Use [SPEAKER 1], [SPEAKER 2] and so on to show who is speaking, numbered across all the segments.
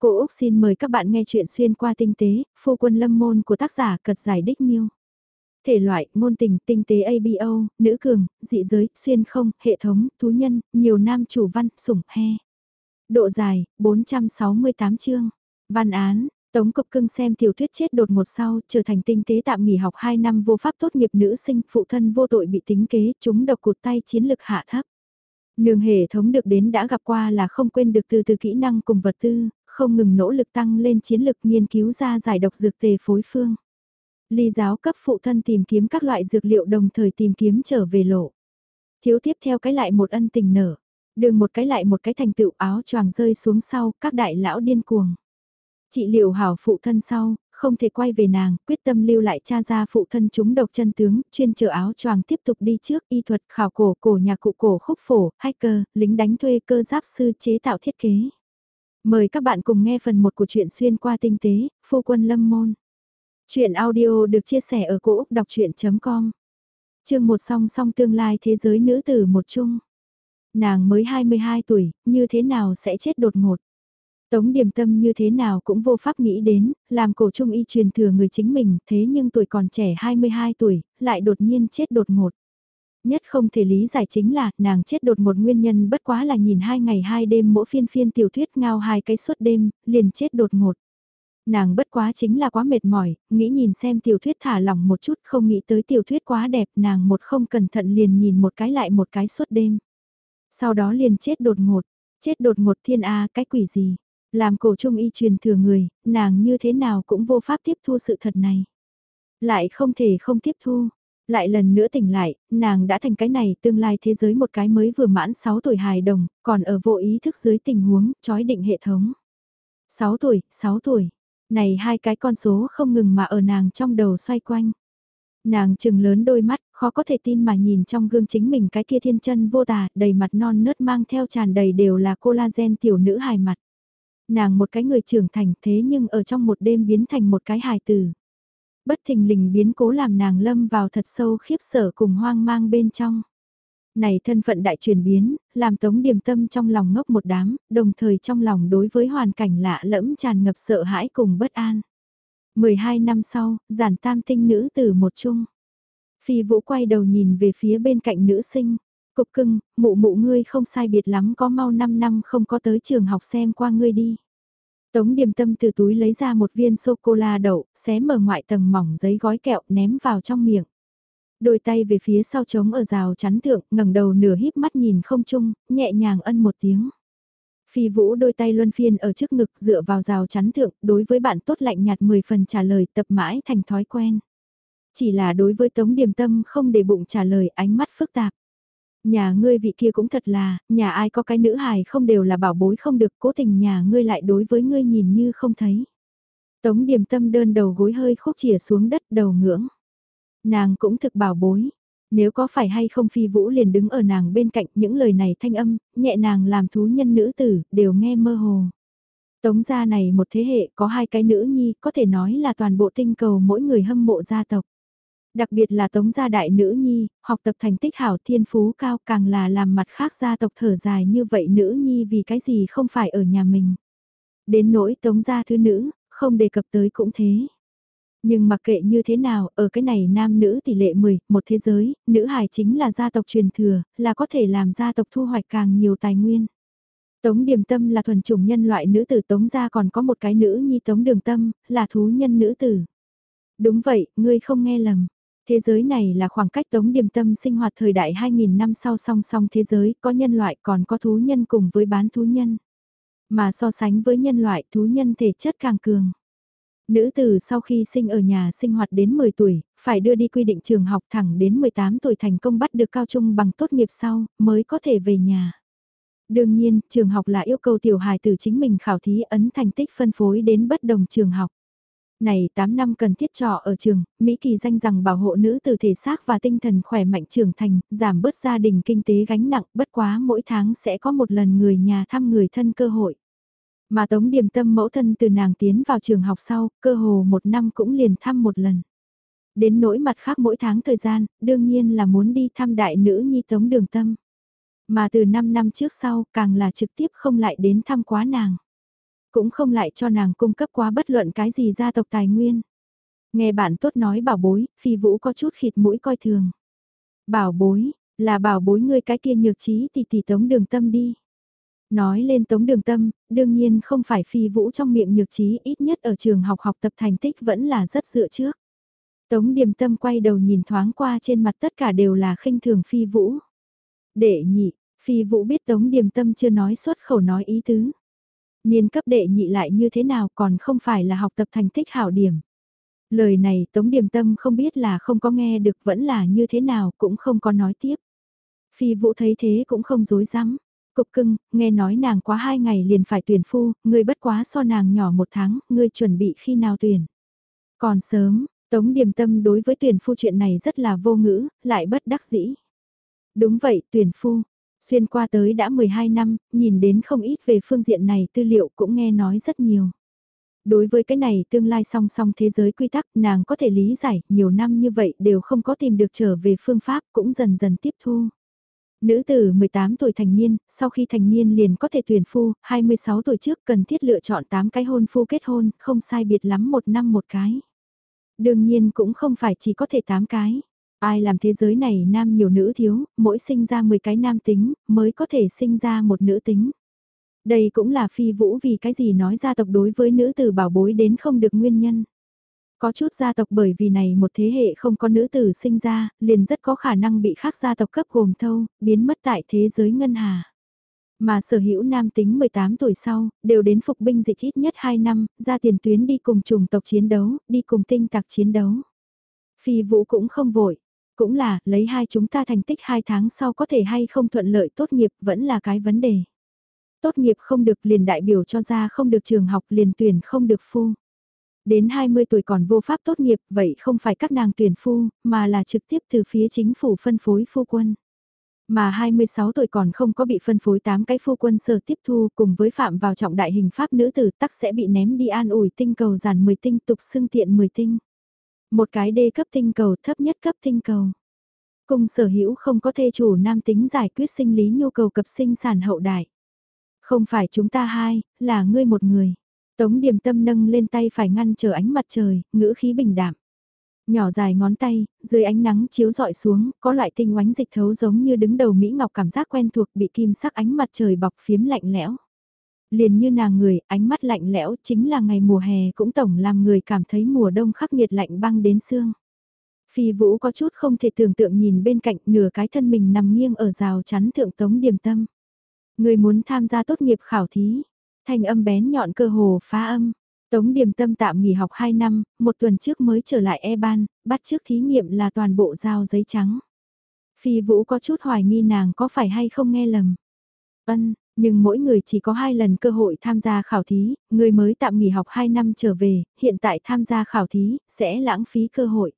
[SPEAKER 1] Cô Úc xin mời các bạn nghe chuyện xuyên qua tinh tế, phu quân lâm môn của tác giả cật giải đích miêu. Thể loại, môn tình, tinh tế ABO, nữ cường, dị giới, xuyên không, hệ thống, thú nhân, nhiều nam chủ văn, sủng, he. Độ dài, 468 chương. Văn án, Tống Cục Cưng xem tiểu thuyết chết đột một sau, trở thành tinh tế tạm nghỉ học 2 năm vô pháp tốt nghiệp nữ sinh, phụ thân vô tội bị tính kế, chúng độc cụt tay chiến lực hạ thấp. Nương hệ thống được đến đã gặp qua là không quên được từ từ kỹ năng cùng vật tư, không ngừng nỗ lực tăng lên chiến lực nghiên cứu ra giải độc dược tề phối phương. Ly giáo cấp phụ thân tìm kiếm các loại dược liệu đồng thời tìm kiếm trở về lộ. Thiếu tiếp theo cái lại một ân tình nở. Đường một cái lại một cái thành tựu áo choàng rơi xuống sau, các đại lão điên cuồng. Chị liệu hảo phụ thân sau, không thể quay về nàng, quyết tâm lưu lại cha ra phụ thân chúng độc chân tướng, chuyên chở áo choàng tiếp tục đi trước y thuật khảo cổ cổ nhà cụ cổ khúc phổ, hacker, lính đánh thuê cơ giáp sư chế tạo thiết kế. Mời các bạn cùng nghe phần 1 của truyện xuyên qua tinh tế, phu quân lâm môn. Chuyện audio được chia sẻ ở cỗ đọc chuyện.com Chương một song song tương lai thế giới nữ tử một chung. Nàng mới 22 tuổi, như thế nào sẽ chết đột ngột. Tống điểm tâm như thế nào cũng vô pháp nghĩ đến, làm cổ trung y truyền thừa người chính mình, thế nhưng tuổi còn trẻ 22 tuổi, lại đột nhiên chết đột ngột. Nhất không thể lý giải chính là, nàng chết đột một nguyên nhân bất quá là nhìn hai ngày hai đêm mỗi phiên phiên tiểu thuyết ngao hai cái suốt đêm, liền chết đột ngột. Nàng bất quá chính là quá mệt mỏi, nghĩ nhìn xem tiểu thuyết thả lỏng một chút không nghĩ tới tiểu thuyết quá đẹp, nàng một không cẩn thận liền nhìn một cái lại một cái suốt đêm. Sau đó liền chết đột ngột, chết đột ngột thiên A cái quỷ gì, làm cổ trung y truyền thừa người, nàng như thế nào cũng vô pháp tiếp thu sự thật này. Lại không thể không tiếp thu, lại lần nữa tỉnh lại, nàng đã thành cái này tương lai thế giới một cái mới vừa mãn 6 tuổi hài đồng, còn ở vô ý thức dưới tình huống, chói định hệ thống. 6 tuổi, 6 tuổi. Này hai cái con số không ngừng mà ở nàng trong đầu xoay quanh. Nàng trừng lớn đôi mắt, khó có thể tin mà nhìn trong gương chính mình cái kia thiên chân vô tà, đầy mặt non nớt mang theo tràn đầy đều là collagen tiểu nữ hài mặt. Nàng một cái người trưởng thành thế nhưng ở trong một đêm biến thành một cái hài tử bất thình lình biến cố làm nàng lâm vào thật sâu khiếp sở cùng hoang mang bên trong. Này thân phận đại chuyển biến, làm tống điềm tâm trong lòng ngốc một đám, đồng thời trong lòng đối với hoàn cảnh lạ lẫm tràn ngập sợ hãi cùng bất an. 12 năm sau, giản tam tinh nữ từ một chung. Phi vũ quay đầu nhìn về phía bên cạnh nữ sinh. Cục cưng, mụ mụ ngươi không sai biệt lắm có mau 5 năm không có tới trường học xem qua ngươi đi. Tống điềm tâm từ túi lấy ra một viên sô-cô-la đậu, xé mở ngoại tầng mỏng giấy gói kẹo ném vào trong miệng. Đôi tay về phía sau trống ở rào chắn thượng, ngẩng đầu nửa híp mắt nhìn không chung, nhẹ nhàng ân một tiếng. Phi vũ đôi tay luân phiên ở trước ngực dựa vào rào chắn thượng, đối với bạn tốt lạnh nhạt 10 phần trả lời tập mãi thành thói quen. Chỉ là đối với tống điềm tâm không để bụng trả lời ánh mắt phức tạp. Nhà ngươi vị kia cũng thật là, nhà ai có cái nữ hài không đều là bảo bối không được, cố tình nhà ngươi lại đối với ngươi nhìn như không thấy. Tống điểm tâm đơn đầu gối hơi khúc chìa xuống đất đầu ngưỡng. Nàng cũng thực bảo bối. Nếu có phải hay không phi vũ liền đứng ở nàng bên cạnh những lời này thanh âm, nhẹ nàng làm thú nhân nữ tử, đều nghe mơ hồ. Tống gia này một thế hệ có hai cái nữ nhi, có thể nói là toàn bộ tinh cầu mỗi người hâm mộ gia tộc. Đặc biệt là tống gia đại nữ nhi, học tập thành tích hảo thiên phú cao càng là làm mặt khác gia tộc thở dài như vậy nữ nhi vì cái gì không phải ở nhà mình. Đến nỗi tống gia thứ nữ, không đề cập tới cũng thế. Nhưng mặc kệ như thế nào, ở cái này nam nữ tỷ lệ 10, một thế giới, nữ hài chính là gia tộc truyền thừa, là có thể làm gia tộc thu hoạch càng nhiều tài nguyên. Tống Điềm Tâm là thuần chủng nhân loại nữ tử Tống gia còn có một cái nữ nhi Tống Đường Tâm, là thú nhân nữ tử. Đúng vậy, ngươi không nghe lầm. Thế giới này là khoảng cách tống điềm tâm sinh hoạt thời đại 2.000 năm sau song song thế giới, có nhân loại còn có thú nhân cùng với bán thú nhân. Mà so sánh với nhân loại thú nhân thể chất càng cường. Nữ tử sau khi sinh ở nhà sinh hoạt đến 10 tuổi, phải đưa đi quy định trường học thẳng đến 18 tuổi thành công bắt được cao trung bằng tốt nghiệp sau, mới có thể về nhà. Đương nhiên, trường học là yêu cầu tiểu hài tử chính mình khảo thí ấn thành tích phân phối đến bất đồng trường học. Này 8 năm cần thiết trọ ở trường, Mỹ Kỳ danh rằng bảo hộ nữ từ thể xác và tinh thần khỏe mạnh trưởng thành, giảm bớt gia đình kinh tế gánh nặng, bất quá mỗi tháng sẽ có một lần người nhà thăm người thân cơ hội. Mà Tống Điềm Tâm mẫu thân từ nàng tiến vào trường học sau, cơ hồ một năm cũng liền thăm một lần. Đến nỗi mặt khác mỗi tháng thời gian, đương nhiên là muốn đi thăm đại nữ nhi Tống Đường Tâm. Mà từ 5 năm trước sau, càng là trực tiếp không lại đến thăm quá nàng cũng không lại cho nàng cung cấp quá bất luận cái gì gia tộc tài nguyên. Nghe bạn tốt nói bảo bối, phi vũ có chút khịt mũi coi thường. Bảo bối, là bảo bối ngươi cái kia nhược trí thì tỷ tống đường tâm đi. Nói lên tống đường tâm, đương nhiên không phải phi vũ trong miệng nhược trí ít nhất ở trường học học tập thành tích vẫn là rất dựa trước. Tống điềm tâm quay đầu nhìn thoáng qua trên mặt tất cả đều là khinh thường phi vũ. Đệ nhị, phi vũ biết tống điềm tâm chưa nói xuất khẩu nói ý tứ. Niên cấp đệ nhị lại như thế nào còn không phải là học tập thành tích hảo điểm. Lời này Tống Điềm Tâm không biết là không có nghe được vẫn là như thế nào cũng không có nói tiếp. Phi Vũ thấy thế cũng không dối rắm Cục cưng, nghe nói nàng quá hai ngày liền phải tuyển phu, ngươi bất quá so nàng nhỏ một tháng, ngươi chuẩn bị khi nào tuyển. Còn sớm, Tống Điềm Tâm đối với tuyển phu chuyện này rất là vô ngữ, lại bất đắc dĩ. Đúng vậy, tuyển phu. Xuyên qua tới đã 12 năm, nhìn đến không ít về phương diện này tư liệu cũng nghe nói rất nhiều. Đối với cái này tương lai song song thế giới quy tắc nàng có thể lý giải, nhiều năm như vậy đều không có tìm được trở về phương pháp cũng dần dần tiếp thu. Nữ tử 18 tuổi thành niên, sau khi thành niên liền có thể tuyển phu, 26 tuổi trước cần thiết lựa chọn 8 cái hôn phu kết hôn, không sai biệt lắm một năm một cái. Đương nhiên cũng không phải chỉ có thể 8 cái. Ai làm thế giới này nam nhiều nữ thiếu, mỗi sinh ra 10 cái nam tính, mới có thể sinh ra một nữ tính. Đây cũng là phi vũ vì cái gì nói gia tộc đối với nữ tử bảo bối đến không được nguyên nhân. Có chút gia tộc bởi vì này một thế hệ không có nữ tử sinh ra, liền rất có khả năng bị khác gia tộc cấp gồm thâu, biến mất tại thế giới ngân hà. Mà sở hữu nam tính 18 tuổi sau, đều đến phục binh dịch ít nhất 2 năm, ra tiền tuyến đi cùng chủng tộc chiến đấu, đi cùng tinh tặc chiến đấu. Phi vũ cũng không vội, cũng là, lấy hai chúng ta thành tích hai tháng sau có thể hay không thuận lợi tốt nghiệp vẫn là cái vấn đề. Tốt nghiệp không được liền đại biểu cho ra không được trường học liền tuyển không được phu. Đến 20 tuổi còn vô pháp tốt nghiệp, vậy không phải các nàng tuyển phu, mà là trực tiếp từ phía chính phủ phân phối phu quân. Mà 26 tuổi còn không có bị phân phối 8 cái phu quân sở tiếp thu cùng với phạm vào trọng đại hình pháp nữ tử tắc sẽ bị ném đi an ủi tinh cầu giản 10 tinh tục xưng tiện 10 tinh. Một cái đê cấp tinh cầu thấp nhất cấp tinh cầu. Cùng sở hữu không có thê chủ nam tính giải quyết sinh lý nhu cầu cập sinh sản hậu đại. Không phải chúng ta hai, là ngươi một người. Tống điểm tâm nâng lên tay phải ngăn chờ ánh mặt trời, ngữ khí bình đạm. Nhỏ dài ngón tay, dưới ánh nắng chiếu dọi xuống, có loại tinh oánh dịch thấu giống như đứng đầu Mỹ Ngọc cảm giác quen thuộc bị kim sắc ánh mặt trời bọc phiếm lạnh lẽo. Liền như nàng người, ánh mắt lạnh lẽo chính là ngày mùa hè cũng tổng làm người cảm thấy mùa đông khắc nghiệt lạnh băng đến xương. Phi Vũ có chút không thể tưởng tượng nhìn bên cạnh nửa cái thân mình nằm nghiêng ở rào chắn thượng tống điểm tâm. Người muốn tham gia tốt nghiệp khảo thí, thanh âm bén nhọn cơ hồ phá âm. Tống Điềm Tâm tạm nghỉ học 2 năm, một tuần trước mới trở lại E-ban, bắt trước thí nghiệm là toàn bộ giao giấy trắng. Phi Vũ có chút hoài nghi nàng có phải hay không nghe lầm. Ân, nhưng mỗi người chỉ có 2 lần cơ hội tham gia khảo thí, người mới tạm nghỉ học 2 năm trở về, hiện tại tham gia khảo thí, sẽ lãng phí cơ hội.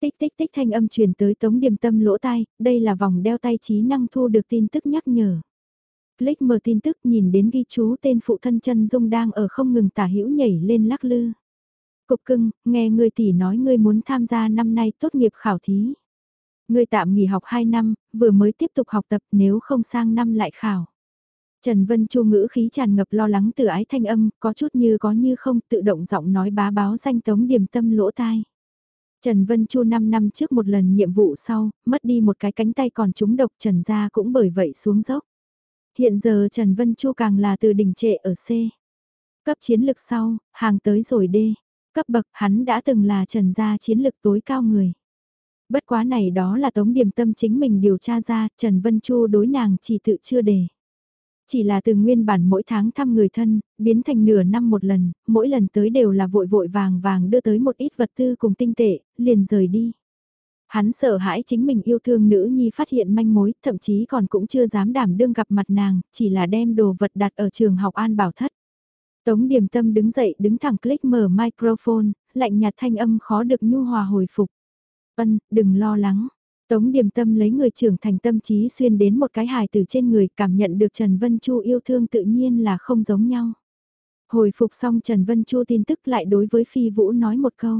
[SPEAKER 1] Tích tích tích thanh âm truyền tới Tống Điềm Tâm lỗ tai, đây là vòng đeo tay trí năng thu được tin tức nhắc nhở. Click mở tin tức nhìn đến ghi chú tên phụ thân chân dung đang ở không ngừng tả hữu nhảy lên lắc lư. Cục cưng, nghe người tỷ nói ngươi muốn tham gia năm nay tốt nghiệp khảo thí. Ngươi tạm nghỉ học 2 năm, vừa mới tiếp tục học tập nếu không sang năm lại khảo. Trần Vân Chu ngữ khí tràn ngập lo lắng từ ái thanh âm, có chút như có như không tự động giọng nói bá báo danh tống điểm tâm lỗ tai. Trần Vân Chu 5 năm trước một lần nhiệm vụ sau, mất đi một cái cánh tay còn trúng độc Trần gia cũng bởi vậy xuống dốc. Hiện giờ Trần Vân Chu càng là từ đỉnh trệ ở C. Cấp chiến lực sau, hàng tới rồi D. Cấp bậc hắn đã từng là Trần gia chiến lực tối cao người. Bất quá này đó là tống điểm tâm chính mình điều tra ra, Trần Vân Chu đối nàng chỉ tự chưa đề. Chỉ là từ nguyên bản mỗi tháng thăm người thân, biến thành nửa năm một lần, mỗi lần tới đều là vội vội vàng vàng đưa tới một ít vật tư cùng tinh tệ, liền rời đi. Hắn sợ hãi chính mình yêu thương nữ nhi phát hiện manh mối, thậm chí còn cũng chưa dám đảm đương gặp mặt nàng, chỉ là đem đồ vật đặt ở trường học an bảo thất. Tống điểm tâm đứng dậy đứng thẳng click mở microphone, lạnh nhạt thanh âm khó được nhu hòa hồi phục. Ân, đừng lo lắng. Tống điểm tâm lấy người trưởng thành tâm trí xuyên đến một cái hài từ trên người cảm nhận được Trần Vân Chu yêu thương tự nhiên là không giống nhau. Hồi phục xong Trần Vân Chu tin tức lại đối với Phi Vũ nói một câu.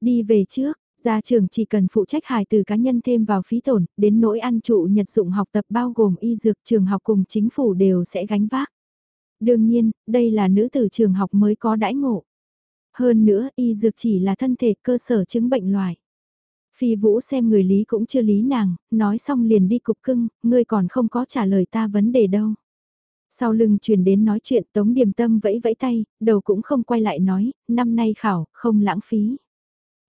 [SPEAKER 1] Đi về trước, Gia trưởng chỉ cần phụ trách hài từ cá nhân thêm vào phí tổn, đến nỗi ăn trụ nhật dụng học tập bao gồm y dược trường học cùng chính phủ đều sẽ gánh vác. Đương nhiên, đây là nữ tử trường học mới có đãi ngộ. Hơn nữa, y dược chỉ là thân thể cơ sở chứng bệnh loại. Phi Vũ xem người lý cũng chưa lý nàng, nói xong liền đi cục cưng, ngươi còn không có trả lời ta vấn đề đâu. Sau lưng truyền đến nói chuyện Tống Điềm Tâm vẫy vẫy tay, đầu cũng không quay lại nói, năm nay khảo, không lãng phí.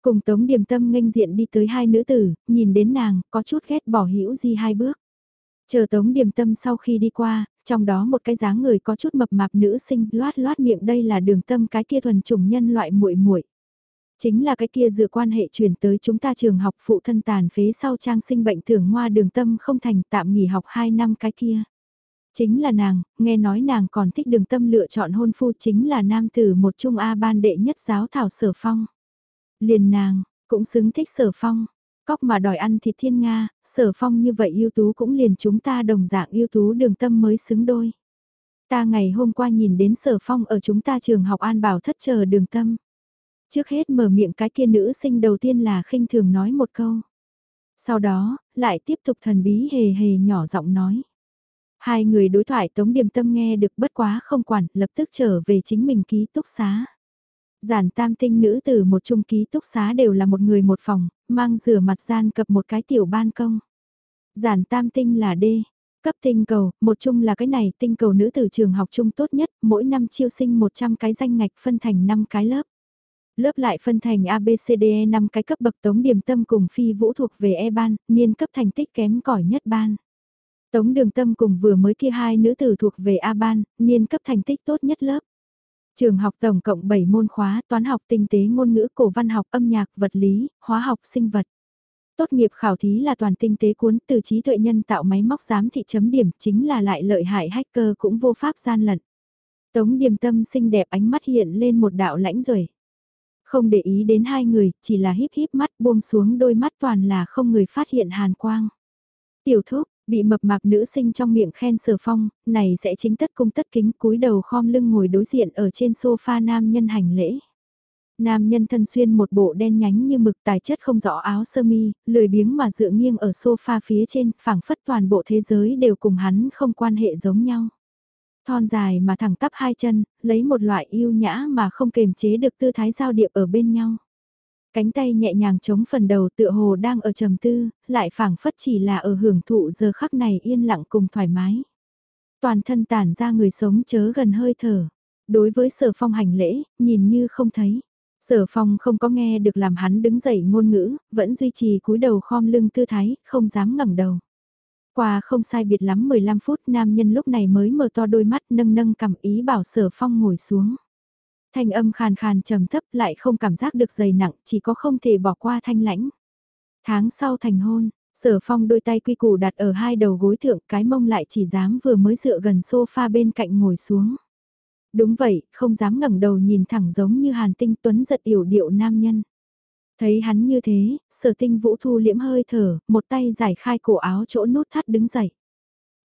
[SPEAKER 1] Cùng Tống Điềm Tâm nghênh diện đi tới hai nữ tử, nhìn đến nàng, có chút ghét bỏ hữu di hai bước. Chờ Tống Điềm Tâm sau khi đi qua, trong đó một cái dáng người có chút mập mạp nữ sinh loát loát miệng đây là đường tâm cái kia thuần chủng nhân loại muội muội Chính là cái kia dựa quan hệ chuyển tới chúng ta trường học phụ thân tàn phế sau trang sinh bệnh thưởng ngoa đường tâm không thành tạm nghỉ học 2 năm cái kia. Chính là nàng, nghe nói nàng còn thích đường tâm lựa chọn hôn phu chính là nam tử một trung A ban đệ nhất giáo thảo sở phong. Liền nàng, cũng xứng thích sở phong. Cóc mà đòi ăn thịt thiên Nga, sở phong như vậy ưu tú cũng liền chúng ta đồng dạng ưu tú đường tâm mới xứng đôi. Ta ngày hôm qua nhìn đến sở phong ở chúng ta trường học an bảo thất chờ đường tâm. Trước hết mở miệng cái kia nữ sinh đầu tiên là khinh thường nói một câu. Sau đó, lại tiếp tục thần bí hề hề nhỏ giọng nói. Hai người đối thoại Tống Điềm Tâm nghe được bất quá không quản, lập tức trở về chính mình ký túc xá. Giản tam tinh nữ từ một trung ký túc xá đều là một người một phòng, mang rửa mặt gian cập một cái tiểu ban công. Giản tam tinh là D, cấp tinh cầu, một chung là cái này tinh cầu nữ từ trường học trung tốt nhất, mỗi năm chiêu sinh 100 cái danh ngạch phân thành 5 cái lớp. Lớp lại phân thành ABCDE 5 cái cấp bậc tống điểm tâm cùng phi vũ thuộc về E ban, niên cấp thành tích kém cỏi nhất ban. Tống đường tâm cùng vừa mới kia hai nữ tử thuộc về A ban, niên cấp thành tích tốt nhất lớp. Trường học tổng cộng 7 môn khóa, toán học tinh tế ngôn ngữ cổ văn học âm nhạc vật lý, hóa học sinh vật. Tốt nghiệp khảo thí là toàn tinh tế cuốn từ trí tuệ nhân tạo máy móc giám thị chấm điểm chính là lại lợi hại hacker cũng vô pháp gian lận. Tống điềm tâm xinh đẹp ánh mắt hiện lên một đạo lãnh rồi. Không để ý đến hai người, chỉ là híp híp mắt buông xuống đôi mắt toàn là không người phát hiện hàn quang. Tiểu thúc, bị mập mạp nữ sinh trong miệng khen sở phong, này sẽ chính tất cung tất kính cúi đầu khom lưng ngồi đối diện ở trên sofa nam nhân hành lễ. Nam nhân thân xuyên một bộ đen nhánh như mực tài chất không rõ áo sơ mi, lười biếng mà dựa nghiêng ở sofa phía trên, phảng phất toàn bộ thế giới đều cùng hắn không quan hệ giống nhau. Thon dài mà thẳng tắp hai chân, lấy một loại yêu nhã mà không kềm chế được tư thái giao điệp ở bên nhau. Cánh tay nhẹ nhàng chống phần đầu tựa hồ đang ở trầm tư, lại phảng phất chỉ là ở hưởng thụ giờ khắc này yên lặng cùng thoải mái. Toàn thân tản ra người sống chớ gần hơi thở. Đối với sở phong hành lễ, nhìn như không thấy. Sở phong không có nghe được làm hắn đứng dậy ngôn ngữ, vẫn duy trì cúi đầu khom lưng tư thái, không dám ngẩng đầu. Qua không sai biệt lắm 15 phút nam nhân lúc này mới mở to đôi mắt nâng nâng cầm ý bảo sở phong ngồi xuống. Thanh âm khàn khàn trầm thấp lại không cảm giác được dày nặng, chỉ có không thể bỏ qua thanh lãnh. Tháng sau thành hôn, sở phong đôi tay quy củ đặt ở hai đầu gối thượng cái mông lại chỉ dám vừa mới dựa gần sofa bên cạnh ngồi xuống. Đúng vậy, không dám ngẩng đầu nhìn thẳng giống như hàn tinh tuấn giật yểu điệu nam nhân. Thấy hắn như thế, sở tinh vũ thu liễm hơi thở, một tay giải khai cổ áo chỗ nút thắt đứng dậy.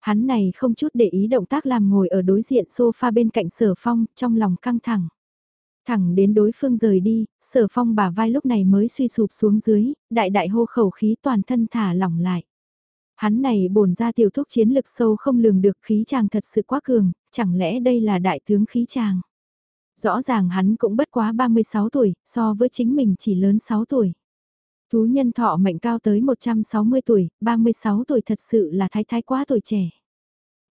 [SPEAKER 1] Hắn này không chút để ý động tác làm ngồi ở đối diện sofa bên cạnh sở phong, trong lòng căng thẳng. Thẳng đến đối phương rời đi, sở phong bả vai lúc này mới suy sụp xuống dưới, đại đại hô khẩu khí toàn thân thả lỏng lại. Hắn này bổn ra tiểu thúc chiến lực sâu không lường được khí chàng thật sự quá cường, chẳng lẽ đây là đại tướng khí chàng. Rõ ràng hắn cũng bất quá 36 tuổi, so với chính mình chỉ lớn 6 tuổi. Thú nhân thọ mệnh cao tới 160 tuổi, 36 tuổi thật sự là thái thái quá tuổi trẻ.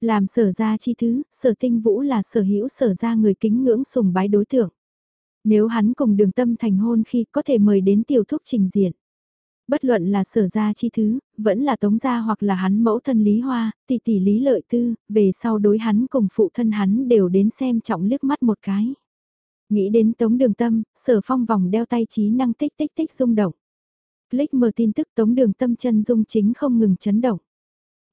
[SPEAKER 1] Làm sở ra chi thứ, sở tinh vũ là sở hữu sở ra người kính ngưỡng sùng bái đối tượng. Nếu hắn cùng đường tâm thành hôn khi có thể mời đến tiểu thúc trình diện. Bất luận là sở ra chi thứ, vẫn là tống gia hoặc là hắn mẫu thân Lý Hoa, tỷ tỷ Lý Lợi Tư, về sau đối hắn cùng phụ thân hắn đều đến xem trọng liếc mắt một cái. Nghĩ đến tống đường tâm, sở phong vòng đeo tay trí năng tích tích tích rung động. Click mở tin tức tống đường tâm chân dung chính không ngừng chấn động.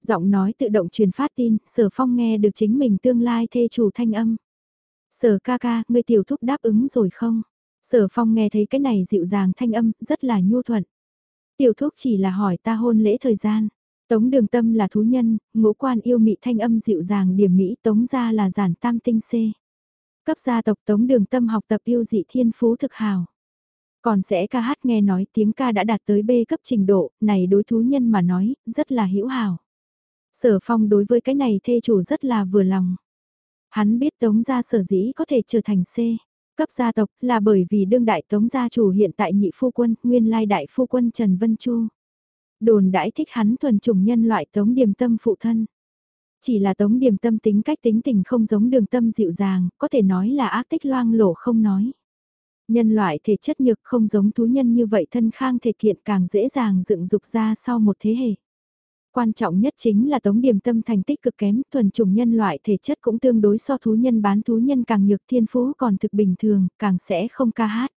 [SPEAKER 1] Giọng nói tự động truyền phát tin, sở phong nghe được chính mình tương lai thê chủ thanh âm. Sở ca ca, người tiểu thúc đáp ứng rồi không? Sở phong nghe thấy cái này dịu dàng thanh âm, rất là nhu thuận. Tiểu thúc chỉ là hỏi ta hôn lễ thời gian. Tống đường tâm là thú nhân, ngũ quan yêu mị thanh âm dịu dàng điểm mỹ tống ra là giản tam tinh C. Cấp gia tộc tống đường tâm học tập yêu dị thiên phú thực hào. Còn sẽ ca hát nghe nói tiếng ca đã đạt tới B cấp trình độ, này đối thú nhân mà nói, rất là hữu hào. Sở phong đối với cái này thê chủ rất là vừa lòng. Hắn biết Tống gia sở dĩ có thể trở thành C. Cấp gia tộc là bởi vì đương đại Tống gia chủ hiện tại nhị phu quân, nguyên lai đại phu quân Trần Vân Chu. Đồn đãi thích hắn thuần chủng nhân loại Tống Điềm Tâm phụ thân. Chỉ là Tống điểm Tâm tính cách tính tình không giống đường tâm dịu dàng, có thể nói là ác tích loang lổ không nói. Nhân loại thể chất nhược không giống thú nhân như vậy thân khang thể kiện càng dễ dàng dựng dục ra sau một thế hệ. Quan trọng nhất chính là tống điểm tâm thành tích cực kém, thuần chủng nhân loại thể chất cũng tương đối so thú nhân bán thú nhân càng nhược thiên phú còn thực bình thường, càng sẽ không ca hát.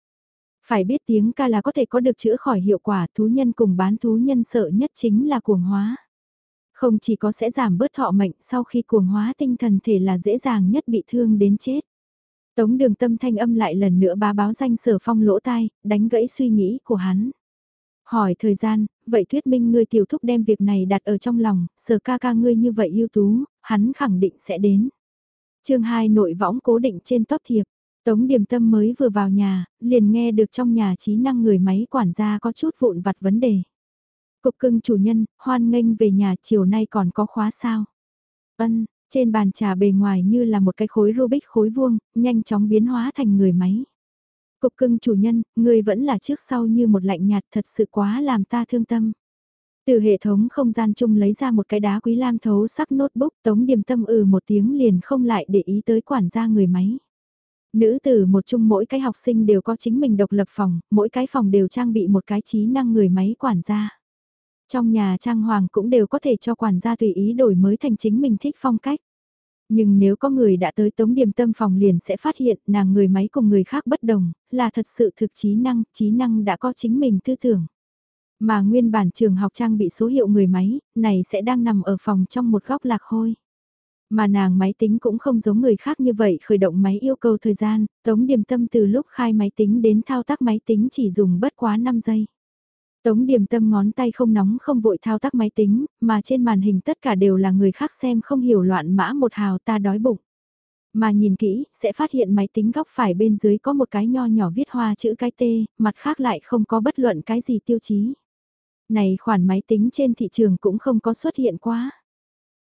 [SPEAKER 1] Phải biết tiếng ca là có thể có được chữa khỏi hiệu quả thú nhân cùng bán thú nhân sợ nhất chính là cuồng hóa. Không chỉ có sẽ giảm bớt thọ mệnh sau khi cuồng hóa tinh thần thể là dễ dàng nhất bị thương đến chết. Tống đường tâm thanh âm lại lần nữa bá báo danh sở phong lỗ tai, đánh gãy suy nghĩ của hắn. Hỏi thời gian, vậy thuyết minh ngươi tiểu thúc đem việc này đặt ở trong lòng, sở ca ca ngươi như vậy ưu tú, hắn khẳng định sẽ đến. chương 2 nội võng cố định trên top thiệp, Tống Điềm Tâm mới vừa vào nhà, liền nghe được trong nhà trí năng người máy quản gia có chút vụn vặt vấn đề. Cục cưng chủ nhân, hoan nghênh về nhà chiều nay còn có khóa sao? Ân, trên bàn trà bề ngoài như là một cái khối Rubik khối vuông, nhanh chóng biến hóa thành người máy. Cục cưng chủ nhân, người vẫn là trước sau như một lạnh nhạt thật sự quá làm ta thương tâm. Từ hệ thống không gian chung lấy ra một cái đá quý lam thấu sắc notebook tống điểm tâm ừ một tiếng liền không lại để ý tới quản gia người máy. Nữ tử một chung mỗi cái học sinh đều có chính mình độc lập phòng, mỗi cái phòng đều trang bị một cái trí năng người máy quản gia. Trong nhà trang hoàng cũng đều có thể cho quản gia tùy ý đổi mới thành chính mình thích phong cách. Nhưng nếu có người đã tới tống điểm tâm phòng liền sẽ phát hiện nàng người máy cùng người khác bất đồng, là thật sự thực trí năng, trí năng đã có chính mình tư tưởng. Mà nguyên bản trường học trang bị số hiệu người máy, này sẽ đang nằm ở phòng trong một góc lạc hôi. Mà nàng máy tính cũng không giống người khác như vậy khởi động máy yêu cầu thời gian, tống điểm tâm từ lúc khai máy tính đến thao tác máy tính chỉ dùng bất quá 5 giây. Tống điểm tâm ngón tay không nóng không vội thao tác máy tính, mà trên màn hình tất cả đều là người khác xem không hiểu loạn mã một hào ta đói bụng. Mà nhìn kỹ, sẽ phát hiện máy tính góc phải bên dưới có một cái nho nhỏ viết hoa chữ cái T, mặt khác lại không có bất luận cái gì tiêu chí. Này khoản máy tính trên thị trường cũng không có xuất hiện quá.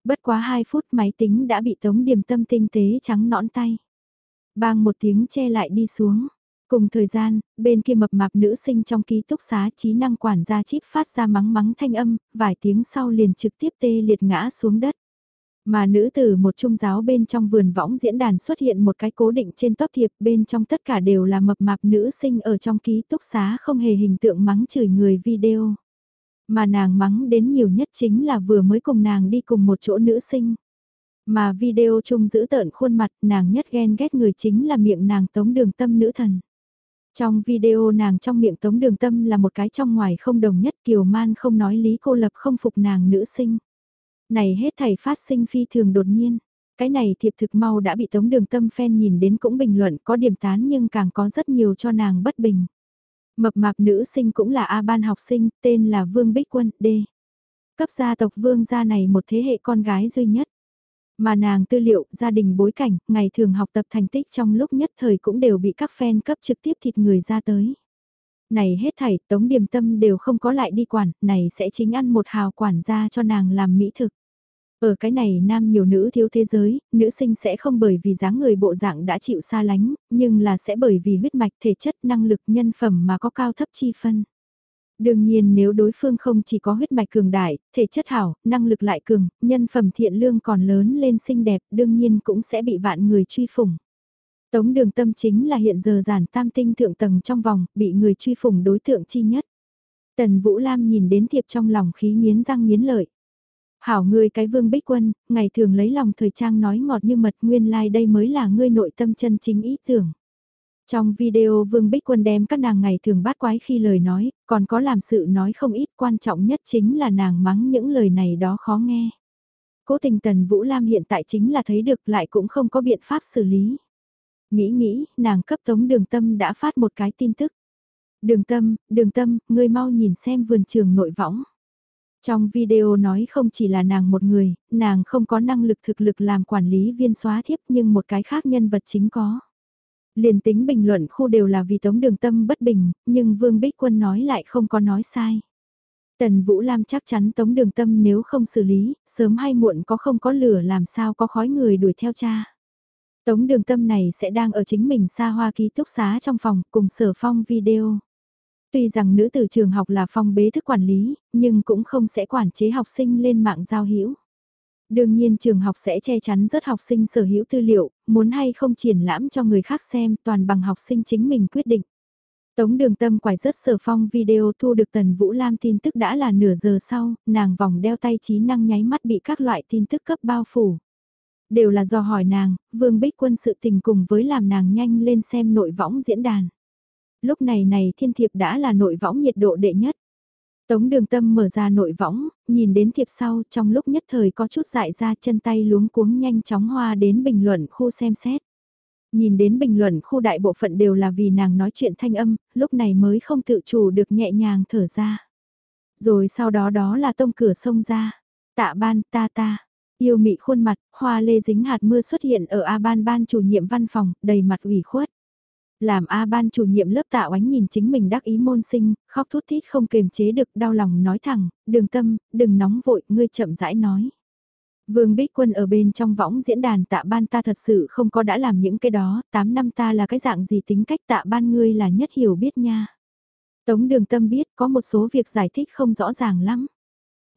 [SPEAKER 1] Bất quá 2 phút máy tính đã bị tống điểm tâm tinh tế trắng nõn tay. Bang một tiếng che lại đi xuống. Cùng thời gian, bên kia mập mạp nữ sinh trong ký túc xá trí năng quản gia chip phát ra mắng mắng thanh âm, vài tiếng sau liền trực tiếp tê liệt ngã xuống đất. Mà nữ tử một trung giáo bên trong vườn võng diễn đàn xuất hiện một cái cố định trên top thiệp bên trong tất cả đều là mập mạp nữ sinh ở trong ký túc xá không hề hình tượng mắng chửi người video. Mà nàng mắng đến nhiều nhất chính là vừa mới cùng nàng đi cùng một chỗ nữ sinh. Mà video chung giữ tợn khuôn mặt nàng nhất ghen ghét người chính là miệng nàng tống đường tâm nữ thần. Trong video nàng trong miệng tống đường tâm là một cái trong ngoài không đồng nhất kiều man không nói lý cô lập không phục nàng nữ sinh. Này hết thảy phát sinh phi thường đột nhiên. Cái này thiệp thực mau đã bị tống đường tâm fan nhìn đến cũng bình luận có điểm tán nhưng càng có rất nhiều cho nàng bất bình. Mập mạp nữ sinh cũng là A ban học sinh, tên là Vương Bích Quân, D. Cấp gia tộc Vương gia này một thế hệ con gái duy nhất. Mà nàng tư liệu, gia đình bối cảnh, ngày thường học tập thành tích trong lúc nhất thời cũng đều bị các fan cấp trực tiếp thịt người ra tới. Này hết thảy, tống điểm tâm đều không có lại đi quản, này sẽ chính ăn một hào quản gia cho nàng làm mỹ thực. Ở cái này nam nhiều nữ thiếu thế giới, nữ sinh sẽ không bởi vì dáng người bộ dạng đã chịu xa lánh, nhưng là sẽ bởi vì huyết mạch thể chất năng lực nhân phẩm mà có cao thấp chi phân. Đương nhiên nếu đối phương không chỉ có huyết mạch cường đại, thể chất hảo, năng lực lại cường, nhân phẩm thiện lương còn lớn lên xinh đẹp, đương nhiên cũng sẽ bị vạn người truy phủng. Tống đường tâm chính là hiện giờ giản tam tinh thượng tầng trong vòng, bị người truy phủng đối tượng chi nhất. Tần Vũ Lam nhìn đến thiệp trong lòng khí nghiến răng nghiến lợi. Hảo ngươi cái vương bích quân, ngày thường lấy lòng thời trang nói ngọt như mật nguyên lai like đây mới là ngươi nội tâm chân chính ý tưởng. Trong video Vương Bích Quân đem các nàng ngày thường bát quái khi lời nói, còn có làm sự nói không ít quan trọng nhất chính là nàng mắng những lời này đó khó nghe. Cố tình Tần Vũ Lam hiện tại chính là thấy được lại cũng không có biện pháp xử lý. Nghĩ nghĩ, nàng cấp tống đường tâm đã phát một cái tin tức. Đường tâm, đường tâm, ngươi mau nhìn xem vườn trường nội võng. Trong video nói không chỉ là nàng một người, nàng không có năng lực thực lực làm quản lý viên xóa thiếp nhưng một cái khác nhân vật chính có. Liền tính bình luận khu đều là vì tống đường tâm bất bình, nhưng Vương Bích Quân nói lại không có nói sai. Tần Vũ Lam chắc chắn tống đường tâm nếu không xử lý, sớm hay muộn có không có lửa làm sao có khói người đuổi theo cha. Tống đường tâm này sẽ đang ở chính mình xa hoa ký túc xá trong phòng cùng sở phong video. Tuy rằng nữ tử trường học là phong bế thức quản lý, nhưng cũng không sẽ quản chế học sinh lên mạng giao hữu. Đương nhiên trường học sẽ che chắn rất học sinh sở hữu tư liệu, muốn hay không triển lãm cho người khác xem toàn bằng học sinh chính mình quyết định. Tống đường tâm quải rất sở phong video thu được Tần Vũ Lam tin tức đã là nửa giờ sau, nàng vòng đeo tay trí năng nháy mắt bị các loại tin tức cấp bao phủ. Đều là do hỏi nàng, Vương Bích Quân sự tình cùng với làm nàng nhanh lên xem nội võng diễn đàn. Lúc này này thiên thiệp đã là nội võng nhiệt độ đệ nhất. Tống đường tâm mở ra nội võng, nhìn đến thiệp sau trong lúc nhất thời có chút dại ra chân tay luống cuống nhanh chóng hoa đến bình luận khu xem xét. Nhìn đến bình luận khu đại bộ phận đều là vì nàng nói chuyện thanh âm, lúc này mới không tự chủ được nhẹ nhàng thở ra. Rồi sau đó đó là tông cửa sông ra. Tạ ban ta ta. Yêu mị khuôn mặt, hoa lê dính hạt mưa xuất hiện ở A ban ban chủ nhiệm văn phòng, đầy mặt ủy khuất. Làm A ban chủ nhiệm lớp tạ oánh nhìn chính mình đắc ý môn sinh, khóc thút thít không kềm chế được đau lòng nói thẳng, đừng tâm, đừng nóng vội, ngươi chậm rãi nói. Vương Bích Quân ở bên trong võng diễn đàn tạ ban ta thật sự không có đã làm những cái đó, 8 năm ta là cái dạng gì tính cách tạ ban ngươi là nhất hiểu biết nha. Tống đường tâm biết có một số việc giải thích không rõ ràng lắm.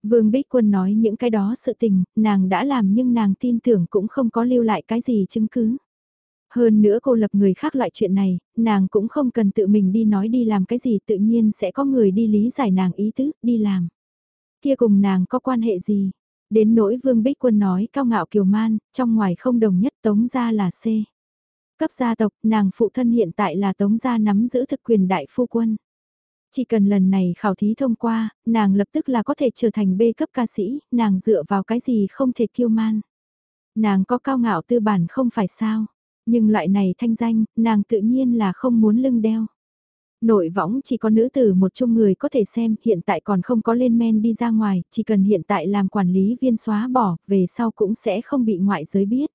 [SPEAKER 1] Vương Bích Quân nói những cái đó sự tình, nàng đã làm nhưng nàng tin tưởng cũng không có lưu lại cái gì chứng cứ. Hơn nữa cô lập người khác loại chuyện này, nàng cũng không cần tự mình đi nói đi làm cái gì tự nhiên sẽ có người đi lý giải nàng ý tứ, đi làm. Kia cùng nàng có quan hệ gì? Đến nỗi Vương Bích Quân nói cao ngạo kiều man, trong ngoài không đồng nhất tống gia là C. Cấp gia tộc, nàng phụ thân hiện tại là tống gia nắm giữ thực quyền đại phu quân. Chỉ cần lần này khảo thí thông qua, nàng lập tức là có thể trở thành B cấp ca sĩ, nàng dựa vào cái gì không thể kiêu man. Nàng có cao ngạo tư bản không phải sao, nhưng loại này thanh danh, nàng tự nhiên là không muốn lưng đeo. Nội võng chỉ có nữ tử một chung người có thể xem, hiện tại còn không có lên men đi ra ngoài, chỉ cần hiện tại làm quản lý viên xóa bỏ, về sau cũng sẽ không bị ngoại giới biết.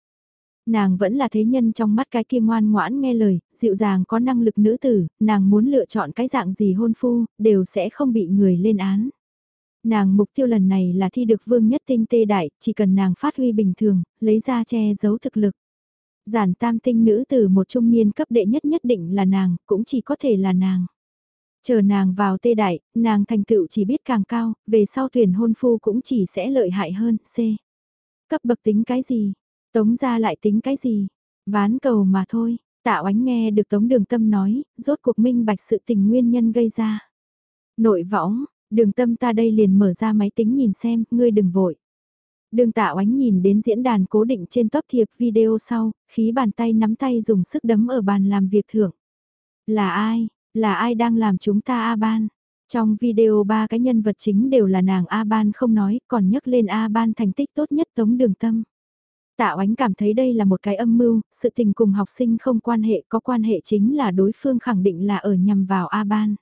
[SPEAKER 1] Nàng vẫn là thế nhân trong mắt cái kia ngoan ngoãn nghe lời, dịu dàng có năng lực nữ tử, nàng muốn lựa chọn cái dạng gì hôn phu, đều sẽ không bị người lên án. Nàng mục tiêu lần này là thi được vương nhất tinh tê đại, chỉ cần nàng phát huy bình thường, lấy ra che giấu thực lực. Giản tam tinh nữ từ một trung niên cấp đệ nhất nhất định là nàng, cũng chỉ có thể là nàng. Chờ nàng vào tê đại, nàng thành tựu chỉ biết càng cao, về sau tuyển hôn phu cũng chỉ sẽ lợi hại hơn, C. Cấp bậc tính cái gì? Tống ra lại tính cái gì? Ván cầu mà thôi, tạ oánh nghe được Tống Đường Tâm nói, rốt cuộc minh bạch sự tình nguyên nhân gây ra. Nội võng, đường tâm ta đây liền mở ra máy tính nhìn xem, ngươi đừng vội. Đường tạ oánh nhìn đến diễn đàn cố định trên top thiệp video sau, khí bàn tay nắm tay dùng sức đấm ở bàn làm việc thưởng. Là ai? Là ai đang làm chúng ta A-ban? Trong video ba cái nhân vật chính đều là nàng A-ban không nói, còn nhắc lên A-ban thành tích tốt nhất tống đường tâm. Tạ oánh cảm thấy đây là một cái âm mưu, sự tình cùng học sinh không quan hệ có quan hệ chính là đối phương khẳng định là ở nhằm vào A-ban.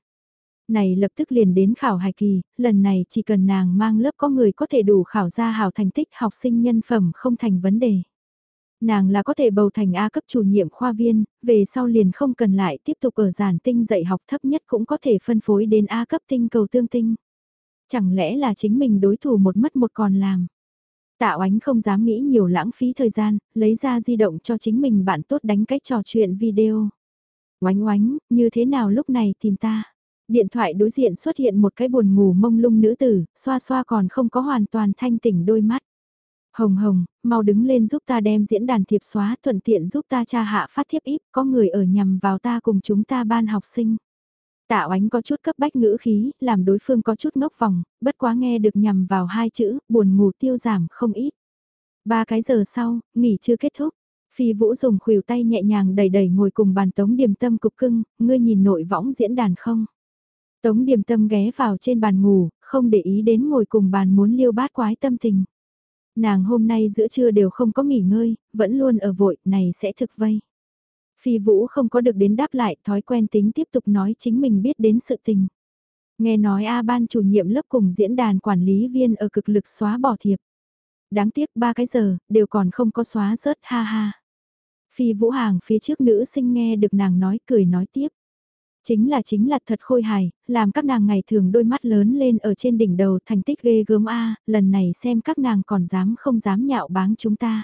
[SPEAKER 1] Này lập tức liền đến khảo hài kỳ, lần này chỉ cần nàng mang lớp có người có thể đủ khảo ra hảo thành tích học sinh nhân phẩm không thành vấn đề. Nàng là có thể bầu thành A cấp chủ nhiệm khoa viên, về sau liền không cần lại tiếp tục ở giản tinh dạy học thấp nhất cũng có thể phân phối đến A cấp tinh cầu tương tinh. Chẳng lẽ là chính mình đối thủ một mất một còn làm. Tạ oánh không dám nghĩ nhiều lãng phí thời gian, lấy ra di động cho chính mình bạn tốt đánh cách trò chuyện video. Oánh oánh, như thế nào lúc này tìm ta? Điện thoại đối diện xuất hiện một cái buồn ngủ mông lung nữ tử, xoa xoa còn không có hoàn toàn thanh tỉnh đôi mắt. Hồng hồng, mau đứng lên giúp ta đem diễn đàn thiệp xóa thuận tiện giúp ta tra hạ phát thiếp íp có người ở nhằm vào ta cùng chúng ta ban học sinh. Tạ oánh có chút cấp bách ngữ khí, làm đối phương có chút ngốc vòng, bất quá nghe được nhằm vào hai chữ, buồn ngủ tiêu giảm không ít. Ba cái giờ sau, nghỉ chưa kết thúc. Phi Vũ dùng khuỷu tay nhẹ nhàng đẩy đẩy ngồi cùng bàn tống điểm tâm cục cưng, ngươi nhìn nội võng diễn đàn không? Tống điểm tâm ghé vào trên bàn ngủ, không để ý đến ngồi cùng bàn muốn liêu bát quái tâm tình. Nàng hôm nay giữa trưa đều không có nghỉ ngơi, vẫn luôn ở vội, này sẽ thực vây. Phi Vũ không có được đến đáp lại, thói quen tính tiếp tục nói chính mình biết đến sự tình. Nghe nói A ban chủ nhiệm lớp cùng diễn đàn quản lý viên ở cực lực xóa bỏ thiệp. Đáng tiếc ba cái giờ, đều còn không có xóa rớt ha ha. Phi Vũ Hàng phía trước nữ sinh nghe được nàng nói cười nói tiếp. Chính là chính là thật khôi hài, làm các nàng ngày thường đôi mắt lớn lên ở trên đỉnh đầu thành tích ghê gớm A, lần này xem các nàng còn dám không dám nhạo báng chúng ta.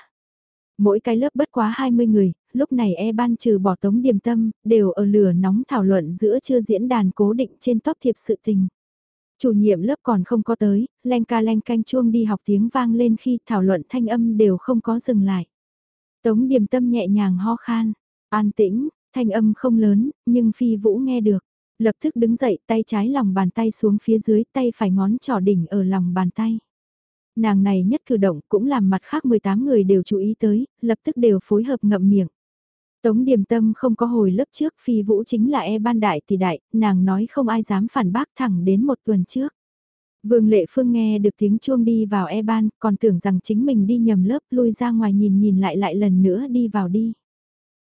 [SPEAKER 1] Mỗi cái lớp bất quá 20 người, lúc này e ban trừ bỏ tống điểm tâm, đều ở lửa nóng thảo luận giữa chưa diễn đàn cố định trên top thiệp sự tình. Chủ nhiệm lớp còn không có tới, len ca len canh chuông đi học tiếng vang lên khi thảo luận thanh âm đều không có dừng lại. Tống điểm tâm nhẹ nhàng ho khan, an tĩnh, thanh âm không lớn, nhưng phi vũ nghe được. Lập tức đứng dậy tay trái lòng bàn tay xuống phía dưới tay phải ngón trỏ đỉnh ở lòng bàn tay. Nàng này nhất cử động cũng làm mặt khác 18 người đều chú ý tới, lập tức đều phối hợp ngậm miệng. Tống điềm tâm không có hồi lớp trước phi vũ chính là e ban đại thì đại, nàng nói không ai dám phản bác thẳng đến một tuần trước. Vương Lệ Phương nghe được tiếng chuông đi vào e ban, còn tưởng rằng chính mình đi nhầm lớp lui ra ngoài nhìn nhìn lại lại lần nữa đi vào đi.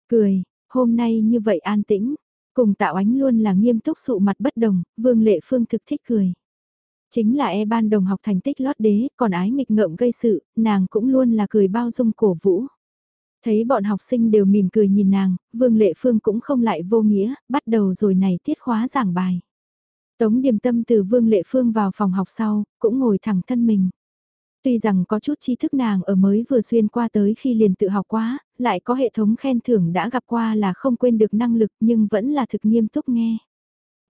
[SPEAKER 1] Cười, hôm nay như vậy an tĩnh, cùng tạo ánh luôn là nghiêm túc sụ mặt bất đồng, Vương Lệ Phương thực thích cười. Chính là e ban đồng học thành tích lót đế, còn ái nghịch ngợm gây sự, nàng cũng luôn là cười bao dung cổ vũ. Thấy bọn học sinh đều mỉm cười nhìn nàng, Vương Lệ Phương cũng không lại vô nghĩa, bắt đầu rồi này tiết khóa giảng bài. Tống điềm tâm từ Vương Lệ Phương vào phòng học sau, cũng ngồi thẳng thân mình. Tuy rằng có chút tri thức nàng ở mới vừa xuyên qua tới khi liền tự học quá, lại có hệ thống khen thưởng đã gặp qua là không quên được năng lực nhưng vẫn là thực nghiêm túc nghe.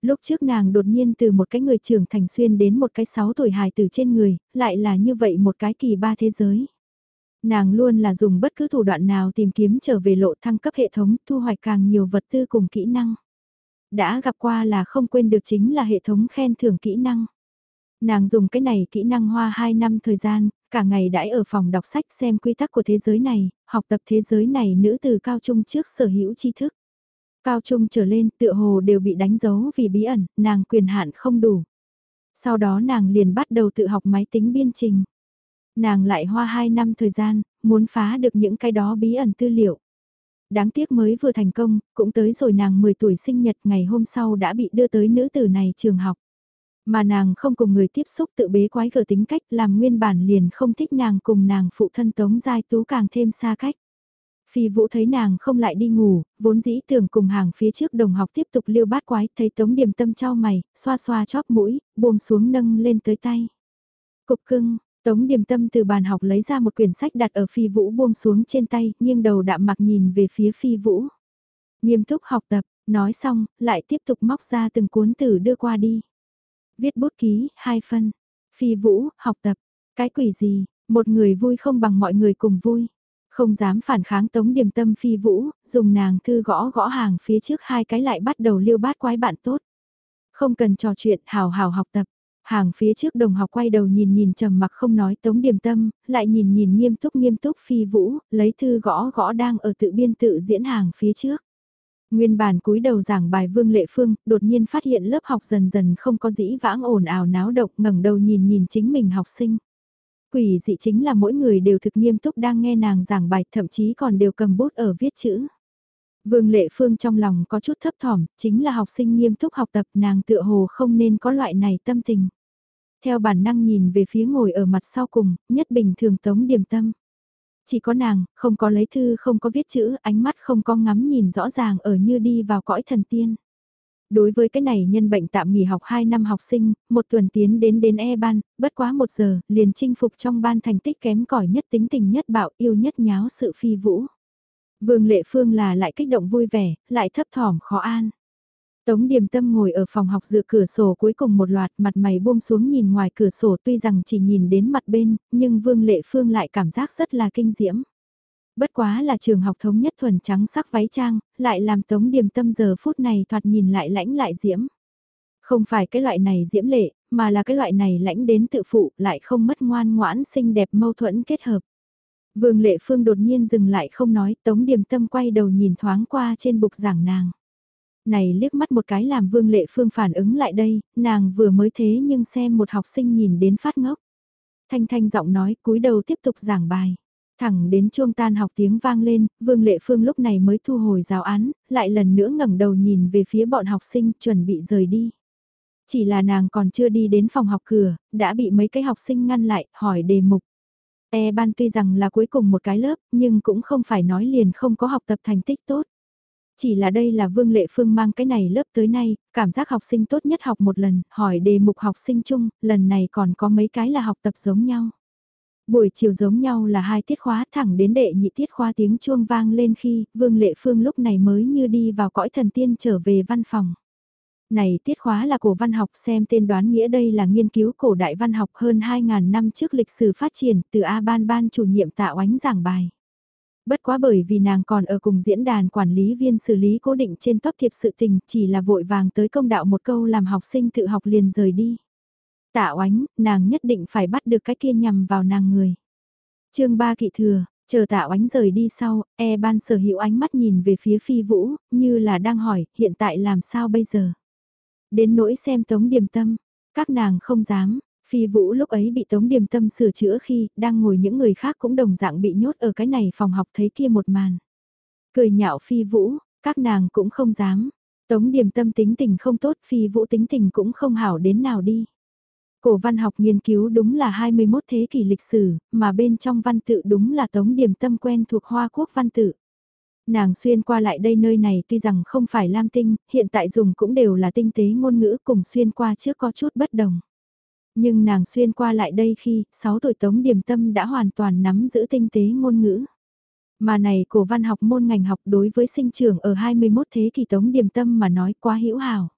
[SPEAKER 1] Lúc trước nàng đột nhiên từ một cái người trưởng thành xuyên đến một cái sáu tuổi hài từ trên người, lại là như vậy một cái kỳ ba thế giới. Nàng luôn là dùng bất cứ thủ đoạn nào tìm kiếm trở về lộ thăng cấp hệ thống, thu hoạch càng nhiều vật tư cùng kỹ năng. Đã gặp qua là không quên được chính là hệ thống khen thưởng kỹ năng. Nàng dùng cái này kỹ năng hoa 2 năm thời gian, cả ngày đãi ở phòng đọc sách xem quy tắc của thế giới này, học tập thế giới này nữ từ cao trung trước sở hữu tri thức. Cao trung trở lên tựa hồ đều bị đánh dấu vì bí ẩn, nàng quyền hạn không đủ. Sau đó nàng liền bắt đầu tự học máy tính biên trình. Nàng lại hoa 2 năm thời gian, muốn phá được những cái đó bí ẩn tư liệu. Đáng tiếc mới vừa thành công, cũng tới rồi nàng 10 tuổi sinh nhật ngày hôm sau đã bị đưa tới nữ tử này trường học. Mà nàng không cùng người tiếp xúc tự bế quái gở tính cách làm nguyên bản liền không thích nàng cùng nàng phụ thân tống giai tú càng thêm xa cách. Phi vũ thấy nàng không lại đi ngủ, vốn dĩ tưởng cùng hàng phía trước đồng học tiếp tục liêu bát quái, thấy tống điểm tâm trao mày, xoa xoa chóp mũi, buông xuống nâng lên tới tay. Cục cưng, Tống điềm tâm từ bàn học lấy ra một quyển sách đặt ở phi vũ buông xuống trên tay, nghiêng đầu đạm mặc nhìn về phía phi vũ. Nghiêm túc học tập, nói xong, lại tiếp tục móc ra từng cuốn tử đưa qua đi. Viết bút ký, hai phân. Phi vũ, học tập. Cái quỷ gì, một người vui không bằng mọi người cùng vui. Không dám phản kháng tống điểm tâm phi vũ, dùng nàng thư gõ gõ hàng phía trước hai cái lại bắt đầu liêu bát quái bạn tốt. Không cần trò chuyện hào hào học tập. Hàng phía trước đồng học quay đầu nhìn nhìn trầm mặc không nói tống điểm tâm, lại nhìn nhìn nghiêm túc nghiêm túc phi vũ, lấy thư gõ gõ đang ở tự biên tự diễn hàng phía trước. Nguyên bản cúi đầu giảng bài Vương Lệ Phương, đột nhiên phát hiện lớp học dần dần không có dĩ vãng ồn ào náo động ngẩng đầu nhìn nhìn chính mình học sinh. Quỷ dị chính là mỗi người đều thực nghiêm túc đang nghe nàng giảng bài thậm chí còn đều cầm bút ở viết chữ. Vương Lệ Phương trong lòng có chút thấp thỏm, chính là học sinh nghiêm túc học tập nàng tựa hồ không nên có loại này tâm tình. Theo bản năng nhìn về phía ngồi ở mặt sau cùng, nhất bình thường tống điểm tâm. Chỉ có nàng, không có lấy thư không có viết chữ, ánh mắt không có ngắm nhìn rõ ràng ở như đi vào cõi thần tiên. Đối với cái này nhân bệnh tạm nghỉ học 2 năm học sinh, một tuần tiến đến đến E ban, bất quá một giờ, liền chinh phục trong ban thành tích kém cỏi nhất tính tình nhất bạo yêu nhất nháo sự phi vũ. Vương Lệ Phương là lại kích động vui vẻ, lại thấp thỏm khó an. Tống Điềm Tâm ngồi ở phòng học dựa cửa sổ cuối cùng một loạt mặt mày buông xuống nhìn ngoài cửa sổ tuy rằng chỉ nhìn đến mặt bên, nhưng Vương Lệ Phương lại cảm giác rất là kinh diễm. Bất quá là trường học thống nhất thuần trắng sắc váy trang, lại làm Tống Điềm Tâm giờ phút này thoạt nhìn lại lãnh lại diễm. Không phải cái loại này diễm lệ, mà là cái loại này lãnh đến tự phụ lại không mất ngoan ngoãn xinh đẹp mâu thuẫn kết hợp. Vương Lệ Phương đột nhiên dừng lại không nói, Tống Điềm Tâm quay đầu nhìn thoáng qua trên bục giảng nàng. Này liếc mắt một cái làm Vương Lệ Phương phản ứng lại đây, nàng vừa mới thế nhưng xem một học sinh nhìn đến phát ngốc. Thanh thanh giọng nói cúi đầu tiếp tục giảng bài. Thẳng đến chuông tan học tiếng vang lên, Vương Lệ Phương lúc này mới thu hồi giáo án, lại lần nữa ngẩng đầu nhìn về phía bọn học sinh chuẩn bị rời đi. Chỉ là nàng còn chưa đi đến phòng học cửa, đã bị mấy cái học sinh ngăn lại, hỏi đề mục. E ban tuy rằng là cuối cùng một cái lớp, nhưng cũng không phải nói liền không có học tập thành tích tốt. Chỉ là đây là Vương Lệ Phương mang cái này lớp tới nay, cảm giác học sinh tốt nhất học một lần, hỏi đề mục học sinh chung, lần này còn có mấy cái là học tập giống nhau. Buổi chiều giống nhau là hai tiết khóa thẳng đến đệ nhị tiết khóa tiếng chuông vang lên khi Vương Lệ Phương lúc này mới như đi vào cõi thần tiên trở về văn phòng. Này tiết khóa là cổ văn học xem tên đoán nghĩa đây là nghiên cứu cổ đại văn học hơn 2.000 năm trước lịch sử phát triển từ A Ban Ban chủ nhiệm tạo ánh giảng bài. Bất quá bởi vì nàng còn ở cùng diễn đàn quản lý viên xử lý cố định trên top thiệp sự tình chỉ là vội vàng tới công đạo một câu làm học sinh tự học liền rời đi. Tạ oánh, nàng nhất định phải bắt được cái kia nhằm vào nàng người. chương ba kỵ thừa, chờ tạ oánh rời đi sau, e ban sở hữu ánh mắt nhìn về phía phi vũ, như là đang hỏi, hiện tại làm sao bây giờ? Đến nỗi xem tống điềm tâm, các nàng không dám, Phi Vũ lúc ấy bị Tống Điềm Tâm sửa chữa khi đang ngồi những người khác cũng đồng dạng bị nhốt ở cái này phòng học thấy kia một màn. Cười nhạo Phi Vũ, các nàng cũng không dám. Tống Điềm Tâm tính tình không tốt Phi Vũ tính tình cũng không hảo đến nào đi. Cổ văn học nghiên cứu đúng là 21 thế kỷ lịch sử, mà bên trong văn tự đúng là Tống Điềm Tâm quen thuộc Hoa Quốc văn tự. Nàng xuyên qua lại đây nơi này tuy rằng không phải lam tinh, hiện tại dùng cũng đều là tinh tế ngôn ngữ cùng xuyên qua trước có chút bất đồng. Nhưng nàng xuyên qua lại đây khi, 6 tuổi Tống Điểm Tâm đã hoàn toàn nắm giữ tinh tế ngôn ngữ. Mà này cổ văn học môn ngành học đối với sinh trưởng ở 21 thế kỷ Tống Điểm Tâm mà nói quá hữu hảo.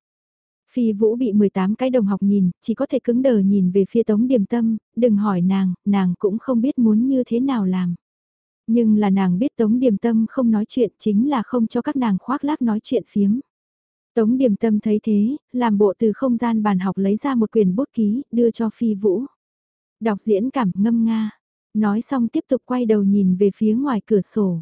[SPEAKER 1] Phi Vũ bị 18 cái đồng học nhìn, chỉ có thể cứng đờ nhìn về phía Tống Điềm Tâm, đừng hỏi nàng, nàng cũng không biết muốn như thế nào làm. Nhưng là nàng biết Tống Điềm Tâm không nói chuyện chính là không cho các nàng khoác lác nói chuyện phiếm. Tống Điềm Tâm thấy thế, làm bộ từ không gian bàn học lấy ra một quyển bút ký, đưa cho Phi Vũ. Đọc diễn cảm ngâm nga, nói xong tiếp tục quay đầu nhìn về phía ngoài cửa sổ.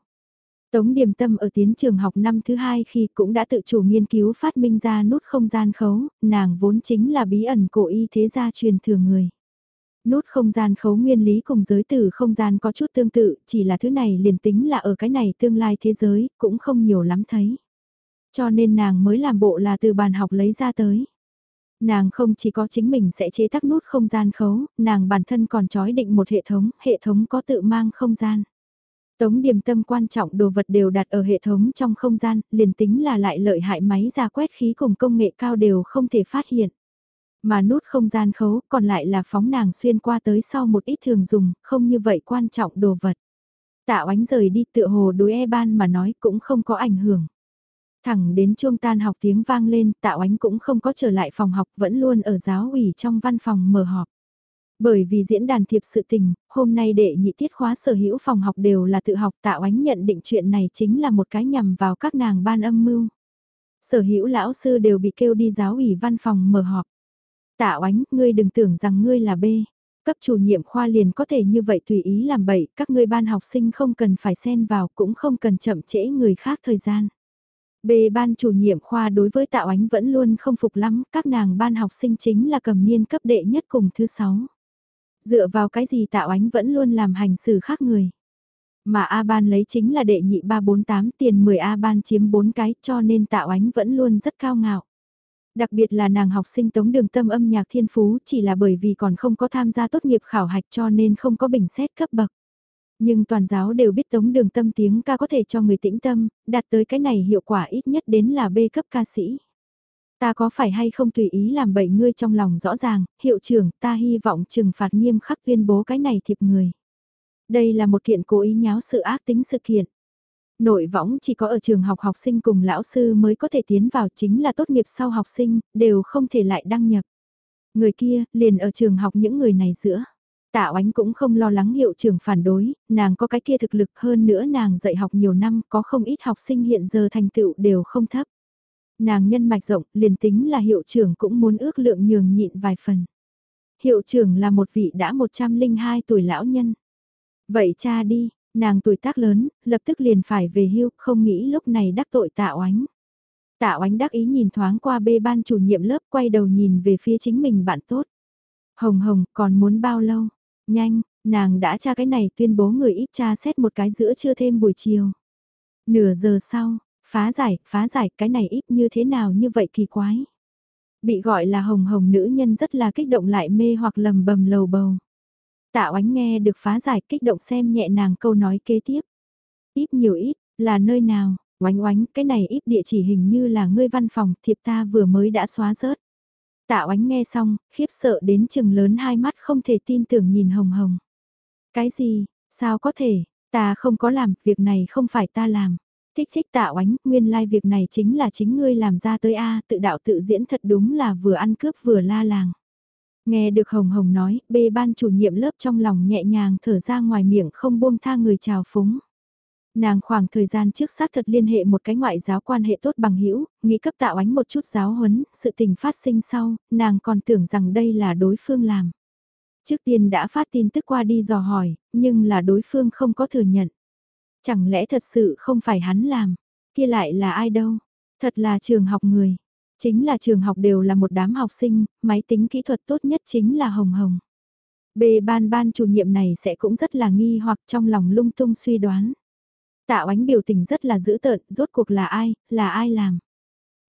[SPEAKER 1] Tống Điềm Tâm ở tiến trường học năm thứ hai khi cũng đã tự chủ nghiên cứu phát minh ra nút không gian khấu, nàng vốn chính là bí ẩn cổ y thế gia truyền thừa người. Nút không gian khấu nguyên lý cùng giới tử không gian có chút tương tự, chỉ là thứ này liền tính là ở cái này tương lai thế giới, cũng không nhiều lắm thấy. Cho nên nàng mới làm bộ là từ bàn học lấy ra tới. Nàng không chỉ có chính mình sẽ chế tác nút không gian khấu, nàng bản thân còn trói định một hệ thống, hệ thống có tự mang không gian. Tống điểm tâm quan trọng đồ vật đều đặt ở hệ thống trong không gian, liền tính là lại lợi hại máy ra quét khí cùng công nghệ cao đều không thể phát hiện. Mà nút không gian khấu còn lại là phóng nàng xuyên qua tới sau một ít thường dùng, không như vậy quan trọng đồ vật. Tạo ánh rời đi tựa hồ đối e ban mà nói cũng không có ảnh hưởng. Thẳng đến chuông tan học tiếng vang lên, Tạ Oánh cũng không có trở lại phòng học vẫn luôn ở giáo ủy trong văn phòng mở họp. Bởi vì diễn đàn thiệp sự tình, hôm nay đệ nhị tiết khóa sở hữu phòng học đều là tự học Tạ Oánh nhận định chuyện này chính là một cái nhằm vào các nàng ban âm mưu. Sở hữu lão sư đều bị kêu đi giáo ủy văn phòng mở họp. Tạ Oánh, ngươi đừng tưởng rằng ngươi là B. Cấp chủ nhiệm khoa liền có thể như vậy tùy ý làm bậy, các ngươi ban học sinh không cần phải xen vào cũng không cần chậm trễ người khác thời gian. B ban chủ nhiệm khoa đối với tạo ánh vẫn luôn không phục lắm, các nàng ban học sinh chính là cầm niên cấp đệ nhất cùng thứ sáu. Dựa vào cái gì tạo ánh vẫn luôn làm hành xử khác người. Mà A ban lấy chính là đệ nhị 348 tiền 10 A ban chiếm 4 cái cho nên tạo ánh vẫn luôn rất cao ngạo. Đặc biệt là nàng học sinh tống đường tâm âm nhạc thiên phú chỉ là bởi vì còn không có tham gia tốt nghiệp khảo hạch cho nên không có bình xét cấp bậc. Nhưng toàn giáo đều biết tống đường tâm tiếng ca có thể cho người tĩnh tâm, đạt tới cái này hiệu quả ít nhất đến là B cấp ca sĩ. Ta có phải hay không tùy ý làm bậy ngươi trong lòng rõ ràng, hiệu trưởng ta hy vọng trừng phạt nghiêm khắc tuyên bố cái này thiệp người. Đây là một kiện cố ý nháo sự ác tính sự kiện. Nội võng chỉ có ở trường học học sinh cùng lão sư mới có thể tiến vào chính là tốt nghiệp sau học sinh, đều không thể lại đăng nhập. Người kia, liền ở trường học những người này giữa. Tạ oánh cũng không lo lắng hiệu trưởng phản đối, nàng có cái kia thực lực hơn nữa nàng dạy học nhiều năm có không ít học sinh hiện giờ thành tựu đều không thấp. Nàng nhân mạch rộng, liền tính là hiệu trưởng cũng muốn ước lượng nhường nhịn vài phần. Hiệu trưởng là một vị đã 102 tuổi lão nhân. Vậy cha đi, nàng tuổi tác lớn, lập tức liền phải về hưu, không nghĩ lúc này đắc tội tạ oánh. Tạ oánh đắc ý nhìn thoáng qua bê ban chủ nhiệm lớp quay đầu nhìn về phía chính mình bạn tốt. Hồng hồng, còn muốn bao lâu? Nhanh, nàng đã tra cái này tuyên bố người ít tra xét một cái giữa chưa thêm buổi chiều. Nửa giờ sau, phá giải, phá giải cái này ít như thế nào như vậy kỳ quái. Bị gọi là hồng hồng nữ nhân rất là kích động lại mê hoặc lầm bầm lầu bầu. tạ oánh nghe được phá giải kích động xem nhẹ nàng câu nói kế tiếp. Ít nhiều ít, là nơi nào, oánh oánh cái này ít địa chỉ hình như là ngươi văn phòng thiệp ta vừa mới đã xóa rớt. Tạ oánh nghe xong, khiếp sợ đến chừng lớn hai mắt không thể tin tưởng nhìn hồng hồng. Cái gì, sao có thể, ta không có làm, việc này không phải ta làm. Thích thích tạ oánh, nguyên lai like việc này chính là chính ngươi làm ra tới A, tự đạo tự diễn thật đúng là vừa ăn cướp vừa la làng. Nghe được Hồng Hồng nói, bê ban chủ nhiệm lớp trong lòng nhẹ nhàng thở ra ngoài miệng không buông tha người chào phúng. Nàng khoảng thời gian trước xác thật liên hệ một cái ngoại giáo quan hệ tốt bằng hữu nghĩ cấp tạo ánh một chút giáo huấn, sự tình phát sinh sau, nàng còn tưởng rằng đây là đối phương làm. Trước tiên đã phát tin tức qua đi dò hỏi, nhưng là đối phương không có thừa nhận. Chẳng lẽ thật sự không phải hắn làm, kia lại là ai đâu, thật là trường học người. Chính là trường học đều là một đám học sinh, máy tính kỹ thuật tốt nhất chính là Hồng Hồng. B ban ban chủ nhiệm này sẽ cũng rất là nghi hoặc trong lòng lung tung suy đoán. Tạ oánh biểu tình rất là dữ tợn, rốt cuộc là ai, là ai làm.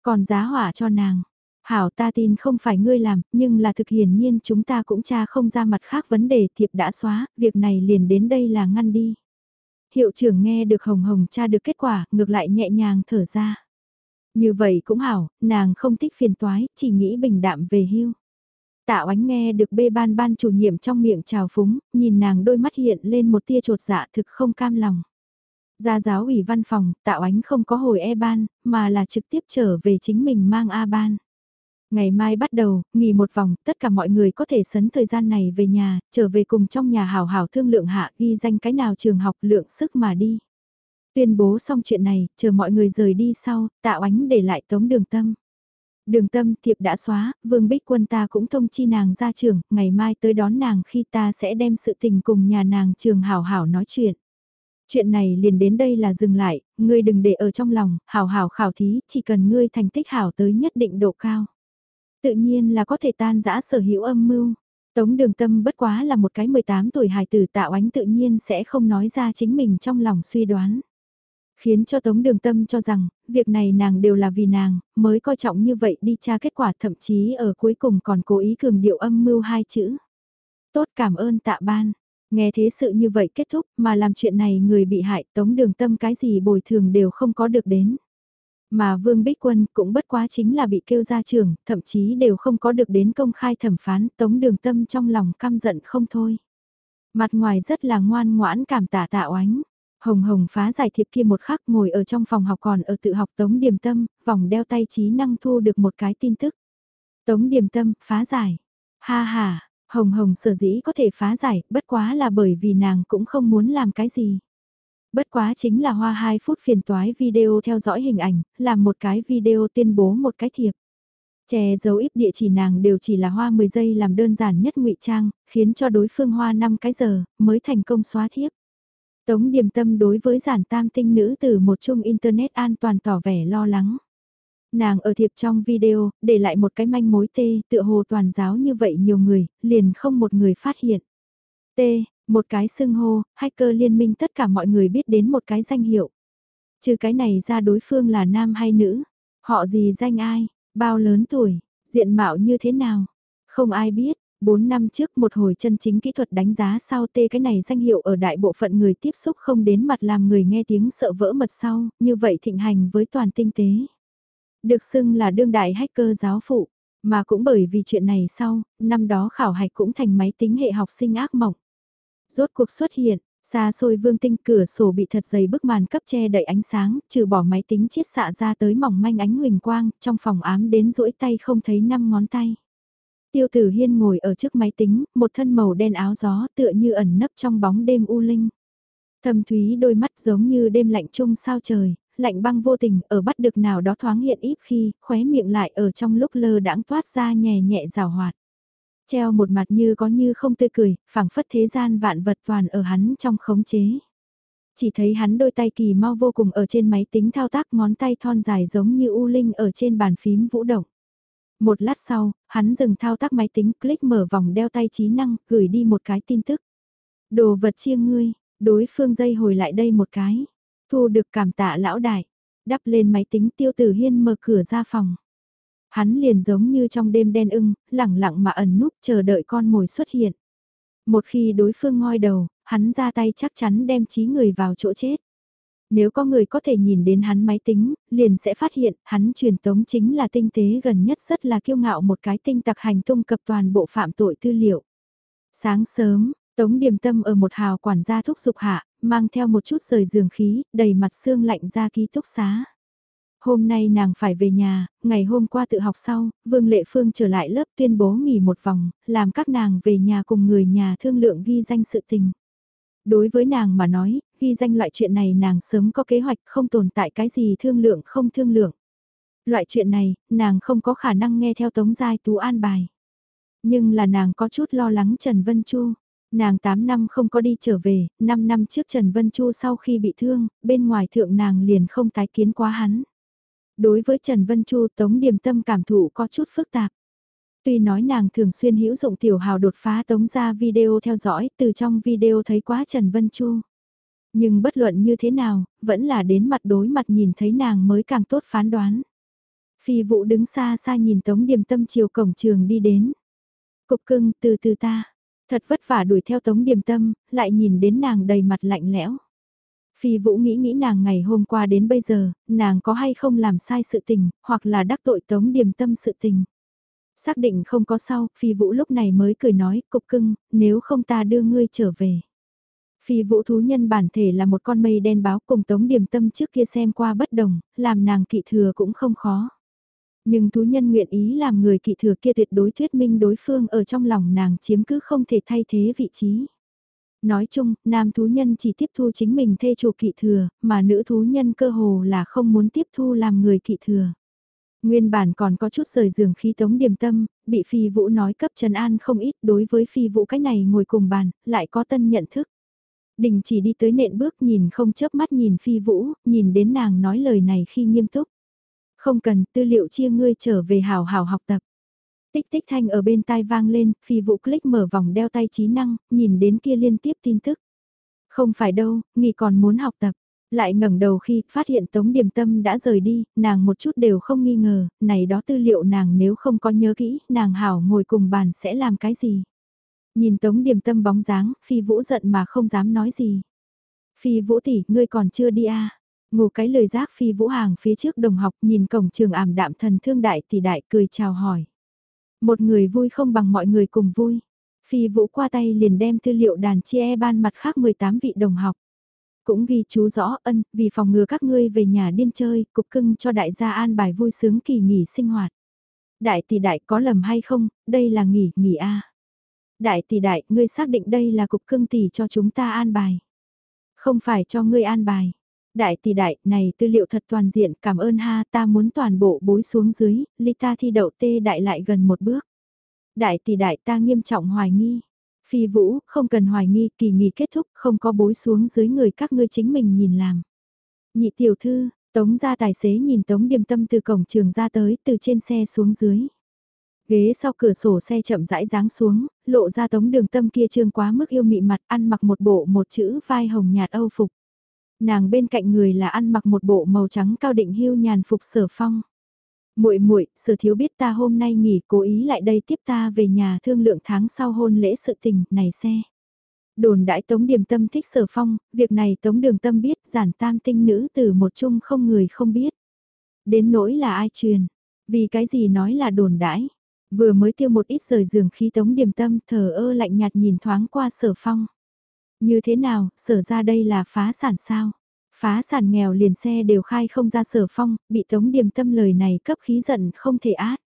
[SPEAKER 1] Còn giá hỏa cho nàng. Hảo ta tin không phải ngươi làm, nhưng là thực hiển nhiên chúng ta cũng tra không ra mặt khác vấn đề thiệp đã xóa, việc này liền đến đây là ngăn đi. Hiệu trưởng nghe được hồng hồng tra được kết quả, ngược lại nhẹ nhàng thở ra. Như vậy cũng hảo, nàng không thích phiền toái, chỉ nghĩ bình đạm về hưu. Tạ oánh nghe được bê ban ban chủ nhiệm trong miệng trào phúng, nhìn nàng đôi mắt hiện lên một tia trột dạ thực không cam lòng. Ra giáo ủy văn phòng, tạo ánh không có hồi E ban, mà là trực tiếp trở về chính mình mang A ban. Ngày mai bắt đầu, nghỉ một vòng, tất cả mọi người có thể sấn thời gian này về nhà, trở về cùng trong nhà hào hào thương lượng hạ ghi danh cái nào trường học lượng sức mà đi. Tuyên bố xong chuyện này, chờ mọi người rời đi sau, tạo ánh để lại tống đường tâm. Đường tâm thiệp đã xóa, vương bích quân ta cũng thông chi nàng ra trường, ngày mai tới đón nàng khi ta sẽ đem sự tình cùng nhà nàng trường hảo hảo nói chuyện. Chuyện này liền đến đây là dừng lại, ngươi đừng để ở trong lòng, hảo hảo khảo thí, chỉ cần ngươi thành tích hảo tới nhất định độ cao. Tự nhiên là có thể tan giã sở hữu âm mưu. Tống đường tâm bất quá là một cái 18 tuổi hài tử tạo ánh tự nhiên sẽ không nói ra chính mình trong lòng suy đoán. Khiến cho Tống Đường Tâm cho rằng, việc này nàng đều là vì nàng, mới coi trọng như vậy đi tra kết quả thậm chí ở cuối cùng còn cố ý cường điệu âm mưu hai chữ. Tốt cảm ơn tạ ban, Nghe thế sự như vậy kết thúc mà làm chuyện này người bị hại tống đường tâm cái gì bồi thường đều không có được đến. Mà Vương Bích Quân cũng bất quá chính là bị kêu ra trường, thậm chí đều không có được đến công khai thẩm phán, tống đường tâm trong lòng căm giận không thôi. Mặt ngoài rất là ngoan ngoãn cảm tạ tạ oánh. Hồng Hồng phá giải thiệp kia một khắc ngồi ở trong phòng học còn ở tự học Tống Điềm Tâm, vòng đeo tay trí năng thu được một cái tin tức. Tống Điềm Tâm, phá giải. Ha ha, Hồng Hồng sở dĩ có thể phá giải, bất quá là bởi vì nàng cũng không muốn làm cái gì. Bất quá chính là hoa 2 phút phiền toái video theo dõi hình ảnh, làm một cái video tuyên bố một cái thiệp. Che dấu ít địa chỉ nàng đều chỉ là hoa 10 giây làm đơn giản nhất ngụy trang, khiến cho đối phương hoa 5 cái giờ, mới thành công xóa thiếp. Tống điểm tâm đối với giản tam tinh nữ từ một chung internet an toàn tỏ vẻ lo lắng. Nàng ở thiệp trong video, để lại một cái manh mối tê, tựa hồ toàn giáo như vậy nhiều người, liền không một người phát hiện. T, một cái xưng hô, hacker liên minh tất cả mọi người biết đến một cái danh hiệu. Trừ cái này ra đối phương là nam hay nữ, họ gì danh ai, bao lớn tuổi, diện mạo như thế nào, không ai biết. 4 năm trước một hồi chân chính kỹ thuật đánh giá sau tê cái này danh hiệu ở đại bộ phận người tiếp xúc không đến mặt làm người nghe tiếng sợ vỡ mật sau, như vậy thịnh hành với toàn tinh tế. Được xưng là đương đại hacker giáo phụ, mà cũng bởi vì chuyện này sau, năm đó khảo hạch cũng thành máy tính hệ học sinh ác mộng. Rốt cuộc xuất hiện, xa xôi vương tinh cửa sổ bị thật dày bức màn cấp che đậy ánh sáng, trừ bỏ máy tính chiết xạ ra tới mỏng manh ánh huỳnh quang, trong phòng ám đến rỗi tay không thấy năm ngón tay. Tiêu tử hiên ngồi ở trước máy tính, một thân màu đen áo gió tựa như ẩn nấp trong bóng đêm u linh. Thầm thúy đôi mắt giống như đêm lạnh chung sao trời, lạnh băng vô tình ở bắt được nào đó thoáng hiện ít khi, khóe miệng lại ở trong lúc lơ đãng toát ra nhẹ nhẹ rào hoạt. Treo một mặt như có như không tươi cười, phảng phất thế gian vạn vật toàn ở hắn trong khống chế. Chỉ thấy hắn đôi tay kỳ mau vô cùng ở trên máy tính thao tác ngón tay thon dài giống như u linh ở trên bàn phím vũ động. Một lát sau, hắn dừng thao tác máy tính click mở vòng đeo tay trí năng, gửi đi một cái tin tức. Đồ vật chia ngươi, đối phương dây hồi lại đây một cái. Thu được cảm tạ lão đại. Đắp lên máy tính tiêu tử hiên mở cửa ra phòng. Hắn liền giống như trong đêm đen ưng, lẳng lặng mà ẩn núp chờ đợi con mồi xuất hiện. Một khi đối phương ngoi đầu, hắn ra tay chắc chắn đem trí người vào chỗ chết. Nếu có người có thể nhìn đến hắn máy tính, liền sẽ phát hiện hắn truyền tống chính là tinh tế gần nhất rất là kiêu ngạo một cái tinh tặc hành tung cập toàn bộ phạm tội tư liệu. Sáng sớm, Tống điềm tâm ở một hào quản gia thúc dục hạ, mang theo một chút rời giường khí, đầy mặt xương lạnh ra ký túc xá. Hôm nay nàng phải về nhà, ngày hôm qua tự học sau, Vương Lệ Phương trở lại lớp tuyên bố nghỉ một vòng, làm các nàng về nhà cùng người nhà thương lượng ghi danh sự tình. Đối với nàng mà nói, ghi danh loại chuyện này nàng sớm có kế hoạch không tồn tại cái gì thương lượng không thương lượng. Loại chuyện này, nàng không có khả năng nghe theo Tống Giai Tú an bài. Nhưng là nàng có chút lo lắng Trần Vân Chu. Nàng 8 năm không có đi trở về, 5 năm trước Trần Vân Chu sau khi bị thương, bên ngoài thượng nàng liền không tái kiến quá hắn. Đối với Trần Vân Chu Tống Điềm Tâm cảm thụ có chút phức tạp. Tuy nói nàng thường xuyên hữu dụng tiểu hào đột phá Tống ra video theo dõi, từ trong video thấy quá Trần Vân Chu. Nhưng bất luận như thế nào, vẫn là đến mặt đối mặt nhìn thấy nàng mới càng tốt phán đoán. Phi vụ đứng xa xa nhìn Tống Điềm Tâm chiều cổng trường đi đến. Cục cưng từ từ ta, thật vất vả đuổi theo Tống Điềm Tâm, lại nhìn đến nàng đầy mặt lạnh lẽo. Phi Vũ nghĩ nghĩ nàng ngày hôm qua đến bây giờ, nàng có hay không làm sai sự tình, hoặc là đắc tội Tống Điềm Tâm sự tình. Xác định không có sau, Phi Vũ lúc này mới cười nói, cục cưng, nếu không ta đưa ngươi trở về. Phi Vũ thú nhân bản thể là một con mây đen báo cùng Tống Điềm Tâm trước kia xem qua bất đồng, làm nàng kỵ thừa cũng không khó. Nhưng thú nhân nguyện ý làm người kỵ thừa kia tuyệt đối thuyết minh đối phương ở trong lòng nàng chiếm cứ không thể thay thế vị trí. Nói chung, nam thú nhân chỉ tiếp thu chính mình thê chủ kỵ thừa, mà nữ thú nhân cơ hồ là không muốn tiếp thu làm người kỵ thừa. Nguyên bản còn có chút rời giường khí tống điềm tâm, bị phi vũ nói cấp trần an không ít đối với phi vũ cái này ngồi cùng bàn, lại có tân nhận thức. Đình chỉ đi tới nện bước nhìn không chớp mắt nhìn phi vũ, nhìn đến nàng nói lời này khi nghiêm túc. Không cần tư liệu chia ngươi trở về hào hào học tập. Tích tích thanh ở bên tai vang lên, phi vụ click mở vòng đeo tay trí năng, nhìn đến kia liên tiếp tin tức. Không phải đâu, nghỉ còn muốn học tập. Lại ngẩng đầu khi phát hiện Tống Điềm Tâm đã rời đi, nàng một chút đều không nghi ngờ, này đó tư liệu nàng nếu không có nhớ kỹ, nàng hảo ngồi cùng bàn sẽ làm cái gì. Nhìn Tống Điềm Tâm bóng dáng, Phi Vũ giận mà không dám nói gì. Phi Vũ tỷ, ngươi còn chưa đi à? Ngủ cái lời giác Phi Vũ hàng phía trước đồng học nhìn cổng trường ảm đạm thần thương đại tỷ đại cười chào hỏi. Một người vui không bằng mọi người cùng vui. Phi Vũ qua tay liền đem tư liệu đàn chia ban mặt khác 18 vị đồng học. Cũng ghi chú rõ ân, vì phòng ngừa các ngươi về nhà điên chơi, cục cưng cho đại gia an bài vui sướng kỳ nghỉ sinh hoạt. Đại tỷ đại có lầm hay không, đây là nghỉ, nghỉ A. Đại tỷ đại, ngươi xác định đây là cục cưng tỷ cho chúng ta an bài. Không phải cho ngươi an bài. Đại tỷ đại, này tư liệu thật toàn diện, cảm ơn ha, ta muốn toàn bộ bối xuống dưới, ly ta thi đậu tê đại lại gần một bước. Đại tỷ đại ta nghiêm trọng hoài nghi. Phi vũ, không cần hoài nghi, kỳ nghỉ kết thúc, không có bối xuống dưới người các ngươi chính mình nhìn làm. Nhị tiểu thư, tống ra tài xế nhìn tống điềm tâm từ cổng trường ra tới, từ trên xe xuống dưới. Ghế sau cửa sổ xe chậm rãi ráng xuống, lộ ra tống đường tâm kia trương quá mức yêu mị mặt ăn mặc một bộ một chữ vai hồng nhạt âu phục. Nàng bên cạnh người là ăn mặc một bộ màu trắng cao định hưu nhàn phục sở phong. muội muội sở thiếu biết ta hôm nay nghỉ cố ý lại đây tiếp ta về nhà thương lượng tháng sau hôn lễ sự tình, này xe. Đồn đãi Tống Điềm Tâm thích sở phong, việc này Tống Đường Tâm biết giản tam tinh nữ từ một chung không người không biết. Đến nỗi là ai truyền, vì cái gì nói là đồn đãi. Vừa mới tiêu một ít rời giường khi Tống Điềm Tâm thờ ơ lạnh nhạt nhìn thoáng qua sở phong. Như thế nào, sở ra đây là phá sản sao? Phá sản nghèo liền xe đều khai không ra sở phong, bị Tống Điềm Tâm lời này cấp khí giận không thể át.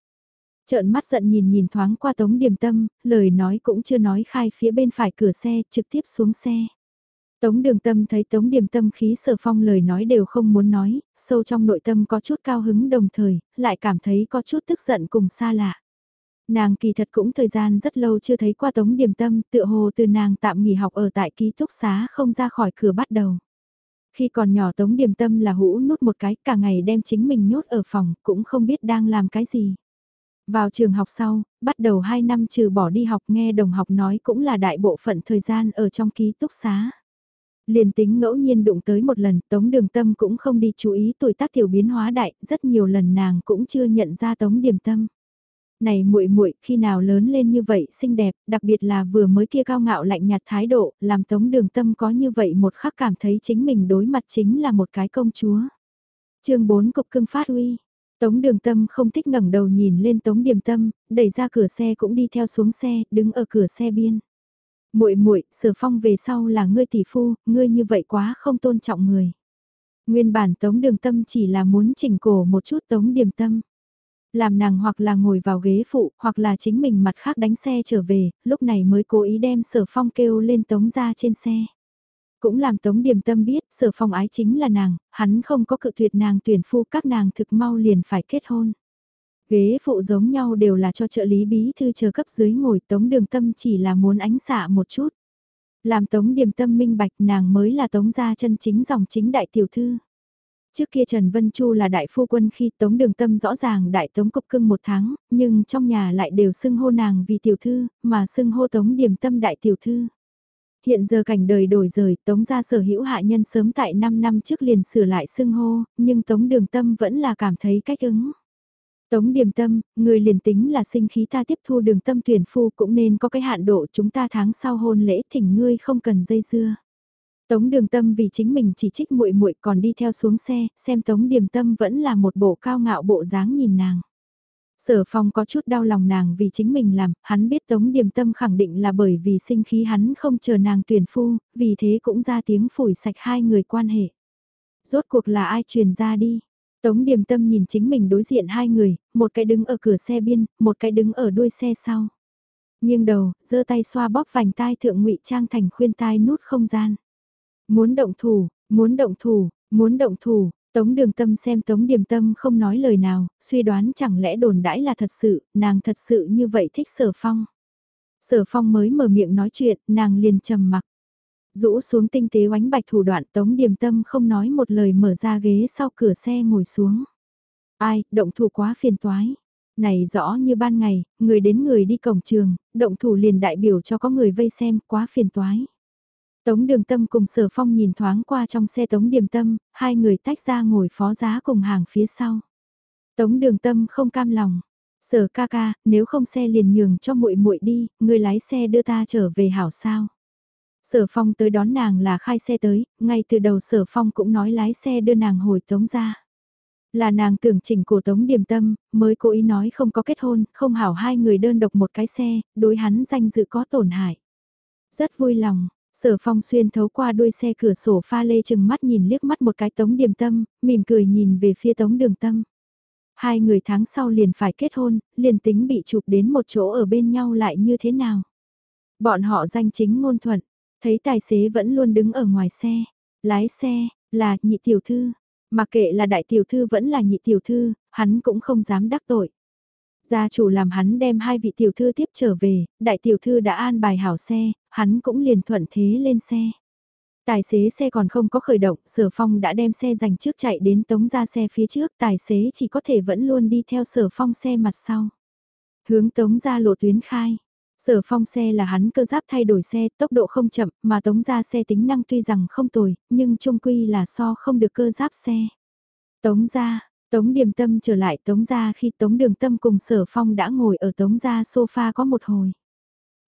[SPEAKER 1] Trợn mắt giận nhìn nhìn thoáng qua Tống Điềm Tâm, lời nói cũng chưa nói khai phía bên phải cửa xe, trực tiếp xuống xe. Tống Đường Tâm thấy Tống Điềm Tâm khí sở phong lời nói đều không muốn nói, sâu trong nội tâm có chút cao hứng đồng thời, lại cảm thấy có chút tức giận cùng xa lạ. Nàng kỳ thật cũng thời gian rất lâu chưa thấy qua tống điểm tâm, tựa hồ từ nàng tạm nghỉ học ở tại ký túc xá không ra khỏi cửa bắt đầu. Khi còn nhỏ tống điểm tâm là hũ nút một cái cả ngày đem chính mình nhốt ở phòng cũng không biết đang làm cái gì. Vào trường học sau, bắt đầu 2 năm trừ bỏ đi học nghe đồng học nói cũng là đại bộ phận thời gian ở trong ký túc xá. Liền tính ngẫu nhiên đụng tới một lần, Tống Đường Tâm cũng không đi chú ý tuổi tác tiểu biến hóa đại, rất nhiều lần nàng cũng chưa nhận ra Tống Điểm Tâm. Này muội muội khi nào lớn lên như vậy xinh đẹp, đặc biệt là vừa mới kia cao ngạo lạnh nhạt thái độ, làm Tống Đường Tâm có như vậy một khắc cảm thấy chính mình đối mặt chính là một cái công chúa. chương 4 cục cưng phát huy. Tống Đường Tâm không thích ngẩng đầu nhìn lên Tống Điềm Tâm, đẩy ra cửa xe cũng đi theo xuống xe, đứng ở cửa xe biên. muội muội, Sở Phong về sau là ngươi tỷ phu, ngươi như vậy quá không tôn trọng người. Nguyên bản Tống Đường Tâm chỉ là muốn chỉnh cổ một chút Tống Điềm Tâm. Làm nàng hoặc là ngồi vào ghế phụ, hoặc là chính mình mặt khác đánh xe trở về, lúc này mới cố ý đem Sở Phong kêu lên Tống ra trên xe. Cũng làm Tống Điềm Tâm biết, Sở Phong ái chính là nàng, hắn không có cự tuyệt nàng tuyển phu các nàng thực mau liền phải kết hôn. Ghế phụ giống nhau đều là cho trợ lý bí thư chờ cấp dưới ngồi Tống Đường Tâm chỉ là muốn ánh xạ một chút. Làm Tống Điềm Tâm minh bạch nàng mới là Tống gia chân chính dòng chính đại tiểu thư. Trước kia Trần Vân Chu là đại phu quân khi Tống Đường Tâm rõ ràng đại Tống cục cưng một tháng, nhưng trong nhà lại đều xưng hô nàng vì tiểu thư, mà xưng hô Tống Điềm Tâm đại tiểu thư. Hiện giờ cảnh đời đổi rời, Tống gia sở hữu hạ nhân sớm tại 5 năm trước liền sửa lại xưng hô, nhưng Tống Đường Tâm vẫn là cảm thấy cách ứng. Tống Điềm Tâm, người liền tính là sinh khí ta tiếp thu đường tâm tuyển phu cũng nên có cái hạn độ chúng ta tháng sau hôn lễ thỉnh ngươi không cần dây dưa. Tống Đường Tâm vì chính mình chỉ trích muội muội còn đi theo xuống xe, xem Tống Điềm Tâm vẫn là một bộ cao ngạo bộ dáng nhìn nàng. Sở Phong có chút đau lòng nàng vì chính mình làm, hắn biết Tống Điềm Tâm khẳng định là bởi vì sinh khí hắn không chờ nàng tuyển phu, vì thế cũng ra tiếng phủi sạch hai người quan hệ. Rốt cuộc là ai truyền ra đi? Tống Điềm Tâm nhìn chính mình đối diện hai người, một cái đứng ở cửa xe biên, một cái đứng ở đuôi xe sau. Nghiêng đầu, giơ tay xoa bóp vành tai thượng ngụy trang thành khuyên tai nút không gian. Muốn động thủ, muốn động thủ, muốn động thủ, Tống đường tâm xem Tống điềm tâm không nói lời nào, suy đoán chẳng lẽ đồn đãi là thật sự, nàng thật sự như vậy thích sở phong. Sở phong mới mở miệng nói chuyện, nàng liền trầm mặc. Rũ xuống tinh tế oánh bạch thủ đoạn Tống điềm tâm không nói một lời mở ra ghế sau cửa xe ngồi xuống. Ai, động thủ quá phiền toái. Này rõ như ban ngày, người đến người đi cổng trường, động thủ liền đại biểu cho có người vây xem quá phiền toái. Tống Đường Tâm cùng Sở Phong nhìn thoáng qua trong xe Tống Điềm Tâm, hai người tách ra ngồi phó giá cùng hàng phía sau. Tống Đường Tâm không cam lòng. Sở ca ca, nếu không xe liền nhường cho muội muội đi, người lái xe đưa ta trở về hảo sao. Sở Phong tới đón nàng là khai xe tới, ngay từ đầu Sở Phong cũng nói lái xe đưa nàng hồi Tống ra. Là nàng tưởng chỉnh cổ Tống Điềm Tâm, mới cố ý nói không có kết hôn, không hảo hai người đơn độc một cái xe, đối hắn danh dự có tổn hại. Rất vui lòng, Sở phong xuyên thấu qua đuôi xe cửa sổ pha lê chừng mắt nhìn liếc mắt một cái tống điểm tâm, mỉm cười nhìn về phía tống đường tâm. Hai người tháng sau liền phải kết hôn, liền tính bị chụp đến một chỗ ở bên nhau lại như thế nào. Bọn họ danh chính ngôn thuận, thấy tài xế vẫn luôn đứng ở ngoài xe, lái xe, là nhị tiểu thư, mà kệ là đại tiểu thư vẫn là nhị tiểu thư, hắn cũng không dám đắc tội. Gia chủ làm hắn đem hai vị tiểu thư tiếp trở về, đại tiểu thư đã an bài hảo xe, hắn cũng liền thuận thế lên xe. Tài xế xe còn không có khởi động, sở phong đã đem xe dành trước chạy đến tống ra xe phía trước, tài xế chỉ có thể vẫn luôn đi theo sở phong xe mặt sau. Hướng tống ra lộ tuyến khai. Sở phong xe là hắn cơ giáp thay đổi xe, tốc độ không chậm, mà tống ra xe tính năng tuy rằng không tồi, nhưng trung quy là so không được cơ giáp xe. Tống ra, Tống Điềm Tâm trở lại Tống Gia khi Tống Đường Tâm cùng Sở Phong đã ngồi ở Tống Gia sofa có một hồi.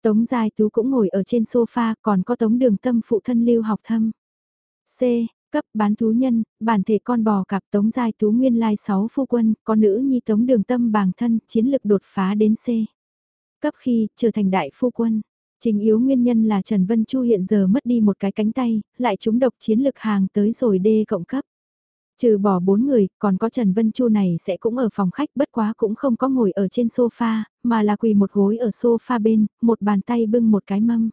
[SPEAKER 1] Tống Giai Tú cũng ngồi ở trên sofa còn có Tống Đường Tâm phụ thân lưu học thâm. C. Cấp bán thú nhân, bản thể con bò cặp Tống Giai Tú nguyên lai 6 phu quân, có nữ nhi Tống Đường Tâm bàng thân, chiến lực đột phá đến C. Cấp khi, trở thành đại phu quân. Chính yếu nguyên nhân là Trần Vân Chu hiện giờ mất đi một cái cánh tay, lại trúng độc chiến lực hàng tới rồi D cộng cấp. Trừ bỏ bốn người, còn có Trần Vân Chu này sẽ cũng ở phòng khách bất quá cũng không có ngồi ở trên sofa, mà là quỳ một gối ở sofa bên, một bàn tay bưng một cái mâm.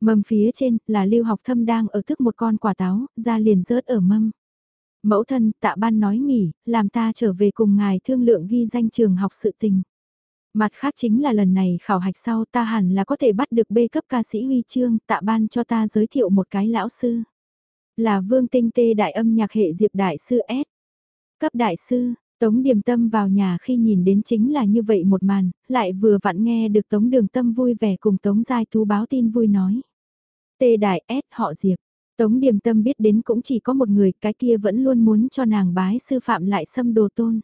[SPEAKER 1] Mâm phía trên là lưu học thâm đang ở thức một con quả táo, ra liền rớt ở mâm. Mẫu thân tạ ban nói nghỉ, làm ta trở về cùng ngài thương lượng ghi danh trường học sự tình. Mặt khác chính là lần này khảo hạch sau ta hẳn là có thể bắt được B cấp ca sĩ huy chương tạ ban cho ta giới thiệu một cái lão sư. Là vương tinh tê đại âm nhạc hệ diệp đại sư S. Cấp đại sư, Tống Điềm Tâm vào nhà khi nhìn đến chính là như vậy một màn, lại vừa vặn nghe được Tống Đường Tâm vui vẻ cùng Tống Giai Tú báo tin vui nói. Tê Đại S họ Diệp. Tống Điềm Tâm biết đến cũng chỉ có một người, cái kia vẫn luôn muốn cho nàng bái sư phạm lại xâm đồ tôn.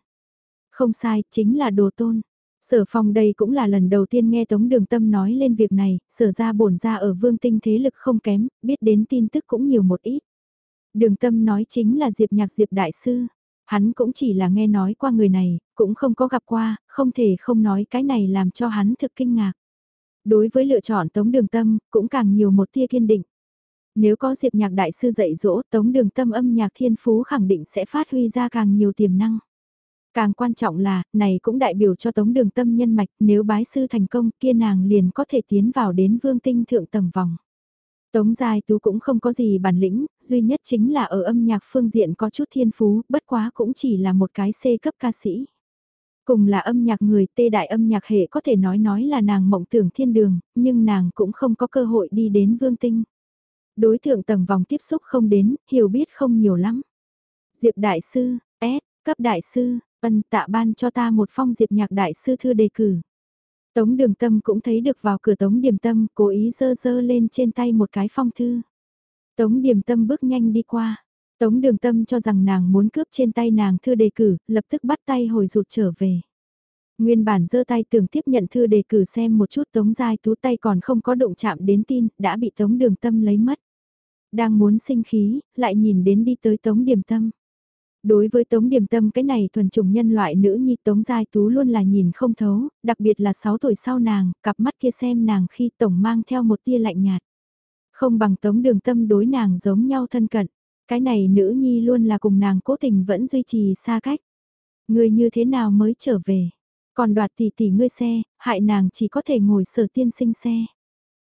[SPEAKER 1] Không sai, chính là đồ tôn. Sở phòng đây cũng là lần đầu tiên nghe Tống Đường Tâm nói lên việc này, sở ra bổn ra ở vương tinh thế lực không kém, biết đến tin tức cũng nhiều một ít. Đường tâm nói chính là Diệp Nhạc Diệp Đại Sư. Hắn cũng chỉ là nghe nói qua người này, cũng không có gặp qua, không thể không nói cái này làm cho hắn thực kinh ngạc. Đối với lựa chọn Tống Đường Tâm, cũng càng nhiều một tia kiên định. Nếu có Diệp Nhạc Đại Sư dạy dỗ Tống Đường Tâm âm nhạc thiên phú khẳng định sẽ phát huy ra càng nhiều tiềm năng. Càng quan trọng là, này cũng đại biểu cho Tống Đường Tâm nhân mạch, nếu bái sư thành công kia nàng liền có thể tiến vào đến vương tinh thượng tầng vòng. Tống Giai Tú cũng không có gì bản lĩnh, duy nhất chính là ở âm nhạc phương diện có chút thiên phú, bất quá cũng chỉ là một cái C cấp ca sĩ. Cùng là âm nhạc người tê đại âm nhạc hệ có thể nói nói là nàng mộng tưởng thiên đường, nhưng nàng cũng không có cơ hội đi đến vương tinh. Đối tượng tầng vòng tiếp xúc không đến, hiểu biết không nhiều lắm. Diệp Đại Sư, S, cấp Đại Sư, ân tạ ban cho ta một phong Diệp Nhạc Đại Sư thư đề cử. Tống đường tâm cũng thấy được vào cửa tống điểm tâm, cố ý dơ dơ lên trên tay một cái phong thư. Tống điểm tâm bước nhanh đi qua. Tống đường tâm cho rằng nàng muốn cướp trên tay nàng thư đề cử, lập tức bắt tay hồi rụt trở về. Nguyên bản giơ tay tưởng tiếp nhận thư đề cử xem một chút tống giai tú tay còn không có động chạm đến tin, đã bị tống đường tâm lấy mất. Đang muốn sinh khí, lại nhìn đến đi tới tống điểm tâm. Đối với Tống Điềm Tâm cái này thuần trùng nhân loại nữ nhi Tống Giai Tú luôn là nhìn không thấu, đặc biệt là 6 tuổi sau nàng, cặp mắt kia xem nàng khi Tổng mang theo một tia lạnh nhạt. Không bằng Tống Đường Tâm đối nàng giống nhau thân cận, cái này nữ nhi luôn là cùng nàng cố tình vẫn duy trì xa cách. Người như thế nào mới trở về, còn đoạt tỷ tỷ ngươi xe, hại nàng chỉ có thể ngồi sở tiên sinh xe.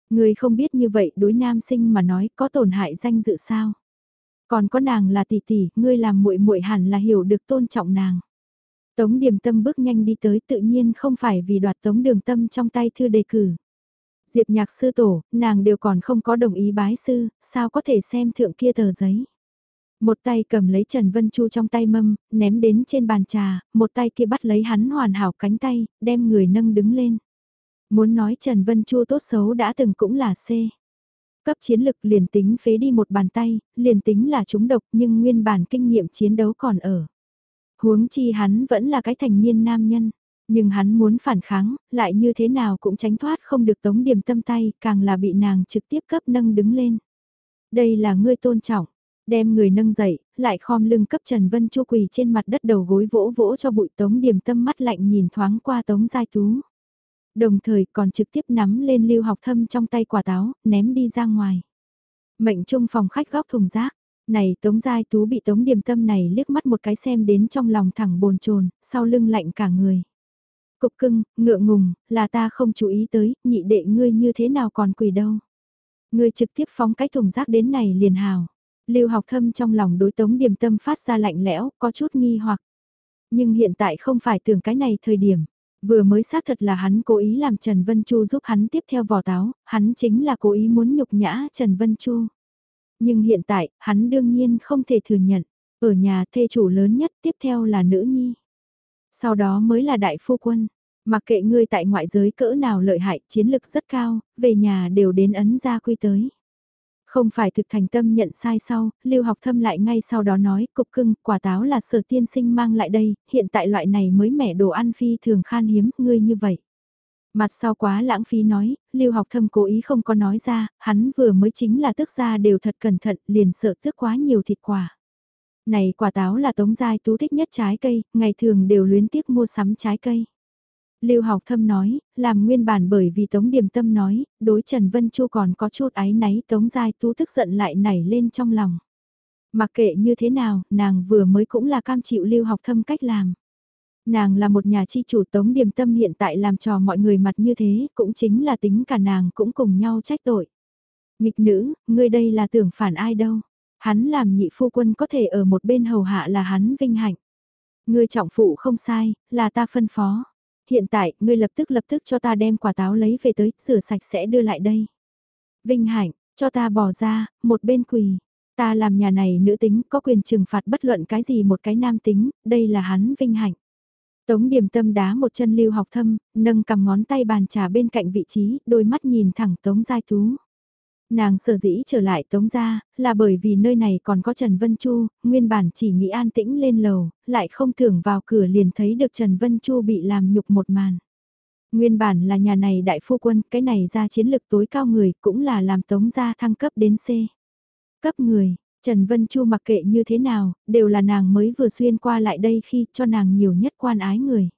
[SPEAKER 1] Người không biết như vậy đối nam sinh mà nói có tổn hại danh dự sao. Còn có nàng là tỷ tỷ, ngươi làm muội muội hẳn là hiểu được tôn trọng nàng. Tống Điềm Tâm bước nhanh đi tới tự nhiên không phải vì đoạt Tống Đường Tâm trong tay thư đề cử. Diệp nhạc sư tổ, nàng đều còn không có đồng ý bái sư, sao có thể xem thượng kia tờ giấy. Một tay cầm lấy Trần Vân Chu trong tay mâm, ném đến trên bàn trà, một tay kia bắt lấy hắn hoàn hảo cánh tay, đem người nâng đứng lên. Muốn nói Trần Vân Chu tốt xấu đã từng cũng là C. Cấp chiến lực liền tính phế đi một bàn tay, liền tính là chúng độc nhưng nguyên bản kinh nghiệm chiến đấu còn ở. Huống chi hắn vẫn là cái thành niên nam nhân, nhưng hắn muốn phản kháng, lại như thế nào cũng tránh thoát không được tống điểm tâm tay, càng là bị nàng trực tiếp cấp nâng đứng lên. Đây là ngươi tôn trọng, đem người nâng dậy, lại khom lưng cấp Trần Vân Chu quỳ trên mặt đất đầu gối vỗ vỗ cho bụi tống điểm tâm mắt lạnh nhìn thoáng qua tống giai tú. Đồng thời còn trực tiếp nắm lên lưu học thâm trong tay quả táo, ném đi ra ngoài. Mệnh trung phòng khách góc thùng rác. Này Tống Giai Tú bị Tống Điềm Tâm này liếc mắt một cái xem đến trong lòng thẳng bồn chồn sau lưng lạnh cả người. Cục cưng, ngựa ngùng, là ta không chú ý tới, nhị đệ ngươi như thế nào còn quỳ đâu. Ngươi trực tiếp phóng cái thùng rác đến này liền hào. Lưu học thâm trong lòng đối Tống Điềm Tâm phát ra lạnh lẽo, có chút nghi hoặc. Nhưng hiện tại không phải tưởng cái này thời điểm. Vừa mới xác thật là hắn cố ý làm Trần Vân Chu giúp hắn tiếp theo vỏ táo, hắn chính là cố ý muốn nhục nhã Trần Vân Chu. Nhưng hiện tại, hắn đương nhiên không thể thừa nhận, ở nhà thê chủ lớn nhất tiếp theo là nữ nhi. Sau đó mới là đại phu quân, mặc kệ ngươi tại ngoại giới cỡ nào lợi hại, chiến lực rất cao, về nhà đều đến ấn gia quy tới. Không phải thực thành tâm nhận sai sau, lưu học thâm lại ngay sau đó nói, cục cưng, quả táo là sở tiên sinh mang lại đây, hiện tại loại này mới mẻ đồ ăn phi thường khan hiếm, ngươi như vậy. Mặt sau quá lãng phí nói, lưu học thâm cố ý không có nói ra, hắn vừa mới chính là tức ra đều thật cẩn thận, liền sợ tước quá nhiều thịt quả. Này quả táo là tống giai tú thích nhất trái cây, ngày thường đều luyến tiếc mua sắm trái cây. Lưu học thâm nói, làm nguyên bản bởi vì Tống Điềm Tâm nói, đối Trần Vân Chu còn có chút ái náy Tống Giai Tú tức giận lại nảy lên trong lòng. Mặc kệ như thế nào, nàng vừa mới cũng là cam chịu lưu học thâm cách làm. Nàng là một nhà chi chủ Tống Điềm Tâm hiện tại làm trò mọi người mặt như thế, cũng chính là tính cả nàng cũng cùng nhau trách tội. Nghịch nữ, ngươi đây là tưởng phản ai đâu. Hắn làm nhị phu quân có thể ở một bên hầu hạ là hắn vinh hạnh. Ngươi trọng phụ không sai, là ta phân phó hiện tại, ngươi lập tức lập tức cho ta đem quả táo lấy về tới, rửa sạch sẽ đưa lại đây. Vinh Hạnh, cho ta bỏ ra, một bên quỳ. Ta làm nhà này nữ tính có quyền trừng phạt bất luận cái gì một cái nam tính, đây là hắn Vinh Hạnh. Tống điểm tâm đá một chân lưu học thâm, nâng cầm ngón tay bàn trà bên cạnh vị trí, đôi mắt nhìn thẳng Tống Giai Tú. Nàng sở dĩ trở lại Tống gia, là bởi vì nơi này còn có Trần Vân Chu, nguyên bản chỉ nghĩ an tĩnh lên lầu, lại không thưởng vào cửa liền thấy được Trần Vân Chu bị làm nhục một màn. Nguyên bản là nhà này đại phu quân, cái này ra chiến lực tối cao người, cũng là làm Tống gia thăng cấp đến C. Cấp người, Trần Vân Chu mặc kệ như thế nào, đều là nàng mới vừa xuyên qua lại đây khi cho nàng nhiều nhất quan ái người.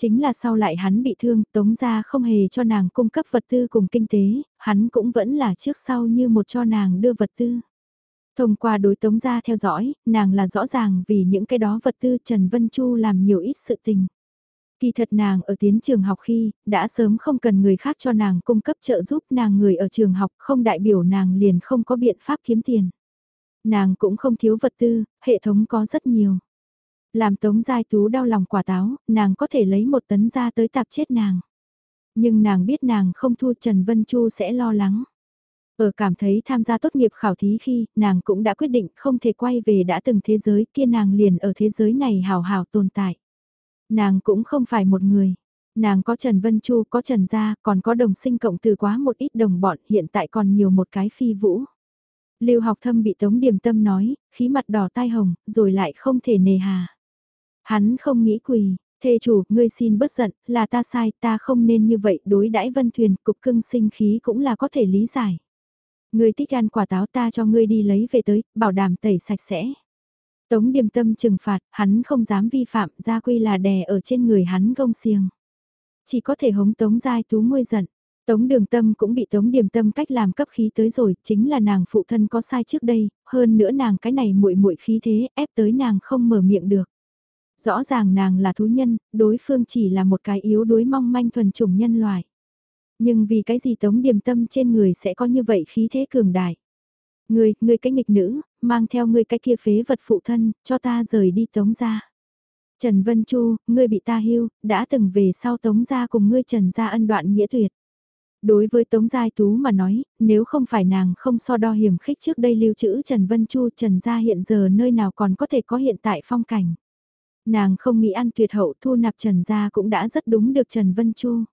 [SPEAKER 1] Chính là sau lại hắn bị thương, tống gia không hề cho nàng cung cấp vật tư cùng kinh tế, hắn cũng vẫn là trước sau như một cho nàng đưa vật tư. Thông qua đối tống gia theo dõi, nàng là rõ ràng vì những cái đó vật tư Trần Vân Chu làm nhiều ít sự tình. Kỳ thật nàng ở tiến trường học khi, đã sớm không cần người khác cho nàng cung cấp trợ giúp nàng người ở trường học không đại biểu nàng liền không có biện pháp kiếm tiền. Nàng cũng không thiếu vật tư, hệ thống có rất nhiều. Làm tống giai tú đau lòng quả táo, nàng có thể lấy một tấn ra tới tạp chết nàng. Nhưng nàng biết nàng không thu Trần Vân Chu sẽ lo lắng. Ở cảm thấy tham gia tốt nghiệp khảo thí khi, nàng cũng đã quyết định không thể quay về đã từng thế giới kia nàng liền ở thế giới này hào hào tồn tại. Nàng cũng không phải một người. Nàng có Trần Vân Chu, có Trần Gia, còn có đồng sinh cộng từ quá một ít đồng bọn, hiện tại còn nhiều một cái phi vũ. Lưu học thâm bị Tống Điềm Tâm nói, khí mặt đỏ tai hồng, rồi lại không thể nề hà. Hắn không nghĩ quỳ, thê chủ, ngươi xin bớt giận, là ta sai, ta không nên như vậy đối đãi Vân Thuyền, cục cưng sinh khí cũng là có thể lý giải. Ngươi thích ăn quả táo ta cho ngươi đi lấy về tới, bảo đảm tẩy sạch sẽ. Tống điềm tâm trừng phạt, hắn không dám vi phạm, gia quy là đè ở trên người hắn gông xiềng. Chỉ có thể hống tống giai tú nguôi giận. Tống đường tâm cũng bị tống điềm tâm cách làm cấp khí tới rồi, chính là nàng phụ thân có sai trước đây, hơn nữa nàng cái này muội muội khí thế, ép tới nàng không mở miệng được. Rõ ràng nàng là thú nhân, đối phương chỉ là một cái yếu đuối mong manh thuần chủng nhân loại. Nhưng vì cái gì tống điềm tâm trên người sẽ có như vậy khí thế cường đại. Ngươi, ngươi cái nghịch nữ, mang theo ngươi cái kia phế vật phụ thân, cho ta rời đi tống ra. Trần Vân Chu, ngươi bị ta hưu, đã từng về sau tống ra cùng ngươi trần ra ân đoạn nghĩa tuyệt. Đối với Tống Giai Tú mà nói, nếu không phải nàng không so đo hiểm khích trước đây lưu trữ Trần Vân Chu Trần gia hiện giờ nơi nào còn có thể có hiện tại phong cảnh. Nàng không nghĩ ăn tuyệt hậu thu nạp Trần gia cũng đã rất đúng được Trần Vân Chu.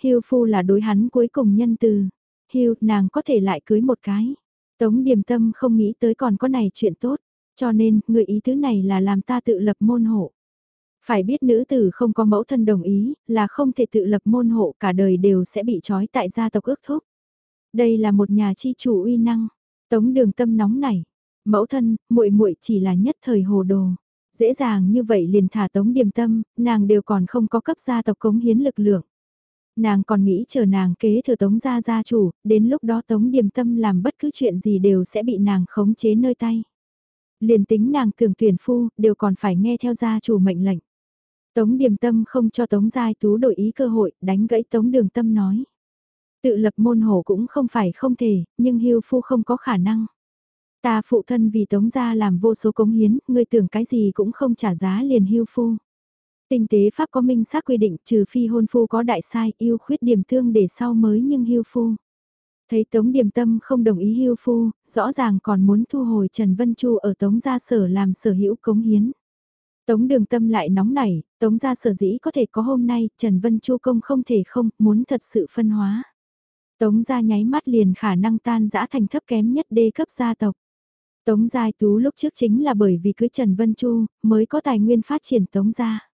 [SPEAKER 1] Hiêu phu là đối hắn cuối cùng nhân từ. Hiêu, nàng có thể lại cưới một cái. Tống điềm tâm không nghĩ tới còn có này chuyện tốt, cho nên người ý tứ này là làm ta tự lập môn hộ. Phải biết nữ tử không có mẫu thân đồng ý, là không thể tự lập môn hộ cả đời đều sẽ bị trói tại gia tộc ước thúc. Đây là một nhà chi chủ uy năng, tống đường tâm nóng này. Mẫu thân, muội muội chỉ là nhất thời hồ đồ. Dễ dàng như vậy liền thả tống điềm tâm, nàng đều còn không có cấp gia tộc cống hiến lực lượng. Nàng còn nghĩ chờ nàng kế thừa tống gia gia chủ, đến lúc đó tống điềm tâm làm bất cứ chuyện gì đều sẽ bị nàng khống chế nơi tay. Liền tính nàng thường tuyển phu, đều còn phải nghe theo gia chủ mệnh lệnh. Tống điềm tâm không cho tống giai tú đổi ý cơ hội, đánh gãy tống đường tâm nói. Tự lập môn hổ cũng không phải không thể, nhưng hưu phu không có khả năng. Ta phụ thân vì tống gia làm vô số cống hiến, ngươi tưởng cái gì cũng không trả giá liền hưu phu. Tinh tế pháp có minh xác quy định trừ phi hôn phu có đại sai yêu khuyết điểm thương để sau mới nhưng hưu phu. Thấy Tống Điềm Tâm không đồng ý hưu phu, rõ ràng còn muốn thu hồi Trần Vân Chu ở Tống Gia Sở làm sở hữu cống hiến. Tống Đường Tâm lại nóng nảy, Tống Gia Sở dĩ có thể có hôm nay, Trần Vân Chu công không thể không, muốn thật sự phân hóa. Tống Gia nháy mắt liền khả năng tan dã thành thấp kém nhất đê cấp gia tộc. Tống Giai Tú lúc trước chính là bởi vì cưới Trần Vân Chu, mới có tài nguyên phát triển Tống Gia.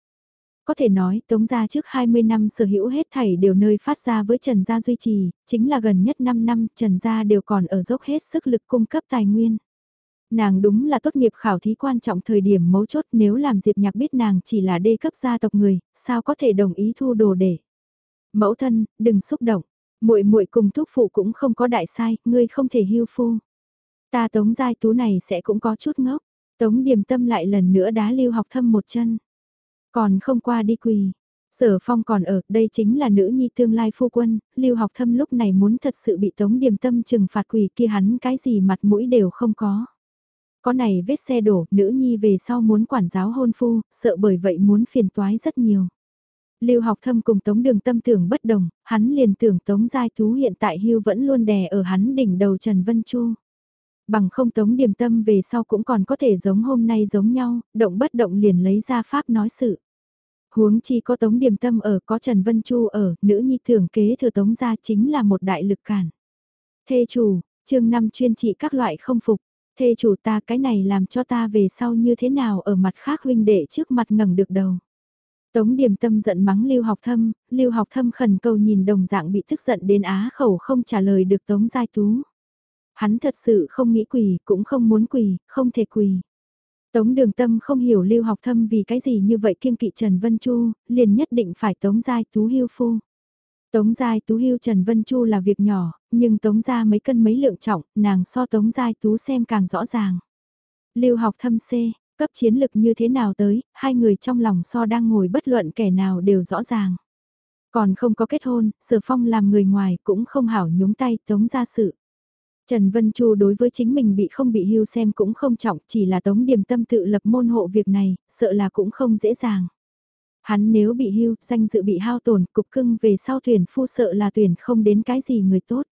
[SPEAKER 1] Có thể nói, Tống Gia trước 20 năm sở hữu hết thảy đều nơi phát ra với Trần Gia duy trì, chính là gần nhất 5 năm Trần Gia đều còn ở dốc hết sức lực cung cấp tài nguyên. Nàng đúng là tốt nghiệp khảo thí quan trọng thời điểm mấu chốt nếu làm Diệp Nhạc biết nàng chỉ là đê cấp gia tộc người, sao có thể đồng ý thu đồ để. Mẫu thân, đừng xúc động, muội muội cùng thúc phụ cũng không có đại sai, ngươi không thể hưu phu. Ta Tống Giai Tú này sẽ cũng có chút ngốc. Tống Điềm Tâm lại lần nữa đá lưu học thâm một chân. Còn không qua đi quỳ. Sở phong còn ở, đây chính là nữ nhi tương lai phu quân, lưu học thâm lúc này muốn thật sự bị tống điềm tâm trừng phạt quỳ kia hắn cái gì mặt mũi đều không có. Có này vết xe đổ, nữ nhi về sau muốn quản giáo hôn phu, sợ bởi vậy muốn phiền toái rất nhiều. Lưu học thâm cùng tống đường tâm tưởng bất đồng, hắn liền tưởng tống giai tú hiện tại hưu vẫn luôn đè ở hắn đỉnh đầu Trần Vân Chu. Bằng không tống điềm tâm về sau cũng còn có thể giống hôm nay giống nhau, động bất động liền lấy ra pháp nói sự. Huống chi có Tống Điềm Tâm ở, có Trần Vân Chu ở, nữ nhi thường kế thừa Tống gia chính là một đại lực cản. Thê chủ, chương năm chuyên trị các loại không phục, thê chủ ta cái này làm cho ta về sau như thế nào ở mặt khác huynh đệ trước mặt ngẩng được đầu. Tống Điềm Tâm giận mắng Lưu Học Thâm, Lưu Học Thâm khẩn cầu nhìn đồng dạng bị tức giận đến á khẩu không trả lời được Tống Giai Tú. Hắn thật sự không nghĩ quỳ, cũng không muốn quỳ, không thể quỳ. Tống đường tâm không hiểu lưu học thâm vì cái gì như vậy kiêng kỵ Trần Vân Chu, liền nhất định phải tống giai tú hưu phu. Tống giai tú hưu Trần Vân Chu là việc nhỏ, nhưng tống ra mấy cân mấy lượng trọng, nàng so tống giai tú xem càng rõ ràng. Lưu học thâm C, cấp chiến lực như thế nào tới, hai người trong lòng so đang ngồi bất luận kẻ nào đều rõ ràng. Còn không có kết hôn, Sở Phong làm người ngoài cũng không hảo nhúng tay tống ra sự. Trần Vân Chu đối với chính mình bị không bị hưu xem cũng không trọng, chỉ là tống điểm tâm tự lập môn hộ việc này, sợ là cũng không dễ dàng. Hắn nếu bị hưu, danh dự bị hao tổn, cục cưng về sau tuyển phu sợ là tuyển không đến cái gì người tốt.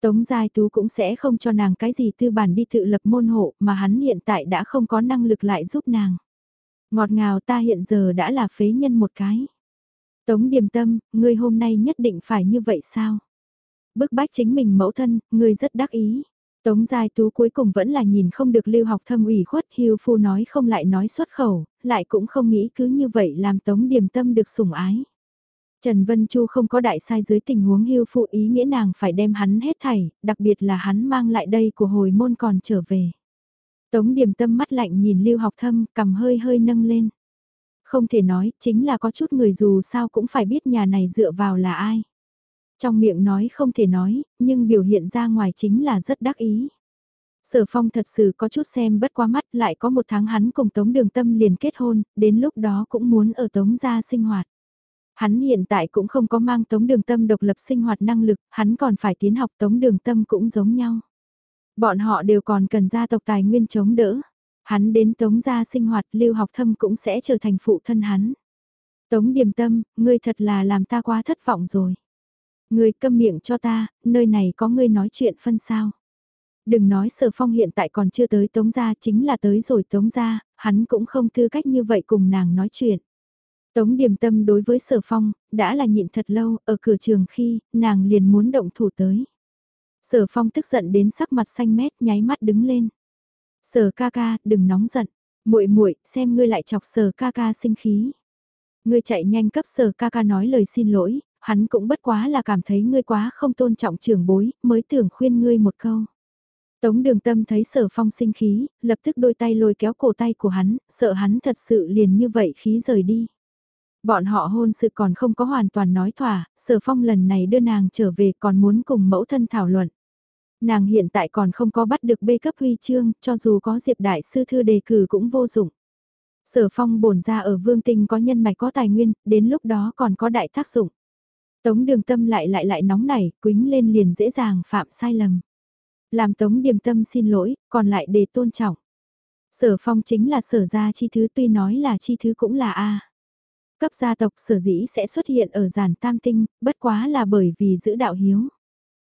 [SPEAKER 1] Tống Giai Tú cũng sẽ không cho nàng cái gì tư bản đi tự lập môn hộ mà hắn hiện tại đã không có năng lực lại giúp nàng. Ngọt ngào ta hiện giờ đã là phế nhân một cái. Tống điềm tâm, ngươi hôm nay nhất định phải như vậy sao? Bức bách chính mình mẫu thân, người rất đắc ý. Tống Giai Tú cuối cùng vẫn là nhìn không được lưu học thâm ủy khuất hưu phu nói không lại nói xuất khẩu, lại cũng không nghĩ cứ như vậy làm Tống Điềm Tâm được sủng ái. Trần Vân Chu không có đại sai dưới tình huống hưu phụ ý nghĩa nàng phải đem hắn hết thảy, đặc biệt là hắn mang lại đây của hồi môn còn trở về. Tống Điềm Tâm mắt lạnh nhìn lưu học thâm, cầm hơi hơi nâng lên. Không thể nói, chính là có chút người dù sao cũng phải biết nhà này dựa vào là ai. Trong miệng nói không thể nói, nhưng biểu hiện ra ngoài chính là rất đắc ý. Sở phong thật sự có chút xem bất qua mắt lại có một tháng hắn cùng Tống Đường Tâm liền kết hôn, đến lúc đó cũng muốn ở Tống gia sinh hoạt. Hắn hiện tại cũng không có mang Tống Đường Tâm độc lập sinh hoạt năng lực, hắn còn phải tiến học Tống Đường Tâm cũng giống nhau. Bọn họ đều còn cần gia tộc tài nguyên chống đỡ. Hắn đến Tống gia sinh hoạt lưu học thâm cũng sẽ trở thành phụ thân hắn. Tống Điềm Tâm, ngươi thật là làm ta quá thất vọng rồi. Ngươi câm miệng cho ta, nơi này có ngươi nói chuyện phân sao. Đừng nói sở phong hiện tại còn chưa tới tống gia chính là tới rồi tống gia, hắn cũng không tư cách như vậy cùng nàng nói chuyện. Tống điềm tâm đối với sở phong, đã là nhịn thật lâu, ở cửa trường khi, nàng liền muốn động thủ tới. Sở phong tức giận đến sắc mặt xanh mét nháy mắt đứng lên. Sở ca ca, đừng nóng giận. muội muội xem ngươi lại chọc sở ca ca sinh khí. Ngươi chạy nhanh cấp sở ca ca nói lời xin lỗi, hắn cũng bất quá là cảm thấy ngươi quá không tôn trọng trưởng bối, mới tưởng khuyên ngươi một câu. Tống đường tâm thấy sở phong sinh khí, lập tức đôi tay lôi kéo cổ tay của hắn, sợ hắn thật sự liền như vậy khí rời đi. Bọn họ hôn sự còn không có hoàn toàn nói thỏa, sở phong lần này đưa nàng trở về còn muốn cùng mẫu thân thảo luận. Nàng hiện tại còn không có bắt được bê cấp huy chương, cho dù có diệp đại sư thư đề cử cũng vô dụng. Sở phong bổn ra ở vương tinh có nhân mạch có tài nguyên, đến lúc đó còn có đại tác dụng. Tống đường tâm lại lại lại nóng nảy, quính lên liền dễ dàng phạm sai lầm. Làm tống điềm tâm xin lỗi, còn lại để tôn trọng. Sở phong chính là sở gia chi thứ tuy nói là chi thứ cũng là A. Cấp gia tộc sở dĩ sẽ xuất hiện ở giản tam tinh, bất quá là bởi vì giữ đạo hiếu.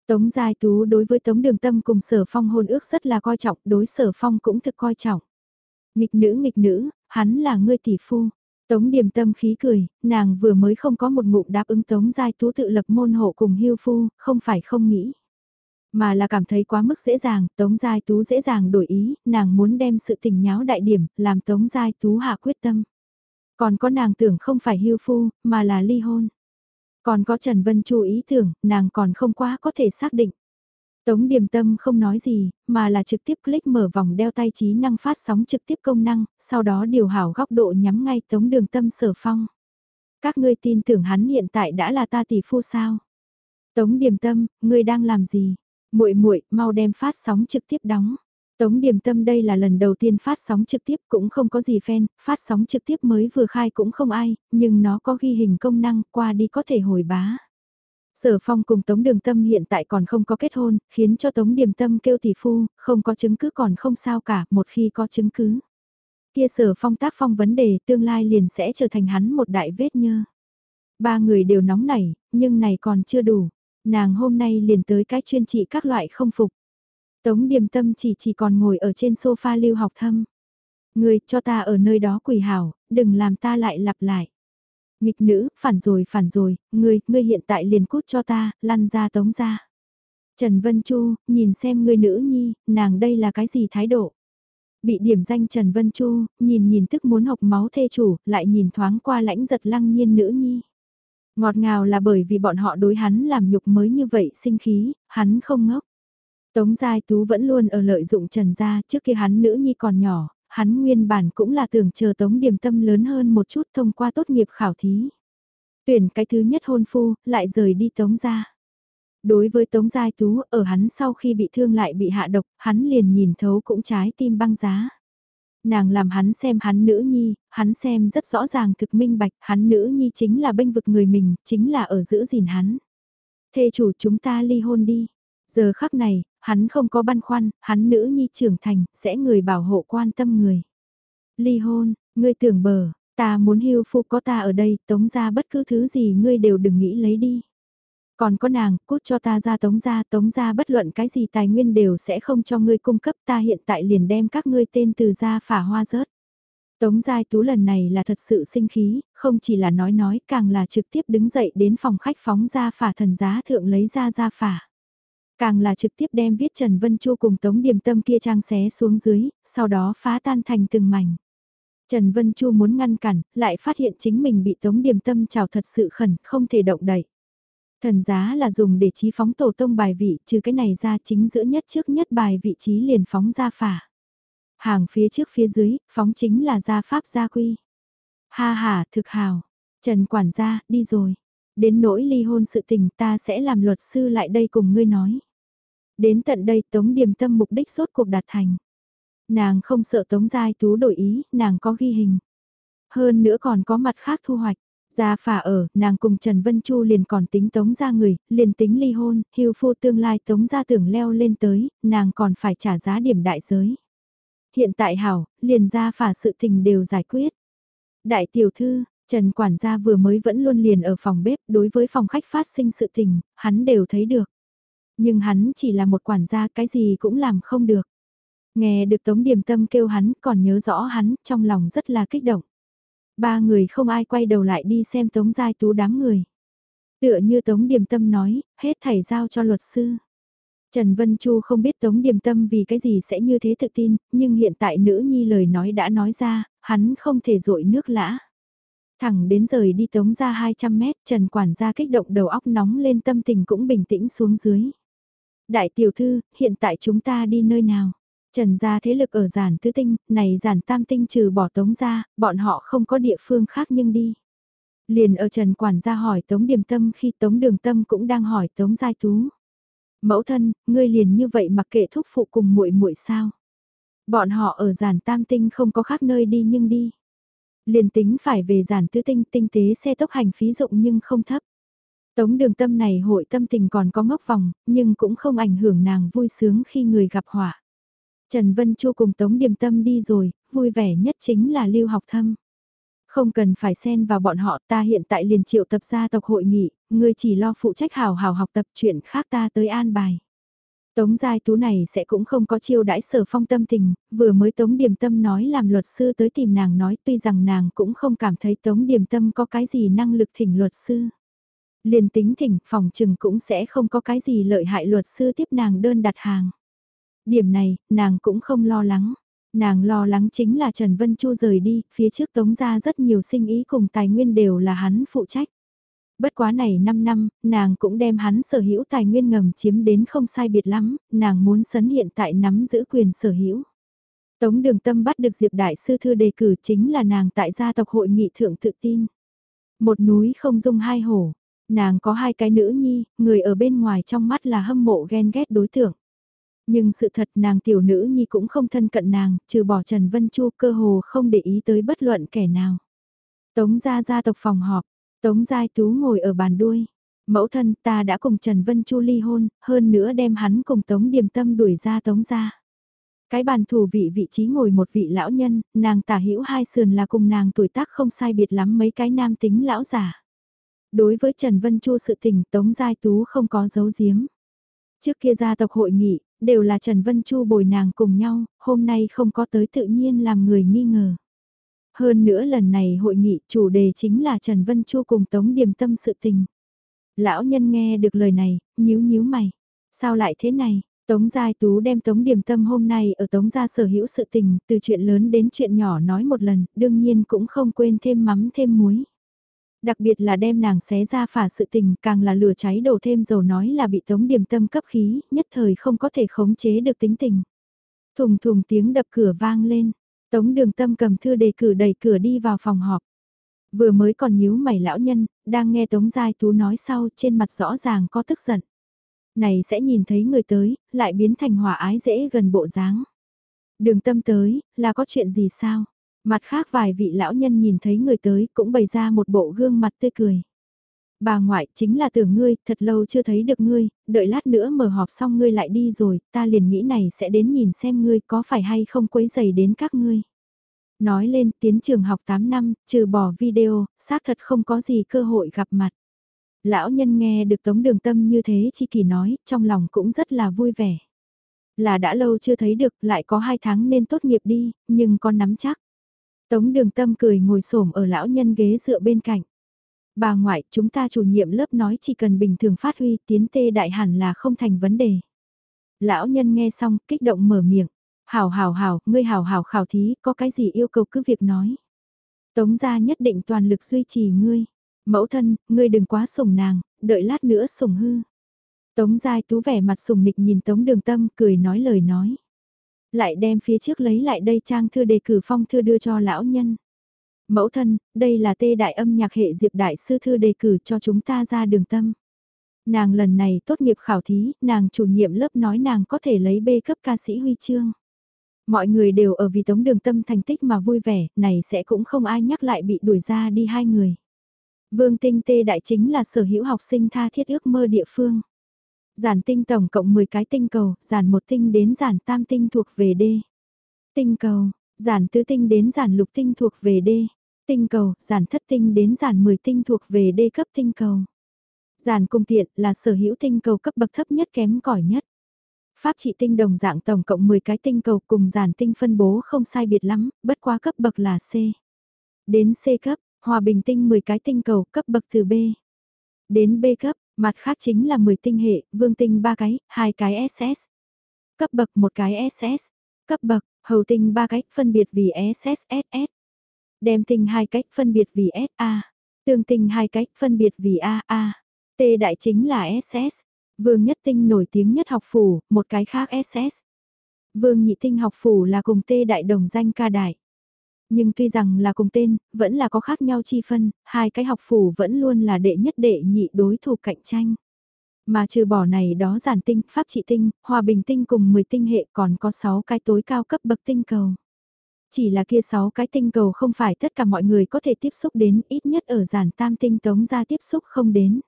[SPEAKER 1] Tống Giai Tú đối với Tống Đường Tâm cùng Sở Phong hôn ước rất là coi trọng, đối Sở Phong cũng thực coi trọng. Nghịch nữ nghịch nữ, hắn là ngươi tỷ phu. Tống Điềm Tâm khí cười, nàng vừa mới không có một ngụm đáp ứng Tống Giai Tú tự lập môn hộ cùng hưu phu, không phải không nghĩ. Mà là cảm thấy quá mức dễ dàng, Tống Giai Tú dễ dàng đổi ý, nàng muốn đem sự tình nháo đại điểm, làm Tống Giai Tú hạ quyết tâm. Còn có nàng tưởng không phải hưu phu, mà là ly hôn. Còn có Trần Vân Chu ý tưởng, nàng còn không quá có thể xác định. Tống Điềm Tâm không nói gì, mà là trực tiếp click mở vòng đeo tay trí năng phát sóng trực tiếp công năng, sau đó điều hảo góc độ nhắm ngay Tống Đường Tâm sở phong. Các ngươi tin tưởng hắn hiện tại đã là ta tỷ phu sao? Tống Điềm Tâm, ngươi đang làm gì? Muội muội, mau đem phát sóng trực tiếp đóng. Tống Điềm Tâm đây là lần đầu tiên phát sóng trực tiếp cũng không có gì fan, phát sóng trực tiếp mới vừa khai cũng không ai, nhưng nó có ghi hình công năng qua đi có thể hồi bá. Sở Phong cùng Tống Đường Tâm hiện tại còn không có kết hôn, khiến cho Tống Điềm Tâm kêu tỷ phu, không có chứng cứ còn không sao cả, một khi có chứng cứ. Kia Sở Phong tác phong vấn đề tương lai liền sẽ trở thành hắn một đại vết nhơ. Ba người đều nóng nảy, nhưng này còn chưa đủ. Nàng hôm nay liền tới cái chuyên trị các loại không phục. Tống Điềm Tâm chỉ chỉ còn ngồi ở trên sofa lưu học thâm. Người cho ta ở nơi đó quỳ hảo, đừng làm ta lại lặp lại. Nghịch nữ, phản rồi phản rồi, ngươi, ngươi hiện tại liền cút cho ta, lăn ra tống ra. Trần Vân Chu, nhìn xem ngươi nữ nhi, nàng đây là cái gì thái độ. Bị điểm danh Trần Vân Chu, nhìn nhìn tức muốn học máu thê chủ, lại nhìn thoáng qua lãnh giật lăng nhiên nữ nhi. Ngọt ngào là bởi vì bọn họ đối hắn làm nhục mới như vậy sinh khí, hắn không ngốc. Tống Giai Tú vẫn luôn ở lợi dụng Trần gia trước khi hắn nữ nhi còn nhỏ, hắn nguyên bản cũng là tưởng chờ Tống điểm Tâm lớn hơn một chút thông qua tốt nghiệp khảo thí. Tuyển cái thứ nhất hôn phu, lại rời đi Tống ra. Đối với Tống Giai Tú, ở hắn sau khi bị thương lại bị hạ độc, hắn liền nhìn thấu cũng trái tim băng giá. Nàng làm hắn xem hắn nữ nhi, hắn xem rất rõ ràng thực minh bạch, hắn nữ nhi chính là bênh vực người mình, chính là ở giữ gìn hắn. Thê chủ chúng ta ly hôn đi. Giờ khắc này, hắn không có băn khoăn, hắn nữ nhi trưởng thành, sẽ người bảo hộ quan tâm người. Ly hôn, ngươi tưởng bờ, ta muốn hưu phu có ta ở đây, tống ra bất cứ thứ gì ngươi đều đừng nghĩ lấy đi. Còn có nàng, cút cho ta ra tống ra, tống ra bất luận cái gì tài nguyên đều sẽ không cho ngươi cung cấp ta hiện tại liền đem các ngươi tên từ ra phả hoa rớt. Tống Giai Tú lần này là thật sự sinh khí, không chỉ là nói nói càng là trực tiếp đứng dậy đến phòng khách phóng ra phả thần giá thượng lấy ra ra phả. Càng là trực tiếp đem viết Trần Vân Chu cùng Tống Điềm Tâm kia trang xé xuống dưới, sau đó phá tan thành từng mảnh. Trần Vân Chu muốn ngăn cản, lại phát hiện chính mình bị Tống Điềm Tâm chào thật sự khẩn, không thể động đậy. Thần giá là dùng để trí phóng tổ tông bài vị, trừ cái này ra chính giữa nhất trước nhất bài vị trí liền phóng ra phả. Hàng phía trước phía dưới, phóng chính là gia pháp gia quy. Ha ha, thực hào. Trần quản gia, đi rồi. Đến nỗi ly hôn sự tình ta sẽ làm luật sư lại đây cùng ngươi nói. Đến tận đây Tống Điềm Tâm mục đích suốt cuộc đạt thành. Nàng không sợ Tống Giai Tú đổi ý, nàng có ghi hình. Hơn nữa còn có mặt khác thu hoạch. Gia phả ở, nàng cùng Trần Vân Chu liền còn tính tống ra người, liền tính ly hôn, hưu phu tương lai tống ra tưởng leo lên tới, nàng còn phải trả giá điểm đại giới. Hiện tại hảo, liền gia phả sự tình đều giải quyết. Đại tiểu thư, Trần quản gia vừa mới vẫn luôn liền ở phòng bếp đối với phòng khách phát sinh sự tình, hắn đều thấy được. Nhưng hắn chỉ là một quản gia cái gì cũng làm không được. Nghe được Tống Điềm Tâm kêu hắn còn nhớ rõ hắn trong lòng rất là kích động. Ba người không ai quay đầu lại đi xem Tống Giai Tú đám người. Tựa như Tống Điềm Tâm nói, hết thảy giao cho luật sư. Trần Vân Chu không biết Tống Điềm Tâm vì cái gì sẽ như thế tự tin, nhưng hiện tại nữ nhi lời nói đã nói ra, hắn không thể dội nước lã. Thẳng đến rời đi Tống ra 200 mét, Trần Quản gia kích động đầu óc nóng lên tâm tình cũng bình tĩnh xuống dưới. Đại tiểu thư, hiện tại chúng ta đi nơi nào? Trần gia thế lực ở giản tứ tinh, này giản tam tinh trừ bỏ tống gia, bọn họ không có địa phương khác nhưng đi. Liền ở Trần quản gia hỏi tống điềm tâm khi tống đường tâm cũng đang hỏi tống giai tú. Mẫu thân, ngươi liền như vậy mặc kệ thúc phụ cùng muội muội sao? Bọn họ ở giản tam tinh không có khác nơi đi nhưng đi. Liền tính phải về giản tứ tinh tinh tế xe tốc hành phí dụng nhưng không thấp. Tống đường tâm này hội tâm tình còn có ngốc vòng, nhưng cũng không ảnh hưởng nàng vui sướng khi người gặp họa. Trần Vân Chu cùng Tống Điềm Tâm đi rồi, vui vẻ nhất chính là lưu học thâm. Không cần phải xen vào bọn họ ta hiện tại liền triệu tập gia tộc hội nghị, ngươi chỉ lo phụ trách hào hào học tập chuyện khác ta tới an bài. Tống Giai Tú này sẽ cũng không có chiêu đãi sở phong tâm tình, vừa mới Tống Điềm Tâm nói làm luật sư tới tìm nàng nói tuy rằng nàng cũng không cảm thấy Tống Điềm Tâm có cái gì năng lực thỉnh luật sư. Liền tính thỉnh phòng chừng cũng sẽ không có cái gì lợi hại luật sư tiếp nàng đơn đặt hàng. Điểm này, nàng cũng không lo lắng. Nàng lo lắng chính là Trần Vân Chu rời đi, phía trước tống ra rất nhiều sinh ý cùng tài nguyên đều là hắn phụ trách. Bất quá này 5 năm, nàng cũng đem hắn sở hữu tài nguyên ngầm chiếm đến không sai biệt lắm, nàng muốn sấn hiện tại nắm giữ quyền sở hữu. Tống đường tâm bắt được Diệp Đại Sư Thư đề cử chính là nàng tại gia tộc hội nghị thượng tự tin. Một núi không dung hai hổ, nàng có hai cái nữ nhi, người ở bên ngoài trong mắt là hâm mộ ghen ghét đối tượng. Nhưng sự thật nàng tiểu nữ nhi cũng không thân cận nàng, trừ bỏ Trần Vân Chu cơ hồ không để ý tới bất luận kẻ nào. Tống gia gia tộc phòng họp, Tống Giai Tú ngồi ở bàn đuôi. Mẫu thân ta đã cùng Trần Vân Chu ly hôn, hơn nữa đem hắn cùng Tống Điềm Tâm đuổi ra Tống gia. Cái bàn thủ vị vị trí ngồi một vị lão nhân, nàng tả hữu hai sườn là cùng nàng tuổi tác không sai biệt lắm mấy cái nam tính lão giả. Đối với Trần Vân Chu sự tình Tống Giai Tú không có giấu giếm. Trước kia gia tộc hội nghị, đều là Trần Vân Chu bồi nàng cùng nhau, hôm nay không có tới tự nhiên làm người nghi ngờ. Hơn nữa lần này hội nghị chủ đề chính là Trần Vân Chu cùng Tống Điềm Tâm sự tình. Lão nhân nghe được lời này, nhíu nhíu mày. Sao lại thế này? Tống Giai Tú đem Tống Điềm Tâm hôm nay ở Tống Gia sở hữu sự tình, từ chuyện lớn đến chuyện nhỏ nói một lần, đương nhiên cũng không quên thêm mắm thêm muối. Đặc biệt là đem nàng xé ra phả sự tình càng là lửa cháy đổ thêm dầu nói là bị tống điểm tâm cấp khí, nhất thời không có thể khống chế được tính tình. Thùng thùng tiếng đập cửa vang lên, Tống đường tâm cầm thư đề cử đẩy cửa đi vào phòng họp. Vừa mới còn nhíu mày lão nhân, đang nghe Tống Giai Tú nói sau trên mặt rõ ràng có tức giận. Này sẽ nhìn thấy người tới, lại biến thành hòa ái dễ gần bộ dáng. Đường tâm tới, là có chuyện gì sao? Mặt khác vài vị lão nhân nhìn thấy người tới cũng bày ra một bộ gương mặt tươi cười. Bà ngoại chính là tưởng ngươi, thật lâu chưa thấy được ngươi, đợi lát nữa mở họp xong ngươi lại đi rồi, ta liền nghĩ này sẽ đến nhìn xem ngươi có phải hay không quấy dày đến các ngươi. Nói lên tiến trường học 8 năm, trừ bỏ video, xác thật không có gì cơ hội gặp mặt. Lão nhân nghe được tống đường tâm như thế chi kỳ nói, trong lòng cũng rất là vui vẻ. Là đã lâu chưa thấy được, lại có hai tháng nên tốt nghiệp đi, nhưng con nắm chắc. Tống đường tâm cười ngồi xổm ở lão nhân ghế dựa bên cạnh. Bà ngoại, chúng ta chủ nhiệm lớp nói chỉ cần bình thường phát huy tiến tê đại hẳn là không thành vấn đề. Lão nhân nghe xong, kích động mở miệng. Hảo hảo hảo, ngươi hảo hảo khảo thí, có cái gì yêu cầu cứ việc nói. Tống gia nhất định toàn lực duy trì ngươi. Mẫu thân, ngươi đừng quá sủng nàng, đợi lát nữa sủng hư. Tống giai tú vẻ mặt sùng nịch nhìn Tống đường tâm cười nói lời nói. Lại đem phía trước lấy lại đây trang thư đề cử phong thư đưa cho lão nhân. Mẫu thân, đây là tê đại âm nhạc hệ diệp đại sư thư đề cử cho chúng ta ra đường tâm. Nàng lần này tốt nghiệp khảo thí, nàng chủ nhiệm lớp nói nàng có thể lấy B cấp ca sĩ huy chương. Mọi người đều ở vì tống đường tâm thành tích mà vui vẻ, này sẽ cũng không ai nhắc lại bị đuổi ra đi hai người. Vương tinh tê đại chính là sở hữu học sinh tha thiết ước mơ địa phương. Giản tinh tổng cộng 10 cái tinh cầu, giản một tinh đến giản tam tinh thuộc về D. Tinh cầu, giản tứ tinh đến giản lục tinh thuộc về D. Tinh cầu, giản thất tinh đến giản 10 tinh thuộc về D cấp tinh cầu. Giản cung tiện là sở hữu tinh cầu cấp bậc thấp nhất kém cỏi nhất. Pháp trị tinh đồng dạng tổng cộng 10 cái tinh cầu cùng giản tinh phân bố không sai biệt lắm, bất quá cấp bậc là C. Đến C cấp, hòa bình tinh 10 cái tinh cầu cấp bậc từ B. Đến B cấp, mặt khác chính là 10 tinh hệ, vương tinh 3 cái, 2 cái SS. Cấp bậc 1 cái SS. Cấp bậc, hầu tinh 3 cái, phân biệt vì SSSS. Đem tinh 2 cách phân biệt vì SA. Tương tinh 2 cách phân biệt vì AA. T đại chính là SS. Vương nhất tinh nổi tiếng nhất học phủ, một cái khác SS. Vương nhị tinh học phủ là cùng T đại đồng danh ca đại. Nhưng tuy rằng là cùng tên, vẫn là có khác nhau chi phân, hai cái học phủ vẫn luôn là đệ nhất đệ nhị đối thủ cạnh tranh. Mà trừ bỏ này đó giản tinh, pháp trị tinh, hòa bình tinh cùng 10 tinh hệ còn có 6 cái tối cao cấp bậc tinh cầu. Chỉ là kia 6 cái tinh cầu không phải tất cả mọi người có thể tiếp xúc đến, ít nhất ở giản tam tinh tống ra tiếp xúc không đến.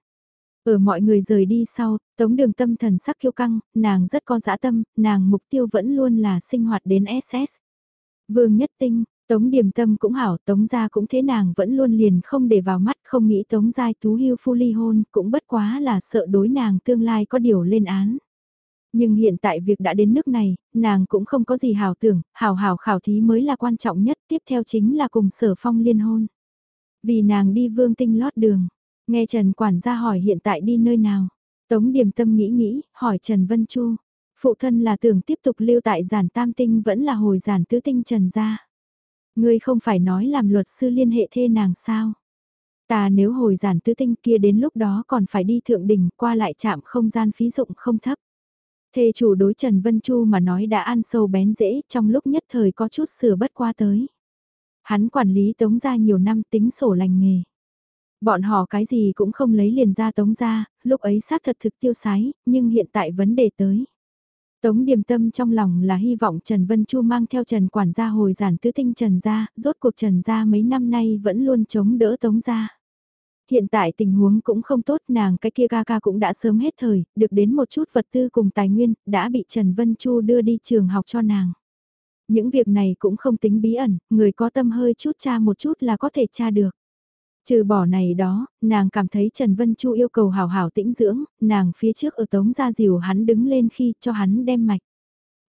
[SPEAKER 1] Ở mọi người rời đi sau, tống đường tâm thần sắc kiêu căng, nàng rất có dã tâm, nàng mục tiêu vẫn luôn là sinh hoạt đến SS. Vương nhất tinh, tống điểm tâm cũng hảo, tống gia cũng thế nàng vẫn luôn liền không để vào mắt, không nghĩ tống giai tú hưu phu ly hôn, cũng bất quá là sợ đối nàng tương lai có điều lên án. Nhưng hiện tại việc đã đến nước này, nàng cũng không có gì hào tưởng, hào hào khảo thí mới là quan trọng nhất, tiếp theo chính là cùng sở phong liên hôn. Vì nàng đi vương tinh lót đường, nghe Trần quản gia hỏi hiện tại đi nơi nào. Tống điểm tâm nghĩ nghĩ, hỏi Trần Vân Chu. Phụ thân là tưởng tiếp tục lưu tại giản tam tinh vẫn là hồi giản tứ tinh Trần gia. Ngươi không phải nói làm luật sư liên hệ thê nàng sao? Ta nếu hồi giản tứ tinh kia đến lúc đó còn phải đi thượng đỉnh qua lại chạm không gian phí dụng không thấp. Thê chủ đối Trần Vân Chu mà nói đã ăn sâu bén dễ trong lúc nhất thời có chút sửa bất qua tới. Hắn quản lý tống ra nhiều năm tính sổ lành nghề. Bọn họ cái gì cũng không lấy liền ra tống ra, lúc ấy xác thật thực tiêu sái, nhưng hiện tại vấn đề tới. Tống điềm tâm trong lòng là hy vọng Trần Vân Chu mang theo Trần quản gia hồi giản tứ tinh Trần gia, rốt cuộc Trần gia mấy năm nay vẫn luôn chống đỡ tống gia. Hiện tại tình huống cũng không tốt nàng cái kia ca ca cũng đã sớm hết thời, được đến một chút vật tư cùng tài nguyên, đã bị Trần Vân Chu đưa đi trường học cho nàng. Những việc này cũng không tính bí ẩn, người có tâm hơi chút tra một chút là có thể tra được. Trừ bỏ này đó, nàng cảm thấy Trần Vân Chu yêu cầu hào hảo tĩnh dưỡng, nàng phía trước ở tống ra dìu hắn đứng lên khi cho hắn đem mạch.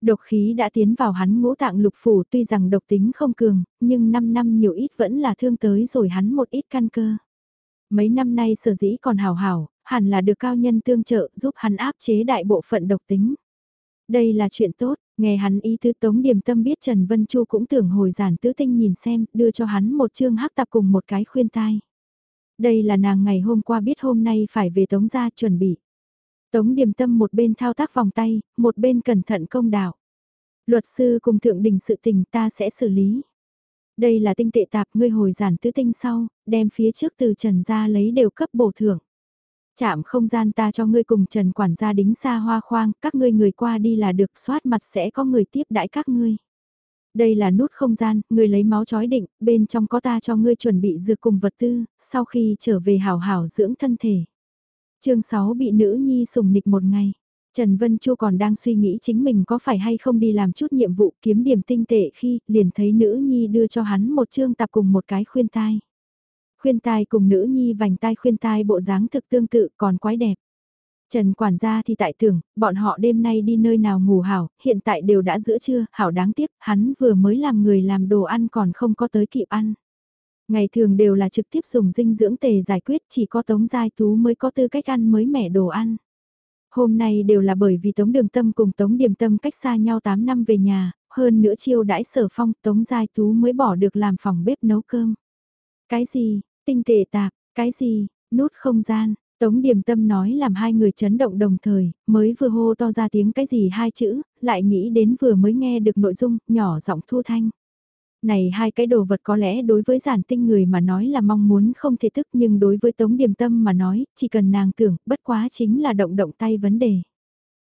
[SPEAKER 1] Độc khí đã tiến vào hắn ngũ tạng lục phủ tuy rằng độc tính không cường, nhưng 5 năm nhiều ít vẫn là thương tới rồi hắn một ít căn cơ. Mấy năm nay sở dĩ còn hào hảo, hẳn là được cao nhân tương trợ giúp hắn áp chế đại bộ phận độc tính. Đây là chuyện tốt, nghe hắn ý tứ tống điểm tâm biết Trần Vân Chu cũng tưởng hồi giản tứ tinh nhìn xem, đưa cho hắn một chương hắc tập cùng một cái khuyên tai. Đây là nàng ngày hôm qua biết hôm nay phải về tống ra chuẩn bị. Tống điểm tâm một bên thao tác vòng tay, một bên cẩn thận công đạo. Luật sư cùng thượng đình sự tình ta sẽ xử lý. Đây là tinh tệ tạp ngươi hồi giản tứ tinh sau, đem phía trước từ trần ra lấy đều cấp bổ thưởng. Chạm không gian ta cho ngươi cùng trần quản gia đính xa hoa khoang, các ngươi người qua đi là được soát mặt sẽ có người tiếp đãi các ngươi. Đây là nút không gian, ngươi lấy máu chói định, bên trong có ta cho ngươi chuẩn bị dược cùng vật tư, sau khi trở về hảo hảo dưỡng thân thể. chương 6 bị nữ nhi sùng nịch một ngày. Trần Vân Chu còn đang suy nghĩ chính mình có phải hay không đi làm chút nhiệm vụ kiếm điểm tinh tệ khi liền thấy nữ nhi đưa cho hắn một chương tập cùng một cái khuyên tai. Khuyên tai cùng nữ nhi vành tai khuyên tai bộ dáng thực tương tự còn quái đẹp. Trần quản gia thì tại tưởng, bọn họ đêm nay đi nơi nào ngủ hảo, hiện tại đều đã giữa trưa, hảo đáng tiếc, hắn vừa mới làm người làm đồ ăn còn không có tới kịp ăn. Ngày thường đều là trực tiếp dùng dinh dưỡng tề giải quyết, chỉ có Tống Giai Tú mới có tư cách ăn mới mẻ đồ ăn. Hôm nay đều là bởi vì Tống Đường Tâm cùng Tống điểm Tâm cách xa nhau 8 năm về nhà, hơn nữa chiêu đãi sở phong Tống Giai Tú mới bỏ được làm phòng bếp nấu cơm. Cái gì, tinh tệ tạp, cái gì, nút không gian, Tống Điềm Tâm nói làm hai người chấn động đồng thời, mới vừa hô to ra tiếng cái gì hai chữ, lại nghĩ đến vừa mới nghe được nội dung, nhỏ giọng thu thanh. Này hai cái đồ vật có lẽ đối với giản tinh người mà nói là mong muốn không thể thức nhưng đối với Tống Điềm Tâm mà nói, chỉ cần nàng tưởng, bất quá chính là động động tay vấn đề.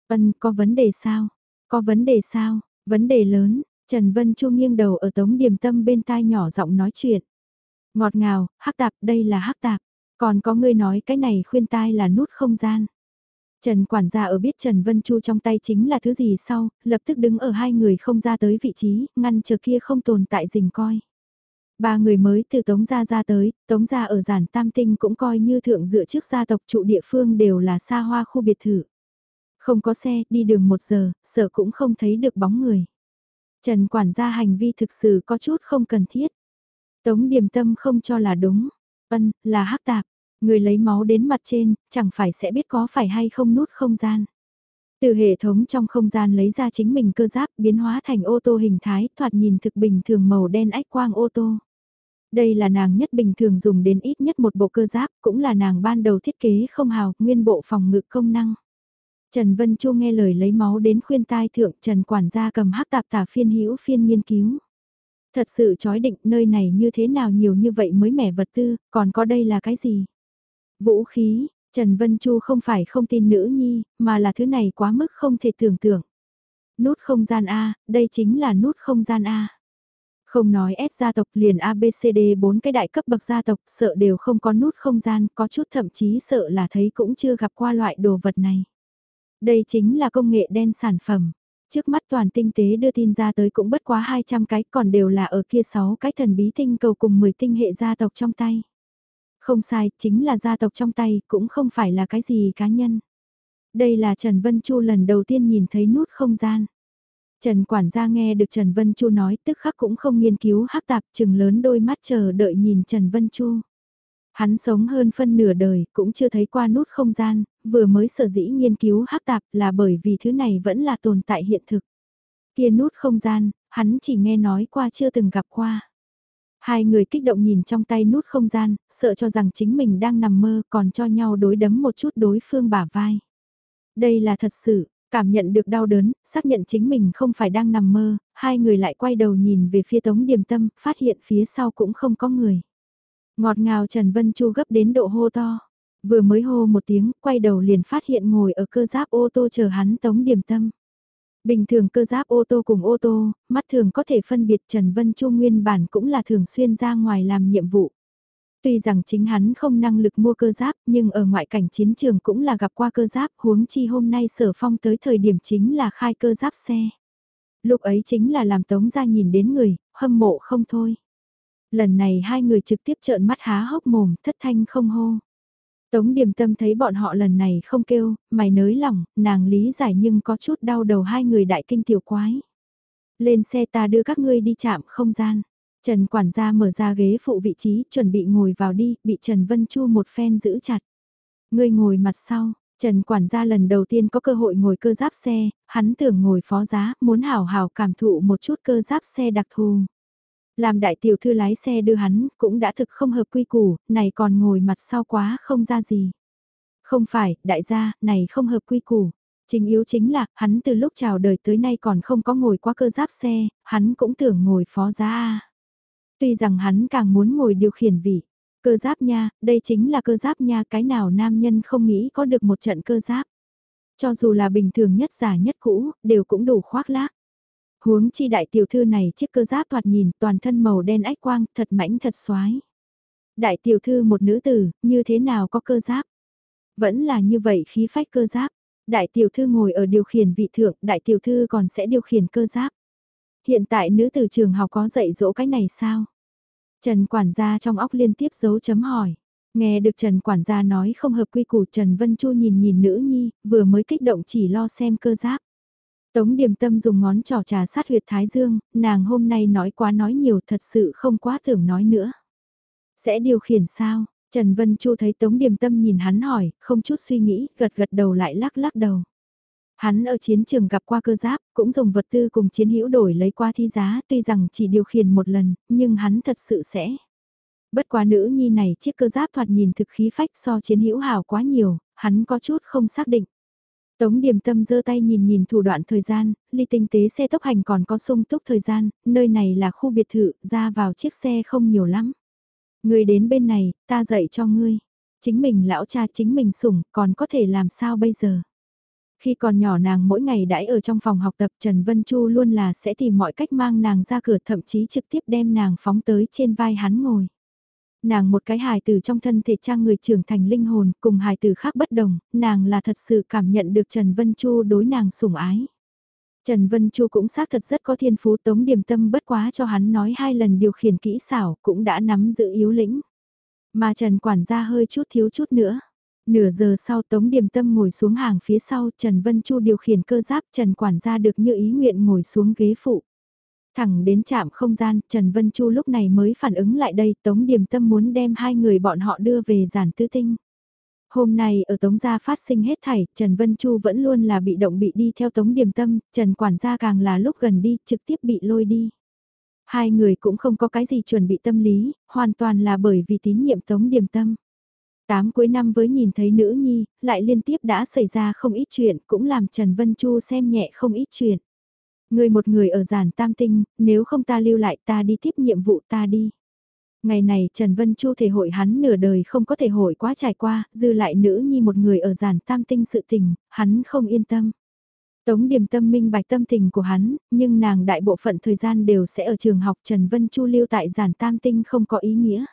[SPEAKER 1] Vân, có vấn đề sao? Có vấn đề sao? Vấn đề lớn, Trần Vân Chu nghiêng đầu ở Tống Điềm Tâm bên tai nhỏ giọng nói chuyện. Ngọt ngào, hắc tạp, đây là hắc tạp. Còn có người nói cái này khuyên tai là nút không gian. Trần quản gia ở biết Trần Vân Chu trong tay chính là thứ gì sau, lập tức đứng ở hai người không ra tới vị trí, ngăn chờ kia không tồn tại rình coi. Ba người mới từ Tống Gia ra tới, Tống Gia ở giản tam tinh cũng coi như thượng dựa trước gia tộc trụ địa phương đều là xa hoa khu biệt thự. Không có xe, đi đường một giờ, sợ cũng không thấy được bóng người. Trần quản gia hành vi thực sự có chút không cần thiết. Tống điềm tâm không cho là đúng. Ân, là hắc tạp. Người lấy máu đến mặt trên, chẳng phải sẽ biết có phải hay không nút không gian. Từ hệ thống trong không gian lấy ra chính mình cơ giáp biến hóa thành ô tô hình thái thoạt nhìn thực bình thường màu đen ách quang ô tô. Đây là nàng nhất bình thường dùng đến ít nhất một bộ cơ giáp, cũng là nàng ban đầu thiết kế không hào, nguyên bộ phòng ngự công năng. Trần Vân Chu nghe lời lấy máu đến khuyên tai thượng Trần quản gia cầm hắc tạp tả phiên hữu phiên nghiên cứu. Thật sự chói định nơi này như thế nào nhiều như vậy mới mẻ vật tư, còn có đây là cái gì? Vũ khí, Trần Vân Chu không phải không tin nữ nhi, mà là thứ này quá mức không thể tưởng tượng. Nút không gian A, đây chính là nút không gian A. Không nói S gia tộc liền ABCD bốn cái đại cấp bậc gia tộc sợ đều không có nút không gian, có chút thậm chí sợ là thấy cũng chưa gặp qua loại đồ vật này. Đây chính là công nghệ đen sản phẩm. Trước mắt toàn tinh tế đưa tin ra tới cũng bất quá 200 cái còn đều là ở kia 6 cái thần bí tinh cầu cùng 10 tinh hệ gia tộc trong tay. Không sai, chính là gia tộc trong tay, cũng không phải là cái gì cá nhân. Đây là Trần Vân Chu lần đầu tiên nhìn thấy nút không gian. Trần quản gia nghe được Trần Vân Chu nói tức khắc cũng không nghiên cứu hắc tạp chừng lớn đôi mắt chờ đợi nhìn Trần Vân Chu. Hắn sống hơn phân nửa đời cũng chưa thấy qua nút không gian, vừa mới sở dĩ nghiên cứu hắc tạp là bởi vì thứ này vẫn là tồn tại hiện thực. Kia nút không gian, hắn chỉ nghe nói qua chưa từng gặp qua. Hai người kích động nhìn trong tay nút không gian, sợ cho rằng chính mình đang nằm mơ còn cho nhau đối đấm một chút đối phương bả vai. Đây là thật sự, cảm nhận được đau đớn, xác nhận chính mình không phải đang nằm mơ, hai người lại quay đầu nhìn về phía tống điềm tâm, phát hiện phía sau cũng không có người. Ngọt ngào Trần Vân Chu gấp đến độ hô to. Vừa mới hô một tiếng, quay đầu liền phát hiện ngồi ở cơ giáp ô tô chờ hắn tống điểm tâm. Bình thường cơ giáp ô tô cùng ô tô, mắt thường có thể phân biệt Trần Vân Chu nguyên bản cũng là thường xuyên ra ngoài làm nhiệm vụ. Tuy rằng chính hắn không năng lực mua cơ giáp nhưng ở ngoại cảnh chiến trường cũng là gặp qua cơ giáp huống chi hôm nay sở phong tới thời điểm chính là khai cơ giáp xe. Lúc ấy chính là làm tống ra nhìn đến người, hâm mộ không thôi. Lần này hai người trực tiếp trợn mắt há hốc mồm, thất thanh không hô. Tống điềm tâm thấy bọn họ lần này không kêu, mày nới lỏng, nàng lý giải nhưng có chút đau đầu hai người đại kinh tiểu quái. Lên xe ta đưa các ngươi đi chạm không gian. Trần quản gia mở ra ghế phụ vị trí, chuẩn bị ngồi vào đi, bị Trần Vân Chu một phen giữ chặt. Ngươi ngồi mặt sau, Trần quản gia lần đầu tiên có cơ hội ngồi cơ giáp xe, hắn tưởng ngồi phó giá, muốn hào hào cảm thụ một chút cơ giáp xe đặc thù. Làm đại tiểu thư lái xe đưa hắn, cũng đã thực không hợp quy củ, này còn ngồi mặt sau quá không ra gì. Không phải, đại gia, này không hợp quy củ. Chính yếu chính là, hắn từ lúc chào đời tới nay còn không có ngồi qua cơ giáp xe, hắn cũng tưởng ngồi phó giá A. Tuy rằng hắn càng muốn ngồi điều khiển vị, cơ giáp nha, đây chính là cơ giáp nha, cái nào nam nhân không nghĩ có được một trận cơ giáp. Cho dù là bình thường nhất giả nhất cũ, đều cũng đủ khoác lác. Huống chi đại tiểu thư này chiếc cơ giáp thoạt nhìn toàn thân màu đen ách quang, thật mãnh thật xoái. Đại tiểu thư một nữ tử, như thế nào có cơ giáp? Vẫn là như vậy khí phách cơ giáp. Đại tiểu thư ngồi ở điều khiển vị thượng, đại tiểu thư còn sẽ điều khiển cơ giáp. Hiện tại nữ tử trường học có dạy dỗ cái này sao? Trần quản gia trong óc liên tiếp dấu chấm hỏi. Nghe được Trần quản gia nói không hợp quy củ Trần Vân Chu nhìn nhìn nữ nhi, vừa mới kích động chỉ lo xem cơ giáp. Tống điềm tâm dùng ngón trỏ trà sát huyệt thái dương, nàng hôm nay nói quá nói nhiều thật sự không quá tưởng nói nữa. Sẽ điều khiển sao? Trần Vân Chu thấy Tống Điềm Tâm nhìn hắn hỏi, không chút suy nghĩ, gật gật đầu lại lắc lắc đầu. Hắn ở chiến trường gặp qua cơ giáp, cũng dùng vật tư cùng chiến hữu đổi lấy qua thi giá, tuy rằng chỉ điều khiển một lần, nhưng hắn thật sự sẽ. Bất quá nữ nhi này chiếc cơ giáp thoạt nhìn thực khí phách so chiến hữu hảo quá nhiều, hắn có chút không xác định. Tống điểm Tâm giơ tay nhìn nhìn thủ đoạn thời gian, ly tinh tế xe tốc hành còn có sung túc thời gian, nơi này là khu biệt thự, ra vào chiếc xe không nhiều lắm. người đến bên này, ta dạy cho ngươi. Chính mình lão cha chính mình sủng, còn có thể làm sao bây giờ? Khi còn nhỏ nàng mỗi ngày đãi ở trong phòng học tập Trần Vân Chu luôn là sẽ tìm mọi cách mang nàng ra cửa thậm chí trực tiếp đem nàng phóng tới trên vai hắn ngồi. Nàng một cái hài từ trong thân thể trang người trưởng thành linh hồn cùng hài từ khác bất đồng, nàng là thật sự cảm nhận được Trần Vân Chu đối nàng sủng ái. Trần Vân Chu cũng xác thật rất có thiên phú tống điểm tâm bất quá cho hắn nói hai lần điều khiển kỹ xảo cũng đã nắm giữ yếu lĩnh. Mà Trần quản gia hơi chút thiếu chút nữa. Nửa giờ sau tống điểm tâm ngồi xuống hàng phía sau Trần Vân Chu điều khiển cơ giáp Trần quản gia được như ý nguyện ngồi xuống ghế phụ. Thẳng đến trạm không gian, Trần Vân Chu lúc này mới phản ứng lại đây, Tống Điềm Tâm muốn đem hai người bọn họ đưa về giản tư tinh. Hôm nay ở Tống Gia phát sinh hết thảy, Trần Vân Chu vẫn luôn là bị động bị đi theo Tống Điềm Tâm, Trần Quản gia càng là lúc gần đi, trực tiếp bị lôi đi. Hai người cũng không có cái gì chuẩn bị tâm lý, hoàn toàn là bởi vì tín nhiệm Tống Điềm Tâm. Tám cuối năm với nhìn thấy nữ nhi, lại liên tiếp đã xảy ra không ít chuyện, cũng làm Trần Vân Chu xem nhẹ không ít chuyện. Người một người ở giản tam tinh, nếu không ta lưu lại ta đi tiếp nhiệm vụ ta đi. Ngày này Trần Vân Chu thể hội hắn nửa đời không có thể hội quá trải qua, dư lại nữ nhi một người ở giản tam tinh sự tình, hắn không yên tâm. Tống điểm tâm minh bạch tâm tình của hắn, nhưng nàng đại bộ phận thời gian đều sẽ ở trường học Trần Vân Chu lưu tại giản tam tinh không có ý nghĩa.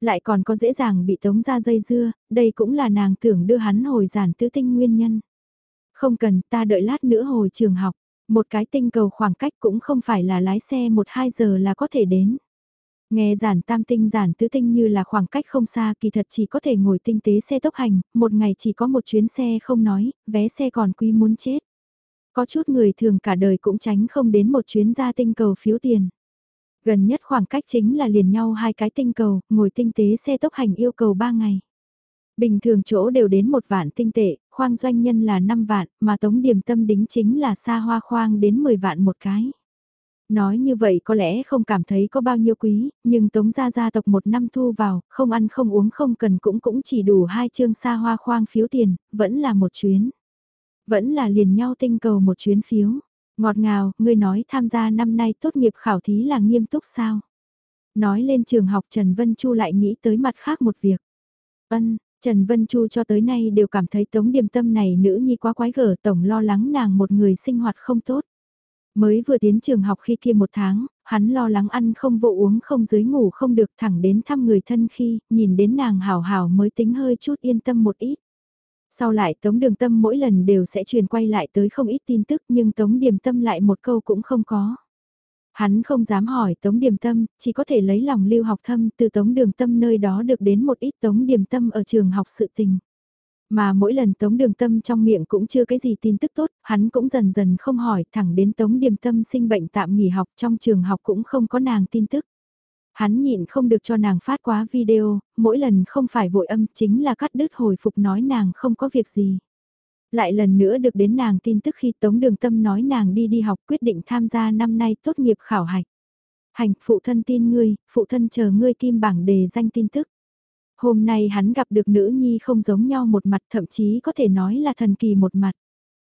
[SPEAKER 1] Lại còn có dễ dàng bị tống ra dây dưa, đây cũng là nàng tưởng đưa hắn hồi giản tứ tinh nguyên nhân. Không cần ta đợi lát nữa hồi trường học, một cái tinh cầu khoảng cách cũng không phải là lái xe 1-2 giờ là có thể đến. Nghe giản tam tinh giản tứ tinh như là khoảng cách không xa kỳ thật chỉ có thể ngồi tinh tế xe tốc hành, một ngày chỉ có một chuyến xe không nói, vé xe còn quý muốn chết. Có chút người thường cả đời cũng tránh không đến một chuyến ra tinh cầu phiếu tiền. Gần nhất khoảng cách chính là liền nhau hai cái tinh cầu, ngồi tinh tế xe tốc hành yêu cầu 3 ngày. Bình thường chỗ đều đến một vạn tinh tệ, khoang doanh nhân là 5 vạn, mà tống điểm tâm đính chính là xa hoa khoang đến 10 vạn một cái. Nói như vậy có lẽ không cảm thấy có bao nhiêu quý, nhưng tống gia gia tộc một năm thu vào, không ăn không uống không cần cũng cũng chỉ đủ hai chương xa hoa khoang phiếu tiền, vẫn là một chuyến. Vẫn là liền nhau tinh cầu một chuyến phiếu. Ngọt ngào, ngươi nói tham gia năm nay tốt nghiệp khảo thí là nghiêm túc sao? Nói lên trường học Trần Vân Chu lại nghĩ tới mặt khác một việc. Ân, Trần Vân Chu cho tới nay đều cảm thấy tống điềm tâm này nữ nhi quá quái gở tổng lo lắng nàng một người sinh hoạt không tốt. Mới vừa tiến trường học khi kia một tháng, hắn lo lắng ăn không vô uống không dưới ngủ không được thẳng đến thăm người thân khi, nhìn đến nàng hào hào mới tính hơi chút yên tâm một ít. Sau lại Tống Đường Tâm mỗi lần đều sẽ truyền quay lại tới không ít tin tức nhưng Tống Điềm Tâm lại một câu cũng không có. Hắn không dám hỏi Tống Điềm Tâm, chỉ có thể lấy lòng lưu học thâm từ Tống Đường Tâm nơi đó được đến một ít Tống Điềm Tâm ở trường học sự tình. Mà mỗi lần Tống Đường Tâm trong miệng cũng chưa cái gì tin tức tốt, hắn cũng dần dần không hỏi thẳng đến Tống Điềm Tâm sinh bệnh tạm nghỉ học trong trường học cũng không có nàng tin tức. Hắn nhịn không được cho nàng phát quá video, mỗi lần không phải vội âm chính là cắt đứt hồi phục nói nàng không có việc gì. Lại lần nữa được đến nàng tin tức khi Tống Đường Tâm nói nàng đi đi học quyết định tham gia năm nay tốt nghiệp khảo hạch. Hành, phụ thân tin ngươi, phụ thân chờ ngươi kim bảng đề danh tin tức. Hôm nay hắn gặp được nữ nhi không giống nhau một mặt thậm chí có thể nói là thần kỳ một mặt.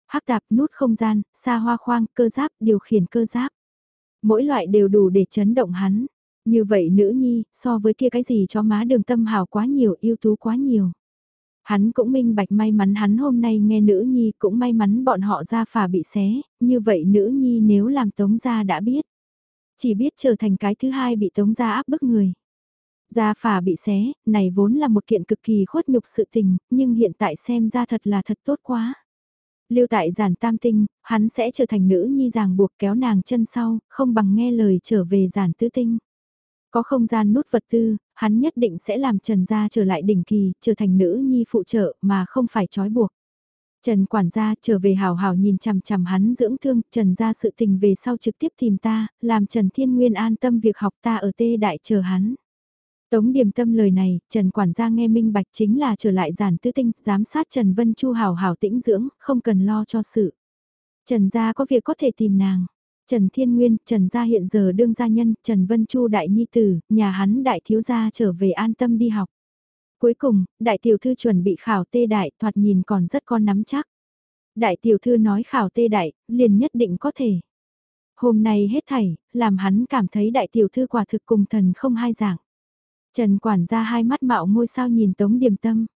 [SPEAKER 1] Hắc tạp, nút không gian, xa hoa khoang, cơ giáp, điều khiển cơ giáp. Mỗi loại đều đủ để chấn động hắn. Như vậy nữ nhi, so với kia cái gì cho má đường tâm hào quá nhiều, yêu tú quá nhiều. Hắn cũng minh bạch may mắn hắn hôm nay nghe nữ nhi cũng may mắn bọn họ ra phà bị xé, như vậy nữ nhi nếu làm tống gia đã biết. Chỉ biết trở thành cái thứ hai bị tống gia áp bức người. Gia phà bị xé, này vốn là một kiện cực kỳ khuất nhục sự tình, nhưng hiện tại xem ra thật là thật tốt quá. Lưu tại giản tam tinh, hắn sẽ trở thành nữ nhi ràng buộc kéo nàng chân sau, không bằng nghe lời trở về giản tứ tinh. Có không gian nút vật tư, hắn nhất định sẽ làm Trần Gia trở lại đỉnh kỳ, trở thành nữ nhi phụ trợ mà không phải trói buộc. Trần quản gia trở về hào hào nhìn chằm chằm hắn dưỡng thương, Trần gia sự tình về sau trực tiếp tìm ta, làm Trần Thiên Nguyên an tâm việc học ta ở tê đại chờ hắn. Tống điểm tâm lời này, Trần quản gia nghe minh bạch chính là trở lại giản tư tinh, giám sát Trần Vân Chu hào hào tĩnh dưỡng, không cần lo cho sự. Trần gia có việc có thể tìm nàng. Trần Thiên Nguyên, Trần Gia hiện giờ đương gia nhân, Trần Vân Chu đại nhi tử, nhà hắn đại thiếu gia trở về an tâm đi học. Cuối cùng, đại tiểu thư chuẩn bị khảo tê đại, thoạt nhìn còn rất con nắm chắc. Đại tiểu thư nói khảo tê đại, liền nhất định có thể. Hôm nay hết thảy, làm hắn cảm thấy đại tiểu thư quả thực cùng thần không hai dạng. Trần quản gia hai mắt mạo ngôi sao nhìn tống điềm tâm.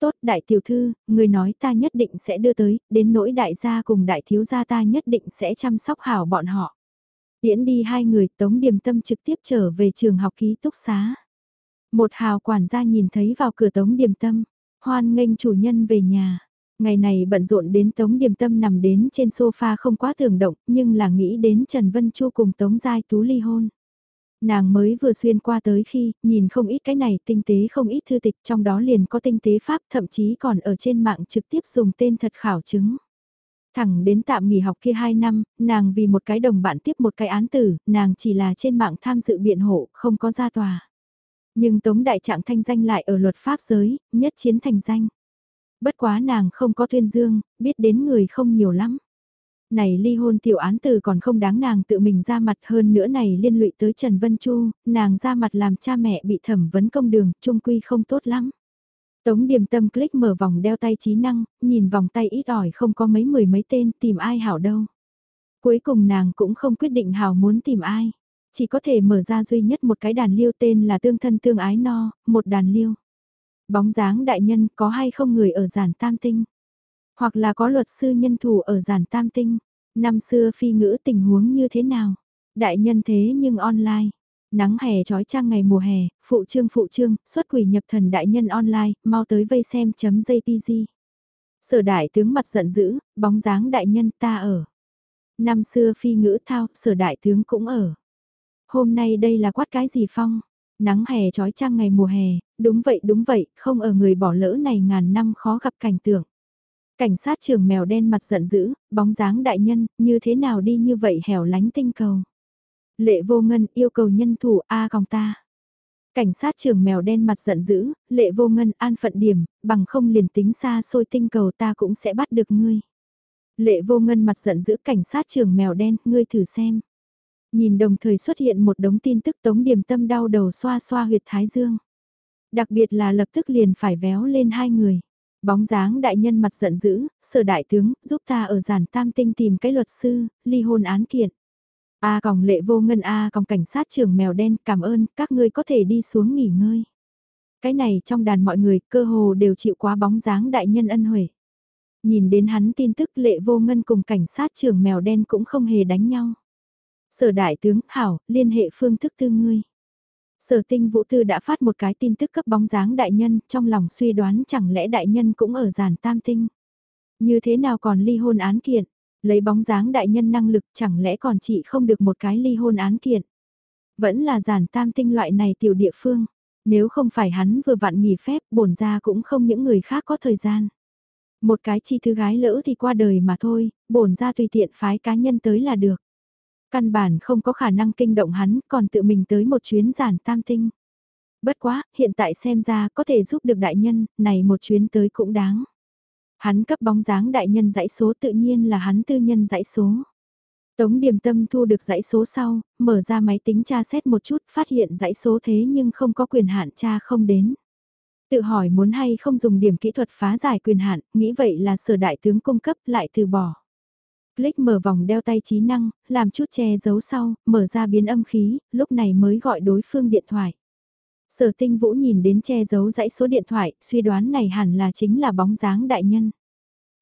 [SPEAKER 1] Tốt đại tiểu thư, người nói ta nhất định sẽ đưa tới, đến nỗi đại gia cùng đại thiếu gia ta nhất định sẽ chăm sóc hảo bọn họ. Điễn đi hai người tống điềm tâm trực tiếp trở về trường học ký túc xá. Một hào quản gia nhìn thấy vào cửa tống điềm tâm, hoan nghênh chủ nhân về nhà. Ngày này bận rộn đến tống điềm tâm nằm đến trên sofa không quá tưởng động nhưng là nghĩ đến Trần Vân Chu cùng tống giai tú ly hôn. Nàng mới vừa xuyên qua tới khi, nhìn không ít cái này tinh tế không ít thư tịch trong đó liền có tinh tế pháp thậm chí còn ở trên mạng trực tiếp dùng tên thật khảo chứng. Thẳng đến tạm nghỉ học kia 2 năm, nàng vì một cái đồng bạn tiếp một cái án tử, nàng chỉ là trên mạng tham dự biện hộ, không có ra tòa. Nhưng Tống Đại Trạng thanh danh lại ở luật pháp giới, nhất chiến thành danh. Bất quá nàng không có tuyên dương, biết đến người không nhiều lắm này ly hôn tiểu án từ còn không đáng nàng tự mình ra mặt hơn nữa này liên lụy tới Trần Vân Chu, nàng ra mặt làm cha mẹ bị thẩm vấn công đường, trung quy không tốt lắm. Tống điểm tâm click mở vòng đeo tay trí năng, nhìn vòng tay ít ỏi không có mấy mười mấy tên tìm ai hảo đâu. Cuối cùng nàng cũng không quyết định hảo muốn tìm ai. Chỉ có thể mở ra duy nhất một cái đàn liêu tên là tương thân tương ái no, một đàn liêu. Bóng dáng đại nhân có hay không người ở giản tam tinh. Hoặc là có luật sư nhân thủ ở giản tam tinh. Năm xưa phi ngữ tình huống như thế nào? Đại nhân thế nhưng online. Nắng hè trói trang ngày mùa hè, phụ trương phụ trương, xuất quỷ nhập thần đại nhân online, mau tới vây xem chấm jpg. Sở đại tướng mặt giận dữ, bóng dáng đại nhân ta ở. Năm xưa phi ngữ thao, sở đại tướng cũng ở. Hôm nay đây là quát cái gì phong? Nắng hè trói trang ngày mùa hè, đúng vậy đúng vậy, không ở người bỏ lỡ này ngàn năm khó gặp cảnh tượng. Cảnh sát trưởng mèo đen mặt giận dữ, bóng dáng đại nhân, như thế nào đi như vậy hẻo lánh tinh cầu. Lệ vô ngân yêu cầu nhân thủ A còng ta. Cảnh sát trưởng mèo đen mặt giận dữ, lệ vô ngân an phận điểm, bằng không liền tính xa xôi tinh cầu ta cũng sẽ bắt được ngươi. Lệ vô ngân mặt giận dữ cảnh sát trưởng mèo đen, ngươi thử xem. Nhìn đồng thời xuất hiện một đống tin tức tống điểm tâm đau đầu xoa xoa huyệt thái dương. Đặc biệt là lập tức liền phải véo lên hai người. Bóng dáng đại nhân mặt giận dữ, sở đại tướng, giúp ta ở giản tam tinh tìm cái luật sư, ly hôn án kiện. A còng lệ vô ngân A còng cảnh sát trưởng mèo đen cảm ơn các ngươi có thể đi xuống nghỉ ngơi. Cái này trong đàn mọi người cơ hồ đều chịu quá bóng dáng đại nhân ân huệ. Nhìn đến hắn tin tức lệ vô ngân cùng cảnh sát trưởng mèo đen cũng không hề đánh nhau. Sở đại tướng hảo liên hệ phương thức tư ngươi. Sở tinh vũ tư đã phát một cái tin tức cấp bóng dáng đại nhân, trong lòng suy đoán chẳng lẽ đại nhân cũng ở giàn tam tinh. Như thế nào còn ly hôn án kiện, lấy bóng dáng đại nhân năng lực chẳng lẽ còn chỉ không được một cái ly hôn án kiện. Vẫn là giàn tam tinh loại này tiểu địa phương, nếu không phải hắn vừa vặn nghỉ phép bổn ra cũng không những người khác có thời gian. Một cái chi thư gái lỡ thì qua đời mà thôi, bổn ra tùy tiện phái cá nhân tới là được. Căn bản không có khả năng kinh động hắn, còn tự mình tới một chuyến giản tam tinh. Bất quá, hiện tại xem ra có thể giúp được đại nhân, này một chuyến tới cũng đáng. Hắn cấp bóng dáng đại nhân dãy số tự nhiên là hắn tư nhân dãy số. Tống điểm tâm thu được dãy số sau, mở ra máy tính tra xét một chút, phát hiện dãy số thế nhưng không có quyền hạn tra không đến. Tự hỏi muốn hay không dùng điểm kỹ thuật phá giải quyền hạn, nghĩ vậy là sở đại tướng cung cấp lại từ bỏ. Click mở vòng đeo tay trí năng, làm chút che giấu sau, mở ra biến âm khí, lúc này mới gọi đối phương điện thoại. Sở tinh vũ nhìn đến che giấu dãy số điện thoại, suy đoán này hẳn là chính là bóng dáng đại nhân.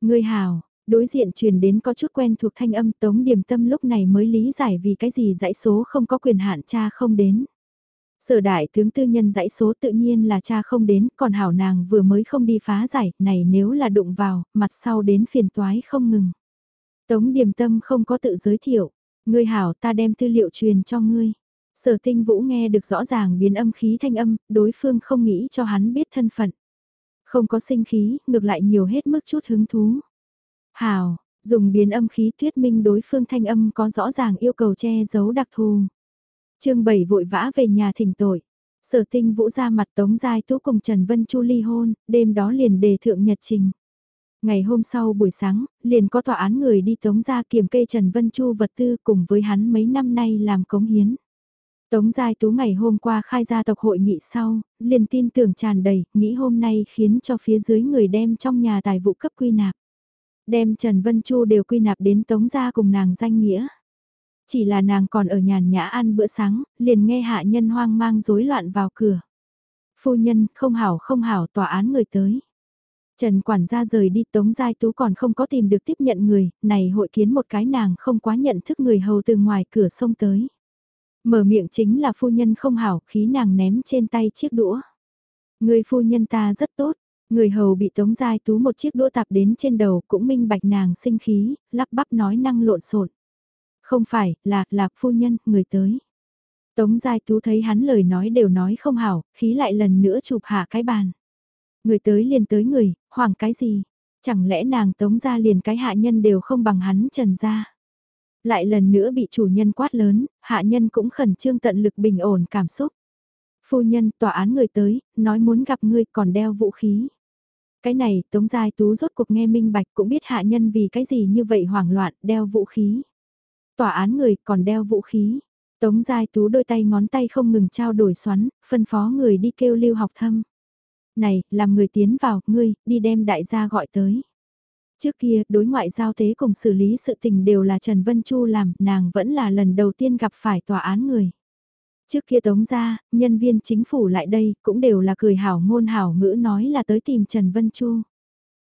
[SPEAKER 1] Người hào, đối diện truyền đến có chút quen thuộc thanh âm tống điểm tâm lúc này mới lý giải vì cái gì dãy số không có quyền hạn cha không đến. Sở đại tướng tư nhân dãy số tự nhiên là cha không đến, còn hảo nàng vừa mới không đi phá giải, này nếu là đụng vào, mặt sau đến phiền toái không ngừng. Tống điềm tâm không có tự giới thiệu, ngươi hảo ta đem tư liệu truyền cho ngươi. Sở tinh vũ nghe được rõ ràng biến âm khí thanh âm, đối phương không nghĩ cho hắn biết thân phận. Không có sinh khí, ngược lại nhiều hết mức chút hứng thú. Hảo, dùng biến âm khí thuyết minh đối phương thanh âm có rõ ràng yêu cầu che giấu đặc thù. chương bảy vội vã về nhà thỉnh tội. Sở tinh vũ ra mặt tống giai tú cùng Trần Vân Chu ly hôn, đêm đó liền đề thượng nhật trình. Ngày hôm sau buổi sáng, liền có tòa án người đi tống ra kiểm kê Trần Vân Chu vật tư cùng với hắn mấy năm nay làm cống hiến. Tống Giai Tú ngày hôm qua khai ra tộc hội nghị sau, liền tin tưởng tràn đầy, nghĩ hôm nay khiến cho phía dưới người đem trong nhà tài vụ cấp quy nạp. Đem Trần Vân Chu đều quy nạp đến Tống Gia cùng nàng danh nghĩa. Chỉ là nàng còn ở nhàn nhã ăn bữa sáng, liền nghe hạ nhân hoang mang rối loạn vào cửa. Phu nhân, không hảo không hảo tòa án người tới. Trần quản gia rời đi Tống Giai Tú còn không có tìm được tiếp nhận người, này hội kiến một cái nàng không quá nhận thức người hầu từ ngoài cửa sông tới. Mở miệng chính là phu nhân không hảo, khí nàng ném trên tay chiếc đũa. Người phu nhân ta rất tốt, người hầu bị Tống Giai Tú một chiếc đũa tạp đến trên đầu cũng minh bạch nàng sinh khí, lắp bắp nói năng lộn xộn. Không phải, là, là phu nhân, người tới. Tống Giai Tú thấy hắn lời nói đều nói không hảo, khí lại lần nữa chụp hạ cái bàn. Người tới liền tới người, hoảng cái gì? Chẳng lẽ nàng tống ra liền cái hạ nhân đều không bằng hắn trần ra? Lại lần nữa bị chủ nhân quát lớn, hạ nhân cũng khẩn trương tận lực bình ổn cảm xúc. Phu nhân, tòa án người tới, nói muốn gặp ngươi còn đeo vũ khí. Cái này, Tống Giai Tú rốt cuộc nghe minh bạch cũng biết hạ nhân vì cái gì như vậy hoảng loạn, đeo vũ khí. Tòa án người còn đeo vũ khí. Tống Giai Tú đôi tay ngón tay không ngừng trao đổi xoắn, phân phó người đi kêu lưu học thâm này, làm người tiến vào, ngươi, đi đem đại gia gọi tới. Trước kia, đối ngoại giao tế cùng xử lý sự tình đều là Trần Vân Chu làm, nàng vẫn là lần đầu tiên gặp phải tòa án người. Trước kia tống ra, nhân viên chính phủ lại đây, cũng đều là cười hảo ngôn hảo ngữ nói là tới tìm Trần Vân Chu.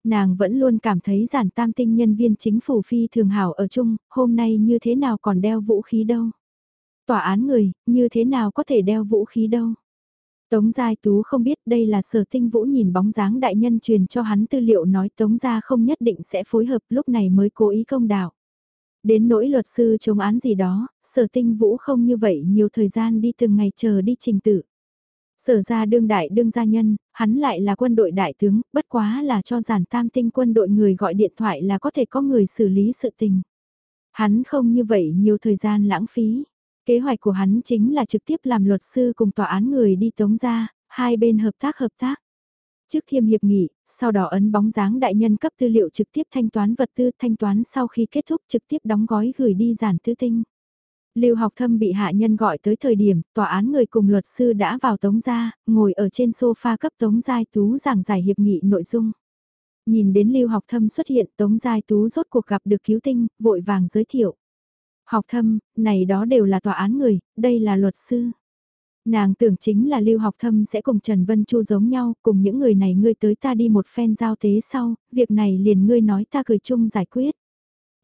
[SPEAKER 1] Nàng vẫn luôn cảm thấy giản tam tinh nhân viên chính phủ phi thường hảo ở chung, hôm nay như thế nào còn đeo vũ khí đâu. Tòa án người, như thế nào có thể đeo vũ khí đâu. Tống Giai Tú không biết đây là sở tinh vũ nhìn bóng dáng đại nhân truyền cho hắn tư liệu nói Tống Gia không nhất định sẽ phối hợp lúc này mới cố ý công đạo. Đến nỗi luật sư chống án gì đó, sở tinh vũ không như vậy nhiều thời gian đi từng ngày chờ đi trình tự. Sở ra đương đại đương gia nhân, hắn lại là quân đội đại tướng, bất quá là cho giản tam tinh quân đội người gọi điện thoại là có thể có người xử lý sự tình. Hắn không như vậy nhiều thời gian lãng phí. Kế hoạch của hắn chính là trực tiếp làm luật sư cùng tòa án người đi tống ra, hai bên hợp tác hợp tác. Trước thiêm hiệp nghị, sau đó ấn bóng dáng đại nhân cấp tư liệu trực tiếp thanh toán vật tư thanh toán sau khi kết thúc trực tiếp đóng gói gửi đi giản tư tinh. Lưu học thâm bị hạ nhân gọi tới thời điểm, tòa án người cùng luật sư đã vào tống gia, ngồi ở trên sofa cấp tống giai tú giảng giải hiệp nghị nội dung. Nhìn đến lưu học thâm xuất hiện tống giai tú rốt cuộc gặp được cứu tinh, vội vàng giới thiệu. Học thâm, này đó đều là tòa án người, đây là luật sư. Nàng tưởng chính là lưu học thâm sẽ cùng Trần Vân Chu giống nhau, cùng những người này ngươi tới ta đi một phen giao tế sau, việc này liền ngươi nói ta cười chung giải quyết.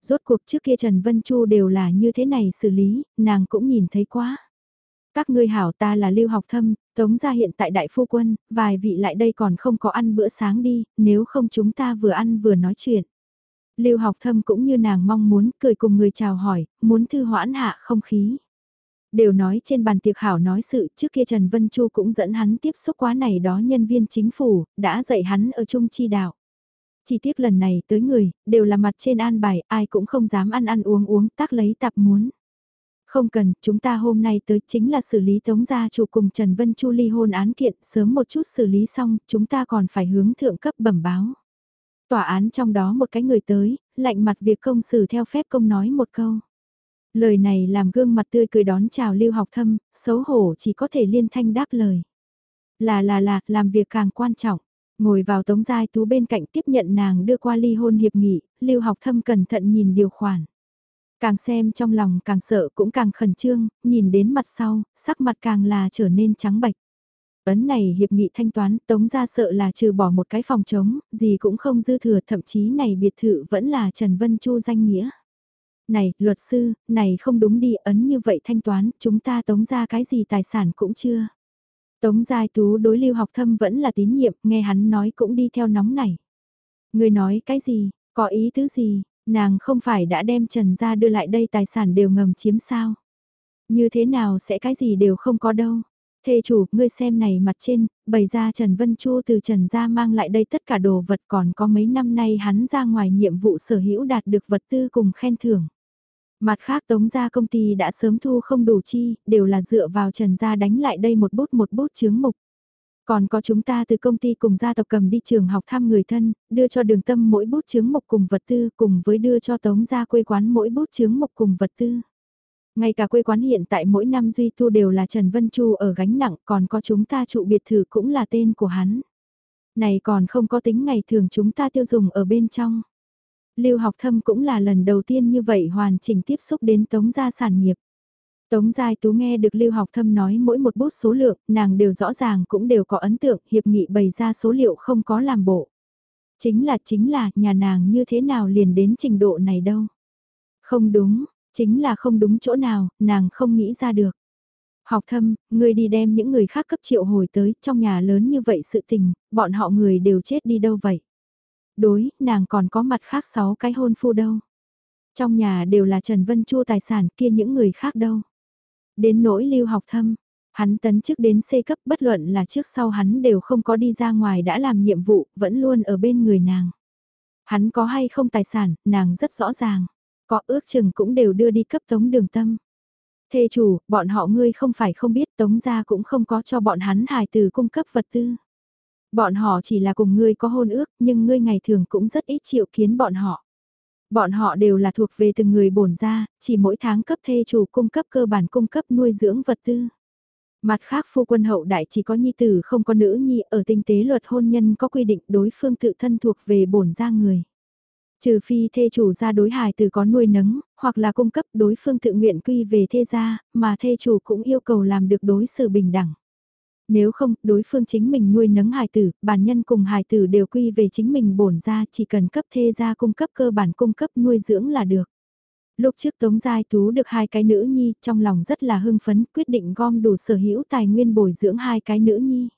[SPEAKER 1] Rốt cuộc trước kia Trần Vân Chu đều là như thế này xử lý, nàng cũng nhìn thấy quá. Các ngươi hảo ta là lưu học thâm, tống ra hiện tại đại phu quân, vài vị lại đây còn không có ăn bữa sáng đi, nếu không chúng ta vừa ăn vừa nói chuyện. Lưu học thâm cũng như nàng mong muốn cười cùng người chào hỏi, muốn thư hoãn hạ không khí. Đều nói trên bàn tiệc hảo nói sự trước kia Trần Vân Chu cũng dẫn hắn tiếp xúc quá này đó nhân viên chính phủ, đã dạy hắn ở chung chi đạo. Chỉ tiếc lần này tới người, đều là mặt trên an bài, ai cũng không dám ăn ăn uống uống, tác lấy tạp muốn. Không cần, chúng ta hôm nay tới chính là xử lý tống gia chủ cùng Trần Vân Chu ly hôn án kiện, sớm một chút xử lý xong, chúng ta còn phải hướng thượng cấp bẩm báo. Tòa án trong đó một cái người tới, lạnh mặt việc công xử theo phép công nói một câu. Lời này làm gương mặt tươi cười đón chào lưu học thâm, xấu hổ chỉ có thể liên thanh đáp lời. Là là là, làm việc càng quan trọng. Ngồi vào tống giai tú bên cạnh tiếp nhận nàng đưa qua ly hôn hiệp nghị, lưu học thâm cẩn thận nhìn điều khoản. Càng xem trong lòng càng sợ cũng càng khẩn trương, nhìn đến mặt sau, sắc mặt càng là trở nên trắng bạch Ấn này hiệp nghị thanh toán, tống ra sợ là trừ bỏ một cái phòng trống, gì cũng không dư thừa, thậm chí này biệt thự vẫn là Trần Vân Chu danh nghĩa. Này, luật sư, này không đúng đi, ấn như vậy thanh toán, chúng ta tống ra cái gì tài sản cũng chưa. Tống Giai Tú đối lưu học thâm vẫn là tín nhiệm, nghe hắn nói cũng đi theo nóng này. Người nói cái gì, có ý tứ gì, nàng không phải đã đem Trần ra đưa lại đây tài sản đều ngầm chiếm sao. Như thế nào sẽ cái gì đều không có đâu. Thê chủ, ngươi xem này mặt trên, bày ra Trần Vân Chu từ Trần gia mang lại đây tất cả đồ vật còn có mấy năm nay hắn ra ngoài nhiệm vụ sở hữu đạt được vật tư cùng khen thưởng. Mặt khác tống gia công ty đã sớm thu không đủ chi, đều là dựa vào Trần gia đánh lại đây một bút một bút chướng mục. Còn có chúng ta từ công ty cùng gia tộc cầm đi trường học thăm người thân, đưa cho đường tâm mỗi bút chướng mục cùng vật tư cùng với đưa cho tống gia quê quán mỗi bút chướng mục cùng vật tư. Ngay cả quê quán hiện tại mỗi năm duy tu đều là Trần Vân Chu ở gánh nặng còn có chúng ta trụ biệt thự cũng là tên của hắn. Này còn không có tính ngày thường chúng ta tiêu dùng ở bên trong. Lưu học thâm cũng là lần đầu tiên như vậy hoàn chỉnh tiếp xúc đến tống gia sản nghiệp. Tống Giai Tú nghe được Lưu Học Thâm nói mỗi một bút số lượng, nàng đều rõ ràng cũng đều có ấn tượng, hiệp nghị bày ra số liệu không có làm bộ. Chính là chính là, nhà nàng như thế nào liền đến trình độ này đâu. Không đúng, chính là không đúng chỗ nào, nàng không nghĩ ra được. Học thâm, người đi đem những người khác cấp triệu hồi tới, trong nhà lớn như vậy sự tình, bọn họ người đều chết đi đâu vậy? Đối, nàng còn có mặt khác sáu cái hôn phu đâu. Trong nhà đều là Trần Vân Chu tài sản kia những người khác đâu. Đến nỗi lưu học thâm, hắn tấn chức đến C cấp bất luận là trước sau hắn đều không có đi ra ngoài đã làm nhiệm vụ, vẫn luôn ở bên người nàng. Hắn có hay không tài sản, nàng rất rõ ràng. Có ước chừng cũng đều đưa đi cấp tống đường tâm. Thê chủ, bọn họ ngươi không phải không biết tống gia cũng không có cho bọn hắn hài từ cung cấp vật tư. Bọn họ chỉ là cùng ngươi có hôn ước, nhưng ngươi ngày thường cũng rất ít chịu kiến bọn họ. Bọn họ đều là thuộc về từng người bổn gia chỉ mỗi tháng cấp thê chủ cung cấp cơ bản cung cấp nuôi dưỡng vật tư. Mặt khác phu quân hậu đại chỉ có nhi tử không có nữ nhi ở tinh tế luật hôn nhân có quy định đối phương tự thân thuộc về bổn gia người. Trừ phi thê chủ ra đối hài từ có nuôi nấng, hoặc là cung cấp đối phương tự nguyện quy về thê gia, mà thê chủ cũng yêu cầu làm được đối xử bình đẳng. Nếu không, đối phương chính mình nuôi nấng hài tử, bản nhân cùng hài tử đều quy về chính mình bổn ra, chỉ cần cấp thê gia cung cấp cơ bản cung cấp nuôi dưỡng là được. Lúc trước Tống Giai Tú được hai cái nữ nhi, trong lòng rất là hưng phấn, quyết định gom đủ sở hữu tài nguyên bồi dưỡng hai cái nữ nhi.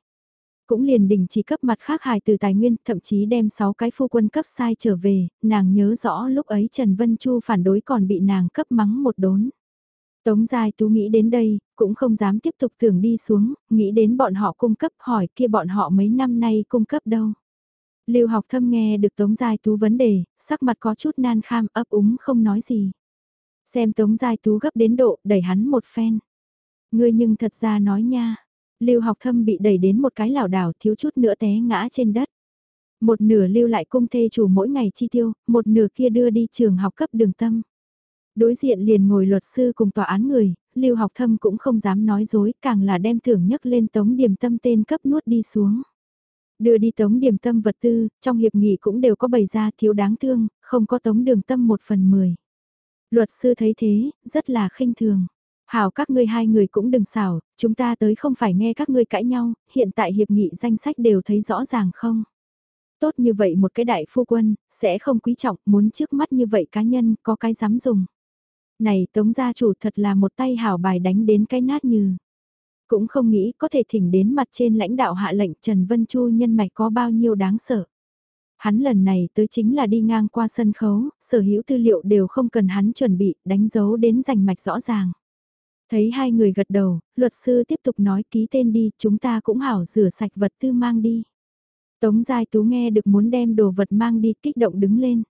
[SPEAKER 1] Cũng liền đình chỉ cấp mặt khác hài từ tài nguyên, thậm chí đem 6 cái phu quân cấp sai trở về, nàng nhớ rõ lúc ấy Trần Vân Chu phản đối còn bị nàng cấp mắng một đốn. Tống Giai Tú nghĩ đến đây, cũng không dám tiếp tục tưởng đi xuống, nghĩ đến bọn họ cung cấp hỏi kia bọn họ mấy năm nay cung cấp đâu. Lưu học thâm nghe được Tống Giai Tú vấn đề, sắc mặt có chút nan kham ấp úng không nói gì. Xem Tống Giai Tú gấp đến độ, đẩy hắn một phen. Ngươi nhưng thật ra nói nha, Lưu học thâm bị đẩy đến một cái lảo đảo thiếu chút nữa té ngã trên đất. Một nửa lưu lại cung thê chủ mỗi ngày chi tiêu, một nửa kia đưa đi trường học cấp đường tâm. Đối diện liền ngồi luật sư cùng tòa án người, lưu học thâm cũng không dám nói dối, càng là đem thưởng nhấc lên tống điểm tâm tên cấp nuốt đi xuống. Đưa đi tống điểm tâm vật tư, trong hiệp nghị cũng đều có bày ra thiếu đáng thương, không có tống đường tâm một phần mười. Luật sư thấy thế, rất là khinh thường. Hảo các ngươi hai người cũng đừng xảo, chúng ta tới không phải nghe các ngươi cãi nhau, hiện tại hiệp nghị danh sách đều thấy rõ ràng không? Tốt như vậy một cái đại phu quân, sẽ không quý trọng, muốn trước mắt như vậy cá nhân, có cái dám dùng. Này tống gia chủ thật là một tay hảo bài đánh đến cái nát như. Cũng không nghĩ có thể thỉnh đến mặt trên lãnh đạo hạ lệnh Trần Vân Chu nhân mạch có bao nhiêu đáng sợ. Hắn lần này tới chính là đi ngang qua sân khấu, sở hữu tư liệu đều không cần hắn chuẩn bị, đánh dấu đến rành mạch rõ ràng. Thấy hai người gật đầu, luật sư tiếp tục nói ký tên đi, chúng ta cũng hảo rửa sạch vật tư mang đi. Tống Giai Tú nghe được muốn đem đồ vật mang đi kích động đứng lên.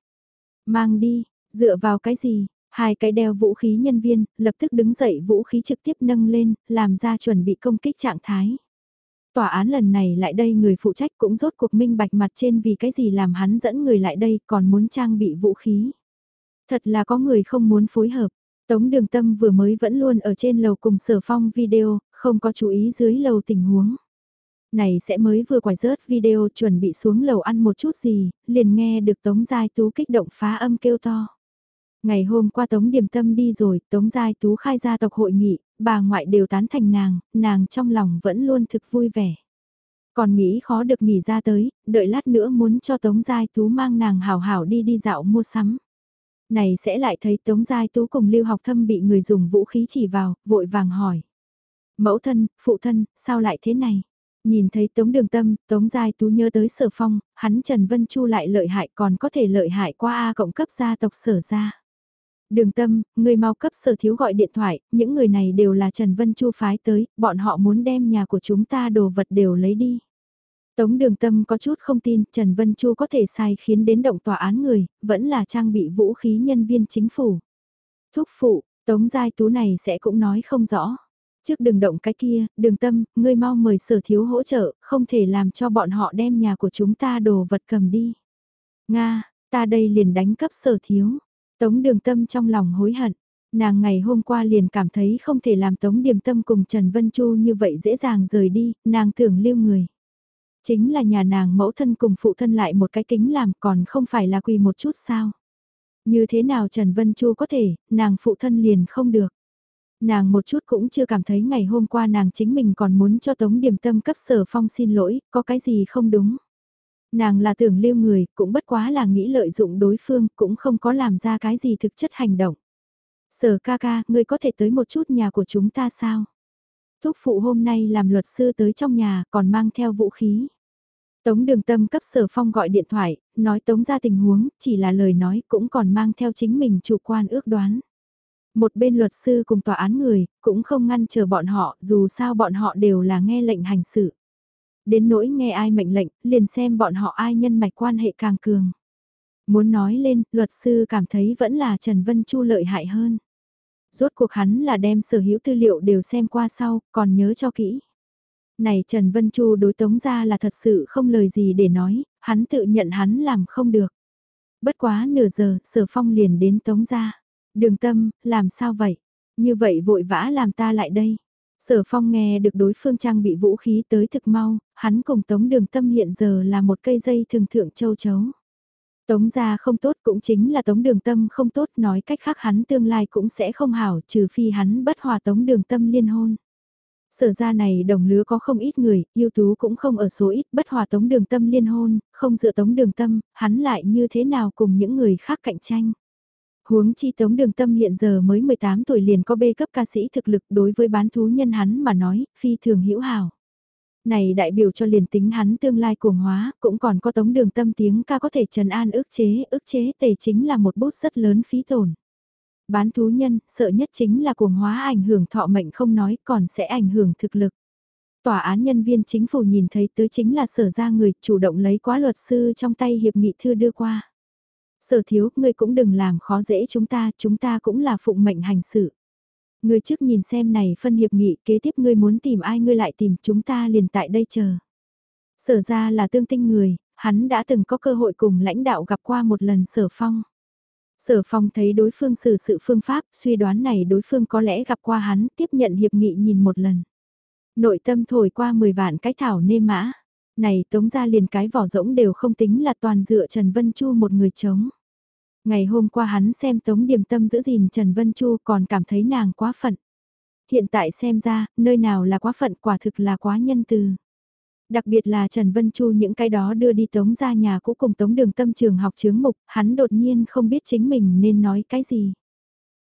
[SPEAKER 1] Mang đi, dựa vào cái gì? Hai cái đeo vũ khí nhân viên, lập tức đứng dậy vũ khí trực tiếp nâng lên, làm ra chuẩn bị công kích trạng thái. Tòa án lần này lại đây người phụ trách cũng rốt cuộc minh bạch mặt trên vì cái gì làm hắn dẫn người lại đây còn muốn trang bị vũ khí. Thật là có người không muốn phối hợp. Tống đường tâm vừa mới vẫn luôn ở trên lầu cùng sở phong video, không có chú ý dưới lầu tình huống. Này sẽ mới vừa quải rớt video chuẩn bị xuống lầu ăn một chút gì, liền nghe được Tống Giai Tú kích động phá âm kêu to. Ngày hôm qua Tống Điềm Tâm đi rồi, Tống Giai Tú khai gia tộc hội nghị, bà ngoại đều tán thành nàng, nàng trong lòng vẫn luôn thực vui vẻ. Còn nghĩ khó được nghỉ ra tới, đợi lát nữa muốn cho Tống Giai Tú mang nàng hảo hảo đi đi dạo mua sắm. Này sẽ lại thấy Tống Giai Tú cùng Lưu Học Thâm bị người dùng vũ khí chỉ vào, vội vàng hỏi. Mẫu thân, phụ thân, sao lại thế này? Nhìn thấy Tống Đường Tâm, Tống Giai Tú nhớ tới Sở Phong, hắn Trần Vân Chu lại lợi hại còn có thể lợi hại qua A cộng cấp gia tộc Sở ra. Đường Tâm, người mau cấp Sở Thiếu gọi điện thoại, những người này đều là Trần Vân Chu phái tới, bọn họ muốn đem nhà của chúng ta đồ vật đều lấy đi. Tống Đường Tâm có chút không tin Trần Vân Chu có thể sai khiến đến động tòa án người, vẫn là trang bị vũ khí nhân viên chính phủ. Thúc phụ, Tống Giai Tú này sẽ cũng nói không rõ. Trước đừng động cái kia, đường tâm, ngươi mau mời sở thiếu hỗ trợ, không thể làm cho bọn họ đem nhà của chúng ta đồ vật cầm đi. Nga, ta đây liền đánh cấp sở thiếu. Tống đường tâm trong lòng hối hận. Nàng ngày hôm qua liền cảm thấy không thể làm Tống Điềm Tâm cùng Trần Vân Chu như vậy dễ dàng rời đi, nàng tưởng lưu người. Chính là nhà nàng mẫu thân cùng phụ thân lại một cái kính làm còn không phải là quỳ một chút sao. Như thế nào Trần Vân Chu có thể, nàng phụ thân liền không được. Nàng một chút cũng chưa cảm thấy ngày hôm qua nàng chính mình còn muốn cho Tống Điềm Tâm cấp sở phong xin lỗi, có cái gì không đúng. Nàng là tưởng lưu người, cũng bất quá là nghĩ lợi dụng đối phương, cũng không có làm ra cái gì thực chất hành động. Sở ca ca, ngươi có thể tới một chút nhà của chúng ta sao? Thúc phụ hôm nay làm luật sư tới trong nhà, còn mang theo vũ khí. Tống đường tâm cấp sở phong gọi điện thoại, nói tống ra tình huống, chỉ là lời nói cũng còn mang theo chính mình chủ quan ước đoán. Một bên luật sư cùng tòa án người, cũng không ngăn chờ bọn họ, dù sao bọn họ đều là nghe lệnh hành xử. Đến nỗi nghe ai mệnh lệnh, liền xem bọn họ ai nhân mạch quan hệ càng cường. Muốn nói lên, luật sư cảm thấy vẫn là Trần Vân Chu lợi hại hơn. Rốt cuộc hắn là đem sở hữu tư liệu đều xem qua sau, còn nhớ cho kỹ. Này Trần Vân Chu đối tống Gia là thật sự không lời gì để nói, hắn tự nhận hắn làm không được. Bất quá nửa giờ, sở phong liền đến tống Gia. Đường tâm, làm sao vậy? Như vậy vội vã làm ta lại đây. Sở phong nghe được đối phương trang bị vũ khí tới thực mau, hắn cùng tống đường tâm hiện giờ là một cây dây thường thượng châu chấu. Tống gia không tốt cũng chính là tống đường tâm không tốt nói cách khác hắn tương lai cũng sẽ không hảo trừ phi hắn bất hòa tống đường tâm liên hôn. Sở ra này đồng lứa có không ít người, yêu tú cũng không ở số ít bất hòa tống đường tâm liên hôn, không dựa tống đường tâm, hắn lại như thế nào cùng những người khác cạnh tranh. Huống chi Tống Đường Tâm hiện giờ mới 18 tuổi liền có bê cấp ca sĩ thực lực đối với bán thú nhân hắn mà nói, phi thường hữu hảo. Này đại biểu cho liền tính hắn tương lai cuồng hóa, cũng còn có Tống Đường Tâm tiếng ca có thể trần an ức chế, ức chế tề chính là một bút rất lớn phí tổn. Bán thú nhân, sợ nhất chính là cuồng hóa ảnh hưởng thọ mệnh không nói, còn sẽ ảnh hưởng thực lực tòa án nhân viên chính phủ nhìn thấy tới chính là sở ra người chủ động lấy quá luật sư trong tay hiệp nghị thư đưa qua. Sở thiếu, ngươi cũng đừng làm khó dễ chúng ta, chúng ta cũng là phụng mệnh hành sự. Ngươi trước nhìn xem này phân hiệp nghị, kế tiếp ngươi muốn tìm ai ngươi lại tìm chúng ta liền tại đây chờ. Sở ra là tương tinh người, hắn đã từng có cơ hội cùng lãnh đạo gặp qua một lần sở phong. Sở phong thấy đối phương xử sự phương pháp, suy đoán này đối phương có lẽ gặp qua hắn, tiếp nhận hiệp nghị nhìn một lần. Nội tâm thổi qua 10 vạn cái thảo nê mã. Này tống ra liền cái vỏ rỗng đều không tính là toàn dựa Trần Vân Chu một người chống. Ngày hôm qua hắn xem tống điểm tâm giữ gìn Trần Vân Chu còn cảm thấy nàng quá phận. Hiện tại xem ra, nơi nào là quá phận quả thực là quá nhân từ. Đặc biệt là Trần Vân Chu những cái đó đưa đi tống ra nhà cũ cùng tống đường tâm trường học chướng mục, hắn đột nhiên không biết chính mình nên nói cái gì.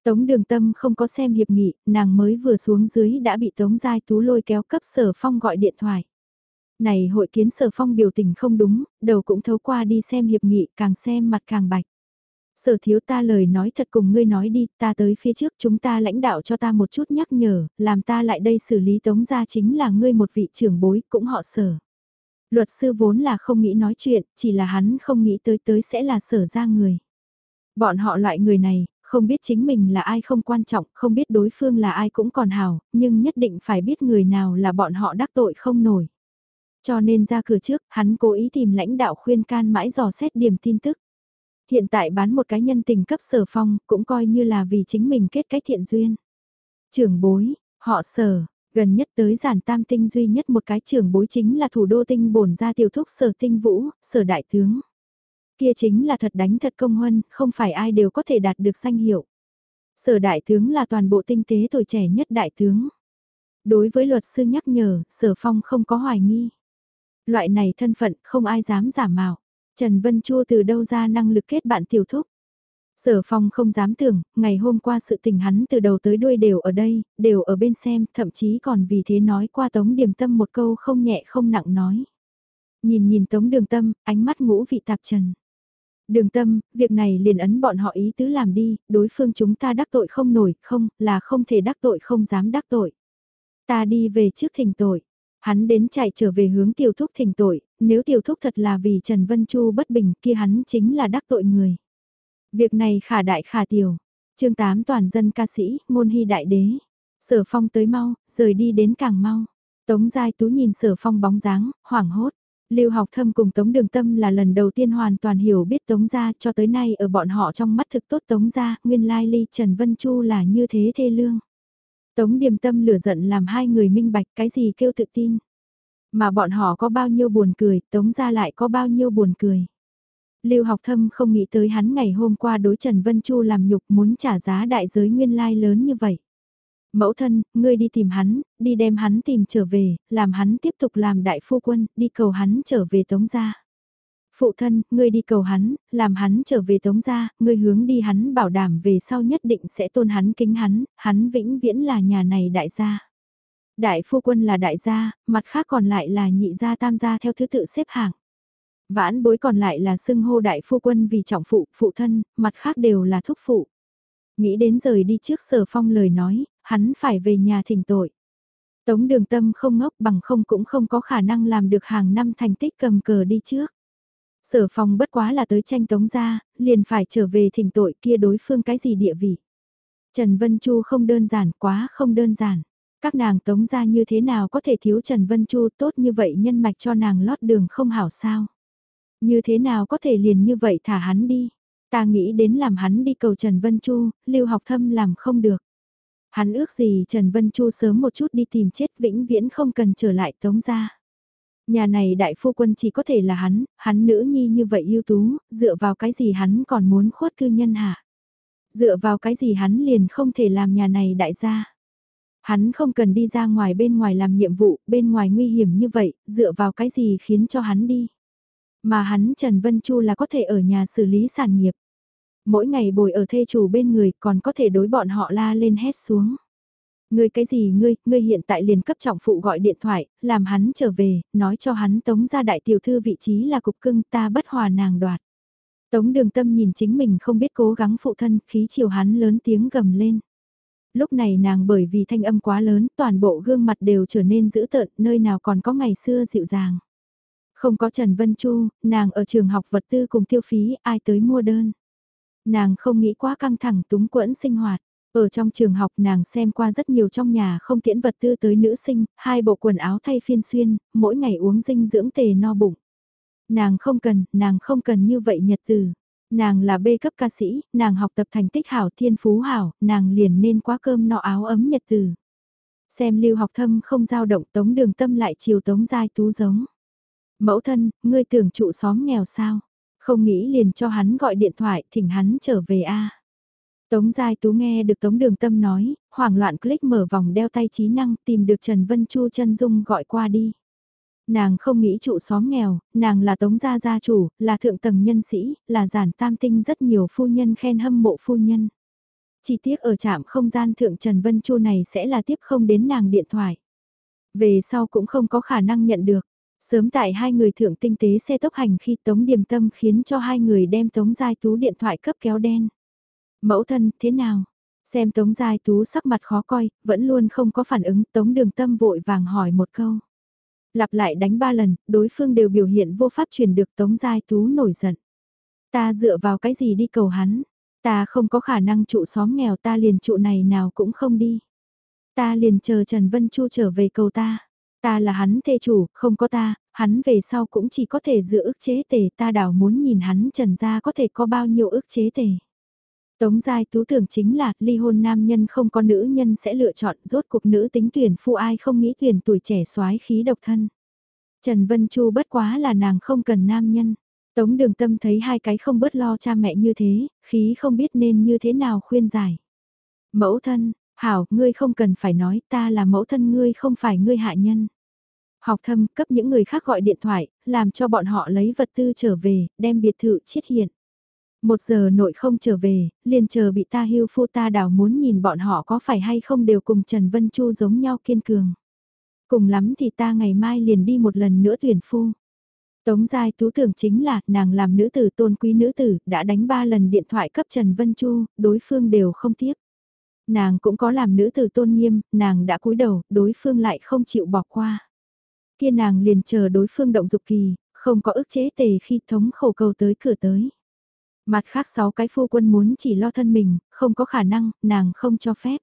[SPEAKER 1] Tống đường tâm không có xem hiệp nghị, nàng mới vừa xuống dưới đã bị tống giai tú lôi kéo cấp sở phong gọi điện thoại. Này hội kiến sở phong biểu tình không đúng, đầu cũng thấu qua đi xem hiệp nghị càng xem mặt càng bạch. Sở thiếu ta lời nói thật cùng ngươi nói đi, ta tới phía trước chúng ta lãnh đạo cho ta một chút nhắc nhở, làm ta lại đây xử lý tống gia chính là ngươi một vị trưởng bối, cũng họ sở. Luật sư vốn là không nghĩ nói chuyện, chỉ là hắn không nghĩ tới tới sẽ là sở ra người. Bọn họ loại người này, không biết chính mình là ai không quan trọng, không biết đối phương là ai cũng còn hào, nhưng nhất định phải biết người nào là bọn họ đắc tội không nổi. Cho nên ra cửa trước, hắn cố ý tìm lãnh đạo khuyên can mãi dò xét điểm tin tức. Hiện tại bán một cái nhân tình cấp sở phong, cũng coi như là vì chính mình kết cái thiện duyên. Trưởng bối, họ sở, Gần nhất tới giản tam tinh duy nhất một cái trưởng bối chính là thủ đô tinh bổn ra tiểu thúc sở tinh vũ, sở đại tướng. Kia chính là thật đánh thật công huân, không phải ai đều có thể đạt được danh hiệu. Sở đại tướng là toàn bộ tinh tế tuổi trẻ nhất đại tướng. Đối với luật sư nhắc nhở, sở phong không có hoài nghi. Loại này thân phận không ai dám giả mạo. Trần Vân Chua từ đâu ra năng lực kết bạn tiểu thúc. Sở phong không dám tưởng, ngày hôm qua sự tình hắn từ đầu tới đuôi đều ở đây, đều ở bên xem, thậm chí còn vì thế nói qua tống điểm tâm một câu không nhẹ không nặng nói. Nhìn nhìn tống đường tâm, ánh mắt ngũ vị tạp trần. Đường tâm, việc này liền ấn bọn họ ý tứ làm đi, đối phương chúng ta đắc tội không nổi, không, là không thể đắc tội không dám đắc tội. Ta đi về trước thỉnh tội. Hắn đến chạy trở về hướng tiểu thúc thỉnh tội, nếu tiểu thúc thật là vì Trần Vân Chu bất bình kia hắn chính là đắc tội người. Việc này khả đại khả tiểu. chương 8 toàn dân ca sĩ, môn hy đại đế. Sở phong tới mau, rời đi đến càng mau. Tống Giai Tú nhìn sở phong bóng dáng, hoảng hốt. Lưu học thâm cùng Tống Đường Tâm là lần đầu tiên hoàn toàn hiểu biết Tống Gia cho tới nay ở bọn họ trong mắt thực tốt Tống Gia, nguyên lai ly Trần Vân Chu là như thế thê lương. Tống Điềm Tâm lửa giận làm hai người minh bạch cái gì kêu tự tin. Mà bọn họ có bao nhiêu buồn cười, Tống Gia lại có bao nhiêu buồn cười. Lưu học thâm không nghĩ tới hắn ngày hôm qua đối Trần Vân Chu làm nhục muốn trả giá đại giới nguyên lai lớn như vậy. Mẫu thân, ngươi đi tìm hắn, đi đem hắn tìm trở về, làm hắn tiếp tục làm đại phu quân, đi cầu hắn trở về tống gia. Phụ thân, ngươi đi cầu hắn, làm hắn trở về tống gia, ngươi hướng đi hắn bảo đảm về sau nhất định sẽ tôn hắn kính hắn, hắn vĩnh viễn là nhà này đại gia. Đại phu quân là đại gia, mặt khác còn lại là nhị gia tam gia theo thứ tự xếp hạng. Vãn bối còn lại là xưng hô đại phu quân vì trọng phụ, phụ thân, mặt khác đều là thúc phụ. Nghĩ đến rời đi trước sở phong lời nói, hắn phải về nhà thỉnh tội. Tống đường tâm không ngốc bằng không cũng không có khả năng làm được hàng năm thành tích cầm cờ đi trước. Sở phong bất quá là tới tranh tống ra, liền phải trở về thỉnh tội kia đối phương cái gì địa vị. Trần Vân Chu không đơn giản quá không đơn giản. Các nàng tống ra như thế nào có thể thiếu Trần Vân Chu tốt như vậy nhân mạch cho nàng lót đường không hảo sao. Như thế nào có thể liền như vậy thả hắn đi. Ta nghĩ đến làm hắn đi cầu Trần Vân Chu, lưu học thâm làm không được. Hắn ước gì Trần Vân Chu sớm một chút đi tìm chết vĩnh viễn không cần trở lại tống ra. Nhà này đại phu quân chỉ có thể là hắn, hắn nữ nhi như vậy ưu tú, dựa vào cái gì hắn còn muốn khuất cư nhân hạ. Dựa vào cái gì hắn liền không thể làm nhà này đại gia. Hắn không cần đi ra ngoài bên ngoài làm nhiệm vụ, bên ngoài nguy hiểm như vậy, dựa vào cái gì khiến cho hắn đi. Mà hắn Trần Vân Chu là có thể ở nhà xử lý sản nghiệp. Mỗi ngày bồi ở thê chủ bên người còn có thể đối bọn họ la lên hét xuống. Ngươi cái gì ngươi, ngươi hiện tại liền cấp trọng phụ gọi điện thoại, làm hắn trở về, nói cho hắn tống ra đại tiểu thư vị trí là cục cưng ta bất hòa nàng đoạt. Tống đường tâm nhìn chính mình không biết cố gắng phụ thân, khí chiều hắn lớn tiếng gầm lên. Lúc này nàng bởi vì thanh âm quá lớn, toàn bộ gương mặt đều trở nên dữ tợn, nơi nào còn có ngày xưa dịu dàng. Không có Trần Vân Chu, nàng ở trường học vật tư cùng tiêu phí, ai tới mua đơn. Nàng không nghĩ quá căng thẳng túng quẫn sinh hoạt. Ở trong trường học nàng xem qua rất nhiều trong nhà không tiễn vật tư tới nữ sinh, hai bộ quần áo thay phiên xuyên, mỗi ngày uống dinh dưỡng tề no bụng. Nàng không cần, nàng không cần như vậy nhật từ. Nàng là bê cấp ca sĩ, nàng học tập thành tích hảo thiên phú hảo, nàng liền nên quá cơm no áo ấm nhật từ. Xem lưu học thâm không dao động tống đường tâm lại chiều tống giai tú giống. Mẫu thân, ngươi tưởng trụ xóm nghèo sao? Không nghĩ liền cho hắn gọi điện thoại thỉnh hắn trở về a. Tống Giai Tú nghe được Tống Đường Tâm nói, hoảng loạn click mở vòng đeo tay trí năng tìm được Trần Vân Chu chân dung gọi qua đi. Nàng không nghĩ trụ xóm nghèo, nàng là Tống Gia Gia chủ, là thượng tầng nhân sĩ, là giản tam tinh rất nhiều phu nhân khen hâm mộ phu nhân. Chỉ tiếc ở trạm không gian thượng Trần Vân Chu này sẽ là tiếp không đến nàng điện thoại. Về sau cũng không có khả năng nhận được. Sớm tại hai người thượng tinh tế xe tốc hành khi Tống Điềm Tâm khiến cho hai người đem Tống Giai Tú điện thoại cấp kéo đen. Mẫu thân, thế nào? Xem Tống Giai Tú sắc mặt khó coi, vẫn luôn không có phản ứng, Tống Đường Tâm vội vàng hỏi một câu. Lặp lại đánh ba lần, đối phương đều biểu hiện vô pháp truyền được Tống Giai Tú nổi giận. Ta dựa vào cái gì đi cầu hắn? Ta không có khả năng trụ xóm nghèo ta liền trụ này nào cũng không đi. Ta liền chờ Trần Vân Chu trở về cầu ta. Ta là hắn thê chủ, không có ta, hắn về sau cũng chỉ có thể dựa ức chế tề ta đảo muốn nhìn hắn trần gia có thể có bao nhiêu ức chế tề. Tống Giai Tú tưởng chính là ly hôn nam nhân không có nữ nhân sẽ lựa chọn rốt cuộc nữ tính tuyển phu ai không nghĩ tuyển tuổi trẻ soái khí độc thân. Trần Vân Chu bất quá là nàng không cần nam nhân. Tống đường tâm thấy hai cái không bớt lo cha mẹ như thế, khí không biết nên như thế nào khuyên giải. Mẫu thân, hảo, ngươi không cần phải nói ta là mẫu thân ngươi không phải ngươi hạ nhân. Học thâm cấp những người khác gọi điện thoại, làm cho bọn họ lấy vật tư trở về, đem biệt thự chiết hiện. Một giờ nội không trở về, liền chờ bị ta hưu phu ta đảo muốn nhìn bọn họ có phải hay không đều cùng Trần Vân Chu giống nhau kiên cường. Cùng lắm thì ta ngày mai liền đi một lần nữa tuyển phu. Tống Giai Tú tưởng chính là nàng làm nữ tử tôn quý nữ tử đã đánh ba lần điện thoại cấp Trần Vân Chu, đối phương đều không tiếp. Nàng cũng có làm nữ tử tôn nghiêm, nàng đã cúi đầu, đối phương lại không chịu bỏ qua. Kia nàng liền chờ đối phương động dục kỳ, không có ức chế tề khi thống khổ cầu tới cửa tới. Mặt khác sáu cái phu quân muốn chỉ lo thân mình, không có khả năng, nàng không cho phép.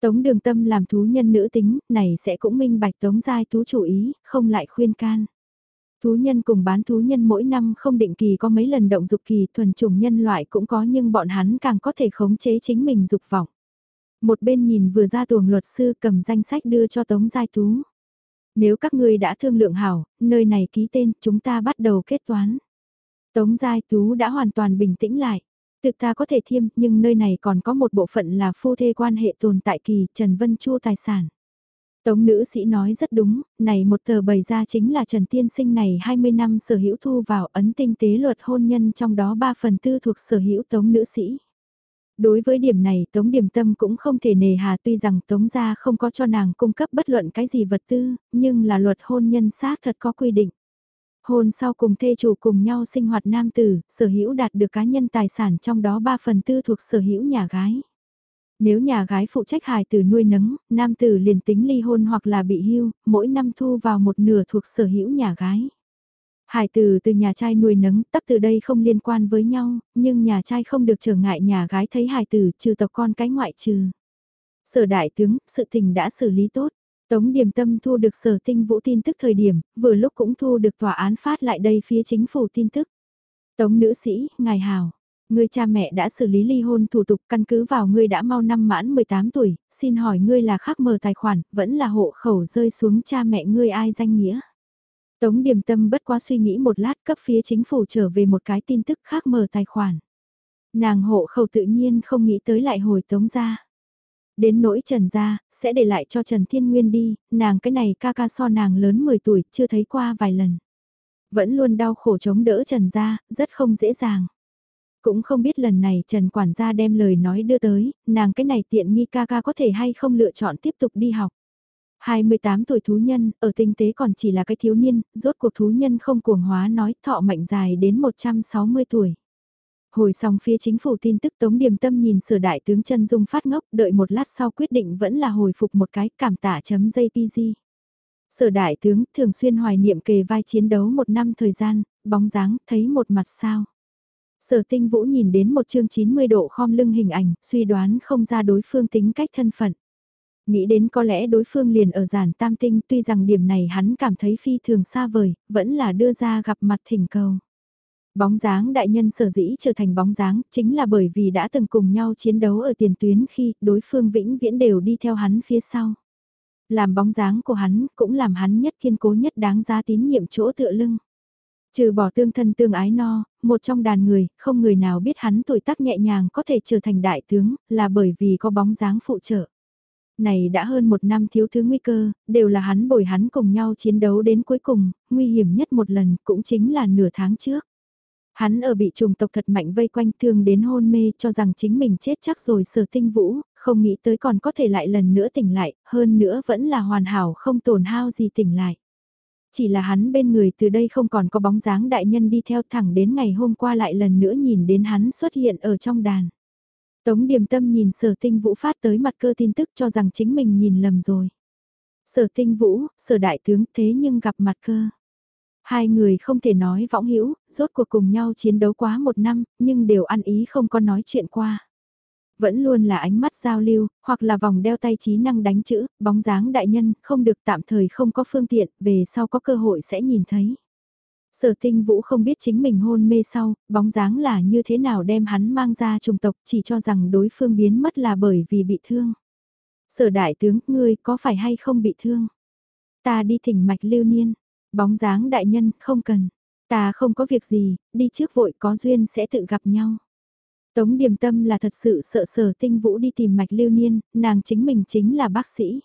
[SPEAKER 1] Tống đường tâm làm thú nhân nữ tính, này sẽ cũng minh bạch tống giai thú chủ ý, không lại khuyên can. Thú nhân cùng bán thú nhân mỗi năm không định kỳ có mấy lần động dục kỳ thuần chủng nhân loại cũng có nhưng bọn hắn càng có thể khống chế chính mình dục vọng. Một bên nhìn vừa ra tuồng luật sư cầm danh sách đưa cho Tống Giai thú Nếu các ngươi đã thương lượng hảo, nơi này ký tên, chúng ta bắt đầu kết toán. Tống Giai Tú đã hoàn toàn bình tĩnh lại. Thực ta có thể thiêm, nhưng nơi này còn có một bộ phận là phu thê quan hệ tồn tại kỳ Trần Vân Chu tài sản. Tống nữ sĩ nói rất đúng, này một tờ bày ra chính là Trần Tiên Sinh này 20 năm sở hữu thu vào ấn tinh tế luật hôn nhân trong đó 3 phần tư thuộc sở hữu tống nữ sĩ. Đối với điểm này Tống Điểm Tâm cũng không thể nề hà tuy rằng Tống gia không có cho nàng cung cấp bất luận cái gì vật tư, nhưng là luật hôn nhân xác thật có quy định. Hôn sau cùng thê chủ cùng nhau sinh hoạt nam tử, sở hữu đạt được cá nhân tài sản trong đó 3 phần tư thuộc sở hữu nhà gái. Nếu nhà gái phụ trách hài tử nuôi nấng, nam tử liền tính ly hôn hoặc là bị hưu, mỗi năm thu vào một nửa thuộc sở hữu nhà gái. Hải tử từ nhà trai nuôi nấng, tắc từ đây không liên quan với nhau, nhưng nhà trai không được trở ngại nhà gái thấy hải tử trừ tộc con cái ngoại trừ. Sở đại tướng, sự tình đã xử lý tốt. Tống Điềm Tâm thu được sở tinh vũ tin tức thời điểm, vừa lúc cũng thu được tòa án phát lại đây phía chính phủ tin tức. Tống nữ sĩ, ngài hào. Ngươi cha mẹ đã xử lý ly hôn thủ tục căn cứ vào ngươi đã mau năm mãn 18 tuổi, xin hỏi ngươi là khác mở tài khoản, vẫn là hộ khẩu rơi xuống cha mẹ ngươi ai danh nghĩa. Tống Điềm Tâm bất quá suy nghĩ một lát cấp phía chính phủ trở về một cái tin tức khác mở tài khoản. Nàng hộ khẩu tự nhiên không nghĩ tới lại hồi tống ra. Đến nỗi Trần gia, sẽ để lại cho Trần Thiên Nguyên đi, nàng cái này ca ca so nàng lớn 10 tuổi, chưa thấy qua vài lần. Vẫn luôn đau khổ chống đỡ Trần gia, rất không dễ dàng. Cũng không biết lần này Trần quản gia đem lời nói đưa tới, nàng cái này tiện nghi ca ca có thể hay không lựa chọn tiếp tục đi học. 28 tuổi thú nhân, ở tinh tế còn chỉ là cái thiếu niên, rốt cuộc thú nhân không cuồng hóa nói thọ mệnh dài đến 160 tuổi. Hồi xong phía chính phủ tin tức Tống Điềm Tâm nhìn sửa đại tướng chân dung phát ngốc đợi một lát sau quyết định vẫn là hồi phục một cái cảm tả chấm JPG. Sở đại tướng thường xuyên hoài niệm kề vai chiến đấu một năm thời gian, bóng dáng thấy một mặt sao. Sở tinh vũ nhìn đến một chương 90 độ khom lưng hình ảnh, suy đoán không ra đối phương tính cách thân phận. Nghĩ đến có lẽ đối phương liền ở giản tam tinh tuy rằng điểm này hắn cảm thấy phi thường xa vời, vẫn là đưa ra gặp mặt thỉnh cầu. Bóng dáng đại nhân sở dĩ trở thành bóng dáng chính là bởi vì đã từng cùng nhau chiến đấu ở tiền tuyến khi đối phương vĩnh viễn đều đi theo hắn phía sau. Làm bóng dáng của hắn cũng làm hắn nhất kiên cố nhất đáng giá tín nhiệm chỗ tựa lưng. Trừ bỏ tương thân tương ái no, một trong đàn người, không người nào biết hắn tuổi tác nhẹ nhàng có thể trở thành đại tướng, là bởi vì có bóng dáng phụ trợ. Này đã hơn một năm thiếu thứ nguy cơ, đều là hắn bồi hắn cùng nhau chiến đấu đến cuối cùng, nguy hiểm nhất một lần cũng chính là nửa tháng trước. Hắn ở bị trùng tộc thật mạnh vây quanh thương đến hôn mê cho rằng chính mình chết chắc rồi sở tinh vũ, không nghĩ tới còn có thể lại lần nữa tỉnh lại, hơn nữa vẫn là hoàn hảo không tổn hao gì tỉnh lại. Chỉ là hắn bên người từ đây không còn có bóng dáng đại nhân đi theo thẳng đến ngày hôm qua lại lần nữa nhìn đến hắn xuất hiện ở trong đàn. Tống điểm tâm nhìn sở tinh vũ phát tới mặt cơ tin tức cho rằng chính mình nhìn lầm rồi. Sở tinh vũ, sở đại tướng thế nhưng gặp mặt cơ. Hai người không thể nói võng hữu rốt cuộc cùng nhau chiến đấu quá một năm, nhưng đều ăn ý không có nói chuyện qua. Vẫn luôn là ánh mắt giao lưu, hoặc là vòng đeo tay trí năng đánh chữ, bóng dáng đại nhân, không được tạm thời không có phương tiện, về sau có cơ hội sẽ nhìn thấy. Sở tinh vũ không biết chính mình hôn mê sau, bóng dáng là như thế nào đem hắn mang ra trùng tộc chỉ cho rằng đối phương biến mất là bởi vì bị thương. Sở đại tướng, ngươi có phải hay không bị thương? Ta đi thỉnh mạch lưu niên. Bóng dáng đại nhân, không cần. Ta không có việc gì, đi trước vội có duyên sẽ tự gặp nhau. Tống điềm tâm là thật sự sợ sở tinh vũ đi tìm mạch lưu niên, nàng chính mình chính là bác sĩ.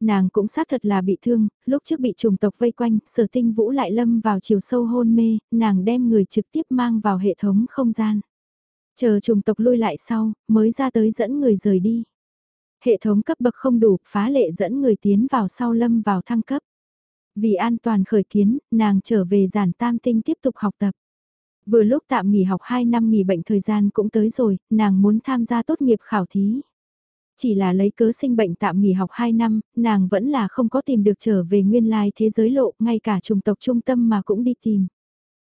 [SPEAKER 1] Nàng cũng xác thật là bị thương, lúc trước bị trùng tộc vây quanh, sở tinh vũ lại lâm vào chiều sâu hôn mê, nàng đem người trực tiếp mang vào hệ thống không gian. Chờ trùng tộc lui lại sau, mới ra tới dẫn người rời đi. Hệ thống cấp bậc không đủ, phá lệ dẫn người tiến vào sau lâm vào thăng cấp. Vì an toàn khởi kiến, nàng trở về giản tam tinh tiếp tục học tập. Vừa lúc tạm nghỉ học 2 năm nghỉ bệnh thời gian cũng tới rồi, nàng muốn tham gia tốt nghiệp khảo thí. Chỉ là lấy cớ sinh bệnh tạm nghỉ học 2 năm, nàng vẫn là không có tìm được trở về nguyên lai thế giới lộ, ngay cả trùng tộc trung tâm mà cũng đi tìm.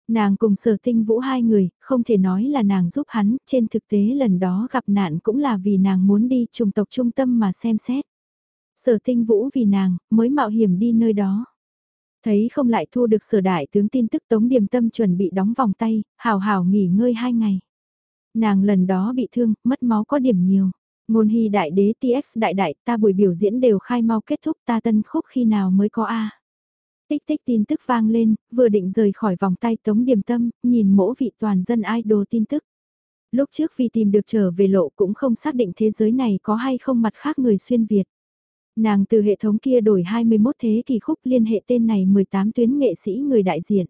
[SPEAKER 1] Nàng cùng sở tinh vũ hai người, không thể nói là nàng giúp hắn, trên thực tế lần đó gặp nạn cũng là vì nàng muốn đi trùng tộc trung tâm mà xem xét. Sở tinh vũ vì nàng, mới mạo hiểm đi nơi đó. Thấy không lại thu được sở đại tướng tin tức Tống Điềm Tâm chuẩn bị đóng vòng tay, hào hào nghỉ ngơi hai ngày. Nàng lần đó bị thương, mất máu có điểm nhiều. Ngôn hy đại đế TX đại đại ta buổi biểu diễn đều khai mau kết thúc ta tân khúc khi nào mới có A. Tích tích tin tức vang lên, vừa định rời khỏi vòng tay Tống Điềm Tâm, nhìn mỗi vị toàn dân idol tin tức. Lúc trước vì tìm được trở về lộ cũng không xác định thế giới này có hay không mặt khác người xuyên Việt. Nàng từ hệ thống kia đổi 21 thế kỷ khúc liên hệ tên này 18 tuyến nghệ sĩ người đại diện.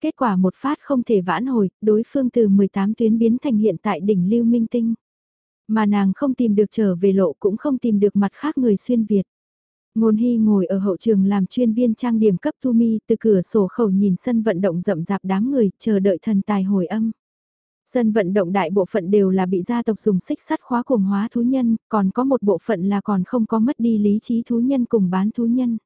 [SPEAKER 1] Kết quả một phát không thể vãn hồi, đối phương từ 18 tuyến biến thành hiện tại đỉnh lưu minh tinh. Mà nàng không tìm được trở về lộ cũng không tìm được mặt khác người xuyên Việt. Ngôn Hy ngồi ở hậu trường làm chuyên viên trang điểm cấp thu mi từ cửa sổ khẩu nhìn sân vận động rậm rạp đám người chờ đợi thần tài hồi âm. Sân vận động đại bộ phận đều là bị gia tộc dùng xích sắt khóa cuồng hóa thú nhân, còn có một bộ phận là còn không có mất đi lý trí thú nhân cùng bán thú nhân.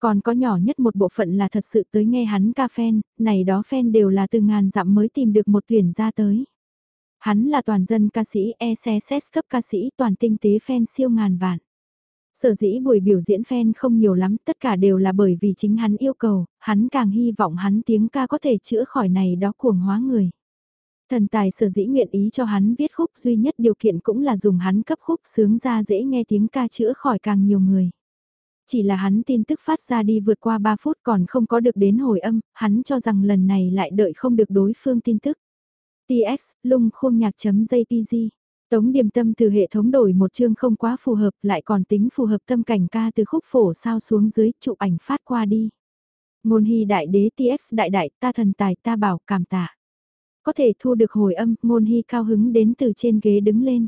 [SPEAKER 1] Còn có nhỏ nhất một bộ phận là thật sự tới nghe hắn ca phen này đó phen đều là từ ngàn dặm mới tìm được một tuyển ra tới. Hắn là toàn dân ca sĩ ECSS cấp ca sĩ toàn tinh tế fan siêu ngàn vạn. Sở dĩ buổi biểu diễn fan không nhiều lắm, tất cả đều là bởi vì chính hắn yêu cầu, hắn càng hy vọng hắn tiếng ca có thể chữa khỏi này đó cuồng hóa người. Thần tài sở dĩ nguyện ý cho hắn viết khúc duy nhất điều kiện cũng là dùng hắn cấp khúc sướng ra dễ nghe tiếng ca chữa khỏi càng nhiều người. Chỉ là hắn tin tức phát ra đi vượt qua 3 phút còn không có được đến hồi âm, hắn cho rằng lần này lại đợi không được đối phương tin tức. TX, lung khôn nhạc.jpg Tống điểm tâm từ hệ thống đổi một chương không quá phù hợp lại còn tính phù hợp tâm cảnh ca từ khúc phổ sao xuống dưới chụp ảnh phát qua đi. Ngôn hy đại đế TX đại đại ta thần tài ta bảo cảm tạ. Có thể thu được hồi âm, ngôn hy cao hứng đến từ trên ghế đứng lên.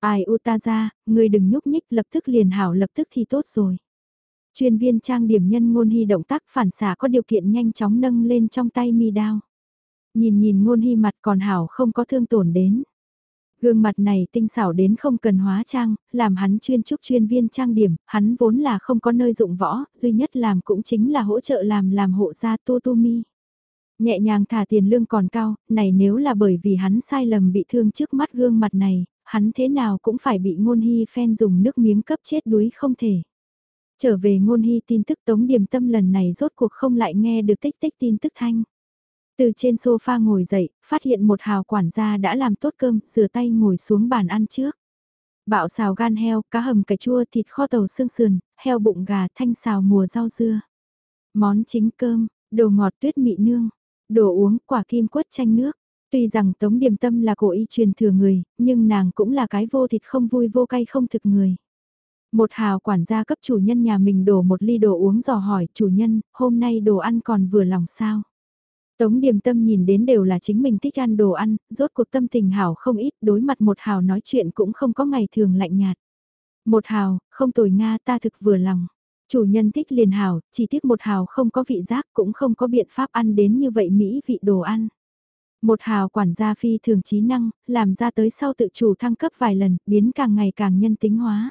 [SPEAKER 1] Ai u ta ra, người đừng nhúc nhích lập tức liền hảo lập tức thì tốt rồi. Chuyên viên trang điểm nhân ngôn hy động tác phản xả có điều kiện nhanh chóng nâng lên trong tay mi đao. Nhìn nhìn ngôn hy mặt còn hảo không có thương tổn đến. Gương mặt này tinh xảo đến không cần hóa trang, làm hắn chuyên trúc chuyên viên trang điểm, hắn vốn là không có nơi dụng võ, duy nhất làm cũng chính là hỗ trợ làm làm hộ gia tu tu mi. Nhẹ nhàng thả tiền lương còn cao, này nếu là bởi vì hắn sai lầm bị thương trước mắt gương mặt này, hắn thế nào cũng phải bị ngôn hy phen dùng nước miếng cấp chết đuối không thể. Trở về ngôn hy tin tức tống điểm tâm lần này rốt cuộc không lại nghe được tích tích tin tức thanh. Từ trên sofa ngồi dậy, phát hiện một hào quản gia đã làm tốt cơm, rửa tay ngồi xuống bàn ăn trước. Bạo xào gan heo, cá hầm cà chua, thịt kho tàu xương sườn, heo bụng gà, thanh xào mùa rau dưa. Món chính cơm, đồ ngọt tuyết mị nương, đồ uống, quả kim quất chanh nước. Tuy rằng Tống Điềm Tâm là cổ y truyền thừa người, nhưng nàng cũng là cái vô thịt không vui vô cay không thực người. Một hào quản gia cấp chủ nhân nhà mình đổ một ly đồ uống dò hỏi chủ nhân, hôm nay đồ ăn còn vừa lòng sao? Tống điềm tâm nhìn đến đều là chính mình thích ăn đồ ăn, rốt cuộc tâm tình hảo không ít, đối mặt một hào nói chuyện cũng không có ngày thường lạnh nhạt. Một hào, không tồi Nga ta thực vừa lòng. Chủ nhân thích liền hào, chỉ tiếc một hào không có vị giác cũng không có biện pháp ăn đến như vậy Mỹ vị đồ ăn. Một hào quản gia phi thường trí năng, làm ra tới sau tự chủ thăng cấp vài lần, biến càng ngày càng nhân tính hóa.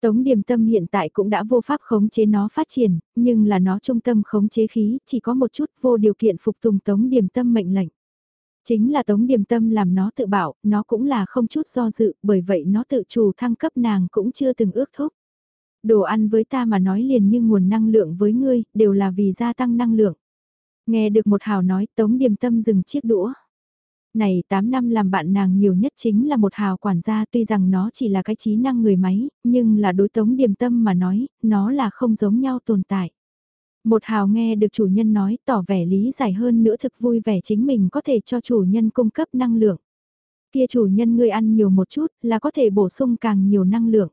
[SPEAKER 1] Tống điểm tâm hiện tại cũng đã vô pháp khống chế nó phát triển, nhưng là nó trung tâm khống chế khí, chỉ có một chút vô điều kiện phục tùng tống điểm tâm mệnh lệnh. Chính là tống điểm tâm làm nó tự bảo, nó cũng là không chút do dự, bởi vậy nó tự chủ thăng cấp nàng cũng chưa từng ước thúc. Đồ ăn với ta mà nói liền như nguồn năng lượng với ngươi, đều là vì gia tăng năng lượng. Nghe được một hào nói Tống Điềm Tâm dừng chiếc đũa. Này 8 năm làm bạn nàng nhiều nhất chính là một hào quản gia tuy rằng nó chỉ là cái trí năng người máy, nhưng là đối Tống Điềm Tâm mà nói, nó là không giống nhau tồn tại. Một hào nghe được chủ nhân nói tỏ vẻ lý giải hơn nữa thực vui vẻ chính mình có thể cho chủ nhân cung cấp năng lượng. Kia chủ nhân ngươi ăn nhiều một chút là có thể bổ sung càng nhiều năng lượng.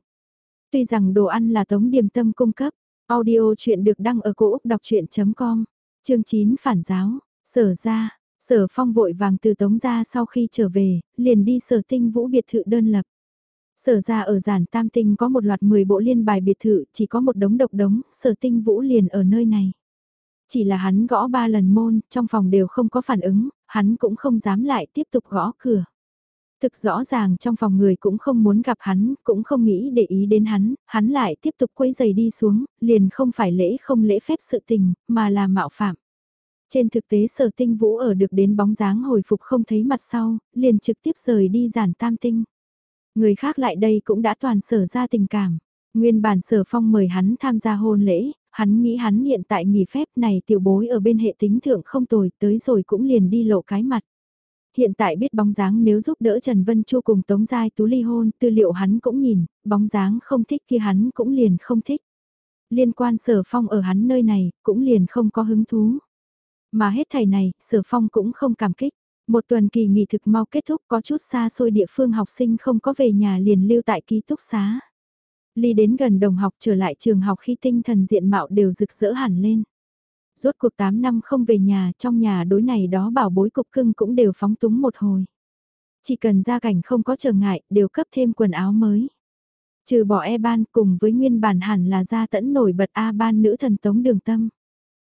[SPEAKER 1] Tuy rằng đồ ăn là tống điểm tâm cung cấp, audio chuyện được đăng ở cổ Úc đọc chuyện.com, chương 9 phản giáo, sở ra, sở phong vội vàng từ tống ra sau khi trở về, liền đi sở tinh vũ biệt thự đơn lập. Sở ra ở giản tam tinh có một loạt 10 bộ liên bài biệt thự, chỉ có một đống độc đống, sở tinh vũ liền ở nơi này. Chỉ là hắn gõ ba lần môn, trong phòng đều không có phản ứng, hắn cũng không dám lại tiếp tục gõ cửa. Thực rõ ràng trong phòng người cũng không muốn gặp hắn, cũng không nghĩ để ý đến hắn, hắn lại tiếp tục quấy giày đi xuống, liền không phải lễ không lễ phép sự tình, mà là mạo phạm. Trên thực tế sở tinh vũ ở được đến bóng dáng hồi phục không thấy mặt sau, liền trực tiếp rời đi giản tam tinh. Người khác lại đây cũng đã toàn sở ra tình cảm. Nguyên bản sở phong mời hắn tham gia hôn lễ, hắn nghĩ hắn hiện tại nghỉ phép này tiểu bối ở bên hệ tính thượng không tồi tới rồi cũng liền đi lộ cái mặt. Hiện tại biết bóng dáng nếu giúp đỡ Trần Vân Chu cùng Tống Giai Tú ly hôn, tư liệu hắn cũng nhìn, bóng dáng không thích kia hắn cũng liền không thích. Liên quan sở phong ở hắn nơi này, cũng liền không có hứng thú. Mà hết thầy này, sở phong cũng không cảm kích. Một tuần kỳ nghỉ thực mau kết thúc có chút xa xôi địa phương học sinh không có về nhà liền lưu tại ký túc xá. Ly đến gần đồng học trở lại trường học khi tinh thần diện mạo đều rực rỡ hẳn lên. Rốt cuộc 8 năm không về nhà, trong nhà đối này đó bảo bối cục cưng cũng đều phóng túng một hồi. Chỉ cần ra cảnh không có trở ngại, đều cấp thêm quần áo mới. Trừ bỏ E-ban cùng với nguyên bản hẳn là gia tẫn nổi bật A-ban nữ thần tống đường tâm.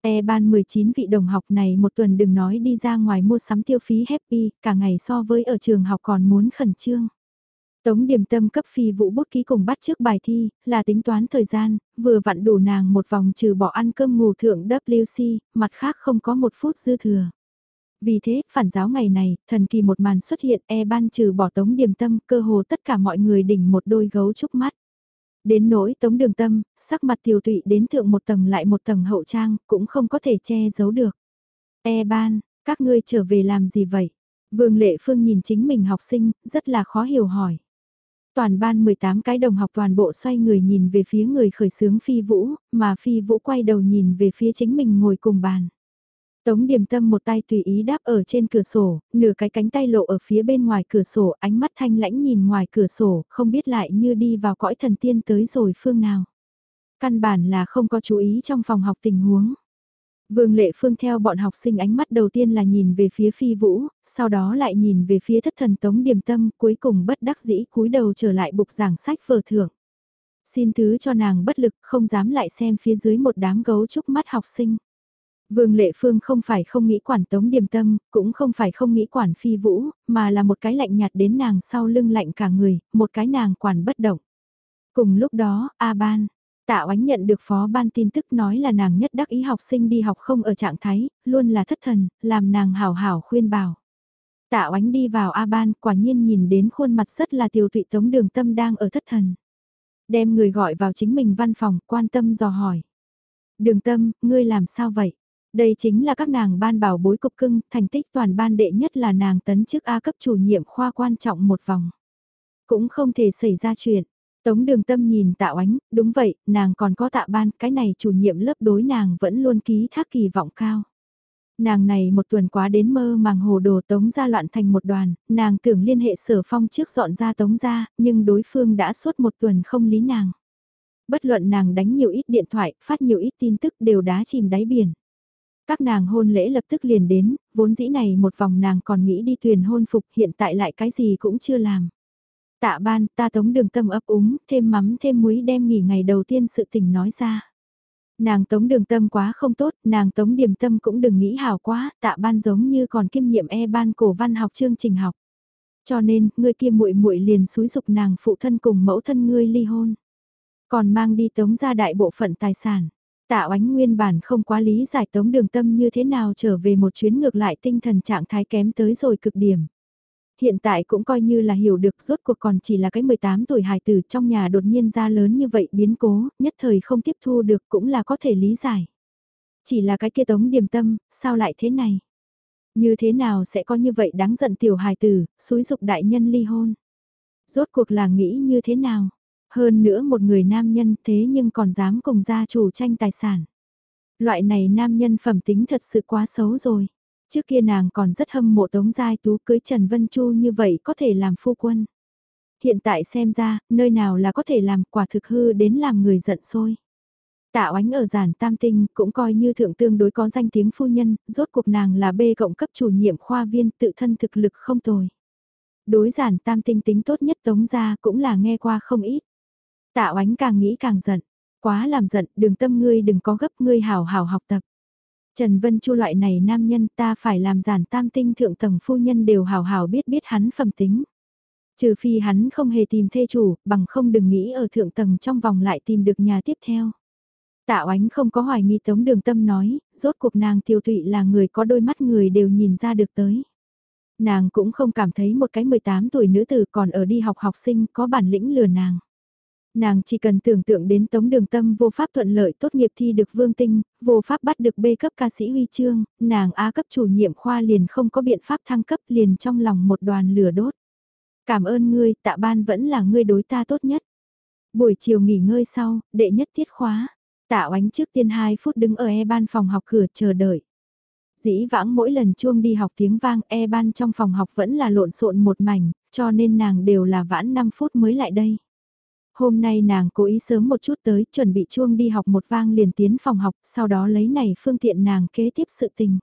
[SPEAKER 1] E-ban 19 vị đồng học này một tuần đừng nói đi ra ngoài mua sắm tiêu phí happy, cả ngày so với ở trường học còn muốn khẩn trương. Tống điểm tâm cấp phi vụ bút ký cùng bắt trước bài thi, là tính toán thời gian, vừa vặn đủ nàng một vòng trừ bỏ ăn cơm ngủ thượng WC, mặt khác không có một phút dư thừa. Vì thế, phản giáo ngày này, thần kỳ một màn xuất hiện e ban trừ bỏ tống điểm tâm, cơ hồ tất cả mọi người đỉnh một đôi gấu trúc mắt. Đến nỗi tống đường tâm, sắc mặt tiểu tụy đến thượng một tầng lại một tầng hậu trang, cũng không có thể che giấu được. E ban, các ngươi trở về làm gì vậy? Vương Lệ Phương nhìn chính mình học sinh, rất là khó hiểu hỏi. Toàn ban 18 cái đồng học toàn bộ xoay người nhìn về phía người khởi sướng Phi Vũ, mà Phi Vũ quay đầu nhìn về phía chính mình ngồi cùng bàn. Tống điểm tâm một tay tùy ý đáp ở trên cửa sổ, nửa cái cánh tay lộ ở phía bên ngoài cửa sổ, ánh mắt thanh lãnh nhìn ngoài cửa sổ, không biết lại như đi vào cõi thần tiên tới rồi phương nào. Căn bản là không có chú ý trong phòng học tình huống. Vương Lệ Phương theo bọn học sinh ánh mắt đầu tiên là nhìn về phía phi vũ, sau đó lại nhìn về phía thất thần tống điểm tâm, cuối cùng bất đắc dĩ cúi đầu trở lại bục giảng sách vở thưởng. Xin thứ cho nàng bất lực không dám lại xem phía dưới một đám gấu trúc mắt học sinh. Vương Lệ Phương không phải không nghĩ quản tống điềm tâm, cũng không phải không nghĩ quản phi vũ, mà là một cái lạnh nhạt đến nàng sau lưng lạnh cả người, một cái nàng quản bất động. Cùng lúc đó, A Ban, Tạ oánh nhận được phó ban tin tức nói là nàng nhất đắc ý học sinh đi học không ở trạng thái, luôn là thất thần, làm nàng hảo hảo khuyên bảo. Tạ oánh đi vào A ban, quả nhiên nhìn đến khuôn mặt rất là tiêu tụy tống đường tâm đang ở thất thần. Đem người gọi vào chính mình văn phòng, quan tâm dò hỏi. Đường tâm, ngươi làm sao vậy? Đây chính là các nàng ban bảo bối cục cưng, thành tích toàn ban đệ nhất là nàng tấn chức A cấp chủ nhiệm khoa quan trọng một vòng. Cũng không thể xảy ra chuyện, Tống đường tâm nhìn tạ oánh, đúng vậy, nàng còn có tạ ban, cái này chủ nhiệm lớp đối nàng vẫn luôn ký thác kỳ vọng cao. Nàng này một tuần quá đến mơ màng hồ đồ tống ra loạn thành một đoàn, nàng tưởng liên hệ sở phong trước dọn ra tống ra, nhưng đối phương đã suốt một tuần không lý nàng. Bất luận nàng đánh nhiều ít điện thoại, phát nhiều ít tin tức đều đá chìm đáy biển. Các nàng hôn lễ lập tức liền đến, vốn dĩ này một vòng nàng còn nghĩ đi thuyền hôn phục hiện tại lại cái gì cũng chưa làm. Tạ ban, ta tống đường tâm ấp úng, thêm mắm thêm muối đem nghỉ ngày đầu tiên sự tình nói ra. Nàng tống đường tâm quá không tốt, nàng tống điểm tâm cũng đừng nghĩ hảo quá, tạ ban giống như còn kiêm nhiệm e ban cổ văn học chương trình học. Cho nên, ngươi kia muội muội liền xúi dục nàng phụ thân cùng mẫu thân ngươi ly hôn. Còn mang đi tống ra đại bộ phận tài sản. Tạ oánh nguyên bản không quá lý giải tống đường tâm như thế nào trở về một chuyến ngược lại tinh thần trạng thái kém tới rồi cực điểm. Hiện tại cũng coi như là hiểu được rốt cuộc còn chỉ là cái 18 tuổi hài tử trong nhà đột nhiên ra lớn như vậy biến cố, nhất thời không tiếp thu được cũng là có thể lý giải. Chỉ là cái kia tống điềm tâm, sao lại thế này? Như thế nào sẽ có như vậy đáng giận tiểu hài tử, xúi dục đại nhân ly hôn? Rốt cuộc là nghĩ như thế nào? Hơn nữa một người nam nhân thế nhưng còn dám cùng gia chủ tranh tài sản. Loại này nam nhân phẩm tính thật sự quá xấu rồi. Trước kia nàng còn rất hâm mộ Tống Giai Tú cưới Trần Vân Chu như vậy có thể làm phu quân. Hiện tại xem ra, nơi nào là có thể làm quả thực hư đến làm người giận sôi Tạ oánh ở giản tam tinh cũng coi như thượng tương đối có danh tiếng phu nhân, rốt cuộc nàng là bê cộng cấp chủ nhiệm khoa viên tự thân thực lực không tồi. Đối giản tam tinh tính tốt nhất tống ra cũng là nghe qua không ít. Tạ oánh càng nghĩ càng giận, quá làm giận đường tâm ngươi đừng có gấp ngươi hào hào học tập. Trần Vân Chu loại này nam nhân ta phải làm giản tam tinh thượng tầng phu nhân đều hào hào biết biết hắn phẩm tính. Trừ phi hắn không hề tìm thê chủ, bằng không đừng nghĩ ở thượng tầng trong vòng lại tìm được nhà tiếp theo. Tạ oánh không có hoài nghi tống đường tâm nói, rốt cuộc nàng tiêu tụy là người có đôi mắt người đều nhìn ra được tới. Nàng cũng không cảm thấy một cái 18 tuổi nữ tử còn ở đi học học sinh có bản lĩnh lừa nàng. Nàng chỉ cần tưởng tượng đến tống đường tâm vô pháp thuận lợi tốt nghiệp thi được vương tinh, vô pháp bắt được B cấp ca sĩ huy chương, nàng A cấp chủ nhiệm khoa liền không có biện pháp thăng cấp liền trong lòng một đoàn lửa đốt. Cảm ơn ngươi, tạ ban vẫn là ngươi đối ta tốt nhất. Buổi chiều nghỉ ngơi sau, đệ nhất tiết khóa. Tạ oánh trước tiên 2 phút đứng ở e ban phòng học cửa chờ đợi. Dĩ vãng mỗi lần chuông đi học tiếng vang e ban trong phòng học vẫn là lộn xộn một mảnh, cho nên nàng đều là vãn 5 phút mới lại đây. Hôm nay nàng cố ý sớm một chút tới, chuẩn bị chuông đi học một vang liền tiến phòng học, sau đó lấy này phương tiện nàng kế tiếp sự tình.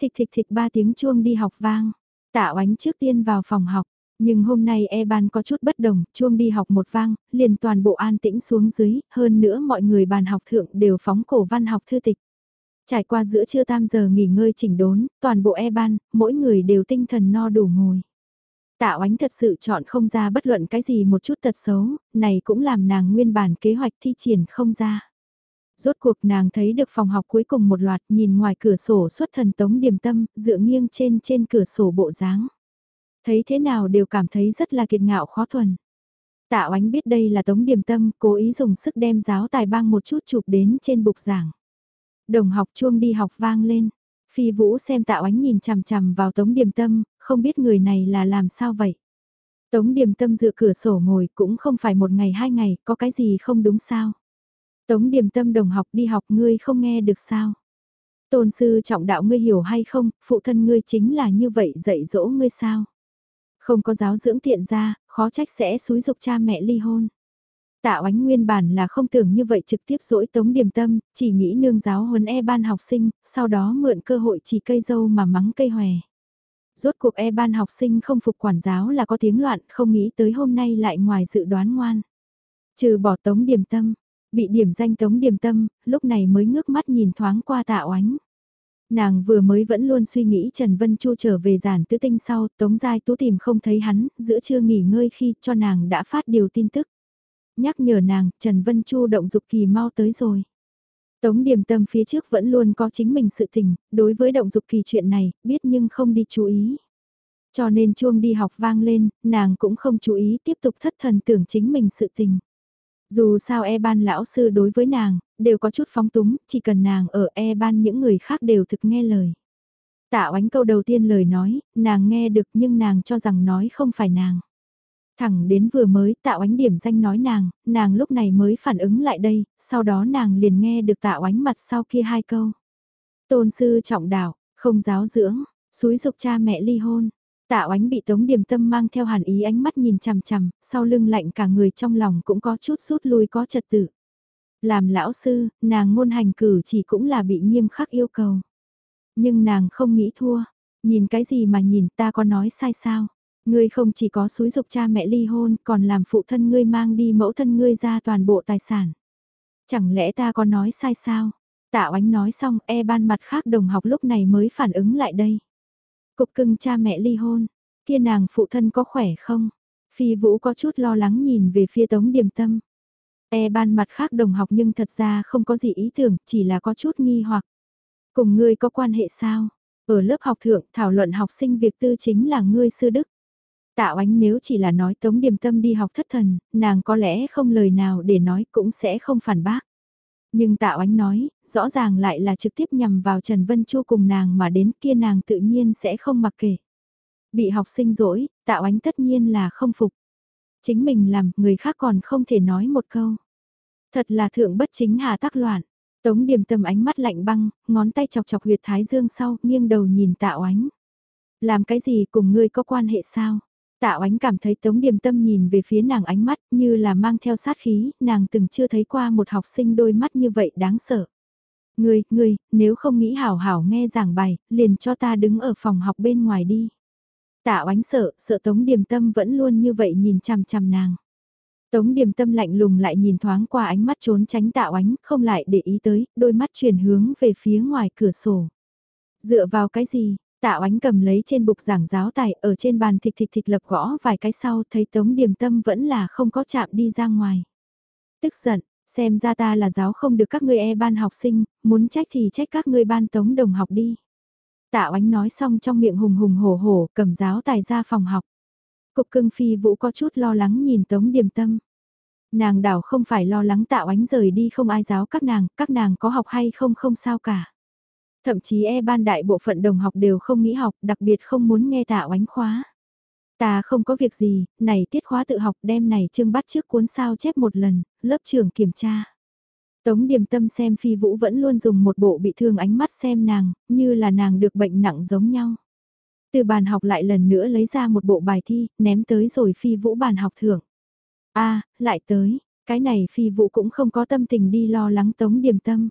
[SPEAKER 1] Thịch thịch thịch ba tiếng chuông đi học vang, tạ oánh trước tiên vào phòng học, nhưng hôm nay e ban có chút bất đồng, chuông đi học một vang, liền toàn bộ an tĩnh xuống dưới, hơn nữa mọi người bàn học thượng đều phóng cổ văn học thư tịch. Trải qua giữa trưa tam giờ nghỉ ngơi chỉnh đốn, toàn bộ e ban, mỗi người đều tinh thần no đủ ngồi. Tạ oánh thật sự chọn không ra bất luận cái gì một chút tật xấu, này cũng làm nàng nguyên bản kế hoạch thi triển không ra. Rốt cuộc nàng thấy được phòng học cuối cùng một loạt nhìn ngoài cửa sổ xuất thần tống điểm tâm, dựa nghiêng trên trên cửa sổ bộ dáng Thấy thế nào đều cảm thấy rất là kiệt ngạo khó thuần. Tạ oánh biết đây là tống điểm tâm, cố ý dùng sức đem giáo tài băng một chút chụp đến trên bục giảng. Đồng học chuông đi học vang lên. Phi Vũ xem Tạ Oánh nhìn chằm chằm vào Tống Điềm Tâm, không biết người này là làm sao vậy. Tống Điềm Tâm dựa cửa sổ ngồi cũng không phải một ngày hai ngày, có cái gì không đúng sao. Tống Điềm Tâm đồng học đi học ngươi không nghe được sao. Tôn sư trọng đạo ngươi hiểu hay không, phụ thân ngươi chính là như vậy dạy dỗ ngươi sao. Không có giáo dưỡng tiện ra, khó trách sẽ xúi dục cha mẹ ly hôn. Tạ oánh nguyên bản là không tưởng như vậy trực tiếp dỗi tống điểm tâm, chỉ nghĩ nương giáo huấn e ban học sinh, sau đó mượn cơ hội chỉ cây dâu mà mắng cây hòe. Rốt cuộc e ban học sinh không phục quản giáo là có tiếng loạn, không nghĩ tới hôm nay lại ngoài dự đoán ngoan. Trừ bỏ tống điểm tâm, bị điểm danh tống điểm tâm, lúc này mới ngước mắt nhìn thoáng qua tạ oánh. Nàng vừa mới vẫn luôn suy nghĩ Trần Vân Chu trở về giản tứ tinh sau, Tống Giai Tú tìm không thấy hắn, giữa trưa nghỉ ngơi khi cho nàng đã phát điều tin tức. Nhắc nhở nàng, Trần Vân Chu động dục kỳ mau tới rồi. Tống điểm tâm phía trước vẫn luôn có chính mình sự tình, đối với động dục kỳ chuyện này, biết nhưng không đi chú ý. Cho nên chuông đi học vang lên, nàng cũng không chú ý tiếp tục thất thần tưởng chính mình sự tình. Dù sao e ban lão sư đối với nàng, đều có chút phóng túng, chỉ cần nàng ở e ban những người khác đều thực nghe lời. Tạ oánh câu đầu tiên lời nói, nàng nghe được nhưng nàng cho rằng nói không phải nàng. Thẳng đến vừa mới tạo ánh điểm danh nói nàng, nàng lúc này mới phản ứng lại đây, sau đó nàng liền nghe được tạo ánh mặt sau kia hai câu. Tôn sư trọng đạo, không giáo dưỡng, suối dục cha mẹ ly hôn. Tạ oánh bị tống điểm tâm mang theo hàn ý ánh mắt nhìn chằm chằm, sau lưng lạnh cả người trong lòng cũng có chút rút lui có trật tự. Làm lão sư, nàng ngôn hành cử chỉ cũng là bị nghiêm khắc yêu cầu. Nhưng nàng không nghĩ thua, nhìn cái gì mà nhìn ta có nói sai sao. Ngươi không chỉ có xúi dục cha mẹ ly hôn, còn làm phụ thân ngươi mang đi mẫu thân ngươi ra toàn bộ tài sản. Chẳng lẽ ta có nói sai sao? Tạ oánh nói xong, e ban mặt khác đồng học lúc này mới phản ứng lại đây. Cục cưng cha mẹ ly hôn, kia nàng phụ thân có khỏe không? Phi Vũ có chút lo lắng nhìn về phía Tống Điềm Tâm. E ban mặt khác đồng học nhưng thật ra không có gì ý tưởng, chỉ là có chút nghi hoặc. Cùng ngươi có quan hệ sao? Ở lớp học thượng thảo luận học sinh việc tư chính là ngươi sư đức. Tạ oánh nếu chỉ là nói tống điềm tâm đi học thất thần, nàng có lẽ không lời nào để nói cũng sẽ không phản bác. Nhưng Tạ Oánh nói, rõ ràng lại là trực tiếp nhằm vào Trần Vân Chu cùng nàng mà đến kia nàng tự nhiên sẽ không mặc kệ. Bị học sinh dỗi, Tạ Oánh tất nhiên là không phục. Chính mình làm, người khác còn không thể nói một câu. Thật là thượng bất chính hà tác loạn. Tống điềm tâm ánh mắt lạnh băng, ngón tay chọc chọc huyệt thái dương sau, nghiêng đầu nhìn tạ oánh. Làm cái gì cùng ngươi có quan hệ sao? Tạ oánh cảm thấy tống điềm tâm nhìn về phía nàng ánh mắt như là mang theo sát khí, nàng từng chưa thấy qua một học sinh đôi mắt như vậy đáng sợ. Ngươi, ngươi, nếu không nghĩ hảo hảo nghe giảng bài, liền cho ta đứng ở phòng học bên ngoài đi. Tạ oánh sợ, sợ tống điềm tâm vẫn luôn như vậy nhìn chằm chằm nàng. Tống điềm tâm lạnh lùng lại nhìn thoáng qua ánh mắt trốn tránh Tạ ánh, không lại để ý tới, đôi mắt chuyển hướng về phía ngoài cửa sổ. Dựa vào cái gì, Tạ Oánh cầm lấy trên bục giảng giáo tài ở trên bàn thịt thịt thịt lập gõ vài cái sau thấy tống điềm tâm vẫn là không có chạm đi ra ngoài. Tức giận, xem ra ta là giáo không được các ngươi e ban học sinh, muốn trách thì trách các ngươi ban tống đồng học đi. Tạ Oánh nói xong trong miệng hùng hùng hổ hổ cầm giáo tài ra phòng học. Cục cưng phi vũ có chút lo lắng nhìn Tống Điềm Tâm. Nàng đảo không phải lo lắng Tạ Oánh rời đi không ai giáo các nàng, các nàng có học hay không không sao cả. Thậm chí e ban đại bộ phận đồng học đều không nghĩ học, đặc biệt không muốn nghe tạ oánh khóa. Ta không có việc gì, này tiết khóa tự học đem này chương bắt trước cuốn sao chép một lần, lớp trưởng kiểm tra. Tống điềm tâm xem phi vũ vẫn luôn dùng một bộ bị thương ánh mắt xem nàng, như là nàng được bệnh nặng giống nhau. Từ bàn học lại lần nữa lấy ra một bộ bài thi, ném tới rồi phi vũ bàn học thưởng. a lại tới, cái này phi vũ cũng không có tâm tình đi lo lắng tống điềm tâm.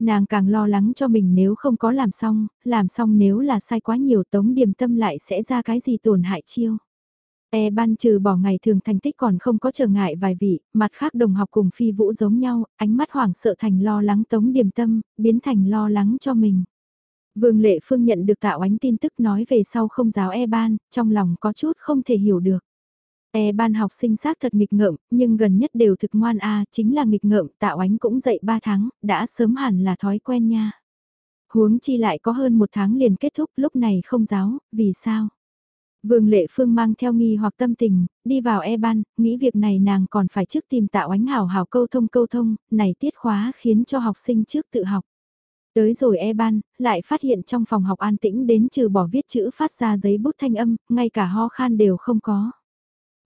[SPEAKER 1] Nàng càng lo lắng cho mình nếu không có làm xong, làm xong nếu là sai quá nhiều tống điềm tâm lại sẽ ra cái gì tổn hại chiêu. E ban trừ bỏ ngày thường thành tích còn không có trở ngại vài vị, mặt khác đồng học cùng phi vũ giống nhau, ánh mắt hoảng sợ thành lo lắng tống điềm tâm, biến thành lo lắng cho mình. Vương Lệ Phương nhận được tạo ánh tin tức nói về sau không giáo E-ban, trong lòng có chút không thể hiểu được. E-ban học sinh xác thật nghịch ngợm, nhưng gần nhất đều thực ngoan A, chính là nghịch ngợm, tạo ánh cũng dậy 3 tháng, đã sớm hẳn là thói quen nha. Huống chi lại có hơn một tháng liền kết thúc, lúc này không giáo, vì sao? Vương Lệ Phương mang theo nghi hoặc tâm tình, đi vào e-ban, nghĩ việc này nàng còn phải trước tìm tạo ánh hảo hảo câu thông câu thông, này tiết khóa khiến cho học sinh trước tự học. Tới rồi e ban, lại phát hiện trong phòng học an tĩnh đến trừ bỏ viết chữ phát ra giấy bút thanh âm, ngay cả ho khan đều không có.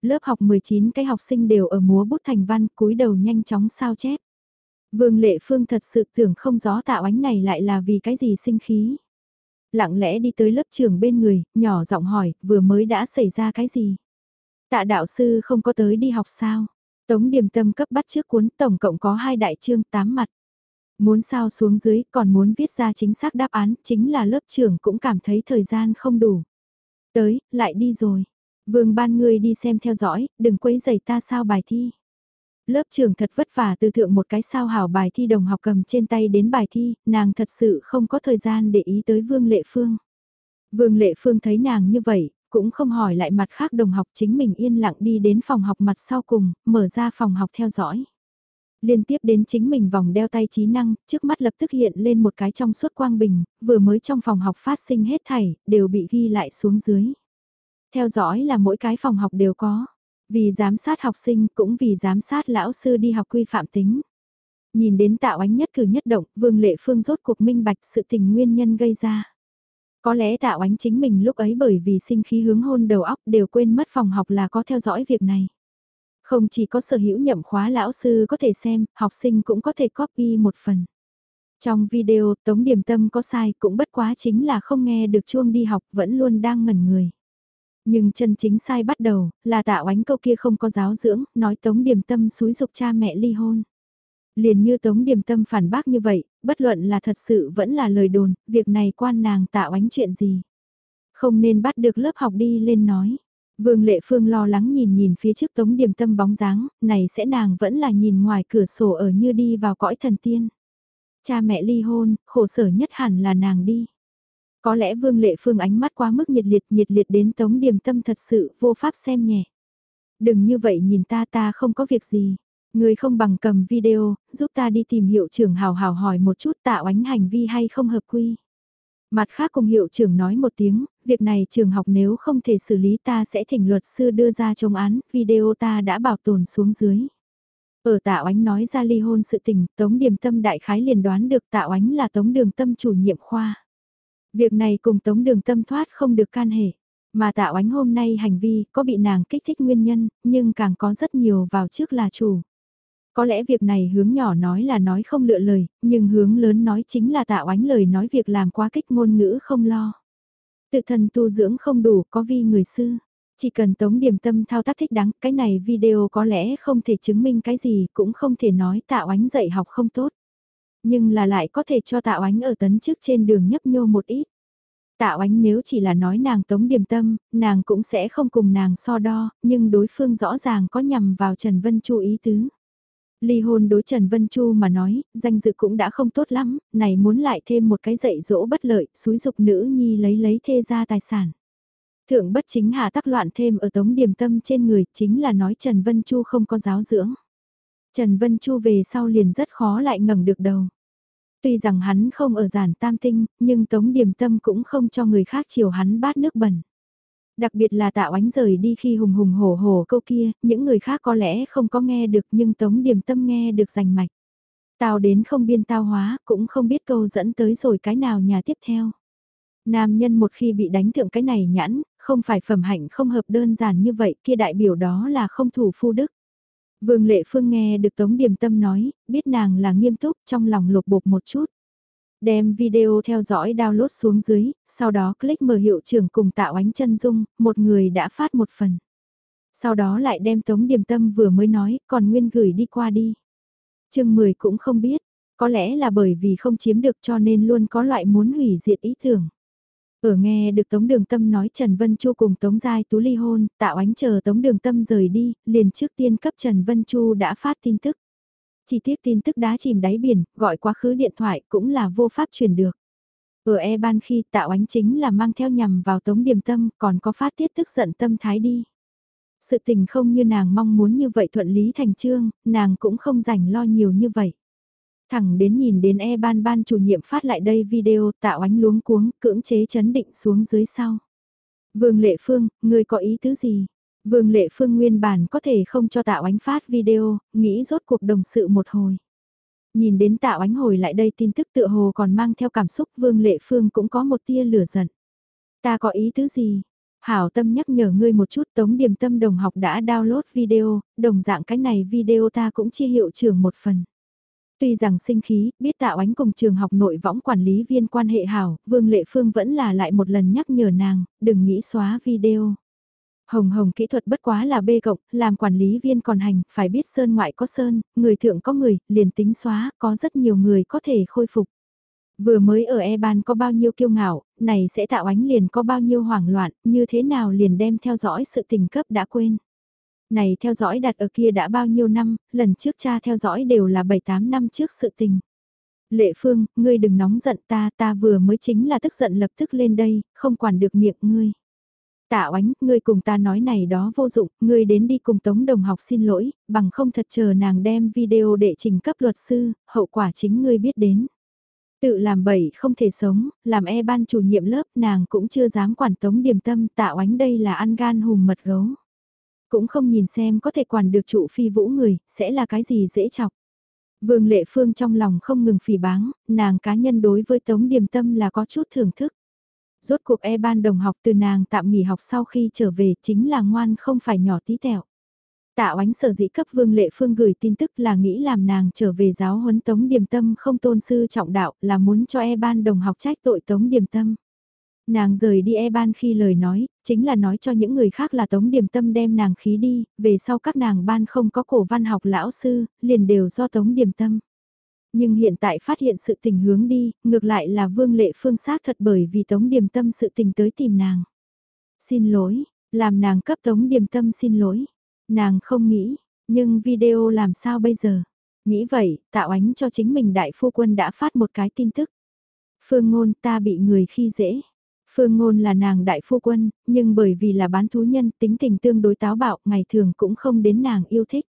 [SPEAKER 1] Lớp học 19 cái học sinh đều ở múa bút thành văn cúi đầu nhanh chóng sao chép. Vương Lệ Phương thật sự tưởng không rõ tạo ánh này lại là vì cái gì sinh khí. Lặng lẽ đi tới lớp trường bên người, nhỏ giọng hỏi, vừa mới đã xảy ra cái gì? Tạ đạo sư không có tới đi học sao? Tống điểm tâm cấp bắt trước cuốn tổng cộng có hai đại chương tám mặt. Muốn sao xuống dưới còn muốn viết ra chính xác đáp án, chính là lớp trưởng cũng cảm thấy thời gian không đủ. Tới, lại đi rồi. Vương ban ngươi đi xem theo dõi, đừng quấy giày ta sao bài thi. Lớp trưởng thật vất vả từ thượng một cái sao hảo bài thi đồng học cầm trên tay đến bài thi, nàng thật sự không có thời gian để ý tới Vương Lệ Phương. Vương Lệ Phương thấy nàng như vậy, cũng không hỏi lại mặt khác đồng học chính mình yên lặng đi đến phòng học mặt sau cùng, mở ra phòng học theo dõi liên tiếp đến chính mình vòng đeo tay trí năng, trước mắt lập tức hiện lên một cái trong suốt quang bình, vừa mới trong phòng học phát sinh hết thảy, đều bị ghi lại xuống dưới. Theo dõi là mỗi cái phòng học đều có, vì giám sát học sinh cũng vì giám sát lão sư đi học quy phạm tính. Nhìn đến tạo ánh nhất cử nhất động, Vương Lệ Phương rốt cuộc minh bạch sự tình nguyên nhân gây ra. Có lẽ tạo ánh chính mình lúc ấy bởi vì sinh khí hướng hôn đầu óc đều quên mất phòng học là có theo dõi việc này. Không chỉ có sở hữu nhậm khóa lão sư có thể xem, học sinh cũng có thể copy một phần. Trong video, Tống Điểm Tâm có sai cũng bất quá chính là không nghe được chuông đi học vẫn luôn đang ngẩn người. Nhưng chân chính sai bắt đầu, là tạ oánh câu kia không có giáo dưỡng, nói Tống Điểm Tâm xúi dục cha mẹ ly hôn. Liền như Tống Điểm Tâm phản bác như vậy, bất luận là thật sự vẫn là lời đồn, việc này quan nàng tạ oánh chuyện gì. Không nên bắt được lớp học đi lên nói. Vương Lệ Phương lo lắng nhìn nhìn phía trước tống điểm tâm bóng dáng, này sẽ nàng vẫn là nhìn ngoài cửa sổ ở như đi vào cõi thần tiên. Cha mẹ ly hôn, khổ sở nhất hẳn là nàng đi. Có lẽ Vương Lệ Phương ánh mắt quá mức nhiệt liệt nhiệt liệt đến tống điểm tâm thật sự vô pháp xem nhẹ. Đừng như vậy nhìn ta ta không có việc gì. Người không bằng cầm video, giúp ta đi tìm hiệu trưởng hào hào hỏi một chút tạo ánh hành vi hay không hợp quy. Mặt khác cùng hiệu trưởng nói một tiếng, việc này trường học nếu không thể xử lý ta sẽ thỉnh luật sư đưa ra chống án, video ta đã bảo tồn xuống dưới. Ở Tạ Oánh nói ra ly hôn sự tình, Tống Điềm Tâm đại khái liền đoán được Tạ Oánh là Tống Đường Tâm chủ nhiệm khoa. Việc này cùng Tống Đường Tâm thoát không được can hệ. Mà Tạ Oánh hôm nay hành vi có bị nàng kích thích nguyên nhân, nhưng càng có rất nhiều vào trước là chủ. Có lẽ việc này hướng nhỏ nói là nói không lựa lời, nhưng hướng lớn nói chính là Tạ Oánh lời nói việc làm quá kích ngôn ngữ không lo. Tự thân tu dưỡng không đủ có vi người sư. Chỉ cần tống điểm tâm thao tác thích đáng, cái này video có lẽ không thể chứng minh cái gì, cũng không thể nói tạ oánh dạy học không tốt. Nhưng là lại có thể cho tạo ánh ở tấn trước trên đường nhấp nhô một ít. Tạo ánh nếu chỉ là nói nàng tống điểm tâm, nàng cũng sẽ không cùng nàng so đo, nhưng đối phương rõ ràng có nhằm vào Trần Vân Chu ý tứ. Ly hôn đối Trần Vân Chu mà nói, danh dự cũng đã không tốt lắm, này muốn lại thêm một cái dạy dỗ bất lợi, xúi dục nữ nhi lấy lấy thê ra tài sản. Thượng bất chính hạ tắc loạn thêm ở tống điểm tâm trên người chính là nói Trần Vân Chu không có giáo dưỡng. Trần Vân Chu về sau liền rất khó lại ngẩng được đầu. Tuy rằng hắn không ở giản tam tinh, nhưng tống điềm tâm cũng không cho người khác chiều hắn bát nước bẩn. Đặc biệt là tạo ánh rời đi khi hùng hùng hổ hổ câu kia, những người khác có lẽ không có nghe được nhưng tống điềm tâm nghe được rành mạch. Tao đến không biên tao hóa, cũng không biết câu dẫn tới rồi cái nào nhà tiếp theo. Nam nhân một khi bị đánh thượng cái này nhãn, không phải phẩm hạnh không hợp đơn giản như vậy kia đại biểu đó là không thủ phu đức. Vương Lệ Phương nghe được Tống Điềm Tâm nói, biết nàng là nghiêm túc trong lòng lột bột một chút. Đem video theo dõi download xuống dưới, sau đó click mở hiệu trưởng cùng tạo ánh chân dung, một người đã phát một phần. Sau đó lại đem Tống Điềm Tâm vừa mới nói, còn nguyên gửi đi qua đi. chương 10 cũng không biết, có lẽ là bởi vì không chiếm được cho nên luôn có loại muốn hủy diệt ý tưởng. Ở nghe được Tống Đường Tâm nói Trần Vân Chu cùng Tống Giai Tú ly hôn, tạo ánh chờ Tống Đường Tâm rời đi, liền trước tiên cấp Trần Vân Chu đã phát tin tức. Chi tiết tin tức đá chìm đáy biển, gọi quá khứ điện thoại cũng là vô pháp truyền được. Ở e ban khi tạo ánh chính là mang theo nhằm vào Tống Điềm Tâm còn có phát tiết tức giận tâm thái đi. Sự tình không như nàng mong muốn như vậy thuận lý thành trương, nàng cũng không rảnh lo nhiều như vậy. Thẳng đến nhìn đến e ban ban chủ nhiệm phát lại đây video tạo ánh luống cuống cưỡng chế chấn định xuống dưới sau. Vương Lệ Phương, người có ý tứ gì? Vương Lệ Phương nguyên bản có thể không cho tạo ánh phát video, nghĩ rốt cuộc đồng sự một hồi. Nhìn đến tạo ánh hồi lại đây tin tức tựa hồ còn mang theo cảm xúc Vương Lệ Phương cũng có một tia lửa giận. Ta có ý tứ gì? Hảo tâm nhắc nhở ngươi một chút tống điểm tâm đồng học đã download video, đồng dạng cái này video ta cũng chia hiệu trưởng một phần. Tuy rằng sinh khí, biết tạo ánh cùng trường học nội võng quản lý viên quan hệ hảo, Vương Lệ Phương vẫn là lại một lần nhắc nhở nàng, đừng nghĩ xóa video. Hồng hồng kỹ thuật bất quá là bê cộng, làm quản lý viên còn hành, phải biết sơn ngoại có sơn, người thượng có người, liền tính xóa, có rất nhiều người có thể khôi phục. Vừa mới ở E-ban có bao nhiêu kiêu ngạo, này sẽ tạo ánh liền có bao nhiêu hoảng loạn, như thế nào liền đem theo dõi sự tình cấp đã quên này theo dõi đặt ở kia đã bao nhiêu năm, lần trước cha theo dõi đều là 7-8 năm trước sự tình. Lệ Phương, ngươi đừng nóng giận ta, ta vừa mới chính là tức giận lập tức lên đây, không quản được miệng ngươi. Tạ oánh, ngươi cùng ta nói này đó vô dụng, ngươi đến đi cùng Tống Đồng học xin lỗi, bằng không thật chờ nàng đem video để trình cấp luật sư, hậu quả chính ngươi biết đến. Tự làm bậy không thể sống, làm e ban chủ nhiệm lớp nàng cũng chưa dám quản Tống Điềm Tâm tạ oánh đây là ăn gan hùm mật gấu cũng không nhìn xem có thể quản được trụ phi vũ người, sẽ là cái gì dễ chọc. Vương Lệ Phương trong lòng không ngừng phỉ báng, nàng cá nhân đối với Tống Điềm Tâm là có chút thưởng thức. Rốt cuộc e ban đồng học từ nàng tạm nghỉ học sau khi trở về chính là ngoan không phải nhỏ tí tẹo. Tạ oánh sở dĩ cấp Vương Lệ Phương gửi tin tức là nghĩ làm nàng trở về giáo huấn Tống Điềm Tâm không tôn sư trọng đạo là muốn cho e ban đồng học trách tội Tống Điềm Tâm. Nàng rời đi e ban khi lời nói, chính là nói cho những người khác là Tống Điềm Tâm đem nàng khí đi, về sau các nàng ban không có cổ văn học lão sư, liền đều do Tống Điềm Tâm. Nhưng hiện tại phát hiện sự tình hướng đi, ngược lại là Vương Lệ Phương xác thật bởi vì Tống Điềm Tâm sự tình tới tìm nàng. Xin lỗi, làm nàng cấp Tống Điềm Tâm xin lỗi. Nàng không nghĩ, nhưng video làm sao bây giờ? Nghĩ vậy, tạo ánh cho chính mình đại phu quân đã phát một cái tin tức. Phương ngôn ta bị người khi dễ. Phương Ngôn là nàng đại phu quân, nhưng bởi vì là bán thú nhân tính tình tương đối táo bạo, ngày thường cũng không đến nàng yêu thích.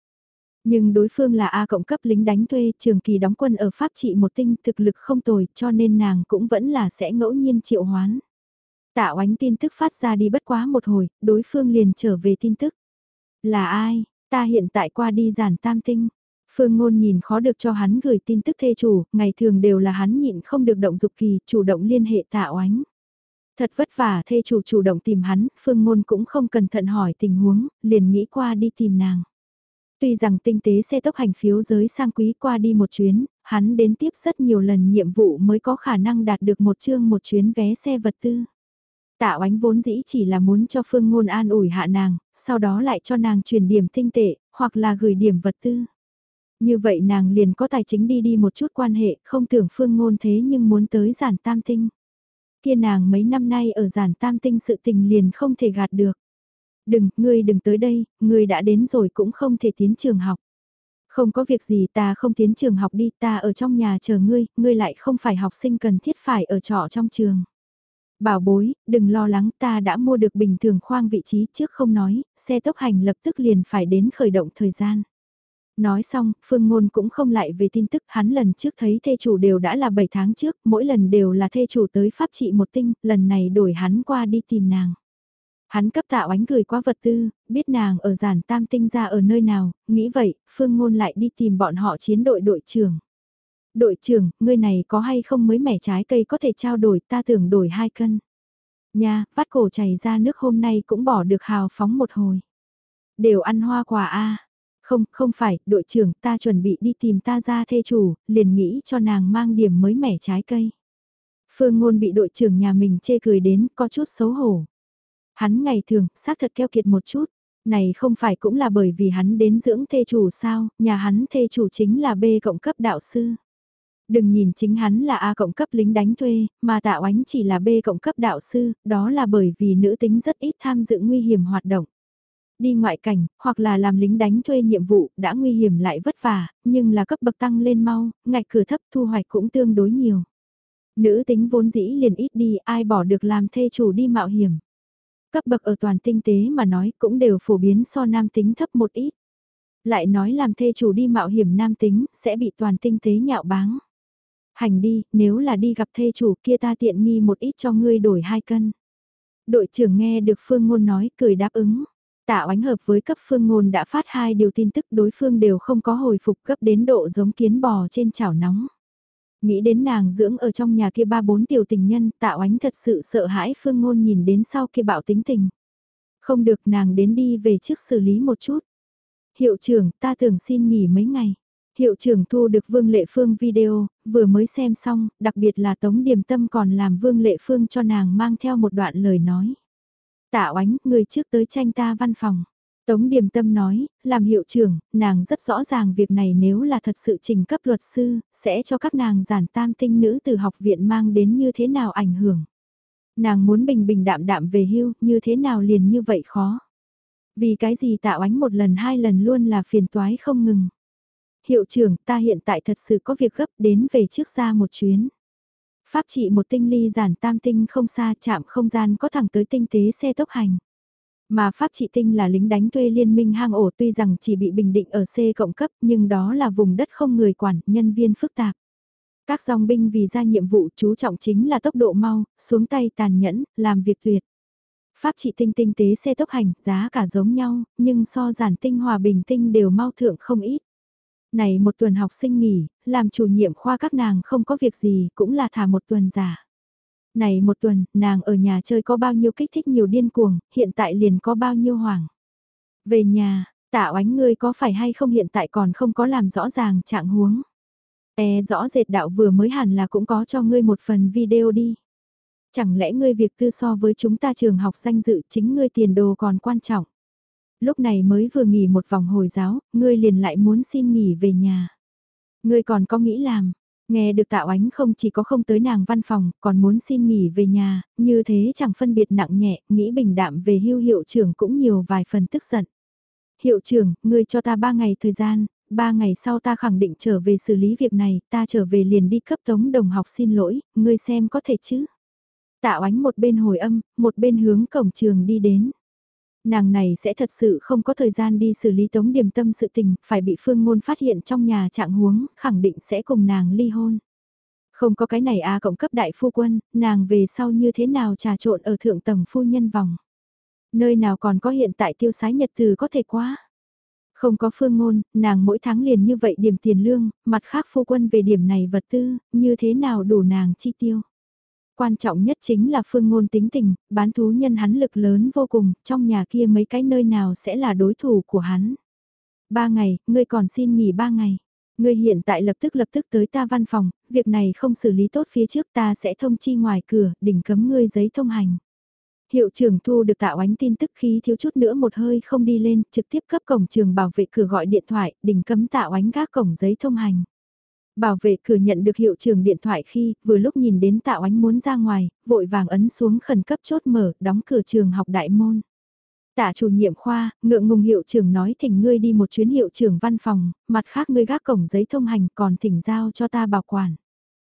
[SPEAKER 1] Nhưng đối phương là A cộng cấp lính đánh thuê, trường kỳ đóng quân ở Pháp trị một tinh thực lực không tồi cho nên nàng cũng vẫn là sẽ ngẫu nhiên triệu hoán. Tạ Oánh tin tức phát ra đi bất quá một hồi, đối phương liền trở về tin tức. Là ai, ta hiện tại qua đi giản tam tinh. Phương Ngôn nhìn khó được cho hắn gửi tin tức thê chủ, ngày thường đều là hắn nhịn không được động dục kỳ, chủ động liên hệ tạ oánh. Thật vất vả thê chủ chủ động tìm hắn, Phương Ngôn cũng không cẩn thận hỏi tình huống, liền nghĩ qua đi tìm nàng. Tuy rằng tinh tế xe tốc hành phiếu giới sang quý qua đi một chuyến, hắn đến tiếp rất nhiều lần nhiệm vụ mới có khả năng đạt được một chương một chuyến vé xe vật tư. Tạ oánh vốn dĩ chỉ là muốn cho Phương Ngôn an ủi hạ nàng, sau đó lại cho nàng truyền điểm tinh tệ, hoặc là gửi điểm vật tư. Như vậy nàng liền có tài chính đi đi một chút quan hệ, không tưởng Phương Ngôn thế nhưng muốn tới giản tam tinh. Kia nàng mấy năm nay ở giản tam tinh sự tình liền không thể gạt được. Đừng, ngươi đừng tới đây, ngươi đã đến rồi cũng không thể tiến trường học. Không có việc gì ta không tiến trường học đi, ta ở trong nhà chờ ngươi, ngươi lại không phải học sinh cần thiết phải ở trọ trong trường. Bảo bối, đừng lo lắng ta đã mua được bình thường khoang vị trí trước không nói, xe tốc hành lập tức liền phải đến khởi động thời gian. Nói xong, Phương Ngôn cũng không lại về tin tức hắn lần trước thấy thê chủ đều đã là 7 tháng trước, mỗi lần đều là thê chủ tới pháp trị một tinh, lần này đổi hắn qua đi tìm nàng. Hắn cấp tạo ánh gửi qua vật tư, biết nàng ở giản tam tinh ra ở nơi nào, nghĩ vậy, Phương Ngôn lại đi tìm bọn họ chiến đội đội trưởng. Đội trưởng, ngươi này có hay không mới mẻ trái cây có thể trao đổi ta tưởng đổi hai cân. Nha, vắt cổ chảy ra nước hôm nay cũng bỏ được hào phóng một hồi. Đều ăn hoa quả a không, không phải, đội trưởng ta chuẩn bị đi tìm ta ra thê chủ, liền nghĩ cho nàng mang điểm mới mẻ trái cây. Phương Ngôn bị đội trưởng nhà mình chê cười đến, có chút xấu hổ. Hắn ngày thường, xác thật keo kiệt một chút. Này không phải cũng là bởi vì hắn đến dưỡng thê chủ sao, nhà hắn thê chủ chính là B cộng cấp đạo sư. Đừng nhìn chính hắn là A cộng cấp lính đánh thuê, mà tạ oánh chỉ là B cộng cấp đạo sư, đó là bởi vì nữ tính rất ít tham dự nguy hiểm hoạt động. Đi ngoại cảnh, hoặc là làm lính đánh thuê nhiệm vụ, đã nguy hiểm lại vất vả, nhưng là cấp bậc tăng lên mau, ngạch cửa thấp thu hoạch cũng tương đối nhiều. Nữ tính vốn dĩ liền ít đi, ai bỏ được làm thê chủ đi mạo hiểm. Cấp bậc ở toàn tinh tế mà nói cũng đều phổ biến so nam tính thấp một ít. Lại nói làm thê chủ đi mạo hiểm nam tính, sẽ bị toàn tinh tế nhạo báng. Hành đi, nếu là đi gặp thê chủ kia ta tiện nghi một ít cho ngươi đổi hai cân. Đội trưởng nghe được Phương Ngôn nói, cười đáp ứng. Tạ oánh hợp với cấp Phương Ngôn đã phát hai điều tin tức đối phương đều không có hồi phục cấp đến độ giống kiến bò trên chảo nóng. Nghĩ đến nàng dưỡng ở trong nhà kia ba bốn tiểu tình nhân, tạ oánh thật sự sợ hãi Phương Ngôn nhìn đến sau kia bạo tính tình. Không được nàng đến đi về trước xử lý một chút. Hiệu trưởng, ta thường xin nghỉ mấy ngày. Hiệu trưởng thu được Vương Lệ Phương video, vừa mới xem xong, đặc biệt là Tống Điềm Tâm còn làm Vương Lệ Phương cho nàng mang theo một đoạn lời nói. Tạ oánh, người trước tới tranh ta văn phòng. Tống Điềm Tâm nói, làm hiệu trưởng, nàng rất rõ ràng việc này nếu là thật sự trình cấp luật sư, sẽ cho các nàng giản tam tinh nữ từ học viện mang đến như thế nào ảnh hưởng. Nàng muốn bình bình đạm đạm về hưu, như thế nào liền như vậy khó. Vì cái gì Tạ Oánh một lần hai lần luôn là phiền toái không ngừng. Hiệu trưởng, ta hiện tại thật sự có việc gấp đến về trước ra một chuyến. Pháp trị một tinh ly giản tam tinh không xa chạm không gian có thẳng tới tinh tế xe tốc hành. Mà Pháp trị tinh là lính đánh thuê liên minh hang ổ tuy rằng chỉ bị bình định ở C cộng cấp nhưng đó là vùng đất không người quản, nhân viên phức tạp. Các dòng binh vì ra nhiệm vụ chú trọng chính là tốc độ mau, xuống tay tàn nhẫn, làm việc tuyệt. Pháp trị tinh tinh tế xe tốc hành, giá cả giống nhau, nhưng so giản tinh hòa bình tinh đều mau thượng không ít. Này một tuần học sinh nghỉ, làm chủ nhiệm khoa các nàng không có việc gì cũng là thả một tuần giả. Này một tuần, nàng ở nhà chơi có bao nhiêu kích thích nhiều điên cuồng, hiện tại liền có bao nhiêu hoảng. Về nhà, tạ oánh ngươi có phải hay không hiện tại còn không có làm rõ ràng trạng huống. E rõ rệt đạo vừa mới hẳn là cũng có cho ngươi một phần video đi. Chẳng lẽ ngươi việc tư so với chúng ta trường học danh dự chính ngươi tiền đồ còn quan trọng. Lúc này mới vừa nghỉ một vòng hồi giáo, ngươi liền lại muốn xin nghỉ về nhà. Ngươi còn có nghĩ làm, Nghe được tạo ánh không chỉ có không tới nàng văn phòng, còn muốn xin nghỉ về nhà, như thế chẳng phân biệt nặng nhẹ, nghĩ bình đạm về hưu hiệu trưởng cũng nhiều vài phần tức giận. Hiệu trưởng, ngươi cho ta ba ngày thời gian, ba ngày sau ta khẳng định trở về xử lý việc này, ta trở về liền đi cấp tống đồng học xin lỗi, ngươi xem có thể chứ. Tạo ánh một bên hồi âm, một bên hướng cổng trường đi đến nàng này sẽ thật sự không có thời gian đi xử lý tống điểm tâm sự tình, phải bị phương ngôn phát hiện trong nhà trạng huống, khẳng định sẽ cùng nàng ly hôn. Không có cái này a cộng cấp đại phu quân, nàng về sau như thế nào trà trộn ở thượng tầng phu nhân vòng. Nơi nào còn có hiện tại tiêu sái nhật từ có thể quá. Không có phương ngôn, nàng mỗi tháng liền như vậy điểm tiền lương, mặt khác phu quân về điểm này vật tư, như thế nào đủ nàng chi tiêu. Quan trọng nhất chính là phương ngôn tính tình, bán thú nhân hắn lực lớn vô cùng, trong nhà kia mấy cái nơi nào sẽ là đối thủ của hắn. Ba ngày, ngươi còn xin nghỉ ba ngày. Ngươi hiện tại lập tức lập tức tới ta văn phòng, việc này không xử lý tốt phía trước ta sẽ thông chi ngoài cửa, đỉnh cấm ngươi giấy thông hành. Hiệu trưởng thu được tạo ánh tin tức khi thiếu chút nữa một hơi không đi lên, trực tiếp cấp cổng trường bảo vệ cửa gọi điện thoại, đỉnh cấm tạo ánh gác cổng giấy thông hành. Bảo vệ cửa nhận được hiệu trưởng điện thoại khi, vừa lúc nhìn đến tạo ánh muốn ra ngoài, vội vàng ấn xuống khẩn cấp chốt mở, đóng cửa trường học đại môn. Tạ chủ nhiệm khoa, ngượng ngùng hiệu trưởng nói thỉnh ngươi đi một chuyến hiệu trưởng văn phòng, mặt khác ngươi gác cổng giấy thông hành còn thỉnh giao cho ta bảo quản.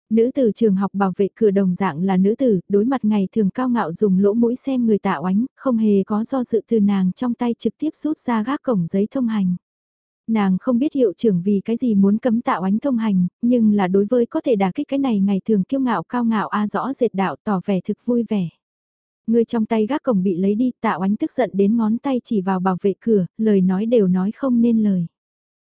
[SPEAKER 1] Nữ tử trường học bảo vệ cửa đồng dạng là nữ tử, đối mặt ngày thường cao ngạo dùng lỗ mũi xem người tạ oánh, không hề có do dự từ nàng trong tay trực tiếp rút ra gác cổng giấy thông hành. Nàng không biết hiệu trưởng vì cái gì muốn cấm tạo ánh thông hành, nhưng là đối với có thể đả kích cái này ngày thường kiêu ngạo cao ngạo a rõ dệt đạo tỏ vẻ thực vui vẻ. Người trong tay gác cổng bị lấy đi tạo ánh tức giận đến ngón tay chỉ vào bảo vệ cửa, lời nói đều nói không nên lời.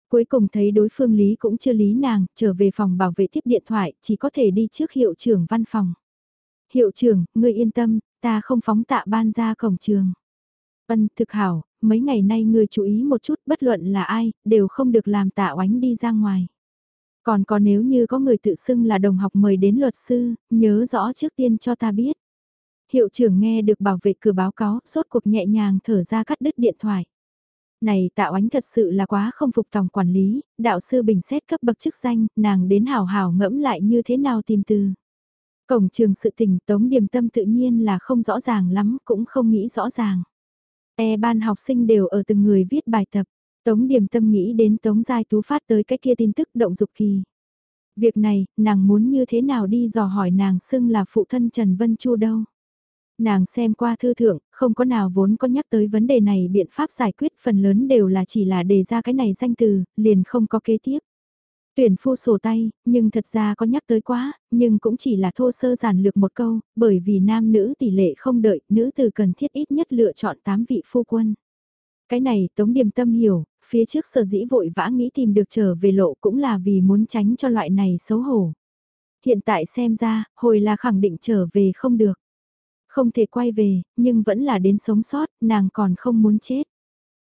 [SPEAKER 1] Cuối cùng thấy đối phương lý cũng chưa lý nàng, trở về phòng bảo vệ tiếp điện thoại, chỉ có thể đi trước hiệu trưởng văn phòng. Hiệu trưởng, ngươi yên tâm, ta không phóng tạ ban ra cổng trường. Ân, thực hảo, mấy ngày nay ngươi chú ý một chút bất luận là ai, đều không được làm tạ oánh đi ra ngoài. Còn có nếu như có người tự xưng là đồng học mời đến luật sư, nhớ rõ trước tiên cho ta biết. Hiệu trưởng nghe được bảo vệ cửa báo cáo, sốt cuộc nhẹ nhàng thở ra cắt đứt điện thoại. Này tạ oánh thật sự là quá không phục tòng quản lý, đạo sư bình xét cấp bậc chức danh, nàng đến hào hào ngẫm lại như thế nào tìm từ. Cổng trường sự tình tống điềm tâm tự nhiên là không rõ ràng lắm, cũng không nghĩ rõ ràng. E ban học sinh đều ở từng người viết bài tập. Tống điểm tâm nghĩ đến Tống Giai Tú phát tới cái kia tin tức động dục kỳ. Việc này, nàng muốn như thế nào đi dò hỏi nàng xưng là phụ thân Trần Vân Chu đâu. Nàng xem qua thư thượng, không có nào vốn có nhắc tới vấn đề này biện pháp giải quyết phần lớn đều là chỉ là đề ra cái này danh từ, liền không có kế tiếp. Tuyển phu sổ tay, nhưng thật ra có nhắc tới quá, nhưng cũng chỉ là thô sơ giản lược một câu, bởi vì nam nữ tỷ lệ không đợi, nữ từ cần thiết ít nhất lựa chọn 8 vị phu quân. Cái này Tống Điềm Tâm hiểu, phía trước sở dĩ vội vã nghĩ tìm được trở về lộ cũng là vì muốn tránh cho loại này xấu hổ. Hiện tại xem ra, hồi là khẳng định trở về không được. Không thể quay về, nhưng vẫn là đến sống sót, nàng còn không muốn chết.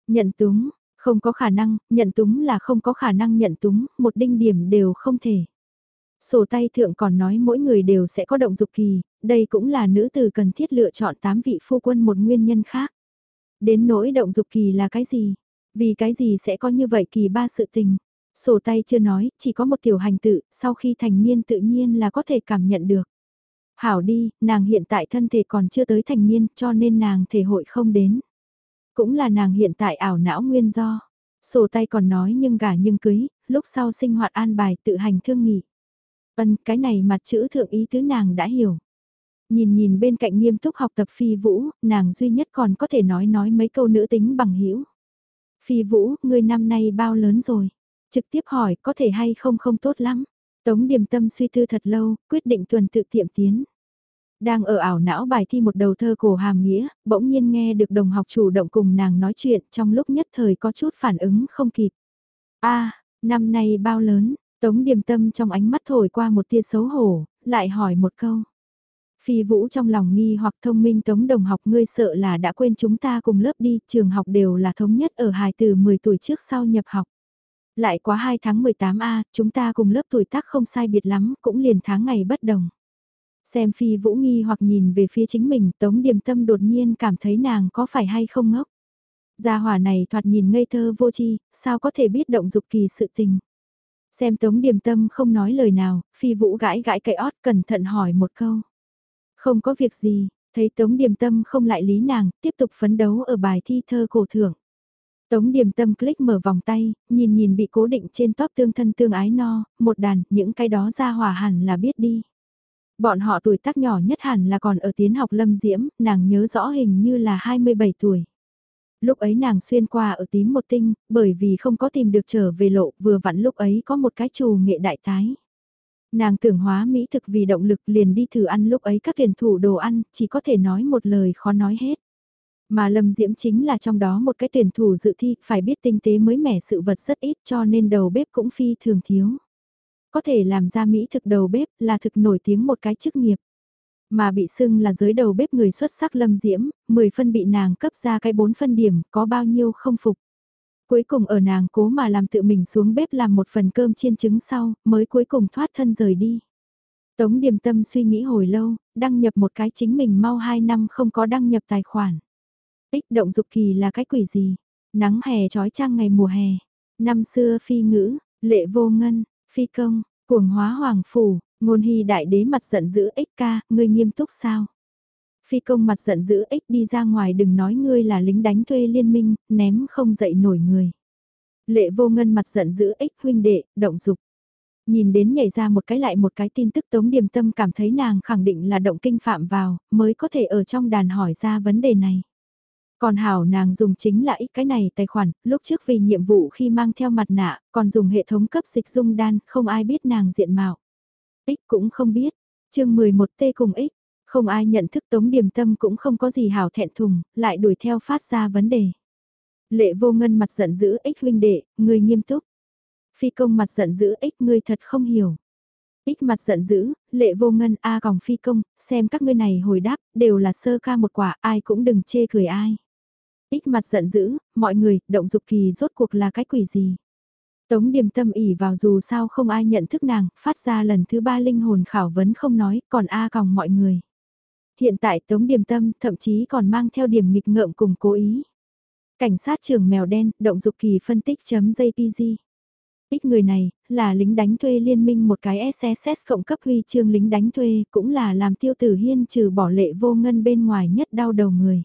[SPEAKER 1] Nhận túng, không có khả năng, nhận túng là không có khả năng nhận túng, một đinh điểm đều không thể. Sổ tay thượng còn nói mỗi người đều sẽ có động dục kỳ, đây cũng là nữ tử cần thiết lựa chọn 8 vị phu quân một nguyên nhân khác. Đến nỗi động dục kỳ là cái gì? Vì cái gì sẽ có như vậy kỳ ba sự tình? Sổ tay chưa nói, chỉ có một tiểu hành tự, sau khi thành niên tự nhiên là có thể cảm nhận được. Hảo đi, nàng hiện tại thân thể còn chưa tới thành niên cho nên nàng thể hội không đến. Cũng là nàng hiện tại ảo não nguyên do. Sổ tay còn nói nhưng gả nhưng cưới, lúc sau sinh hoạt an bài tự hành thương nghị. Ân cái này mặt chữ thượng ý tứ nàng đã hiểu. Nhìn nhìn bên cạnh nghiêm túc học tập phi vũ, nàng duy nhất còn có thể nói nói mấy câu nữ tính bằng hữu Phi vũ, ngươi năm nay bao lớn rồi? Trực tiếp hỏi có thể hay không không tốt lắm. Tống điềm tâm suy tư thật lâu, quyết định tuần tự tiệm tiến. Đang ở ảo não bài thi một đầu thơ cổ hàm nghĩa, bỗng nhiên nghe được đồng học chủ động cùng nàng nói chuyện trong lúc nhất thời có chút phản ứng không kịp. a năm nay bao lớn, Tống điềm tâm trong ánh mắt thổi qua một tia xấu hổ, lại hỏi một câu. Phi Vũ trong lòng nghi hoặc thông minh Tống đồng học ngươi sợ là đã quên chúng ta cùng lớp đi, trường học đều là thống nhất ở hài từ 10 tuổi trước sau nhập học. Lại quá 2 tháng 18A, chúng ta cùng lớp tuổi tác không sai biệt lắm, cũng liền tháng ngày bất đồng. Xem Phi Vũ nghi hoặc nhìn về phía chính mình, Tống Điềm Tâm đột nhiên cảm thấy nàng có phải hay không ngốc. Gia hỏa này thoạt nhìn ngây thơ vô chi, sao có thể biết động dục kỳ sự tình. Xem Tống Điềm Tâm không nói lời nào, Phi Vũ gãi gãi cây ót cẩn thận hỏi một câu. Không có việc gì, thấy Tống Điềm Tâm không lại lý nàng, tiếp tục phấn đấu ở bài thi thơ cổ thưởng. Tống Điềm Tâm click mở vòng tay, nhìn nhìn bị cố định trên top tương thân tương ái no, một đàn, những cái đó ra hòa hẳn là biết đi. Bọn họ tuổi tác nhỏ nhất hẳn là còn ở tiến học lâm diễm, nàng nhớ rõ hình như là 27 tuổi. Lúc ấy nàng xuyên qua ở tím một tinh, bởi vì không có tìm được trở về lộ, vừa vặn lúc ấy có một cái trù nghệ đại tái. Nàng tưởng hóa mỹ thực vì động lực liền đi thử ăn lúc ấy các tuyển thủ đồ ăn, chỉ có thể nói một lời khó nói hết. Mà Lâm Diễm chính là trong đó một cái tuyển thủ dự thi, phải biết tinh tế mới mẻ sự vật rất ít cho nên đầu bếp cũng phi thường thiếu. Có thể làm ra mỹ thực đầu bếp là thực nổi tiếng một cái chức nghiệp. Mà bị xưng là giới đầu bếp người xuất sắc Lâm Diễm, 10 phân bị nàng cấp ra cái 4 phân điểm, có bao nhiêu không phục. Cuối cùng ở nàng cố mà làm tự mình xuống bếp làm một phần cơm chiên trứng sau, mới cuối cùng thoát thân rời đi. Tống điềm tâm suy nghĩ hồi lâu, đăng nhập một cái chính mình mau 2 năm không có đăng nhập tài khoản. Ích động dục kỳ là cái quỷ gì? Nắng hè trói trang ngày mùa hè. Năm xưa phi ngữ, lệ vô ngân, phi công, cuồng hóa hoàng phủ, ngôn hy đại đế mặt giận dữ ích ca, ngươi nghiêm túc sao? Phi công mặt giận dữ ích đi ra ngoài đừng nói ngươi là lính đánh thuê liên minh, ném không dậy nổi người. Lệ vô ngân mặt giận dữ ích huynh đệ, động dục. Nhìn đến nhảy ra một cái lại một cái tin tức tống điềm tâm cảm thấy nàng khẳng định là động kinh phạm vào, mới có thể ở trong đàn hỏi ra vấn đề này. Còn hảo nàng dùng chính là ít cái này tài khoản, lúc trước vì nhiệm vụ khi mang theo mặt nạ, còn dùng hệ thống cấp dịch dung đan, không ai biết nàng diện mạo. Ít cũng không biết, chương 11 t cùng ít, không ai nhận thức tống điềm tâm cũng không có gì hảo thẹn thùng, lại đuổi theo phát ra vấn đề. Lệ vô ngân mặt giận dữ ích huynh đệ, người nghiêm túc. Phi công mặt giận dữ ích ngươi thật không hiểu. Ích mặt giận dữ, lệ vô ngân A à còng phi công, xem các ngươi này hồi đáp, đều là sơ ca một quả, ai cũng đừng chê cười ai. Ích mặt giận dữ, mọi người, động dục kỳ rốt cuộc là cái quỷ gì. Tống điềm tâm ỉ vào dù sao không ai nhận thức nàng, phát ra lần thứ ba linh hồn khảo vấn không nói, còn A còng mọi người. Hiện tại Tống điềm tâm thậm chí còn mang theo điểm nghịch ngợm cùng cố ý. Cảnh sát trưởng mèo đen, động dục kỳ phân tích.jpg. Ít người này, là lính đánh thuê liên minh một cái SSS cộng cấp huy chương lính đánh thuê, cũng là làm tiêu tử hiên trừ bỏ lệ vô ngân bên ngoài nhất đau đầu người.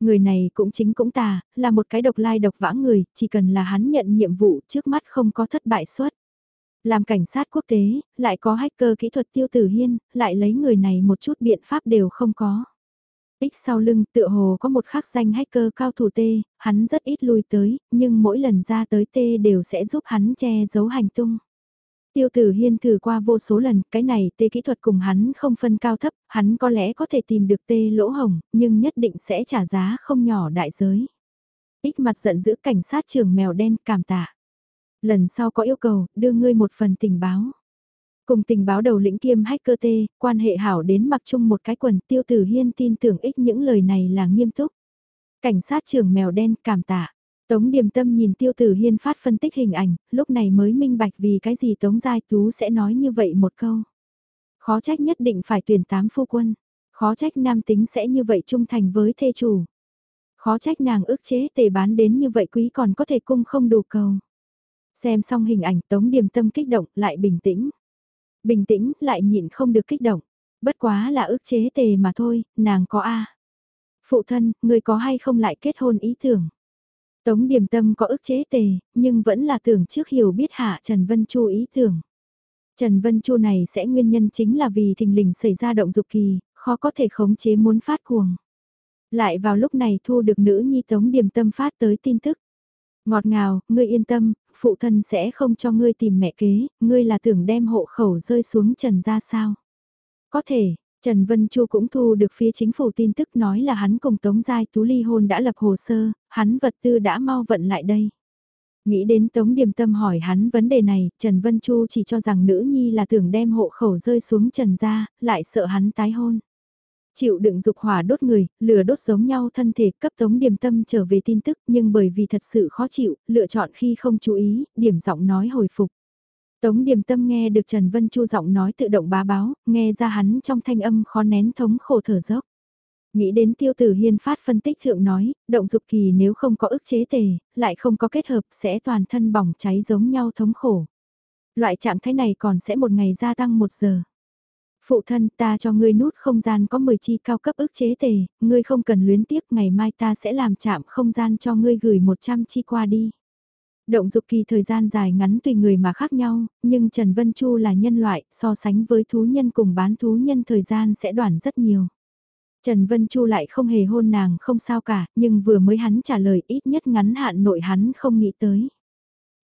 [SPEAKER 1] Người này cũng chính cũng tà, là một cái độc lai độc vãng người, chỉ cần là hắn nhận nhiệm vụ trước mắt không có thất bại suất. Làm cảnh sát quốc tế, lại có hacker kỹ thuật tiêu tử hiên, lại lấy người này một chút biện pháp đều không có. X sau lưng tựa hồ có một khắc danh hacker cao thủ T, hắn rất ít lui tới, nhưng mỗi lần ra tới T đều sẽ giúp hắn che giấu hành tung. Tiêu tử hiên thử qua vô số lần, cái này tê kỹ thuật cùng hắn không phân cao thấp, hắn có lẽ có thể tìm được tê lỗ hồng, nhưng nhất định sẽ trả giá không nhỏ đại giới. Ích mặt giận giữ cảnh sát trưởng mèo đen cảm tạ. Lần sau có yêu cầu, đưa ngươi một phần tình báo. Cùng tình báo đầu lĩnh kiêm hacker tê quan hệ hảo đến mặc chung một cái quần tiêu tử hiên tin tưởng ích những lời này là nghiêm túc. Cảnh sát trưởng mèo đen cảm tạ. Tống Điềm Tâm nhìn Tiêu Tử Hiên phát phân tích hình ảnh, lúc này mới minh bạch vì cái gì Tống Giai Tú sẽ nói như vậy một câu. Khó trách nhất định phải tuyển tám phu quân, khó trách nam tính sẽ như vậy trung thành với thê chủ. Khó trách nàng ức chế tề bán đến như vậy quý còn có thể cung không đủ cầu. Xem xong hình ảnh Tống Điềm Tâm kích động lại bình tĩnh. Bình tĩnh lại nhịn không được kích động. Bất quá là ức chế tề mà thôi, nàng có A. Phụ thân, người có hay không lại kết hôn ý tưởng. Tống Điềm Tâm có ức chế tề, nhưng vẫn là tưởng trước hiểu biết hạ Trần Vân Chu ý tưởng. Trần Vân Chu này sẽ nguyên nhân chính là vì thình lình xảy ra động dục kỳ, khó có thể khống chế muốn phát cuồng. Lại vào lúc này thu được nữ nhi Tống Điềm Tâm phát tới tin tức. Ngọt ngào, ngươi yên tâm, phụ thân sẽ không cho ngươi tìm mẹ kế, ngươi là tưởng đem hộ khẩu rơi xuống trần ra sao. Có thể, Trần Vân Chu cũng thu được phía chính phủ tin tức nói là hắn cùng Tống Giai Tú ly hôn đã lập hồ sơ, hắn vật tư đã mau vận lại đây. Nghĩ đến Tống Điềm Tâm hỏi hắn vấn đề này, Trần Vân Chu chỉ cho rằng nữ nhi là tưởng đem hộ khẩu rơi xuống Trần ra, lại sợ hắn tái hôn. Chịu đựng dục hỏa đốt người, lửa đốt giống nhau thân thể cấp Tống Điềm Tâm trở về tin tức nhưng bởi vì thật sự khó chịu, lựa chọn khi không chú ý, điểm giọng nói hồi phục. Tống Điềm Tâm nghe được Trần Vân Chu giọng nói tự động bá báo, nghe ra hắn trong thanh âm khó nén thống khổ thở dốc. Nghĩ đến tiêu tử hiên phát phân tích thượng nói, động dục kỳ nếu không có ức chế tề, lại không có kết hợp sẽ toàn thân bỏng cháy giống nhau thống khổ. Loại trạng thái này còn sẽ một ngày gia tăng một giờ. Phụ thân ta cho ngươi nút không gian có 10 chi cao cấp ức chế tề, ngươi không cần luyến tiếc ngày mai ta sẽ làm chạm không gian cho ngươi gửi 100 chi qua đi. Động dục kỳ thời gian dài ngắn tùy người mà khác nhau, nhưng Trần Vân Chu là nhân loại, so sánh với thú nhân cùng bán thú nhân thời gian sẽ đoạn rất nhiều. Trần Vân Chu lại không hề hôn nàng không sao cả, nhưng vừa mới hắn trả lời ít nhất ngắn hạn nội hắn không nghĩ tới.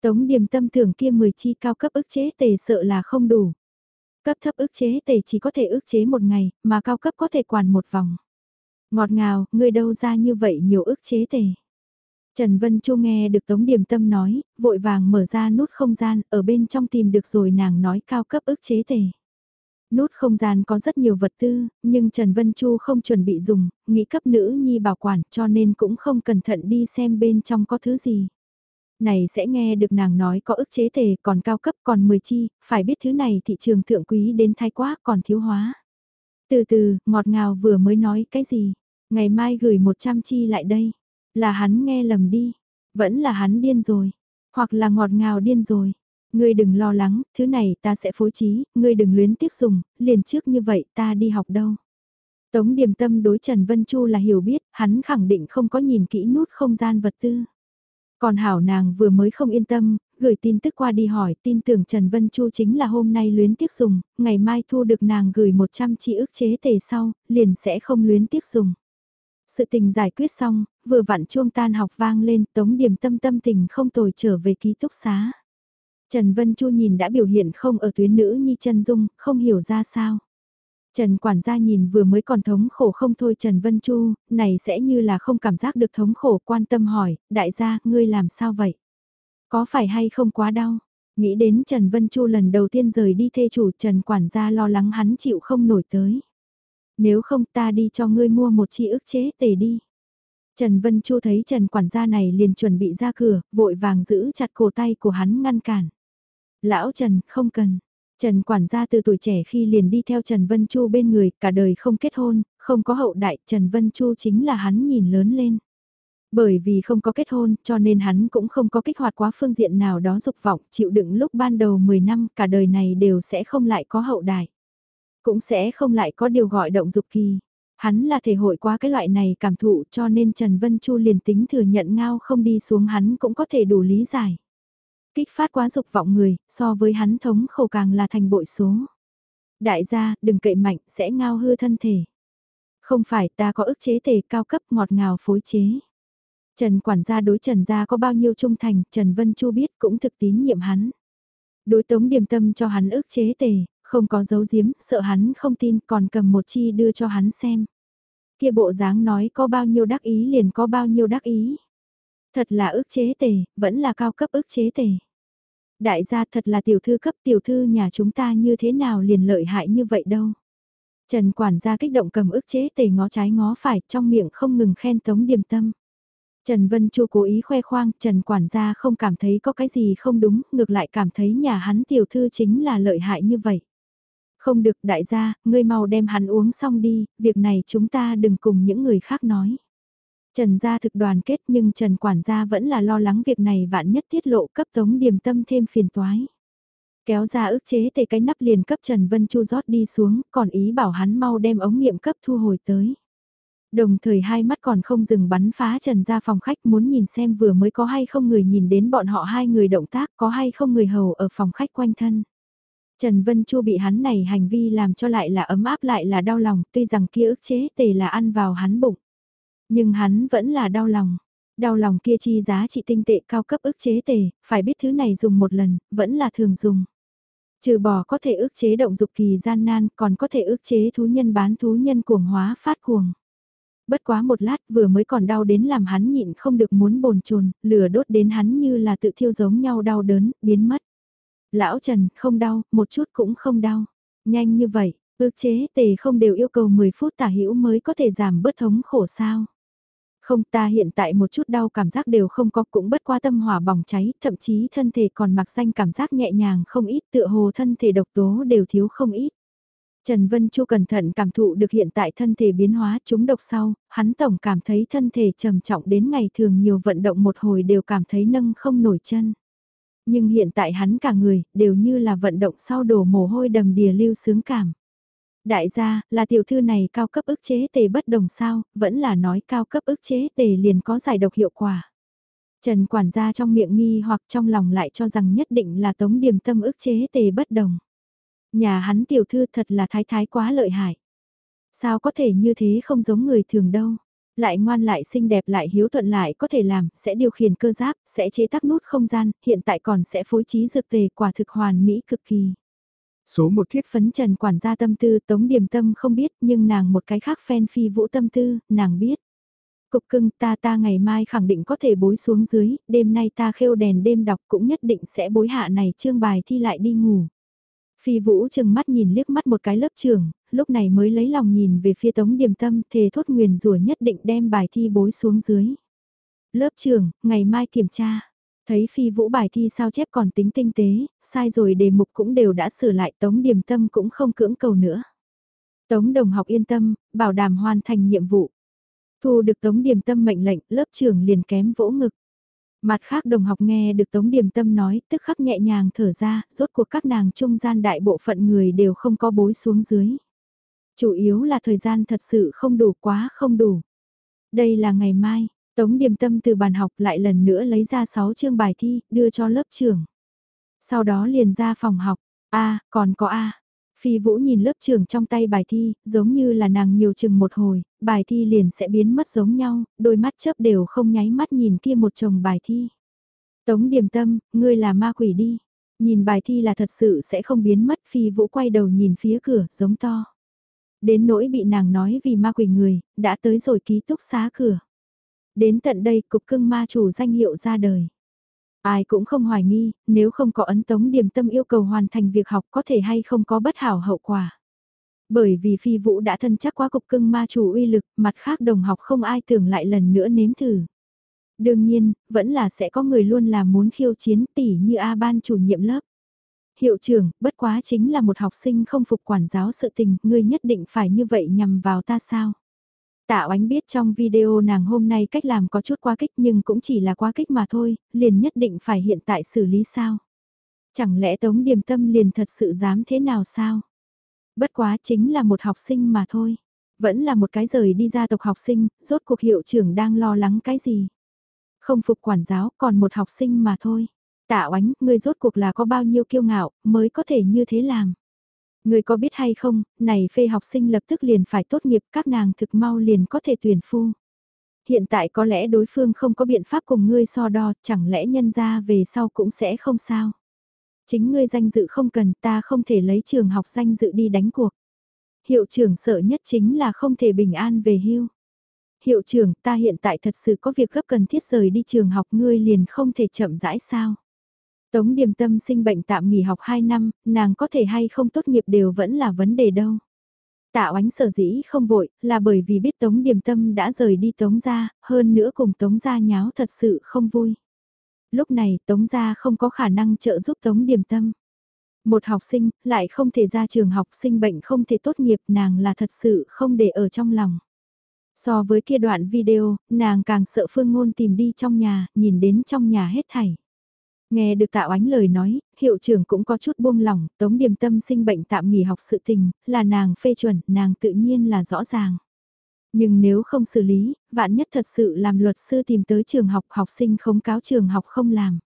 [SPEAKER 1] Tống điểm tâm tưởng kia 10 chi cao cấp ức chế tề sợ là không đủ. Cấp thấp ức chế tề chỉ có thể ức chế một ngày, mà cao cấp có thể quản một vòng. Ngọt ngào, người đâu ra như vậy nhiều ức chế tề. Trần Vân Chu nghe được Tống Điềm Tâm nói, vội vàng mở ra nút không gian, ở bên trong tìm được rồi nàng nói cao cấp ức chế tề. Nút không gian có rất nhiều vật tư, nhưng Trần Vân Chu không chuẩn bị dùng, nghĩ cấp nữ nhi bảo quản cho nên cũng không cẩn thận đi xem bên trong có thứ gì. Này sẽ nghe được nàng nói có ức chế tề còn cao cấp còn 10 chi, phải biết thứ này thị trường thượng quý đến thái quá còn thiếu hóa. Từ từ, ngọt ngào vừa mới nói cái gì, ngày mai gửi 100 chi lại đây, là hắn nghe lầm đi, vẫn là hắn điên rồi, hoặc là ngọt ngào điên rồi. Ngươi đừng lo lắng, thứ này ta sẽ phối trí, ngươi đừng luyến tiếc dùng, liền trước như vậy ta đi học đâu. Tống điểm tâm đối Trần Vân Chu là hiểu biết, hắn khẳng định không có nhìn kỹ nút không gian vật tư. Còn hảo nàng vừa mới không yên tâm, gửi tin tức qua đi hỏi tin tưởng Trần Vân Chu chính là hôm nay luyến tiếc dùng, ngày mai thu được nàng gửi 100 chi ức chế tề sau, liền sẽ không luyến tiếc dùng. Sự tình giải quyết xong, vừa vặn chuông tan học vang lên tống điểm tâm tâm tình không tồi trở về ký túc xá. Trần Vân Chu nhìn đã biểu hiện không ở tuyến nữ nhi chân dung, không hiểu ra sao. Trần quản gia nhìn vừa mới còn thống khổ không thôi Trần Vân Chu, này sẽ như là không cảm giác được thống khổ quan tâm hỏi, đại gia, ngươi làm sao vậy? Có phải hay không quá đau? Nghĩ đến Trần Vân Chu lần đầu tiên rời đi thê chủ Trần quản gia lo lắng hắn chịu không nổi tới. Nếu không ta đi cho ngươi mua một chi ức chế tề đi. Trần Vân Chu thấy Trần quản gia này liền chuẩn bị ra cửa, vội vàng giữ chặt cổ tay của hắn ngăn cản. Lão Trần, không cần. Trần quản gia từ tuổi trẻ khi liền đi theo Trần Vân Chu bên người, cả đời không kết hôn, không có hậu đại, Trần Vân Chu chính là hắn nhìn lớn lên. Bởi vì không có kết hôn, cho nên hắn cũng không có kích hoạt quá phương diện nào đó dục vọng, chịu đựng lúc ban đầu 10 năm, cả đời này đều sẽ không lại có hậu đại. Cũng sẽ không lại có điều gọi động dục kỳ. Hắn là thể hội quá cái loại này cảm thụ cho nên Trần Vân Chu liền tính thừa nhận ngao không đi xuống hắn cũng có thể đủ lý giải. Kích phát quá dục vọng người, so với hắn thống khổ càng là thành bội số. Đại gia, đừng cậy mạnh, sẽ ngao hư thân thể. Không phải ta có ức chế thể cao cấp ngọt ngào phối chế. Trần quản gia đối Trần gia có bao nhiêu trung thành, Trần Vân Chu biết cũng thực tín nhiệm hắn. Đối tống điềm tâm cho hắn ức chế tề, không có dấu giếm, sợ hắn không tin còn cầm một chi đưa cho hắn xem. Kia bộ dáng nói có bao nhiêu đắc ý liền có bao nhiêu đắc ý. Thật là ức chế tề, vẫn là cao cấp ức chế tề. Đại gia thật là tiểu thư cấp tiểu thư nhà chúng ta như thế nào liền lợi hại như vậy đâu. Trần quản gia kích động cầm ức chế tề ngó trái ngó phải trong miệng không ngừng khen tống điềm tâm. Trần Vân Chu cố ý khoe khoang, Trần quản gia không cảm thấy có cái gì không đúng, ngược lại cảm thấy nhà hắn tiểu thư chính là lợi hại như vậy. Không được đại gia, ngươi mau đem hắn uống xong đi, việc này chúng ta đừng cùng những người khác nói. Trần gia thực đoàn kết nhưng Trần quản gia vẫn là lo lắng việc này vạn nhất tiết lộ cấp tống điểm tâm thêm phiền toái. Kéo ra ức chế tề cái nắp liền cấp Trần Vân Chu rót đi xuống, còn ý bảo hắn mau đem ống nghiệm cấp thu hồi tới. Đồng thời hai mắt còn không dừng bắn phá Trần ra phòng khách muốn nhìn xem vừa mới có hay không người nhìn đến bọn họ hai người động tác có hay không người hầu ở phòng khách quanh thân. Trần Vân Chu bị hắn này hành vi làm cho lại là ấm áp lại là đau lòng tuy rằng kia ức chế tề là ăn vào hắn bụng. Nhưng hắn vẫn là đau lòng. Đau lòng kia chi giá trị tinh tệ cao cấp ức chế tề, phải biết thứ này dùng một lần, vẫn là thường dùng. Trừ bỏ có thể ức chế động dục kỳ gian nan, còn có thể ức chế thú nhân bán thú nhân cuồng hóa phát cuồng. Bất quá một lát vừa mới còn đau đến làm hắn nhịn không được muốn bồn chồn, lửa đốt đến hắn như là tự thiêu giống nhau đau đớn, biến mất. Lão Trần, không đau, một chút cũng không đau. Nhanh như vậy, ước chế tề không đều yêu cầu 10 phút tả hữu mới có thể giảm bớt thống khổ sao. Không ta hiện tại một chút đau cảm giác đều không có cũng bất qua tâm hỏa bỏng cháy, thậm chí thân thể còn mặc danh cảm giác nhẹ nhàng không ít tựa hồ thân thể độc tố đều thiếu không ít. Trần Vân Chu cẩn thận cảm thụ được hiện tại thân thể biến hóa chúng độc sau, hắn tổng cảm thấy thân thể trầm trọng đến ngày thường nhiều vận động một hồi đều cảm thấy nâng không nổi chân. Nhưng hiện tại hắn cả người đều như là vận động sau đổ mồ hôi đầm đìa lưu sướng cảm. Đại gia, là tiểu thư này cao cấp ức chế tề bất đồng sao, vẫn là nói cao cấp ức chế tề liền có giải độc hiệu quả. Trần quản gia trong miệng nghi hoặc trong lòng lại cho rằng nhất định là tống điểm tâm ức chế tề bất đồng. Nhà hắn tiểu thư thật là thái thái quá lợi hại. Sao có thể như thế không giống người thường đâu. Lại ngoan lại xinh đẹp lại hiếu thuận lại có thể làm, sẽ điều khiển cơ giáp, sẽ chế tác nút không gian, hiện tại còn sẽ phối trí dược tề quả thực hoàn mỹ cực kỳ.
[SPEAKER 2] Số một
[SPEAKER 1] thiết phấn trần quản gia tâm tư tống điểm tâm không biết nhưng nàng một cái khác phen phi vũ tâm tư, nàng biết. Cục cưng ta ta ngày mai khẳng định có thể bối xuống dưới, đêm nay ta khêu đèn đêm đọc cũng nhất định sẽ bối hạ này trương bài thi lại đi ngủ. Phi Vũ chừng mắt nhìn liếc mắt một cái lớp trưởng lúc này mới lấy lòng nhìn về phía Tống Điềm Tâm thề thốt nguyền rủa nhất định đem bài thi bối xuống dưới. Lớp trưởng ngày mai kiểm tra. Thấy Phi Vũ bài thi sao chép còn tính tinh tế, sai rồi đề mục cũng đều đã sửa lại Tống Điềm Tâm cũng không cưỡng cầu nữa. Tống Đồng học yên tâm, bảo đảm hoàn thành nhiệm vụ. Thu được Tống Điềm Tâm mệnh lệnh, lớp trưởng liền kém vỗ ngực. Mặt khác đồng học nghe được Tống Điềm Tâm nói, tức khắc nhẹ nhàng thở ra, rốt cuộc các nàng trung gian đại bộ phận người đều không có bối xuống dưới. Chủ yếu là thời gian thật sự không đủ quá không đủ. Đây là ngày mai, Tống Điềm Tâm từ bàn học lại lần nữa lấy ra 6 chương bài thi, đưa cho lớp trưởng. Sau đó liền ra phòng học, A, còn có A. Phi Vũ nhìn lớp trưởng trong tay bài thi, giống như là nàng nhiều chừng một hồi, bài thi liền sẽ biến mất giống nhau, đôi mắt chớp đều không nháy mắt nhìn kia một chồng bài thi. Tống Điềm Tâm, ngươi là ma quỷ đi. Nhìn bài thi là thật sự sẽ không biến mất Phi Vũ quay đầu nhìn phía cửa, giống to. Đến nỗi bị nàng nói vì ma quỷ người, đã tới rồi ký túc xá cửa. Đến tận đây cục cưng ma chủ danh hiệu ra đời. Ai cũng không hoài nghi, nếu không có ấn tống điểm tâm yêu cầu hoàn thành việc học có thể hay không có bất hảo hậu quả. Bởi vì phi vũ đã thân chắc quá cục cưng ma chủ uy lực, mặt khác đồng học không ai tưởng lại lần nữa nếm thử. Đương nhiên, vẫn là sẽ có người luôn là muốn khiêu chiến tỷ như A ban chủ nhiệm lớp. Hiệu trưởng, bất quá chính là một học sinh không phục quản giáo sự tình, ngươi nhất định phải như vậy nhằm vào ta sao? Tạ oánh biết trong video nàng hôm nay cách làm có chút quá kích nhưng cũng chỉ là quá kích mà thôi, liền nhất định phải hiện tại xử lý sao? Chẳng lẽ Tống Điềm Tâm liền thật sự dám thế nào sao? Bất quá chính là một học sinh mà thôi. Vẫn là một cái rời đi ra tộc học sinh, rốt cuộc hiệu trưởng đang lo lắng cái gì? Không phục quản giáo còn một học sinh mà thôi. Tạ oánh, ngươi rốt cuộc là có bao nhiêu kiêu ngạo, mới có thể như thế làm. Người có biết hay không, này phê học sinh lập tức liền phải tốt nghiệp các nàng thực mau liền có thể tuyển phu. Hiện tại có lẽ đối phương không có biện pháp cùng ngươi so đo, chẳng lẽ nhân ra về sau cũng sẽ không sao. Chính ngươi danh dự không cần ta không thể lấy trường học danh dự đi đánh cuộc. Hiệu trưởng sợ nhất chính là không thể bình an về hưu. Hiệu trưởng ta hiện tại thật sự có việc gấp cần thiết rời đi trường học ngươi liền không thể chậm rãi sao. Tống Điềm Tâm sinh bệnh tạm nghỉ học 2 năm, nàng có thể hay không tốt nghiệp đều vẫn là vấn đề đâu. Tạ oánh sở dĩ không vội, là bởi vì biết Tống Điềm Tâm đã rời đi Tống gia, hơn nữa cùng Tống gia nháo thật sự không vui. Lúc này Tống gia không có khả năng trợ giúp Tống Điềm Tâm. Một học sinh, lại không thể ra trường học sinh bệnh không thể tốt nghiệp nàng là thật sự không để ở trong lòng. So với kia đoạn video, nàng càng sợ phương ngôn tìm đi trong nhà, nhìn đến trong nhà hết thảy. Nghe được tạo ánh lời nói, hiệu trưởng cũng có chút buông lỏng, tống điềm tâm sinh bệnh tạm nghỉ học sự tình, là nàng phê chuẩn, nàng tự nhiên là rõ ràng. Nhưng nếu không xử lý, vạn nhất thật sự làm luật sư tìm tới trường học học sinh khống cáo trường học không làm.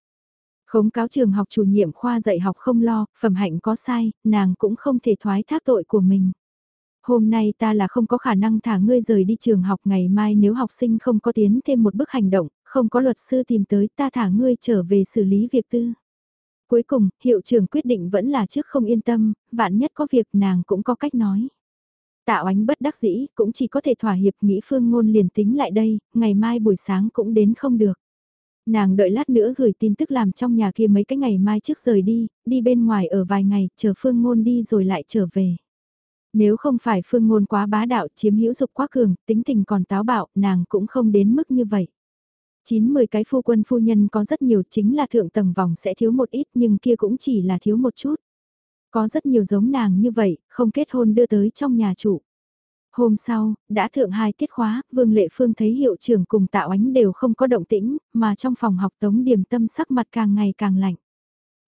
[SPEAKER 1] Khống cáo trường học chủ nhiệm khoa dạy học không lo, phẩm hạnh có sai, nàng cũng không thể thoái thác tội của mình. Hôm nay ta là không có khả năng thả ngươi rời đi trường học ngày mai nếu học sinh không có tiến thêm một bước hành động, không có luật sư tìm tới ta thả ngươi trở về xử lý việc tư. Cuối cùng, hiệu trưởng quyết định vẫn là trước không yên tâm, vạn nhất có việc nàng cũng có cách nói. tạ oánh bất đắc dĩ, cũng chỉ có thể thỏa hiệp nghĩ phương ngôn liền tính lại đây, ngày mai buổi sáng cũng đến không được. Nàng đợi lát nữa gửi tin tức làm trong nhà kia mấy cái ngày mai trước rời đi, đi bên ngoài ở vài ngày, chờ phương ngôn đi rồi lại trở về. Nếu không phải phương ngôn quá bá đạo chiếm hữu dục quá cường, tính tình còn táo bạo, nàng cũng không đến mức như vậy. 9-10 cái phu quân phu nhân có rất nhiều chính là thượng tầng vòng sẽ thiếu một ít nhưng kia cũng chỉ là thiếu một chút. Có rất nhiều giống nàng như vậy, không kết hôn đưa tới trong nhà chủ. Hôm sau, đã thượng hai tiết khóa, Vương Lệ Phương thấy hiệu trưởng cùng tạo ánh đều không có động tĩnh, mà trong phòng học Tống Điềm Tâm sắc mặt càng ngày càng lạnh.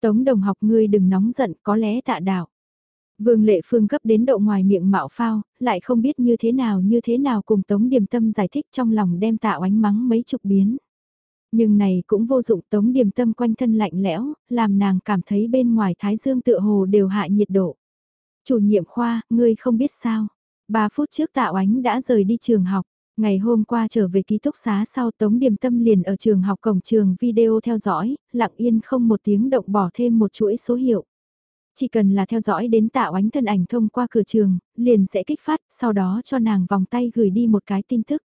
[SPEAKER 1] Tống đồng học ngươi đừng nóng giận, có lẽ tạ đạo. Vương Lệ Phương gấp đến độ ngoài miệng mạo phao, lại không biết như thế nào như thế nào cùng Tống Điềm Tâm giải thích trong lòng đem tạo ánh mắng mấy chục biến. Nhưng này cũng vô dụng Tống Điềm Tâm quanh thân lạnh lẽo, làm nàng cảm thấy bên ngoài Thái Dương tựa hồ đều hạ nhiệt độ. Chủ nhiệm khoa, ngươi không biết sao. Ba phút trước tạo ánh đã rời đi trường học. Ngày hôm qua trở về ký túc xá sau Tống Điềm Tâm liền ở trường học cổng trường video theo dõi, lặng yên không một tiếng động bỏ thêm một chuỗi số hiệu. Chỉ cần là theo dõi đến tạo ánh thân ảnh thông qua cửa trường, liền sẽ kích phát, sau đó cho nàng vòng tay gửi đi một cái tin tức.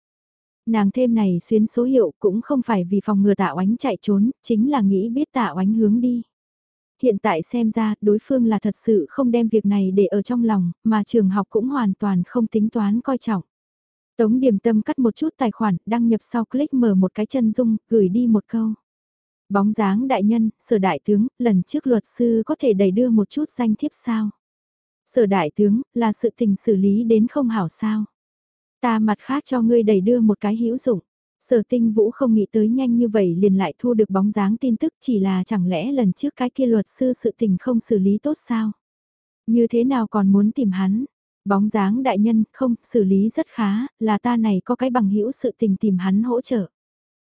[SPEAKER 1] Nàng thêm này xuyến số hiệu cũng không phải vì phòng ngừa tạ oánh chạy trốn, chính là nghĩ biết tạ oánh hướng đi. Hiện tại xem ra đối phương là thật sự không đem việc này để ở trong lòng, mà trường học cũng hoàn toàn không tính toán coi trọng. Tống điểm tâm cắt một chút tài khoản, đăng nhập sau click mở một cái chân dung, gửi đi một câu. Bóng dáng đại nhân, sở đại tướng, lần trước luật sư có thể đẩy đưa một chút danh thiếp sao? Sở đại tướng, là sự tình xử lý đến không hảo sao? Ta mặt khác cho ngươi đẩy đưa một cái hữu dụng. Sở tinh vũ không nghĩ tới nhanh như vậy liền lại thu được bóng dáng tin tức chỉ là chẳng lẽ lần trước cái kia luật sư sự tình không xử lý tốt sao? Như thế nào còn muốn tìm hắn? Bóng dáng đại nhân, không, xử lý rất khá, là ta này có cái bằng hữu sự tình tìm hắn hỗ trợ.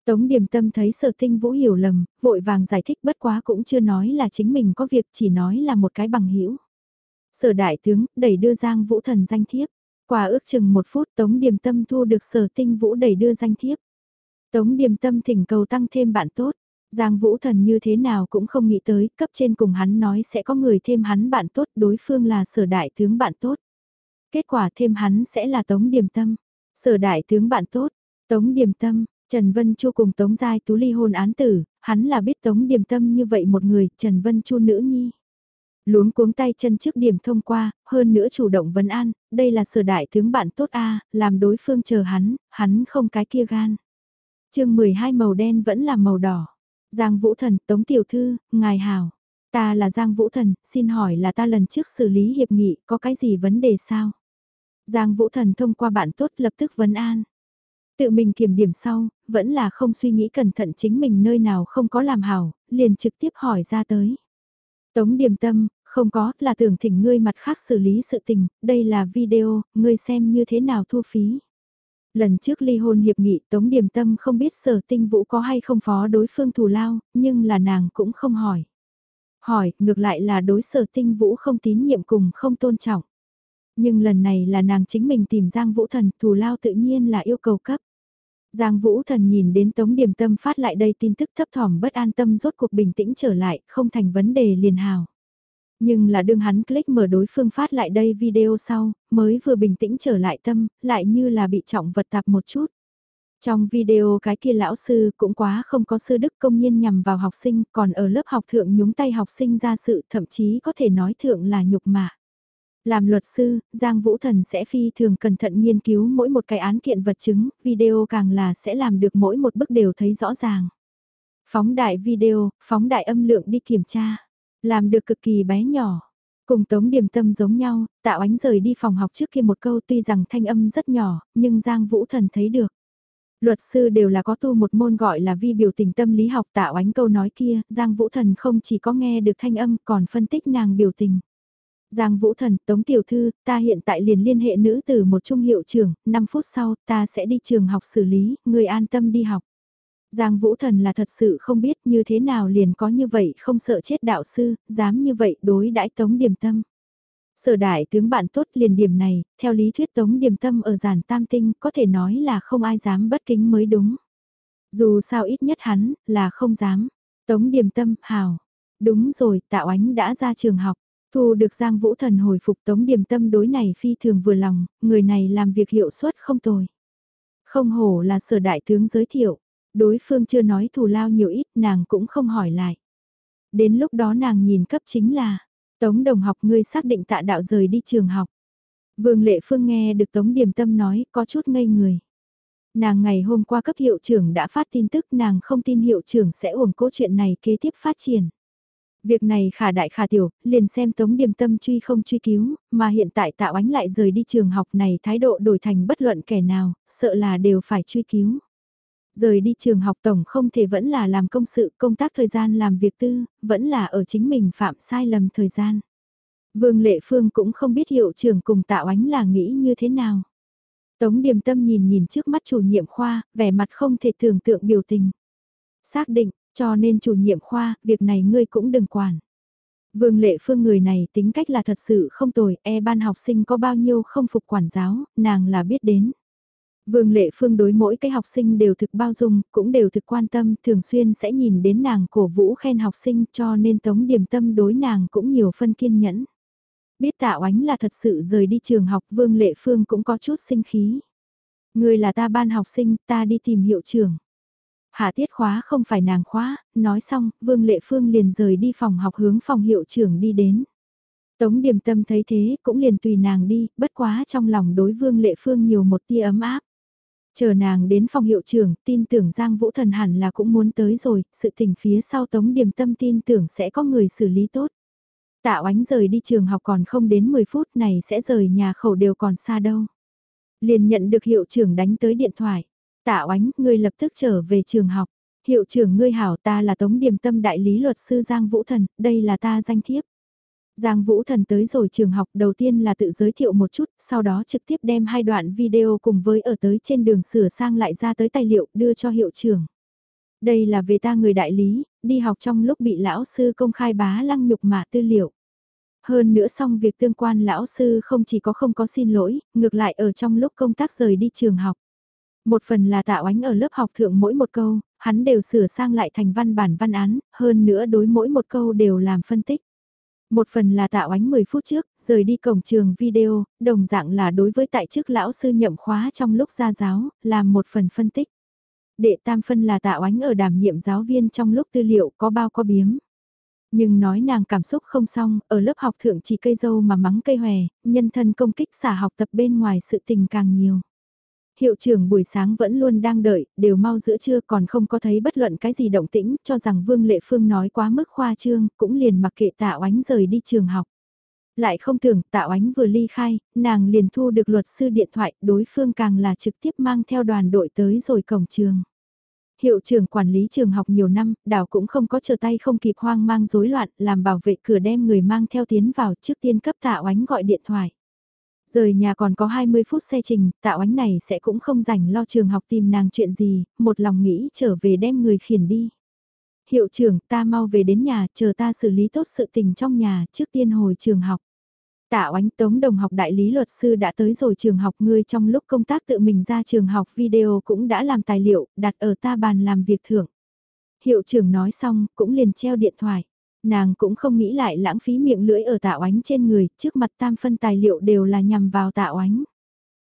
[SPEAKER 1] Tống điểm tâm thấy sở tinh vũ hiểu lầm, vội vàng giải thích bất quá cũng chưa nói là chính mình có việc chỉ nói là một cái bằng hữu Sở đại tướng, đẩy đưa Giang Vũ Thần danh thiếp quả ước chừng một phút Tống Điềm Tâm thu được sở tinh vũ đẩy đưa danh thiếp. Tống Điềm Tâm thỉnh cầu tăng thêm bạn tốt. Giang Vũ Thần như thế nào cũng không nghĩ tới, cấp trên cùng hắn nói sẽ có người thêm hắn bạn tốt, đối phương là sở đại tướng bạn tốt. Kết quả thêm hắn sẽ là Tống Điềm Tâm. Sở đại tướng bạn tốt, Tống Điềm Tâm, Trần Vân Chu cùng Tống Giai Tú ly hôn án tử, hắn là biết Tống Điềm Tâm như vậy một người, Trần Vân Chu nữ nhi. Luống cuống tay chân trước điểm thông qua, hơn nữa chủ động vấn an, đây là sở đại tướng bạn tốt a làm đối phương chờ hắn, hắn không cái kia gan. chương 12 màu đen vẫn là màu đỏ. Giang Vũ Thần, Tống Tiểu Thư, Ngài Hảo. Ta là Giang Vũ Thần, xin hỏi là ta lần trước xử lý hiệp nghị, có cái gì vấn đề sao? Giang Vũ Thần thông qua bạn tốt lập tức vấn an. Tự mình kiểm điểm sau, vẫn là không suy nghĩ cẩn thận chính mình nơi nào không có làm hảo, liền trực tiếp hỏi ra tới. Tống điểm tâm, không có, là tưởng thỉnh ngươi mặt khác xử lý sự tình, đây là video, ngươi xem như thế nào thu phí. Lần trước ly hôn hiệp nghị Tống Điểm Tâm không biết sở tinh vũ có hay không phó đối phương thù lao, nhưng là nàng cũng không hỏi. Hỏi, ngược lại là đối sở tinh vũ không tín nhiệm cùng không tôn trọng. Nhưng lần này là nàng chính mình tìm Giang Vũ Thần, thù lao tự nhiên là yêu cầu cấp. Giang Vũ Thần nhìn đến Tống Điểm Tâm phát lại đây tin tức thấp thỏm bất an tâm rốt cuộc bình tĩnh trở lại, không thành vấn đề liền hào. Nhưng là đương hắn click mở đối phương phát lại đây video sau, mới vừa bình tĩnh trở lại tâm, lại như là bị trọng vật tạp một chút. Trong video cái kia lão sư cũng quá không có sư đức công nhiên nhằm vào học sinh, còn ở lớp học thượng nhúng tay học sinh ra sự thậm chí có thể nói thượng là nhục mạ. Làm luật sư, Giang Vũ Thần sẽ phi thường cẩn thận nghiên cứu mỗi một cái án kiện vật chứng, video càng là sẽ làm được mỗi một bước đều thấy rõ ràng. Phóng đại video, phóng đại âm lượng đi kiểm tra, làm được cực kỳ bé nhỏ. Cùng Tống Điềm Tâm giống nhau, tạo ánh rời đi phòng học trước kia một câu tuy rằng thanh âm rất nhỏ, nhưng Giang Vũ Thần thấy được. Luật sư đều là có tu một môn gọi là vi biểu tình tâm lý học tạo ánh câu nói kia, Giang Vũ Thần không chỉ có nghe được thanh âm còn phân tích nàng biểu tình. Giang Vũ Thần, Tống Tiểu Thư, ta hiện tại liền liên hệ nữ từ một trung hiệu trưởng, 5 phút sau ta sẽ đi trường học xử lý, người an tâm đi học. Giang Vũ Thần là thật sự không biết như thế nào liền có như vậy không sợ chết đạo sư, dám như vậy đối đãi Tống Điềm Tâm. Sở đại tướng bạn tốt liền điểm này, theo lý thuyết Tống Điềm Tâm ở giản tam tinh có thể nói là không ai dám bất kính mới đúng. Dù sao ít nhất hắn, là không dám. Tống Điềm Tâm, hào. Đúng rồi, tạo ánh đã ra trường học. Thu được Giang Vũ Thần hồi phục Tống Điềm Tâm đối này phi thường vừa lòng, người này làm việc hiệu suất không tồi. Không hổ là sở đại tướng giới thiệu, đối phương chưa nói thù lao nhiều ít nàng cũng không hỏi lại. Đến lúc đó nàng nhìn cấp chính là, Tống đồng học ngươi xác định tạ đạo rời đi trường học. Vương Lệ Phương nghe được Tống Điềm Tâm nói có chút ngây người. Nàng ngày hôm qua cấp hiệu trưởng đã phát tin tức nàng không tin hiệu trưởng sẽ uổng cố chuyện này kế tiếp phát triển. Việc này khả đại khả tiểu, liền xem Tống Điềm Tâm truy không truy cứu, mà hiện tại tạo ánh lại rời đi trường học này thái độ đổi thành bất luận kẻ nào, sợ là đều phải truy cứu. Rời đi trường học tổng không thể vẫn là làm công sự công tác thời gian làm việc tư, vẫn là ở chính mình phạm sai lầm thời gian. Vương Lệ Phương cũng không biết hiệu trưởng cùng tạo ánh là nghĩ như thế nào. Tống Điềm Tâm nhìn nhìn trước mắt chủ nhiệm khoa, vẻ mặt không thể tưởng tượng biểu tình. Xác định, cho nên chủ nhiệm khoa, việc này ngươi cũng đừng quản. Vương Lệ Phương người này tính cách là thật sự không tồi, e ban học sinh có bao nhiêu không phục quản giáo, nàng là biết đến. Vương Lệ Phương đối mỗi cái học sinh đều thực bao dung, cũng đều thực quan tâm, thường xuyên sẽ nhìn đến nàng cổ vũ khen học sinh cho nên tống điểm tâm đối nàng cũng nhiều phân kiên nhẫn. Biết tạ oánh là thật sự rời đi trường học Vương Lệ Phương cũng có chút sinh khí. Người là ta ban học sinh, ta đi tìm hiệu trưởng. Hạ tiết khóa không phải nàng khóa, nói xong, Vương Lệ Phương liền rời đi phòng học hướng phòng hiệu trưởng đi đến. Tống điềm tâm thấy thế cũng liền tùy nàng đi, bất quá trong lòng đối Vương Lệ Phương nhiều một tia ấm áp. Chờ nàng đến phòng hiệu trưởng, tin tưởng Giang Vũ Thần hẳn là cũng muốn tới rồi, sự tình phía sau Tống Điềm Tâm tin tưởng sẽ có người xử lý tốt. Tạ oánh rời đi trường học còn không đến 10 phút này sẽ rời nhà khẩu đều còn xa đâu. Liền nhận được hiệu trưởng đánh tới điện thoại. Tạ oánh, ngươi lập tức trở về trường học. Hiệu trưởng ngươi hảo ta là Tống Điềm Tâm đại lý luật sư Giang Vũ Thần, đây là ta danh thiếp. Giang Vũ Thần tới rồi trường học đầu tiên là tự giới thiệu một chút, sau đó trực tiếp đem hai đoạn video cùng với ở tới trên đường sửa sang lại ra tới tài liệu đưa cho hiệu trưởng. Đây là về ta người đại lý, đi học trong lúc bị lão sư công khai bá lăng nhục mạ tư liệu. Hơn nữa xong việc tương quan lão sư không chỉ có không có xin lỗi, ngược lại ở trong lúc công tác rời đi trường học. Một phần là tạo ánh ở lớp học thượng mỗi một câu, hắn đều sửa sang lại thành văn bản văn án, hơn nữa đối mỗi một câu đều làm phân tích. Một phần là tạo ánh 10 phút trước, rời đi cổng trường video, đồng dạng là đối với tại chức lão sư nhậm khóa trong lúc ra giáo, làm một phần phân tích. Đệ tam phân là tạo ánh ở đảm nhiệm giáo viên trong lúc tư liệu có bao có biếm. Nhưng nói nàng cảm xúc không xong, ở lớp học thượng chỉ cây dâu mà mắng cây hòe, nhân thân công kích xả học tập bên ngoài sự tình càng nhiều. Hiệu trưởng buổi sáng vẫn luôn đang đợi, đều mau giữa trưa còn không có thấy bất luận cái gì động tĩnh, cho rằng Vương Lệ Phương nói quá mức khoa trương, cũng liền mặc kệ tạ oánh rời đi trường học. Lại không tưởng tạ oánh vừa ly khai, nàng liền thu được luật sư điện thoại, đối phương càng là trực tiếp mang theo đoàn đội tới rồi cổng trường. Hiệu trưởng quản lý trường học nhiều năm, đảo cũng không có trở tay không kịp hoang mang rối loạn, làm bảo vệ cửa đem người mang theo tiến vào trước tiên cấp tạ oánh gọi điện thoại. Rời nhà còn có 20 phút xe trình, tạo ánh này sẽ cũng không rảnh lo trường học tìm nàng chuyện gì, một lòng nghĩ trở về đem người khiển đi. Hiệu trưởng ta mau về đến nhà, chờ ta xử lý tốt sự tình trong nhà trước tiên hồi trường học. Tạ oánh tống đồng học đại lý luật sư đã tới rồi trường học ngươi trong lúc công tác tự mình ra trường học video cũng đã làm tài liệu, đặt ở ta bàn làm việc thưởng. Hiệu trưởng nói xong, cũng liền treo điện thoại. Nàng cũng không nghĩ lại lãng phí miệng lưỡi ở tạ oánh trên người, trước mặt tam phân tài liệu đều là nhằm vào tạ oánh.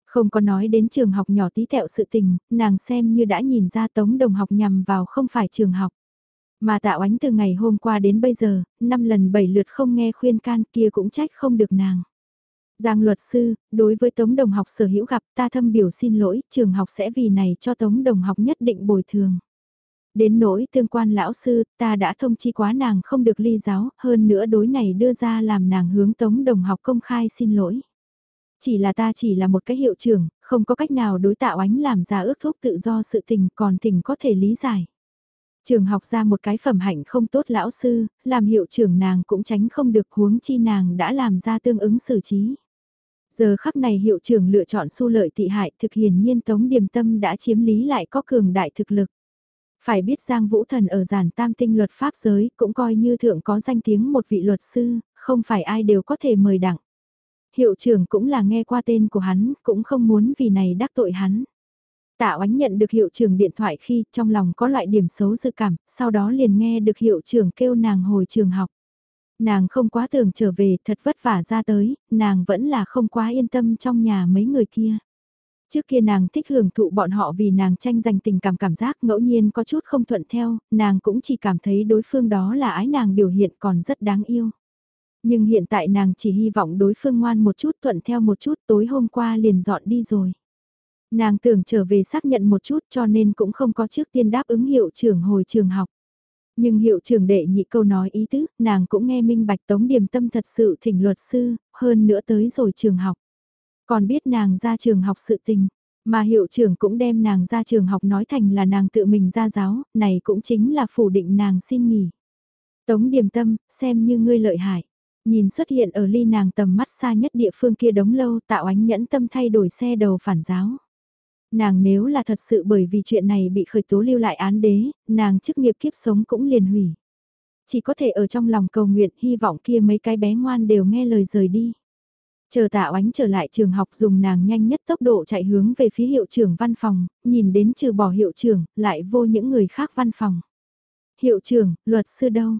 [SPEAKER 1] Không có nói đến trường học nhỏ tí tẹo sự tình, nàng xem như đã nhìn ra tống đồng học nhằm vào không phải trường học. Mà tạ oánh từ ngày hôm qua đến bây giờ, năm lần bảy lượt không nghe khuyên can kia cũng trách không được nàng. Giang luật sư, đối với tống đồng học sở hữu gặp ta thâm biểu xin lỗi, trường học sẽ vì này cho tống đồng học nhất định bồi thường. Đến nỗi tương quan lão sư, ta đã thông chi quá nàng không được ly giáo, hơn nữa đối này đưa ra làm nàng hướng tống đồng học công khai xin lỗi. Chỉ là ta chỉ là một cái hiệu trưởng, không có cách nào đối tạo ánh làm ra ước thúc tự do sự tình còn tình có thể lý giải. Trường học ra một cái phẩm hạnh không tốt lão sư, làm hiệu trưởng nàng cũng tránh không được huống chi nàng đã làm ra tương ứng xử trí. Giờ khắc này hiệu trưởng lựa chọn su lợi tị hại thực hiển nhiên tống điềm tâm đã chiếm lý lại có cường đại thực lực. Phải biết Giang Vũ Thần ở giản tam tinh luật pháp giới cũng coi như thượng có danh tiếng một vị luật sư, không phải ai đều có thể mời đặng. Hiệu trưởng cũng là nghe qua tên của hắn, cũng không muốn vì này đắc tội hắn. Tạ oánh nhận được hiệu trưởng điện thoại khi trong lòng có loại điểm xấu dự cảm, sau đó liền nghe được hiệu trưởng kêu nàng hồi trường học. Nàng không quá tưởng trở về thật vất vả ra tới, nàng vẫn là không quá yên tâm trong nhà mấy người kia. Trước kia nàng thích hưởng thụ bọn họ vì nàng tranh giành tình cảm cảm giác ngẫu nhiên có chút không thuận theo, nàng cũng chỉ cảm thấy đối phương đó là ái nàng biểu hiện còn rất đáng yêu. Nhưng hiện tại nàng chỉ hy vọng đối phương ngoan một chút thuận theo một chút tối hôm qua liền dọn đi rồi. Nàng tưởng trở về xác nhận một chút cho nên cũng không có trước tiên đáp ứng hiệu trưởng hồi trường học. Nhưng hiệu trưởng đệ nhị câu nói ý tứ, nàng cũng nghe minh bạch tống điểm tâm thật sự thỉnh luật sư, hơn nữa tới rồi trường học. Còn biết nàng ra trường học sự tình, mà hiệu trưởng cũng đem nàng ra trường học nói thành là nàng tự mình ra giáo, này cũng chính là phủ định nàng xin nghỉ. Tống điềm tâm, xem như ngươi lợi hại. Nhìn xuất hiện ở ly nàng tầm mắt xa nhất địa phương kia đống lâu tạo ánh nhẫn tâm thay đổi xe đầu phản giáo. Nàng nếu là thật sự bởi vì chuyện này bị khởi tố lưu lại án đế, nàng chức nghiệp kiếp sống cũng liền hủy. Chỉ có thể ở trong lòng cầu nguyện hy vọng kia mấy cái bé ngoan đều nghe lời rời đi. Chờ tạ oánh trở lại trường học dùng nàng nhanh nhất tốc độ chạy hướng về phía hiệu trưởng văn phòng, nhìn đến trừ bỏ hiệu trưởng, lại vô những người khác văn phòng. Hiệu trưởng, luật sư đâu?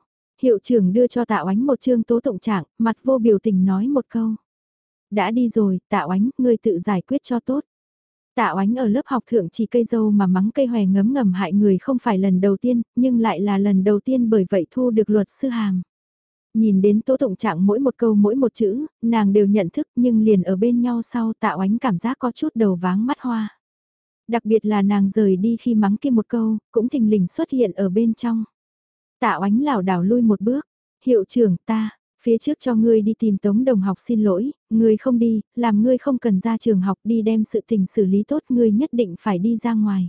[SPEAKER 1] Hiệu trưởng đưa cho tạ oánh một chương tố tụng trạng, mặt vô biểu tình nói một câu. Đã đi rồi, tạ oánh, ngươi tự giải quyết cho tốt. Tạ oánh ở lớp học thượng chỉ cây dâu mà mắng cây hòe ngấm ngầm hại người không phải lần đầu tiên, nhưng lại là lần đầu tiên bởi vậy thu được luật sư hàng Nhìn đến tố tụng trạng mỗi một câu mỗi một chữ, nàng đều nhận thức nhưng liền ở bên nhau sau tạ oánh cảm giác có chút đầu váng mắt hoa. Đặc biệt là nàng rời đi khi mắng kia một câu, cũng thình lình xuất hiện ở bên trong. Tạ oánh lảo đảo lui một bước, hiệu trưởng ta, phía trước cho ngươi đi tìm tống đồng học xin lỗi, ngươi không đi, làm ngươi không cần ra trường học đi đem sự tình xử lý tốt ngươi nhất định phải đi ra ngoài.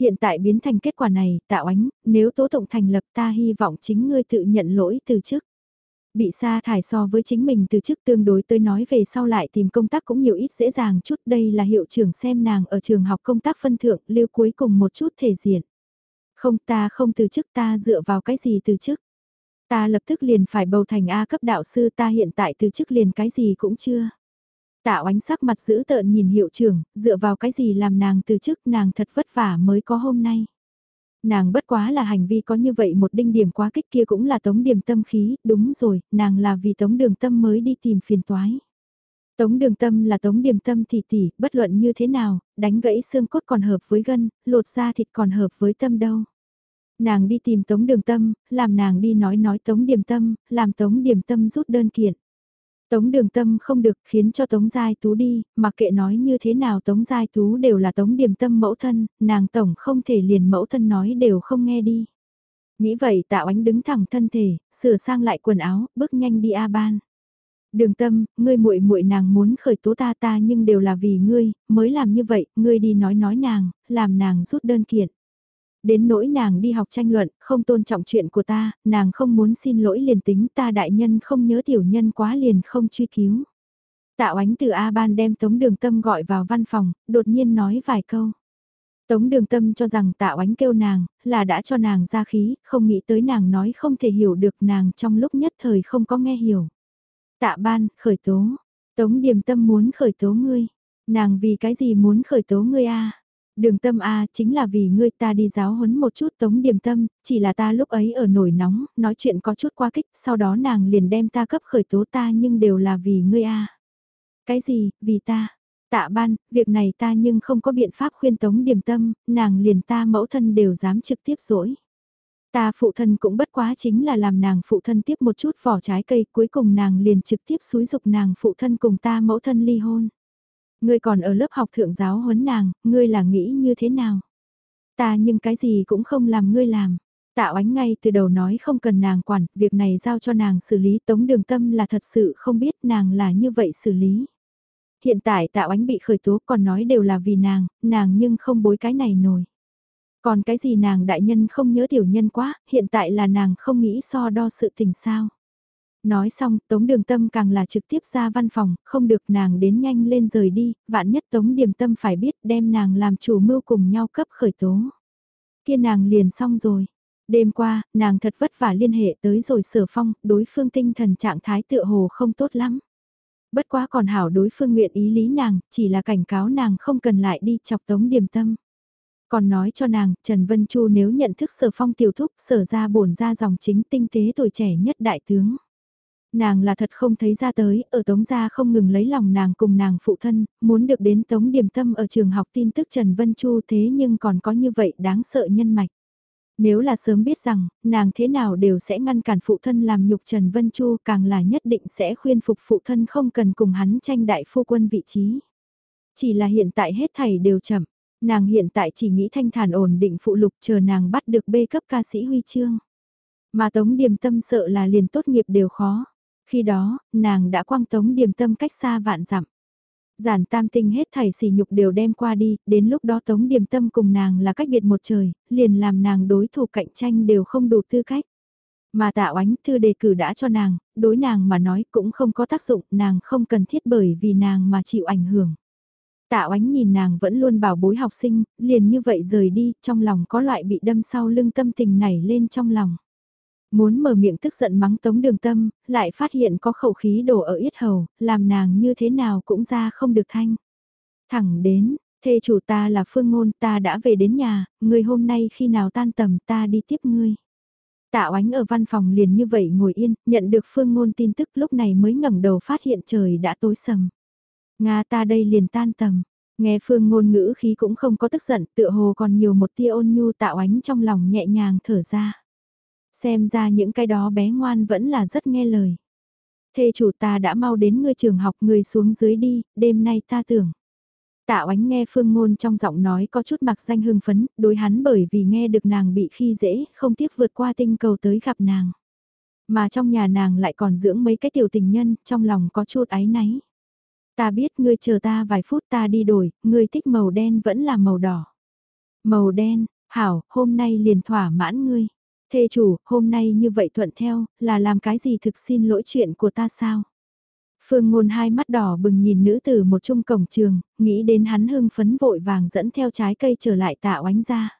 [SPEAKER 1] Hiện tại biến thành kết quả này, tạo ánh, nếu tố tụng thành lập ta hy vọng chính ngươi tự nhận lỗi từ trước. Bị sa thải so với chính mình từ trước tương đối tới nói về sau lại tìm công tác cũng nhiều ít dễ dàng chút đây là hiệu trưởng xem nàng ở trường học công tác phân thượng lưu cuối cùng một chút thể diện. Không ta không từ chức ta dựa vào cái gì từ chức. Ta lập tức liền phải bầu thành A cấp đạo sư ta hiện tại từ chức liền cái gì cũng chưa tạ ánh sắc mặt giữ tợn nhìn hiệu trưởng, dựa vào cái gì làm nàng từ chức nàng thật vất vả mới có hôm nay. Nàng bất quá là hành vi có như vậy một đinh điểm quá kích kia cũng là tống điểm tâm khí, đúng rồi, nàng là vì tống đường tâm mới đi tìm phiền toái. Tống đường tâm là tống điểm tâm tỷ tỷ, bất luận như thế nào, đánh gãy xương cốt còn hợp với gân, lột da thịt còn hợp với tâm đâu. Nàng đi tìm tống đường tâm, làm nàng đi nói nói tống điểm tâm, làm tống điểm tâm rút đơn kiện. Tống đường tâm không được khiến cho Tống Giai Tú đi, mặc kệ nói như thế nào Tống Giai Tú đều là Tống điểm tâm mẫu thân, nàng tổng không thể liền mẫu thân nói đều không nghe đi. Nghĩ vậy tạo ánh đứng thẳng thân thể, sửa sang lại quần áo, bước nhanh đi A Ban. Đường tâm, ngươi muội muội nàng muốn khởi tố ta ta nhưng đều là vì ngươi, mới làm như vậy, ngươi đi nói nói nàng, làm nàng rút đơn kiện. Đến nỗi nàng đi học tranh luận, không tôn trọng chuyện của ta, nàng không muốn xin lỗi liền tính ta đại nhân không nhớ tiểu nhân quá liền không truy cứu. Tạo ánh từ A Ban đem Tống Đường Tâm gọi vào văn phòng, đột nhiên nói vài câu. Tống Đường Tâm cho rằng tạo ánh kêu nàng, là đã cho nàng ra khí, không nghĩ tới nàng nói không thể hiểu được nàng trong lúc nhất thời không có nghe hiểu. Tạ Ban, khởi tố. Tống Điềm Tâm muốn khởi tố ngươi. Nàng vì cái gì muốn khởi tố ngươi a Đường tâm A chính là vì ngươi ta đi giáo huấn một chút tống điềm tâm, chỉ là ta lúc ấy ở nổi nóng, nói chuyện có chút quá kích, sau đó nàng liền đem ta cấp khởi tố ta nhưng đều là vì ngươi A. Cái gì, vì ta? Tạ ban, việc này ta nhưng không có biện pháp khuyên tống điềm tâm, nàng liền ta mẫu thân đều dám trực tiếp dỗi. Ta phụ thân cũng bất quá chính là làm nàng phụ thân tiếp một chút vỏ trái cây cuối cùng nàng liền trực tiếp xúi dục nàng phụ thân cùng ta mẫu thân ly hôn. Ngươi còn ở lớp học thượng giáo huấn nàng, ngươi là nghĩ như thế nào? Ta nhưng cái gì cũng không làm ngươi làm. tạ oánh ngay từ đầu nói không cần nàng quản, việc này giao cho nàng xử lý tống đường tâm là thật sự không biết nàng là như vậy xử lý. Hiện tại tạ oánh bị khởi tố còn nói đều là vì nàng, nàng nhưng không bối cái này nổi. Còn cái gì nàng đại nhân không nhớ tiểu nhân quá, hiện tại là nàng không nghĩ so đo sự tình sao. Nói xong, Tống Đường Tâm càng là trực tiếp ra văn phòng, không được nàng đến nhanh lên rời đi, vạn nhất Tống Điềm Tâm phải biết đem nàng làm chủ mưu cùng nhau cấp khởi tố. Kia nàng liền xong rồi. Đêm qua, nàng thật vất vả liên hệ tới rồi sở phong, đối phương tinh thần trạng thái tựa hồ không tốt lắm. Bất quá còn hảo đối phương nguyện ý lý nàng, chỉ là cảnh cáo nàng không cần lại đi chọc Tống Điềm Tâm. Còn nói cho nàng, Trần Vân Chu nếu nhận thức sở phong tiểu thúc sở ra bổn ra dòng chính tinh tế tuổi trẻ nhất đại tướng. Nàng là thật không thấy ra tới, ở Tống Gia không ngừng lấy lòng nàng cùng nàng phụ thân, muốn được đến Tống Điềm Tâm ở trường học tin tức Trần Vân Chu thế nhưng còn có như vậy đáng sợ nhân mạch. Nếu là sớm biết rằng, nàng thế nào đều sẽ ngăn cản phụ thân làm nhục Trần Vân Chu càng là nhất định sẽ khuyên phục phụ thân không cần cùng hắn tranh đại phu quân vị trí. Chỉ là hiện tại hết thảy đều chậm, nàng hiện tại chỉ nghĩ thanh thản ổn định phụ lục chờ nàng bắt được bê cấp ca sĩ huy chương. Mà Tống Điềm Tâm sợ là liền tốt nghiệp đều khó. Khi đó, nàng đã quăng tống điềm tâm cách xa vạn dặm. Giản tam tinh hết thảy sỉ nhục đều đem qua đi, đến lúc đó tống điềm tâm cùng nàng là cách biệt một trời, liền làm nàng đối thủ cạnh tranh đều không đủ tư cách. Mà tạ oánh thư đề cử đã cho nàng, đối nàng mà nói cũng không có tác dụng, nàng không cần thiết bởi vì nàng mà chịu ảnh hưởng. Tạ oánh nhìn nàng vẫn luôn bảo bối học sinh, liền như vậy rời đi, trong lòng có loại bị đâm sau lưng tâm tình nảy lên trong lòng. Muốn mở miệng tức giận mắng tống đường tâm, lại phát hiện có khẩu khí đổ ở yết hầu, làm nàng như thế nào cũng ra không được thanh. Thẳng đến, thê chủ ta là phương ngôn ta đã về đến nhà, người hôm nay khi nào tan tầm ta đi tiếp ngươi. Tạ oánh ở văn phòng liền như vậy ngồi yên, nhận được phương ngôn tin tức lúc này mới ngẩng đầu phát hiện trời đã tối sầm. Nga ta đây liền tan tầm, nghe phương ngôn ngữ khí cũng không có tức giận, tựa hồ còn nhiều một tia ôn nhu tạo ánh trong lòng nhẹ nhàng thở ra. Xem ra những cái đó bé ngoan vẫn là rất nghe lời. Thê chủ ta đã mau đến ngươi trường học người xuống dưới đi, đêm nay ta tưởng. Tạ oánh nghe phương ngôn trong giọng nói có chút mặc danh hưng phấn, đối hắn bởi vì nghe được nàng bị khi dễ, không tiếc vượt qua tinh cầu tới gặp nàng. Mà trong nhà nàng lại còn dưỡng mấy cái tiểu tình nhân, trong lòng có chút áy náy. Ta biết ngươi chờ ta vài phút ta đi đổi, ngươi thích màu đen vẫn là màu đỏ. Màu đen, hảo, hôm nay liền thỏa mãn ngươi. Thê chủ, hôm nay như vậy thuận theo, là làm cái gì thực xin lỗi chuyện của ta sao? Phương ngôn hai mắt đỏ bừng nhìn nữ tử một trung cổng trường, nghĩ đến hắn hưng phấn vội vàng dẫn theo trái cây trở lại tạ oánh ra.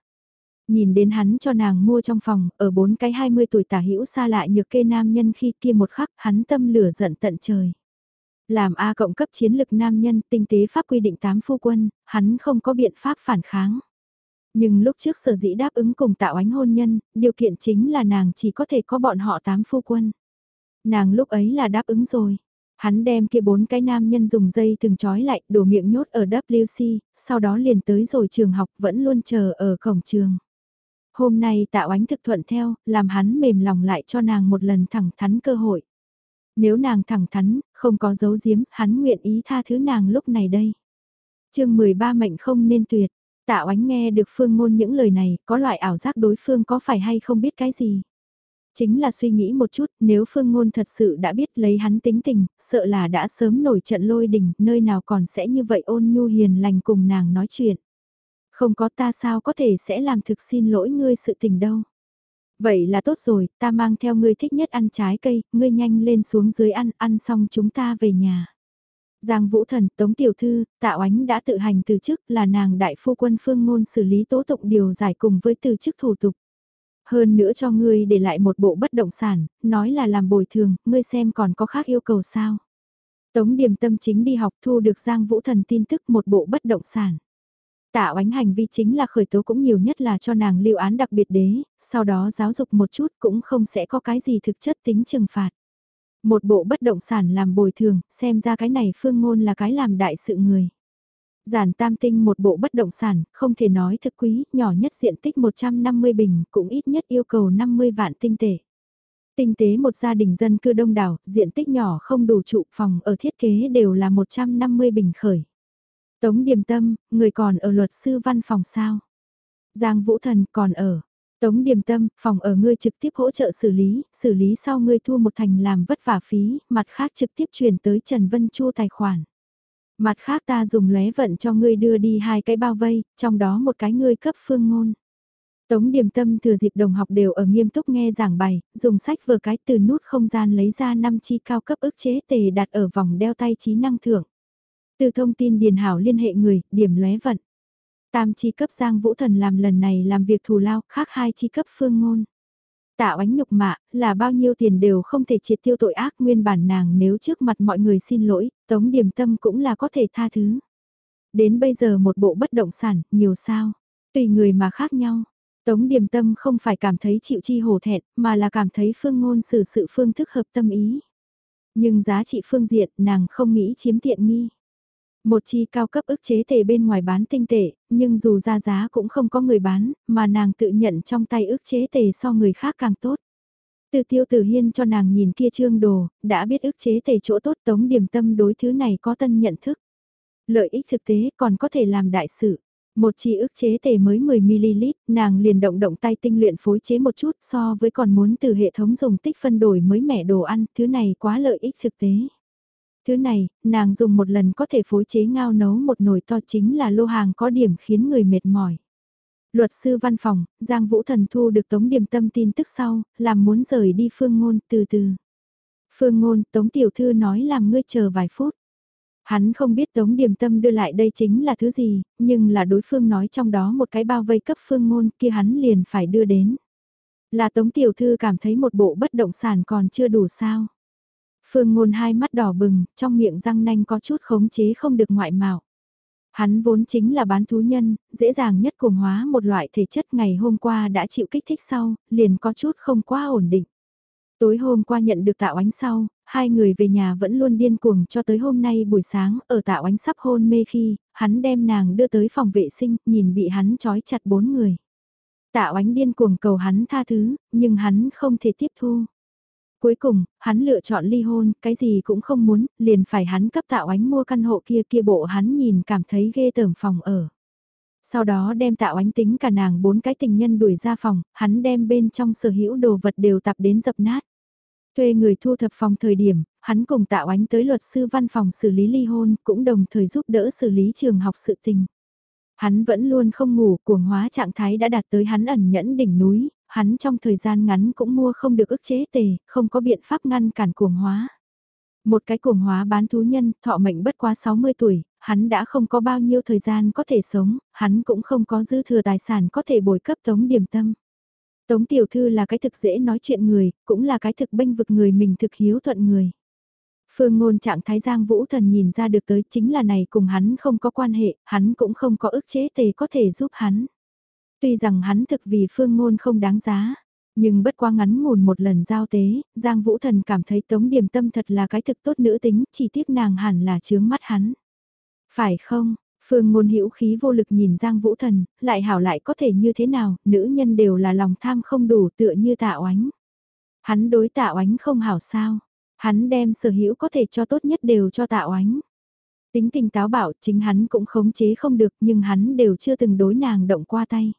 [SPEAKER 1] Nhìn đến hắn cho nàng mua trong phòng, ở bốn cái 20 tuổi tả hữu xa lại nhược kê nam nhân khi kia một khắc hắn tâm lửa giận tận trời. Làm A cộng cấp chiến lực nam nhân tinh tế pháp quy định tám phu quân, hắn không có biện pháp phản kháng. Nhưng lúc trước sở dĩ đáp ứng cùng tạo ánh hôn nhân, điều kiện chính là nàng chỉ có thể có bọn họ tám phu quân. Nàng lúc ấy là đáp ứng rồi. Hắn đem kia bốn cái nam nhân dùng dây từng trói lại, đổ miệng nhốt ở WC, sau đó liền tới rồi trường học vẫn luôn chờ ở cổng trường. Hôm nay tạo ánh thực thuận theo, làm hắn mềm lòng lại cho nàng một lần thẳng thắn cơ hội. Nếu nàng thẳng thắn, không có dấu giếm, hắn nguyện ý tha thứ nàng lúc này đây. chương 13 mệnh không nên tuyệt, Tạ oánh nghe được phương ngôn những lời này, có loại ảo giác đối phương có phải hay không biết cái gì. Chính là suy nghĩ một chút, nếu phương ngôn thật sự đã biết lấy hắn tính tình, sợ là đã sớm nổi trận lôi đình, nơi nào còn sẽ như vậy ôn nhu hiền lành cùng nàng nói chuyện. Không có ta sao có thể sẽ làm thực xin lỗi ngươi sự tình đâu. Vậy là tốt rồi, ta mang theo ngươi thích nhất ăn trái cây, ngươi nhanh lên xuống dưới ăn, ăn xong chúng ta về nhà. Giang Vũ Thần, Tống Tiểu Thư, Tạ Oánh đã tự hành từ chức là nàng đại phu quân phương ngôn xử lý tố tụng điều giải cùng với từ chức thủ tục. Hơn nữa cho ngươi để lại một bộ bất động sản, nói là làm bồi thường, ngươi xem còn có khác yêu cầu sao. Tống Điềm Tâm chính đi học thu được Giang Vũ Thần tin tức một bộ bất động sản. Tạ oánh hành vi chính là khởi tố cũng nhiều nhất là cho nàng lưu án đặc biệt đế, sau đó giáo dục một chút cũng không sẽ có cái gì thực chất tính trừng phạt. Một bộ bất động sản làm bồi thường, xem ra cái này phương ngôn là cái làm đại sự người. Giản tam tinh một bộ bất động sản, không thể nói thực quý, nhỏ nhất diện tích 150 bình, cũng ít nhất yêu cầu 50 vạn tinh tệ. Tinh tế một gia đình dân cư đông đảo, diện tích nhỏ không đủ trụ phòng ở thiết kế đều là 150 bình khởi. Tống Điềm Tâm, người còn ở luật sư văn phòng sao? Giang Vũ Thần còn ở. Tống Điềm Tâm, phòng ở ngươi trực tiếp hỗ trợ xử lý, xử lý sau ngươi thu một thành làm vất vả phí, mặt khác trực tiếp chuyển tới Trần Vân Chu tài khoản. Mặt khác ta dùng lóe vận cho ngươi đưa đi hai cái bao vây, trong đó một cái ngươi cấp phương ngôn. Tống Điềm Tâm thừa dịp đồng học đều ở nghiêm túc nghe giảng bài, dùng sách vừa cái từ nút không gian lấy ra năm chi cao cấp ức chế tề đặt ở vòng đeo tay trí năng thưởng. Từ thông tin điền hảo liên hệ người, điểm lóe vận. Tam chi cấp Giang Vũ Thần làm lần này làm việc thù lao, khác hai chi cấp phương ngôn. tạ ánh nhục mạ, là bao nhiêu tiền đều không thể triệt tiêu tội ác nguyên bản nàng nếu trước mặt mọi người xin lỗi, Tống Điềm Tâm cũng là có thể tha thứ. Đến bây giờ một bộ bất động sản, nhiều sao, tùy người mà khác nhau. Tống Điềm Tâm không phải cảm thấy chịu chi hổ thẹn, mà là cảm thấy phương ngôn xử sự phương thức hợp tâm ý. Nhưng giá trị phương diện nàng không nghĩ chiếm tiện nghi. Một chi cao cấp ức chế thể bên ngoài bán tinh tệ, nhưng dù ra giá cũng không có người bán, mà nàng tự nhận trong tay ức chế tề so người khác càng tốt. Từ tiêu tử hiên cho nàng nhìn kia trương đồ, đã biết ức chế tề chỗ tốt tống điểm tâm đối thứ này có tân nhận thức. Lợi ích thực tế còn có thể làm đại sự. Một chi ức chế tề mới 10ml, nàng liền động động tay tinh luyện phối chế một chút so với còn muốn từ hệ thống dùng tích phân đổi mới mẻ đồ ăn, thứ này quá lợi ích thực tế. Thứ này, nàng dùng một lần có thể phối chế ngao nấu một nồi to chính là lô hàng có điểm khiến người mệt mỏi. Luật sư văn phòng, Giang Vũ Thần thu được Tống Điềm Tâm tin tức sau, làm muốn rời đi Phương Ngôn từ từ. Phương Ngôn, Tống Tiểu Thư nói làm ngươi chờ vài phút. Hắn không biết Tống Điềm Tâm đưa lại đây chính là thứ gì, nhưng là đối phương nói trong đó một cái bao vây cấp Phương Ngôn kia hắn liền phải đưa đến. Là Tống Tiểu Thư cảm thấy một bộ bất động sản còn chưa đủ sao. Phương Ngôn hai mắt đỏ bừng, trong miệng răng nanh có chút khống chế không được ngoại mạo. Hắn vốn chính là bán thú nhân, dễ dàng nhất cuồng hóa một loại thể chất ngày hôm qua đã chịu kích thích sau, liền có chút không quá ổn định. Tối hôm qua nhận được tạo ánh sau, hai người về nhà vẫn luôn điên cuồng cho tới hôm nay buổi sáng ở tạo ánh sắp hôn mê khi, hắn đem nàng đưa tới phòng vệ sinh, nhìn bị hắn trói chặt bốn người. Tạo ánh điên cuồng cầu hắn tha thứ, nhưng hắn không thể tiếp thu. Cuối cùng, hắn lựa chọn ly hôn, cái gì cũng không muốn, liền phải hắn cấp tạo ánh mua căn hộ kia kia bộ hắn nhìn cảm thấy ghê tởm phòng ở. Sau đó đem tạo ánh tính cả nàng bốn cái tình nhân đuổi ra phòng, hắn đem bên trong sở hữu đồ vật đều tập đến dập nát. Thuê người thu thập phòng thời điểm, hắn cùng tạo ánh tới luật sư văn phòng xử lý ly hôn, cũng đồng thời giúp đỡ xử lý trường học sự tình. Hắn vẫn luôn không ngủ, cuồng hóa trạng thái đã đạt tới hắn ẩn nhẫn đỉnh núi, hắn trong thời gian ngắn cũng mua không được ức chế tề, không có biện pháp ngăn cản cuồng hóa. Một cái cuồng hóa bán thú nhân, thọ mệnh bất quá 60 tuổi, hắn đã không có bao nhiêu thời gian có thể sống, hắn cũng không có dư thừa tài sản có thể bồi cấp tống điểm tâm. Tống tiểu thư là cái thực dễ nói chuyện người, cũng là cái thực bênh vực người mình thực hiếu thuận người. Phương ngôn trạng thái Giang Vũ Thần nhìn ra được tới chính là này cùng hắn không có quan hệ, hắn cũng không có ức chế tề có thể giúp hắn. Tuy rằng hắn thực vì phương ngôn không đáng giá, nhưng bất qua ngắn ngủn một lần giao tế, Giang Vũ Thần cảm thấy Tống Điềm Tâm thật là cái thực tốt nữ tính, chỉ tiếc nàng hẳn là chướng mắt hắn. Phải không? Phương ngôn hữu khí vô lực nhìn Giang Vũ Thần, lại hảo lại có thể như thế nào, nữ nhân đều là lòng tham không đủ tựa như tạ oánh. Hắn đối tạ oánh không hảo sao, hắn đem sở hữu có thể cho tốt nhất đều cho tạ oánh. Tính tình táo bảo chính hắn cũng khống chế không được nhưng hắn đều chưa từng đối nàng động qua tay.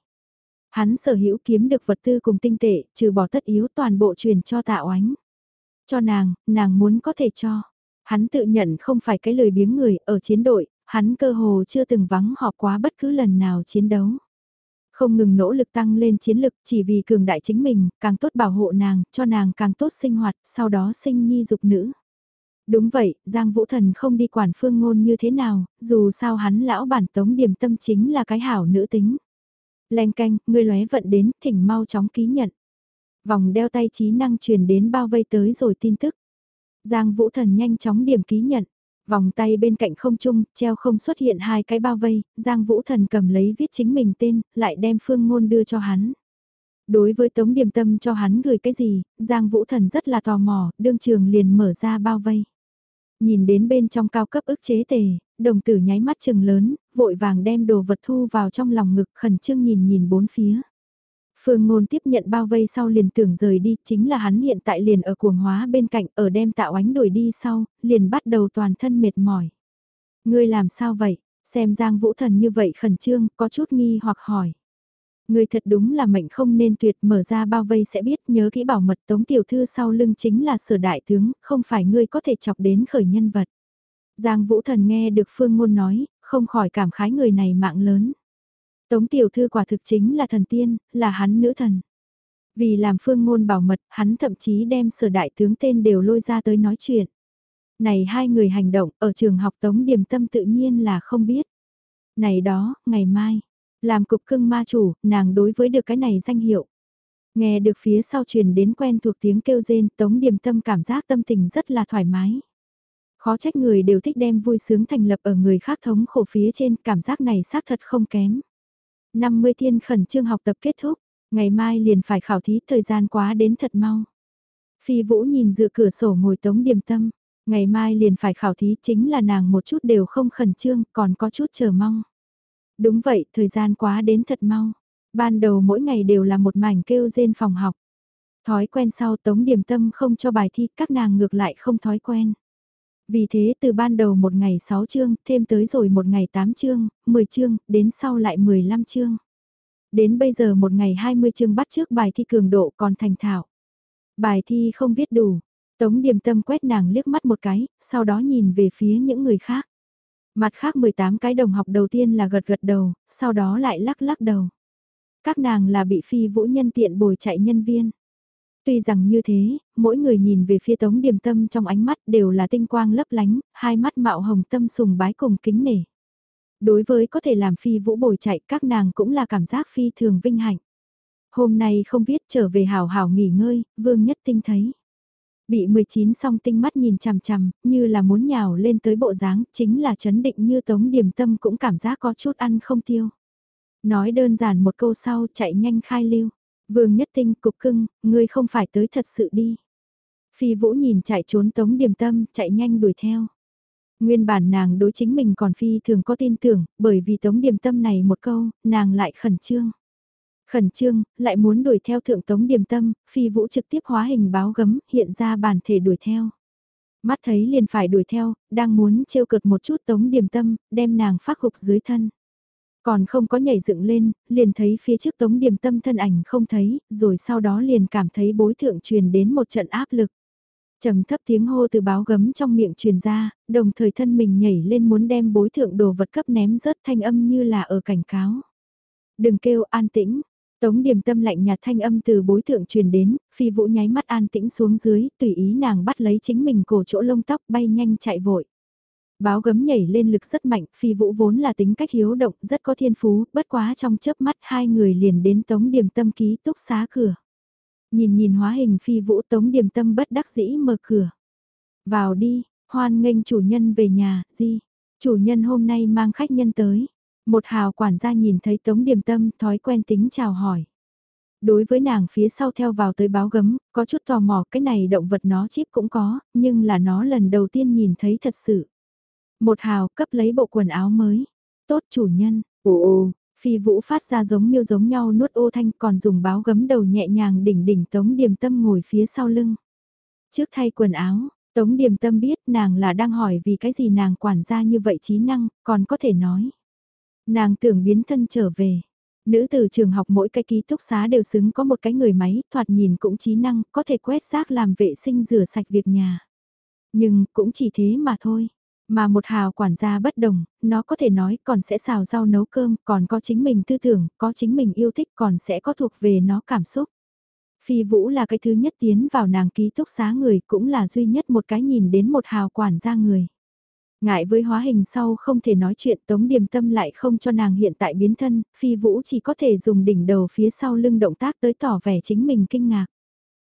[SPEAKER 1] Hắn sở hữu kiếm được vật tư cùng tinh tệ, trừ bỏ tất yếu toàn bộ truyền cho tạ oánh. Cho nàng, nàng muốn có thể cho. Hắn tự nhận không phải cái lời biếng người ở chiến đội, hắn cơ hồ chưa từng vắng họp quá bất cứ lần nào chiến đấu. Không ngừng nỗ lực tăng lên chiến lực chỉ vì cường đại chính mình, càng tốt bảo hộ nàng, cho nàng càng tốt sinh hoạt, sau đó sinh nhi dục nữ. Đúng vậy, Giang Vũ Thần không đi quản phương ngôn như thế nào, dù sao hắn lão bản tống điểm tâm chính là cái hảo nữ tính len canh, ngươi lóe vận đến, thỉnh mau chóng ký nhận. Vòng đeo tay trí năng truyền đến bao vây tới rồi tin tức. Giang Vũ Thần nhanh chóng điểm ký nhận. Vòng tay bên cạnh không trung, treo không xuất hiện hai cái bao vây, Giang Vũ Thần cầm lấy viết chính mình tên, lại đem phương ngôn đưa cho hắn. Đối với Tống Điềm Tâm cho hắn gửi cái gì, Giang Vũ Thần rất là tò mò, đương trường liền mở ra bao vây. Nhìn đến bên trong cao cấp ức chế tề, đồng tử nháy mắt chừng lớn, vội vàng đem đồ vật thu vào trong lòng ngực khẩn trương nhìn nhìn bốn phía. Phương Ngôn tiếp nhận bao vây sau liền tưởng rời đi, chính là hắn hiện tại liền ở cuồng hóa bên cạnh, ở đem tạo ánh đuổi đi sau, liền bắt đầu toàn thân mệt mỏi. Ngươi làm sao vậy? Xem Giang Vũ Thần như vậy khẩn trương, có chút nghi hoặc hỏi người thật đúng là mệnh không nên tuyệt mở ra bao vây sẽ biết nhớ kỹ bảo mật tống tiểu thư sau lưng chính là sở đại tướng, không phải ngươi có thể chọc đến khởi nhân vật. Giang Vũ Thần nghe được Phương Ngôn nói, không khỏi cảm khái người này mạng lớn. Tống tiểu thư quả thực chính là thần tiên, là hắn nữ thần. Vì làm phương ngôn bảo mật, hắn thậm chí đem sở đại tướng tên đều lôi ra tới nói chuyện. Này hai người hành động ở trường học tống điểm tâm tự nhiên là không biết. Này đó, ngày mai, làm cục cưng ma chủ, nàng đối với được cái này danh hiệu. Nghe được phía sau truyền đến quen thuộc tiếng kêu rên, tống điểm tâm cảm giác tâm tình rất là thoải mái. Khó trách người đều thích đem vui sướng thành lập ở người khác thống khổ phía trên, cảm giác này xác thật không kém. 50 thiên khẩn trương học tập kết thúc, ngày mai liền phải khảo thí thời gian quá đến thật mau. Phi Vũ nhìn dựa cửa sổ ngồi tống điềm tâm, ngày mai liền phải khảo thí chính là nàng một chút đều không khẩn trương, còn có chút chờ mong. Đúng vậy, thời gian quá đến thật mau. Ban đầu mỗi ngày đều là một mảnh kêu rên phòng học. Thói quen sau tống điểm tâm không cho bài thi, các nàng ngược lại không thói quen. Vì thế từ ban đầu một ngày 6 chương, thêm tới rồi một ngày 8 chương, 10 chương, đến sau lại 15 chương. Đến bây giờ một ngày 20 chương bắt trước bài thi cường độ còn thành thạo. Bài thi không viết đủ, Tống Điềm Tâm quét nàng liếc mắt một cái, sau đó nhìn về phía những người khác. Mặt khác 18 cái đồng học đầu tiên là gật gật đầu, sau đó lại lắc lắc đầu. Các nàng là bị phi vũ nhân tiện bồi chạy nhân viên. Tuy rằng như thế, mỗi người nhìn về phía tống điềm tâm trong ánh mắt đều là tinh quang lấp lánh, hai mắt mạo hồng tâm sùng bái cùng kính nể. Đối với có thể làm phi vũ bồi chạy các nàng cũng là cảm giác phi thường vinh hạnh. Hôm nay không viết trở về hào hào nghỉ ngơi, Vương Nhất Tinh thấy. Bị 19 song tinh mắt nhìn chằm chằm, như là muốn nhào lên tới bộ dáng, chính là chấn định như tống điểm tâm cũng cảm giác có chút ăn không tiêu. Nói đơn giản một câu sau chạy nhanh khai lưu. Vương Nhất Tinh cục cưng, ngươi không phải tới thật sự đi. Phi Vũ nhìn chạy trốn tống điểm tâm, chạy nhanh đuổi theo. Nguyên bản nàng đối chính mình còn Phi thường có tin tưởng, bởi vì tống điểm tâm này một câu, nàng lại khẩn trương. Khẩn trương, lại muốn đuổi theo thượng tống điểm tâm, Phi Vũ trực tiếp hóa hình báo gấm, hiện ra bản thể đuổi theo. Mắt thấy liền phải đuổi theo, đang muốn trêu cực một chút tống điểm tâm, đem nàng phát gục dưới thân. Còn không có nhảy dựng lên, liền thấy phía trước tống điểm tâm thân ảnh không thấy, rồi sau đó liền cảm thấy bối thượng truyền đến một trận áp lực. trầm thấp tiếng hô từ báo gấm trong miệng truyền ra, đồng thời thân mình nhảy lên muốn đem bối thượng đồ vật cấp ném rớt thanh âm như là ở cảnh cáo. Đừng kêu an tĩnh, Tống điểm tâm lạnh nhạt thanh âm từ bối thượng truyền đến, phi vũ nháy mắt an tĩnh xuống dưới, tùy ý nàng bắt lấy chính mình cổ chỗ lông tóc bay nhanh chạy vội. Báo gấm nhảy lên lực rất mạnh, phi vũ vốn là tính cách hiếu động, rất có thiên phú, bất quá trong chớp mắt hai người liền đến tống điểm tâm ký túc xá cửa. Nhìn nhìn hóa hình phi vũ tống điểm tâm bất đắc dĩ mở cửa. Vào đi, hoan nghênh chủ nhân về nhà, di Chủ nhân hôm nay mang khách nhân tới. Một hào quản gia nhìn thấy tống điểm tâm thói quen tính chào hỏi. Đối với nàng phía sau theo vào tới báo gấm, có chút tò mò cái này động vật nó chip cũng có, nhưng là nó lần đầu tiên nhìn thấy thật sự. Một hào cấp lấy bộ quần áo mới. Tốt chủ nhân. Ồ ồ. Phi vũ phát ra giống miêu giống nhau nuốt ô thanh còn dùng báo gấm đầu nhẹ nhàng đỉnh đỉnh tống điềm tâm ngồi phía sau lưng. Trước thay quần áo, tống điềm tâm biết nàng là đang hỏi vì cái gì nàng quản gia như vậy trí năng, còn có thể nói. Nàng tưởng biến thân trở về. Nữ từ trường học mỗi cái ký túc xá đều xứng có một cái người máy, thoạt nhìn cũng trí năng, có thể quét rác làm vệ sinh rửa sạch việc nhà. Nhưng cũng chỉ thế mà thôi. Mà một hào quản gia bất đồng, nó có thể nói còn sẽ xào rau nấu cơm, còn có chính mình tư tưởng, có chính mình yêu thích còn sẽ có thuộc về nó cảm xúc. Phi Vũ là cái thứ nhất tiến vào nàng ký túc xá người cũng là duy nhất một cái nhìn đến một hào quản gia người. Ngại với hóa hình sau không thể nói chuyện tống điềm tâm lại không cho nàng hiện tại biến thân, Phi Vũ chỉ có thể dùng đỉnh đầu phía sau lưng động tác tới tỏ vẻ chính mình kinh ngạc.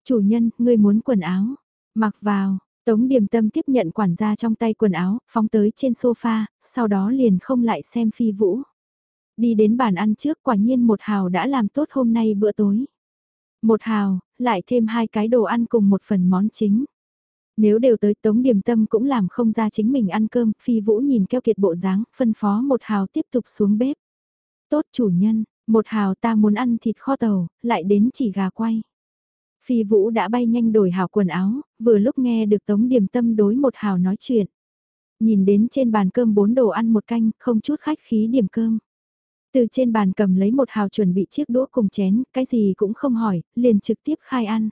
[SPEAKER 1] Chủ nhân, ngươi muốn quần áo, mặc vào, Tống Điềm Tâm tiếp nhận quản gia trong tay quần áo, phóng tới trên sofa, sau đó liền không lại xem phi vũ. Đi đến bàn ăn trước quả nhiên một hào đã làm tốt hôm nay bữa tối. Một hào, lại thêm hai cái đồ ăn cùng một phần món chính. Nếu đều tới Tống Điềm Tâm cũng làm không ra chính mình ăn cơm, phi vũ nhìn keo kiệt bộ dáng, phân phó một hào tiếp tục xuống bếp. Tốt chủ nhân, một hào ta muốn ăn thịt kho tàu, lại đến chỉ gà quay. Phi Vũ đã bay nhanh đổi hào quần áo, vừa lúc nghe được Tống Điềm Tâm đối một hào nói chuyện. Nhìn đến trên bàn cơm bốn đồ ăn một canh, không chút khách khí điểm cơm. Từ trên bàn cầm lấy một hào chuẩn bị chiếc đũa cùng chén, cái gì cũng không hỏi, liền trực tiếp khai ăn.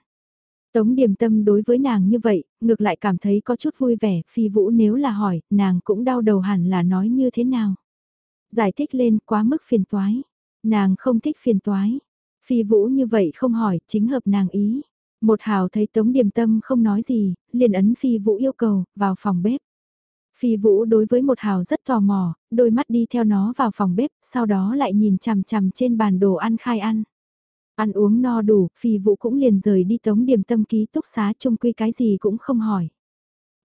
[SPEAKER 1] Tống Điềm Tâm đối với nàng như vậy, ngược lại cảm thấy có chút vui vẻ, Phi Vũ nếu là hỏi, nàng cũng đau đầu hẳn là nói như thế nào. Giải thích lên quá mức phiền toái. Nàng không thích phiền toái. Phi Vũ như vậy không hỏi, chính hợp nàng ý. Một hào thấy Tống Điềm Tâm không nói gì, liền ấn Phi Vũ yêu cầu, vào phòng bếp. Phi Vũ đối với một hào rất tò mò, đôi mắt đi theo nó vào phòng bếp, sau đó lại nhìn chằm chằm trên bàn đồ ăn khai ăn. Ăn uống no đủ, Phi Vũ cũng liền rời đi Tống Điềm Tâm ký túc xá chung quy cái gì cũng không hỏi.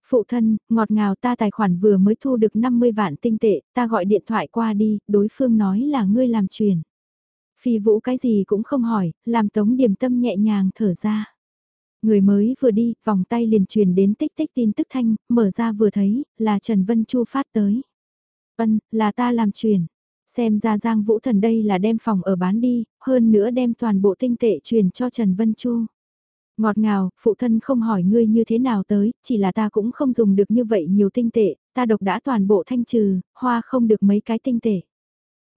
[SPEAKER 1] Phụ thân, ngọt ngào ta tài khoản vừa mới thu được 50 vạn tinh tệ, ta gọi điện thoại qua đi, đối phương nói là ngươi làm truyền. Phi vũ cái gì cũng không hỏi, làm tống điểm tâm nhẹ nhàng thở ra. Người mới vừa đi, vòng tay liền truyền đến tích tích tin tức thanh, mở ra vừa thấy, là Trần Vân Chu phát tới. Vân, là ta làm truyền. Xem ra Giang Vũ Thần đây là đem phòng ở bán đi, hơn nữa đem toàn bộ tinh tệ truyền cho Trần Vân Chu. Ngọt ngào, phụ thân không hỏi ngươi như thế nào tới, chỉ là ta cũng không dùng được như vậy nhiều tinh tệ, ta độc đã toàn bộ thanh trừ, hoa không được mấy cái tinh tệ.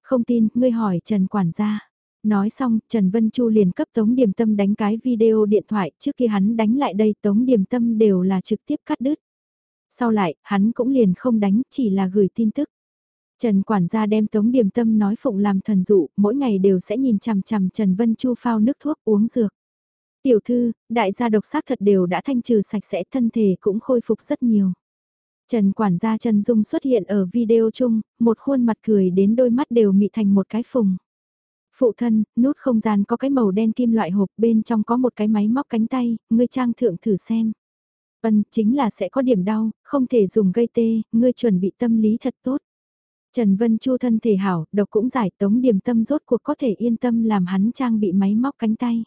[SPEAKER 1] Không tin, ngươi hỏi Trần quản gia. Nói xong, Trần Vân Chu liền cấp Tống Điềm Tâm đánh cái video điện thoại, trước khi hắn đánh lại đây Tống Điềm Tâm đều là trực tiếp cắt đứt. Sau lại, hắn cũng liền không đánh, chỉ là gửi tin tức. Trần quản gia đem Tống Điềm Tâm nói phụng làm thần dụ, mỗi ngày đều sẽ nhìn chằm chằm Trần Vân Chu phao nước thuốc uống dược. Tiểu thư, đại gia độc xác thật đều đã thanh trừ sạch sẽ thân thể cũng khôi phục rất nhiều. Trần quản gia Trần Dung xuất hiện ở video chung, một khuôn mặt cười đến đôi mắt đều mị thành một cái phùng. Phụ thân, nút không gian có cái màu đen kim loại hộp bên trong có một cái máy móc cánh tay, ngươi trang thượng thử xem. Vân chính là sẽ có điểm đau, không thể dùng gây tê, ngươi chuẩn bị tâm lý thật tốt. Trần Vân Chu thân thể hảo, độc cũng giải tống điểm tâm rốt cuộc có thể yên tâm làm hắn trang bị máy móc cánh tay.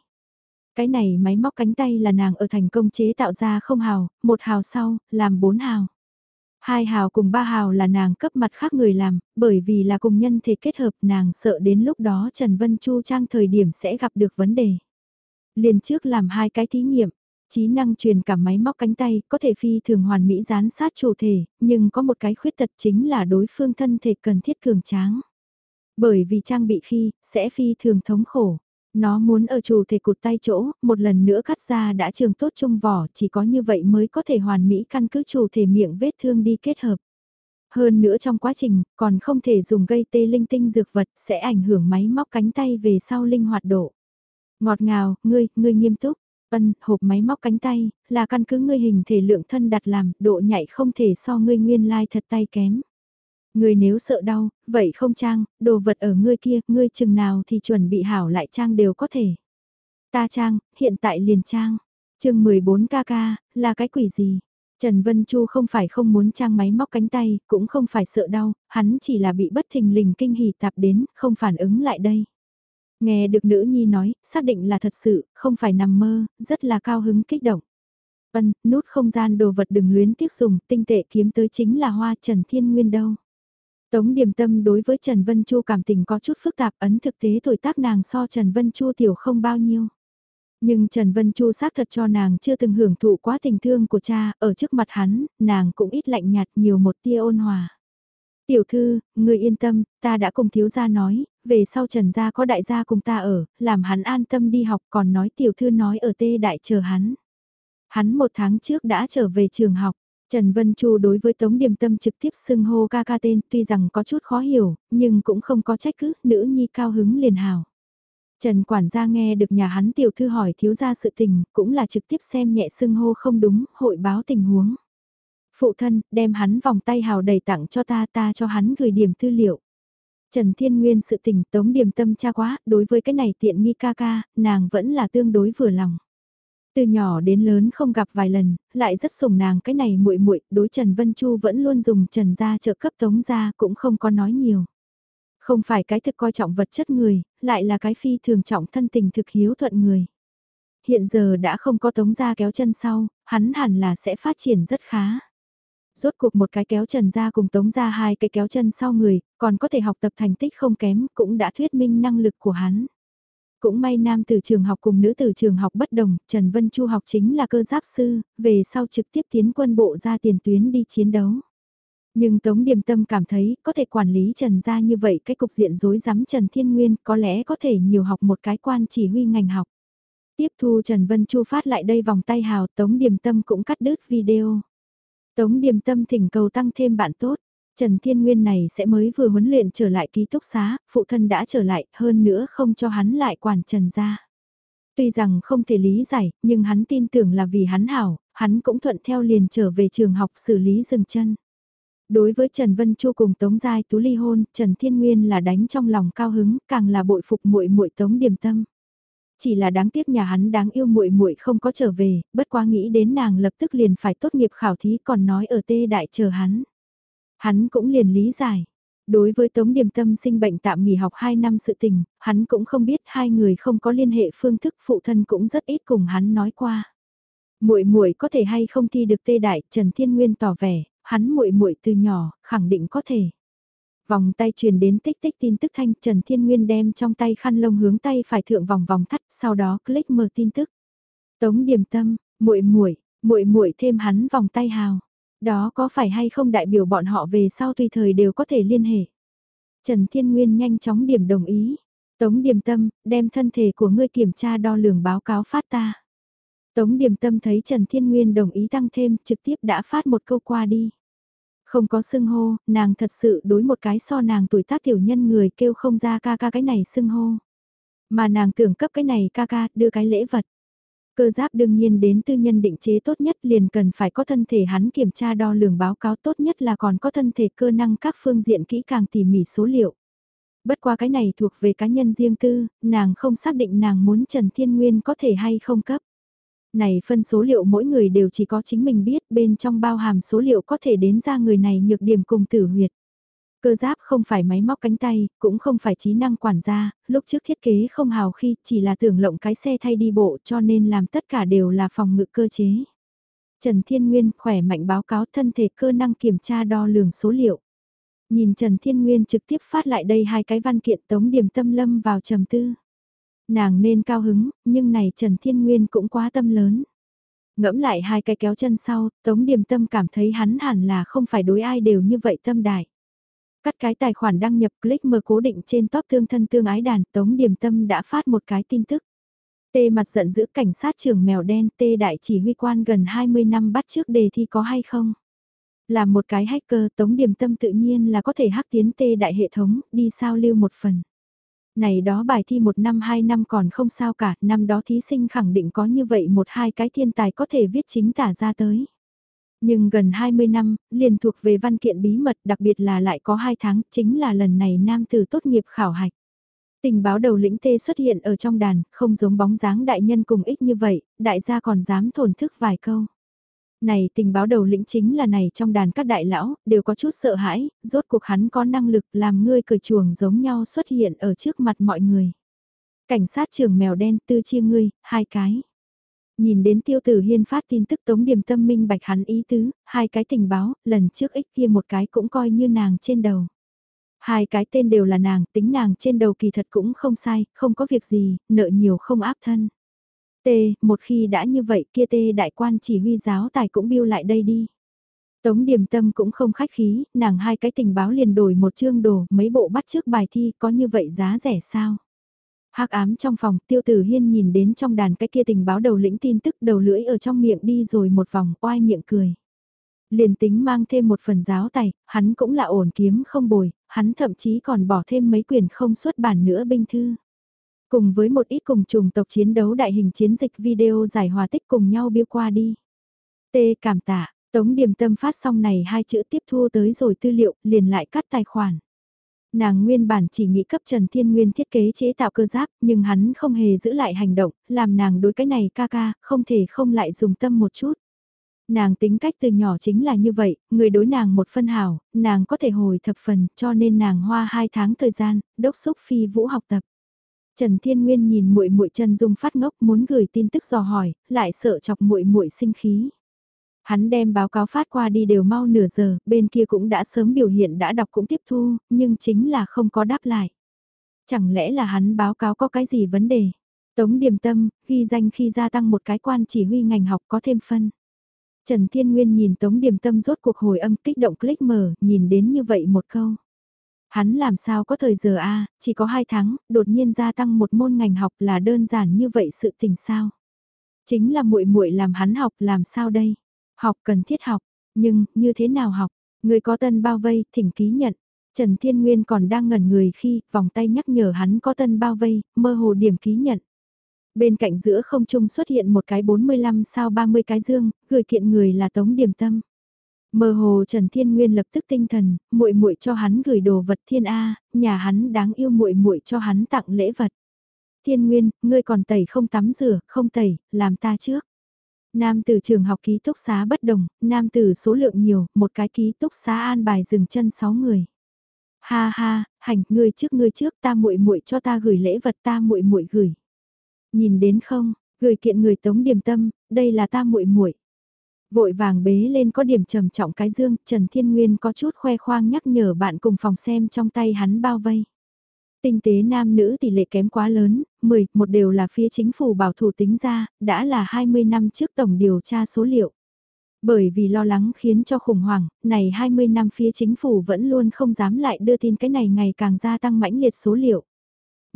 [SPEAKER 1] Cái này máy móc cánh tay là nàng ở thành công chế tạo ra không hào, một hào sau, làm bốn hào. Hai hào cùng ba hào là nàng cấp mặt khác người làm, bởi vì là cùng nhân thể kết hợp nàng sợ đến lúc đó Trần Vân Chu trang thời điểm sẽ gặp được vấn đề. Liền trước làm hai cái thí nghiệm, trí năng truyền cả máy móc cánh tay có thể phi thường hoàn mỹ gián sát chủ thể, nhưng có một cái khuyết tật chính là đối phương thân thể cần thiết cường tráng. Bởi vì trang bị khi, sẽ phi thường thống khổ. Nó muốn ở chủ thể cụt tay chỗ, một lần nữa cắt ra đã trường tốt trong vỏ, chỉ có như vậy mới có thể hoàn mỹ căn cứ chủ thể miệng vết thương đi kết hợp. Hơn nữa trong quá trình, còn không thể dùng gây tê linh tinh dược vật sẽ ảnh hưởng máy móc cánh tay về sau linh hoạt độ. Ngọt ngào, ngươi, ngươi nghiêm túc. Ân, hộp máy móc cánh tay, là căn cứ ngươi hình thể lượng thân đặt làm, độ nhạy không thể so ngươi nguyên lai like thật tay kém. Ngươi nếu sợ đau, vậy không trang, đồ vật ở ngươi kia, ngươi chừng nào thì chuẩn bị hảo lại trang đều có thể. Ta trang, hiện tại liền trang. chương 14 kk, là cái quỷ gì? Trần Vân Chu không phải không muốn trang máy móc cánh tay, cũng không phải sợ đau, hắn chỉ là bị bất thình lình kinh hỉ tạp đến, không phản ứng lại đây. Nghe được nữ nhi nói, xác định là thật sự, không phải nằm mơ, rất là cao hứng kích động. Vân nút không gian đồ vật đừng luyến tiếc dùng, tinh tệ kiếm tới chính là hoa Trần Thiên Nguyên đâu. Tống điểm Tâm đối với Trần Vân Chu cảm tình có chút phức tạp ấn thực tế tuổi tác nàng so Trần Vân Chu tiểu không bao nhiêu. Nhưng Trần Vân Chu xác thật cho nàng chưa từng hưởng thụ quá tình thương của cha, ở trước mặt hắn, nàng cũng ít lạnh nhạt nhiều một tia ôn hòa. Tiểu thư, người yên tâm, ta đã cùng thiếu gia nói, về sau Trần gia có đại gia cùng ta ở, làm hắn an tâm đi học còn nói tiểu thư nói ở tê đại chờ hắn. Hắn một tháng trước đã trở về trường học, Trần Vân Chu đối với Tống Điềm Tâm trực tiếp xưng hô ca ca tên tuy rằng có chút khó hiểu, nhưng cũng không có trách cứ, nữ nhi cao hứng liền hào. Trần quản gia nghe được nhà hắn tiểu thư hỏi thiếu gia sự tình, cũng là trực tiếp xem nhẹ xưng hô không đúng, hội báo tình huống. Phụ thân, đem hắn vòng tay hào đầy tặng cho ta ta cho hắn gửi điểm tư liệu. Trần Thiên Nguyên sự tình tống điểm tâm cha quá, đối với cái này tiện nghi ca ca, nàng vẫn là tương đối vừa lòng. Từ nhỏ đến lớn không gặp vài lần, lại rất sủng nàng cái này muội muội, đối Trần Vân Chu vẫn luôn dùng Trần gia trợ cấp tống gia cũng không có nói nhiều. Không phải cái thực coi trọng vật chất người, lại là cái phi thường trọng thân tình thực hiếu thuận người. Hiện giờ đã không có tống gia kéo chân sau, hắn hẳn là sẽ phát triển rất khá. Rốt cuộc một cái kéo trần ra cùng tống ra hai cái kéo chân sau người, còn có thể học tập thành tích không kém cũng đã thuyết minh năng lực của hắn. Cũng may nam từ trường học cùng nữ từ trường học bất đồng, Trần Vân Chu học chính là cơ giáp sư, về sau trực tiếp tiến quân bộ ra tiền tuyến đi chiến đấu. Nhưng Tống Điềm Tâm cảm thấy có thể quản lý Trần gia như vậy cái cục diện rối rắm Trần Thiên Nguyên có lẽ có thể nhiều học một cái quan chỉ huy ngành học. Tiếp thu Trần Vân Chu phát lại đây vòng tay hào Tống Điềm Tâm cũng cắt đứt video. Tống Điềm Tâm thỉnh cầu tăng thêm bạn tốt. Trần Thiên Nguyên này sẽ mới vừa huấn luyện trở lại ký túc xá, phụ thân đã trở lại, hơn nữa không cho hắn lại quản Trần ra. Tuy rằng không thể lý giải, nhưng hắn tin tưởng là vì hắn hảo, hắn cũng thuận theo liền trở về trường học xử lý dừng chân. Đối với Trần Vân Chu cùng Tống Giai Tú ly hôn, Trần Thiên Nguyên là đánh trong lòng cao hứng, càng là bội phục muội muội Tống Điềm Tâm. Chỉ là đáng tiếc nhà hắn đáng yêu muội muội không có trở về, bất quá nghĩ đến nàng lập tức liền phải tốt nghiệp khảo thí còn nói ở tê đại chờ hắn. Hắn cũng liền lý giải. Đối với Tống Điềm Tâm sinh bệnh tạm nghỉ học 2 năm sự tình, hắn cũng không biết hai người không có liên hệ phương thức phụ thân cũng rất ít cùng hắn nói qua. Muội muội có thể hay không thi được tê đại, Trần Thiên Nguyên tỏ vẻ, hắn muội muội từ nhỏ, khẳng định có thể. Vòng tay truyền đến tích tích tin tức thanh Trần Thiên Nguyên đem trong tay khăn lông hướng tay phải thượng vòng vòng thắt, sau đó click mở tin tức. Tống Điềm Tâm, muội muội, muội muội thêm hắn vòng tay hào. Đó có phải hay không đại biểu bọn họ về sau tùy thời đều có thể liên hệ. Trần Thiên Nguyên nhanh chóng điểm đồng ý. Tống Điềm Tâm, đem thân thể của ngươi kiểm tra đo lường báo cáo phát ta. Tống Điềm Tâm thấy Trần Thiên Nguyên đồng ý tăng thêm, trực tiếp đã phát một câu qua đi. Không có xưng hô, nàng thật sự đối một cái so nàng tuổi tác tiểu nhân người kêu không ra ca ca cái này xưng hô. Mà nàng tưởng cấp cái này ca ca đưa cái lễ vật. Cơ giáp đương nhiên đến tư nhân định chế tốt nhất liền cần phải có thân thể hắn kiểm tra đo lường báo cáo tốt nhất là còn có thân thể cơ năng các phương diện kỹ càng tỉ mỉ số liệu. Bất qua cái này thuộc về cá nhân riêng tư, nàng không xác định nàng muốn Trần Thiên Nguyên có thể hay không cấp. Này phân số liệu mỗi người đều chỉ có chính mình biết bên trong bao hàm số liệu có thể đến ra người này nhược điểm cùng tử huyệt. Cơ giáp không phải máy móc cánh tay, cũng không phải trí năng quản gia, lúc trước thiết kế không hào khi chỉ là tưởng lộng cái xe thay đi bộ cho nên làm tất cả đều là phòng ngự cơ chế. Trần Thiên Nguyên khỏe mạnh báo cáo thân thể cơ năng kiểm tra đo lường số liệu. Nhìn Trần Thiên Nguyên trực tiếp phát lại đây hai cái văn kiện tống điểm tâm lâm vào trầm tư. Nàng nên cao hứng, nhưng này Trần Thiên Nguyên cũng quá tâm lớn. Ngẫm lại hai cái kéo chân sau, tống Điềm tâm cảm thấy hắn hẳn là không phải đối ai đều như vậy tâm đại. Cắt cái tài khoản đăng nhập click mở cố định trên top tương thân tương ái đàn tống Điềm tâm đã phát một cái tin tức. Tê mặt giận giữ cảnh sát trưởng mèo đen tê đại chỉ huy quan gần 20 năm bắt trước đề thi có hay không? Là một cái hacker tống điểm tâm tự nhiên là có thể hack tiến tê đại hệ thống, đi sao lưu một phần. Này đó bài thi một năm hai năm còn không sao cả, năm đó thí sinh khẳng định có như vậy một hai cái thiên tài có thể viết chính tả ra tới. Nhưng gần 20 năm, liền thuộc về văn kiện bí mật đặc biệt là lại có 2 tháng, chính là lần này nam tử tốt nghiệp khảo hạch. Tình báo đầu lĩnh tê xuất hiện ở trong đàn, không giống bóng dáng đại nhân cùng ích như vậy, đại gia còn dám thổn thức vài câu. Này tình báo đầu lĩnh chính là này trong đàn các đại lão, đều có chút sợ hãi, rốt cuộc hắn có năng lực làm ngươi cười chuồng giống nhau xuất hiện ở trước mặt mọi người. Cảnh sát trưởng mèo đen tư chia ngươi, hai cái. Nhìn đến tiêu tử hiên phát tin tức tống điểm tâm minh bạch hắn ý tứ, hai cái tình báo, lần trước ích kia một cái cũng coi như nàng trên đầu. Hai cái tên đều là nàng, tính nàng trên đầu kỳ thật cũng không sai, không có việc gì, nợ nhiều không áp thân. T, một khi đã như vậy kia tê đại quan chỉ huy giáo tài cũng biêu lại đây đi. Tống điểm tâm cũng không khách khí, nàng hai cái tình báo liền đổi một chương đồ, mấy bộ bắt trước bài thi có như vậy giá rẻ sao? hắc ám trong phòng, tiêu tử hiên nhìn đến trong đàn cái kia tình báo đầu lĩnh tin tức đầu lưỡi ở trong miệng đi rồi một vòng, oai miệng cười. Liền tính mang thêm một phần giáo tài, hắn cũng là ổn kiếm không bồi, hắn thậm chí còn bỏ thêm mấy quyền không xuất bản nữa binh thư. Cùng với một ít cùng chủng tộc chiến đấu đại hình chiến dịch video giải hòa tích cùng nhau biêu qua đi. T cảm tạ, Tống Điềm Tâm phát xong này hai chữ tiếp thu tới rồi tư liệu, liền lại cắt tài khoản. Nàng nguyên bản chỉ nghĩ cấp Trần Thiên Nguyên thiết kế chế tạo cơ giáp, nhưng hắn không hề giữ lại hành động, làm nàng đối cái này ca ca, không thể không lại dùng tâm một chút. Nàng tính cách từ nhỏ chính là như vậy, người đối nàng một phân hảo, nàng có thể hồi thập phần, cho nên nàng hoa hai tháng thời gian, đốc xúc phi vũ học tập. Trần Thiên Nguyên nhìn muội muội chân dung phát ngốc muốn gửi tin tức dò hỏi, lại sợ chọc muội muội sinh khí. Hắn đem báo cáo phát qua đi đều mau nửa giờ, bên kia cũng đã sớm biểu hiện đã đọc cũng tiếp thu, nhưng chính là không có đáp lại. Chẳng lẽ là hắn báo cáo có cái gì vấn đề? Tống điểm tâm, ghi danh khi gia tăng một cái quan chỉ huy ngành học có thêm phân. Trần Thiên Nguyên nhìn Tống Điềm Tâm rốt cuộc hồi âm kích động click mở, nhìn đến như vậy một câu. Hắn làm sao có thời giờ a chỉ có 2 tháng, đột nhiên gia tăng một môn ngành học là đơn giản như vậy sự tình sao. Chính là muội muội làm hắn học làm sao đây? Học cần thiết học, nhưng, như thế nào học? Người có tân bao vây, thỉnh ký nhận. Trần Thiên Nguyên còn đang ngẩn người khi, vòng tay nhắc nhở hắn có tân bao vây, mơ hồ điểm ký nhận. Bên cạnh giữa không trung xuất hiện một cái 45 sao 30 cái dương, gửi kiện người là Tống Điểm Tâm. Mơ hồ Trần Thiên Nguyên lập tức tinh thần, muội muội cho hắn gửi đồ vật thiên a, nhà hắn đáng yêu muội muội cho hắn tặng lễ vật. Thiên Nguyên, ngươi còn tẩy không tắm rửa, không tẩy, làm ta trước. Nam tử trường học ký túc xá bất đồng, nam tử số lượng nhiều, một cái ký túc xá an bài dừng chân 6 người. Ha ha, hành, ngươi trước ngươi trước, ta muội muội cho ta gửi lễ vật ta muội muội gửi. Nhìn đến không, gửi kiện người Tống điểm Tâm, đây là ta muội muội. Vội vàng bế lên có điểm trầm trọng cái dương, Trần Thiên Nguyên có chút khoe khoang nhắc nhở bạn cùng phòng xem trong tay hắn bao vây. Tinh tế nam nữ tỷ lệ kém quá lớn, 10, một đều là phía chính phủ bảo thủ tính ra, đã là 20 năm trước tổng điều tra số liệu. Bởi vì lo lắng khiến cho khủng hoảng, này 20 năm phía chính phủ vẫn luôn không dám lại đưa tin cái này ngày càng gia tăng mãnh liệt số liệu.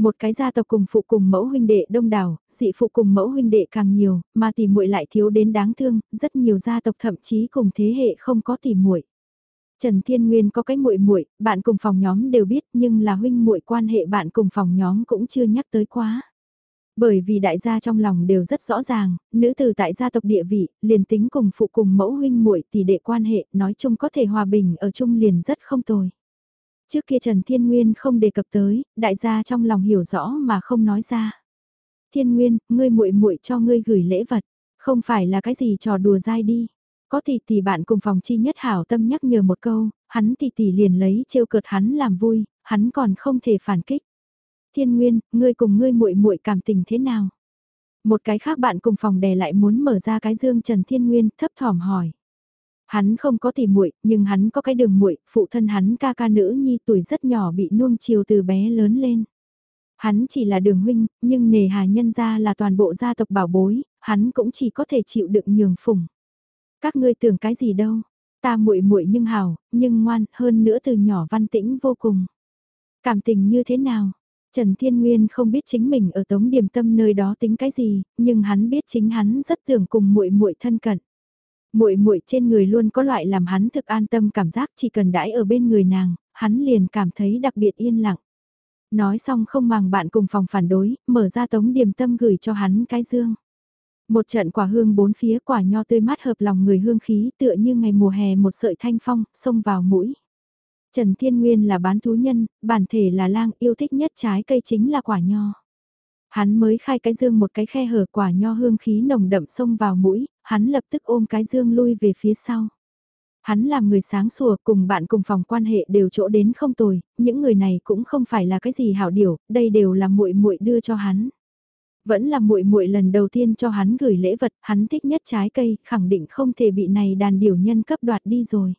[SPEAKER 1] Một cái gia tộc cùng phụ cùng mẫu huynh đệ đông đảo, dị phụ cùng mẫu huynh đệ càng nhiều, mà tỷ muội lại thiếu đến đáng thương, rất nhiều gia tộc thậm chí cùng thế hệ không có tỷ muội. Trần Thiên Nguyên có cái muội muội, bạn cùng phòng nhóm đều biết, nhưng là huynh muội quan hệ bạn cùng phòng nhóm cũng chưa nhắc tới quá. Bởi vì đại gia trong lòng đều rất rõ ràng, nữ từ tại gia tộc địa vị, liền tính cùng phụ cùng mẫu huynh muội tỷ đệ quan hệ, nói chung có thể hòa bình ở chung liền rất không tồi. Trước kia Trần Thiên Nguyên không đề cập tới, đại gia trong lòng hiểu rõ mà không nói ra. Thiên Nguyên, ngươi muội muội cho ngươi gửi lễ vật, không phải là cái gì trò đùa dai đi. Có thì tỷ bạn cùng phòng chi nhất hảo tâm nhắc nhở một câu, hắn thì tỷ liền lấy trêu cợt hắn làm vui, hắn còn không thể phản kích. Thiên Nguyên, ngươi cùng ngươi muội muội cảm tình thế nào? Một cái khác bạn cùng phòng đè lại muốn mở ra cái dương Trần Thiên Nguyên thấp thỏm hỏi. Hắn không có tỷ muội, nhưng hắn có cái đường muội, phụ thân hắn ca ca nữ nhi tuổi rất nhỏ bị nuông chiều từ bé lớn lên. Hắn chỉ là đường huynh, nhưng nề hà nhân gia là toàn bộ gia tộc bảo bối, hắn cũng chỉ có thể chịu đựng nhường phủng. Các ngươi tưởng cái gì đâu? Ta muội muội nhưng hảo, nhưng ngoan, hơn nữa từ nhỏ văn tĩnh vô cùng. Cảm tình như thế nào? Trần Thiên Nguyên không biết chính mình ở Tống Điểm Tâm nơi đó tính cái gì, nhưng hắn biết chính hắn rất tưởng cùng muội muội thân cận. Muội muội trên người luôn có loại làm hắn thực an tâm cảm giác chỉ cần đãi ở bên người nàng, hắn liền cảm thấy đặc biệt yên lặng. Nói xong không màng bạn cùng phòng phản đối, mở ra Tống Điểm Tâm gửi cho hắn cái dương. Một trận quả hương bốn phía quả nho tươi mát hợp lòng người hương khí tựa như ngày mùa hè một sợi thanh phong, xông vào mũi. Trần Thiên Nguyên là bán thú nhân, bản thể là lang yêu thích nhất trái cây chính là quả nho. Hắn mới khai cái dương một cái khe hở quả nho hương khí nồng đậm xông vào mũi, hắn lập tức ôm cái dương lui về phía sau. Hắn làm người sáng sủa cùng bạn cùng phòng quan hệ đều chỗ đến không tồi, những người này cũng không phải là cái gì hảo điều, đây đều là muội muội đưa cho hắn. Vẫn là muội muội lần đầu tiên cho hắn gửi lễ vật, hắn thích nhất trái cây, khẳng định không thể bị này đàn điều nhân cấp đoạt đi rồi.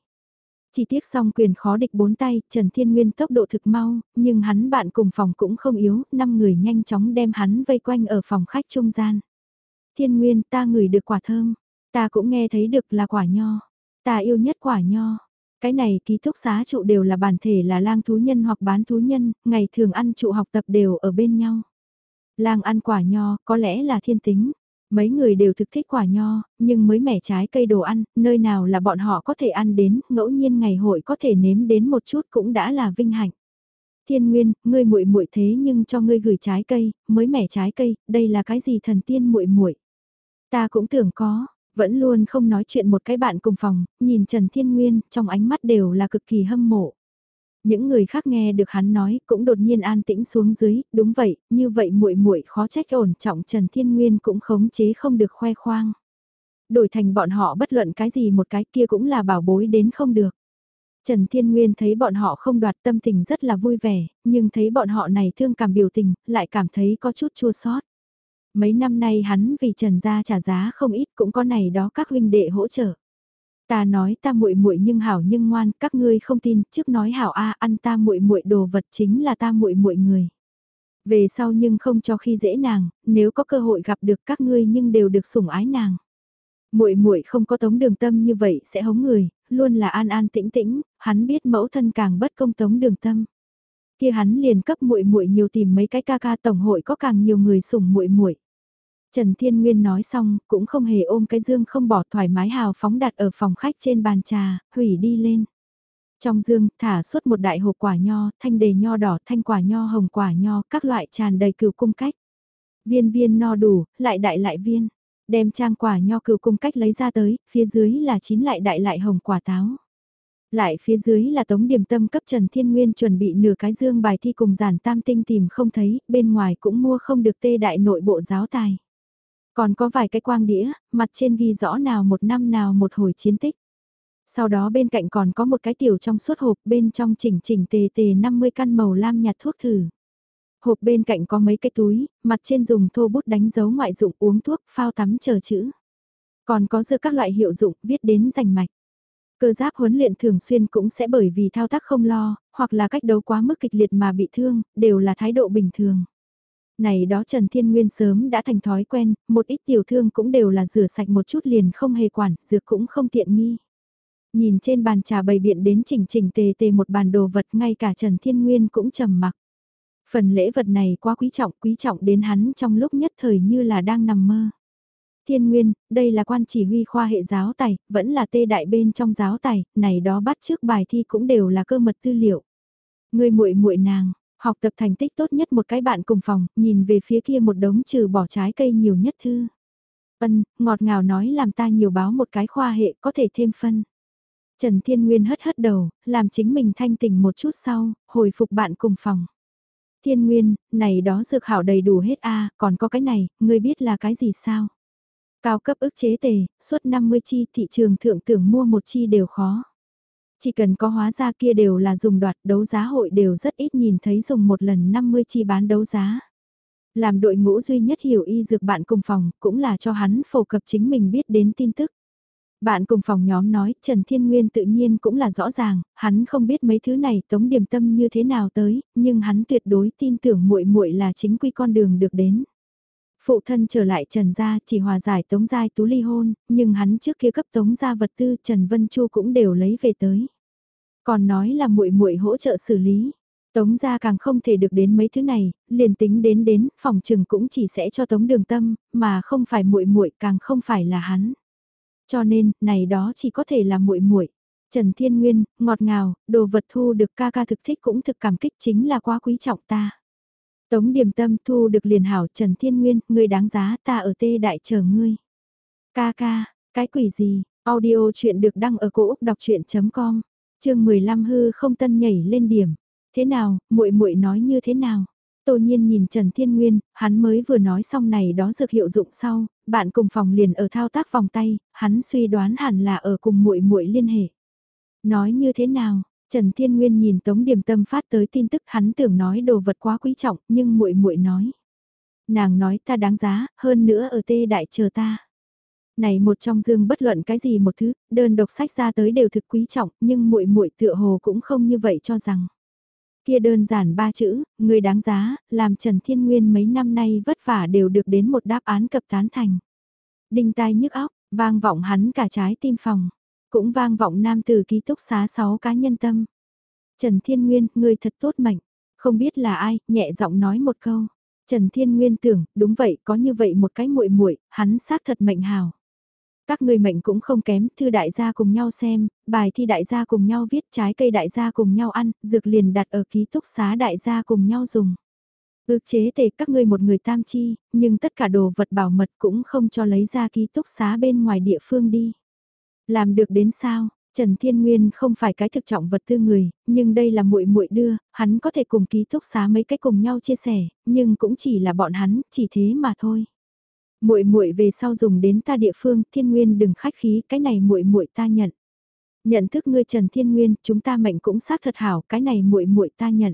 [SPEAKER 1] Chỉ tiếc song quyền khó địch bốn tay, Trần Thiên Nguyên tốc độ thực mau, nhưng hắn bạn cùng phòng cũng không yếu, năm người nhanh chóng đem hắn vây quanh ở phòng khách trung gian. Thiên Nguyên ta ngửi được quả thơm, ta cũng nghe thấy được là quả nho, ta yêu nhất quả nho. Cái này ký túc xá trụ đều là bản thể là lang thú nhân hoặc bán thú nhân, ngày thường ăn trụ học tập đều ở bên nhau. Lang ăn quả nho có lẽ là thiên tính, Mấy người đều thực thích quả nho, nhưng mới mẻ trái cây đồ ăn, nơi nào là bọn họ có thể ăn đến, ngẫu nhiên ngày hội có thể nếm đến một chút cũng đã là vinh hạnh. Thiên Nguyên, ngươi muội muội thế nhưng cho ngươi gửi trái cây, mới mẻ trái cây, đây là cái gì thần tiên muội muội? Ta cũng tưởng có, vẫn luôn không nói chuyện một cái bạn cùng phòng, nhìn Trần Thiên Nguyên, trong ánh mắt đều là cực kỳ hâm mộ. Những người khác nghe được hắn nói cũng đột nhiên an tĩnh xuống dưới, đúng vậy, như vậy muội muội khó trách ổn trọng Trần Thiên Nguyên cũng khống chế không được khoe khoang. Đổi thành bọn họ bất luận cái gì một cái kia cũng là bảo bối đến không được. Trần Thiên Nguyên thấy bọn họ không đoạt tâm tình rất là vui vẻ, nhưng thấy bọn họ này thương cảm biểu tình, lại cảm thấy có chút chua xót. Mấy năm nay hắn vì Trần gia trả giá không ít cũng có này đó các huynh đệ hỗ trợ. Ta nói ta muội muội nhưng hảo nhưng ngoan, các ngươi không tin, trước nói hảo a, ăn ta muội muội đồ vật chính là ta muội muội người. Về sau nhưng không cho khi dễ nàng, nếu có cơ hội gặp được các ngươi nhưng đều được sủng ái nàng. Muội muội không có tống đường tâm như vậy sẽ hống người, luôn là an an tĩnh tĩnh, hắn biết mẫu thân càng bất công tống đường tâm. Kia hắn liền cấp muội muội nhiều tìm mấy cái ca ca tổng hội có càng nhiều người sủng muội muội. Trần Thiên Nguyên nói xong, cũng không hề ôm cái dương không bỏ thoải mái hào phóng đặt ở phòng khách trên bàn trà, hủy đi lên. Trong dương, thả suốt một đại hộp quả nho, thanh đề nho đỏ, thanh quả nho hồng quả nho, các loại tràn đầy cừu cung cách. Viên viên no đủ, lại đại lại viên. Đem trang quả nho cừu cung cách lấy ra tới, phía dưới là chín lại đại lại hồng quả táo. Lại phía dưới là tống điểm tâm cấp Trần Thiên Nguyên chuẩn bị nửa cái dương bài thi cùng giản tam tinh tìm không thấy, bên ngoài cũng mua không được tê đại nội bộ giáo tài. Còn có vài cái quang đĩa, mặt trên ghi rõ nào một năm nào một hồi chiến tích. Sau đó bên cạnh còn có một cái tiểu trong suốt hộp bên trong chỉnh chỉnh tề tề 50 căn màu lam nhạt thuốc thử. Hộp bên cạnh có mấy cái túi, mặt trên dùng thô bút đánh dấu ngoại dụng uống thuốc, phao tắm chờ chữ. Còn có dư các loại hiệu dụng viết đến rành mạch. Cơ giáp huấn luyện thường xuyên cũng sẽ bởi vì thao tác không lo, hoặc là cách đấu quá mức kịch liệt mà bị thương, đều là thái độ bình thường. Này đó Trần Thiên Nguyên sớm đã thành thói quen, một ít tiểu thương cũng đều là rửa sạch một chút liền không hề quản, dược cũng không tiện nghi. Nhìn trên bàn trà bày biện đến chỉnh chỉnh tề tề một bàn đồ vật ngay cả Trần Thiên Nguyên cũng trầm mặc. Phần lễ vật này quá quý trọng, quý trọng đến hắn trong lúc nhất thời như là đang nằm mơ. Thiên Nguyên, đây là quan chỉ huy khoa hệ giáo tài, vẫn là tê đại bên trong giáo tài, này đó bắt trước bài thi cũng đều là cơ mật tư liệu. Người muội muội nàng, Học tập thành tích tốt nhất một cái bạn cùng phòng, nhìn về phía kia một đống trừ bỏ trái cây nhiều nhất thư. Ân, ngọt ngào nói làm ta nhiều báo một cái khoa hệ có thể thêm phân. Trần Thiên Nguyên hất hất đầu, làm chính mình thanh tỉnh một chút sau, hồi phục bạn cùng phòng. Thiên Nguyên, này đó dược hảo đầy đủ hết a còn có cái này, ngươi biết là cái gì sao? Cao cấp ức chế tề, suốt 50 chi thị trường thượng tưởng mua một chi đều khó. Chỉ cần có hóa ra kia đều là dùng đoạt đấu giá hội đều rất ít nhìn thấy dùng một lần 50 chi bán đấu giá. Làm đội ngũ duy nhất hiểu y dược bạn cùng phòng cũng là cho hắn phổ cập chính mình biết đến tin tức. Bạn cùng phòng nhóm nói, Trần Thiên Nguyên tự nhiên cũng là rõ ràng, hắn không biết mấy thứ này tống điểm tâm như thế nào tới, nhưng hắn tuyệt đối tin tưởng muội muội là chính quy con đường được đến. Phụ thân trở lại Trần gia chỉ hòa giải Tống Giai Tú ly hôn, nhưng hắn trước kia cấp Tống gia vật tư Trần Vân Chu cũng đều lấy về tới. Còn nói là muội muội hỗ trợ xử lý. Tống gia càng không thể được đến mấy thứ này, liền tính đến đến, phòng trừng cũng chỉ sẽ cho Tống Đường Tâm, mà không phải muội muội càng không phải là hắn. Cho nên, này đó chỉ có thể là muội muội. Trần Thiên Nguyên, ngọt ngào, đồ vật thu được ca ca thực thích cũng thực cảm kích chính là quá quý trọng ta. Tống điểm tâm thu được liền hảo Trần Thiên Nguyên, ngươi đáng giá ta ở tê đại chờ ngươi. Ca ca, cái quỷ gì, audio chuyện được đăng ở cổ Úc đọc chuyện.com, chương 15 hư không tân nhảy lên điểm. Thế nào, muội muội nói như thế nào? Tô nhiên nhìn Trần Thiên Nguyên, hắn mới vừa nói xong này đó dược hiệu dụng sau, bạn cùng phòng liền ở thao tác vòng tay, hắn suy đoán hẳn là ở cùng muội muội liên hệ. Nói như thế nào, Trần Thiên Nguyên nhìn Tống Điềm Tâm phát tới tin tức hắn tưởng nói đồ vật quá quý trọng, nhưng muội muội nói. Nàng nói ta đáng giá, hơn nữa ở tê đại chờ ta. Này một trong dương bất luận cái gì một thứ, đơn độc sách ra tới đều thực quý trọng, nhưng muội muội tựa hồ cũng không như vậy cho rằng. Kia đơn giản ba chữ, người đáng giá, làm Trần Thiên Nguyên mấy năm nay vất vả đều được đến một đáp án cập tán thành. Đinh tai nhức óc, vang vọng hắn cả trái tim phòng. Cũng vang vọng nam từ ký túc xá sáu cá nhân tâm. Trần Thiên Nguyên, người thật tốt mệnh. Không biết là ai, nhẹ giọng nói một câu. Trần Thiên Nguyên tưởng, đúng vậy, có như vậy một cái muội muội, hắn xác thật mệnh hào. Các người mệnh cũng không kém, thư đại gia cùng nhau xem, bài thi đại gia cùng nhau viết, trái cây đại gia cùng nhau ăn, dược liền đặt ở ký túc xá đại gia cùng nhau dùng. Ước chế tề các ngươi một người tam chi, nhưng tất cả đồ vật bảo mật cũng không cho lấy ra ký túc xá bên ngoài địa phương đi. Làm được đến sao? Trần Thiên Nguyên không phải cái thực trọng vật tư người, nhưng đây là muội muội đưa, hắn có thể cùng ký túc xá mấy cái cùng nhau chia sẻ, nhưng cũng chỉ là bọn hắn, chỉ thế mà thôi. Muội muội về sau dùng đến ta địa phương, Thiên Nguyên đừng khách khí, cái này muội muội ta nhận. Nhận thức ngươi Trần Thiên Nguyên, chúng ta mệnh cũng xác thật hảo, cái này muội muội ta nhận.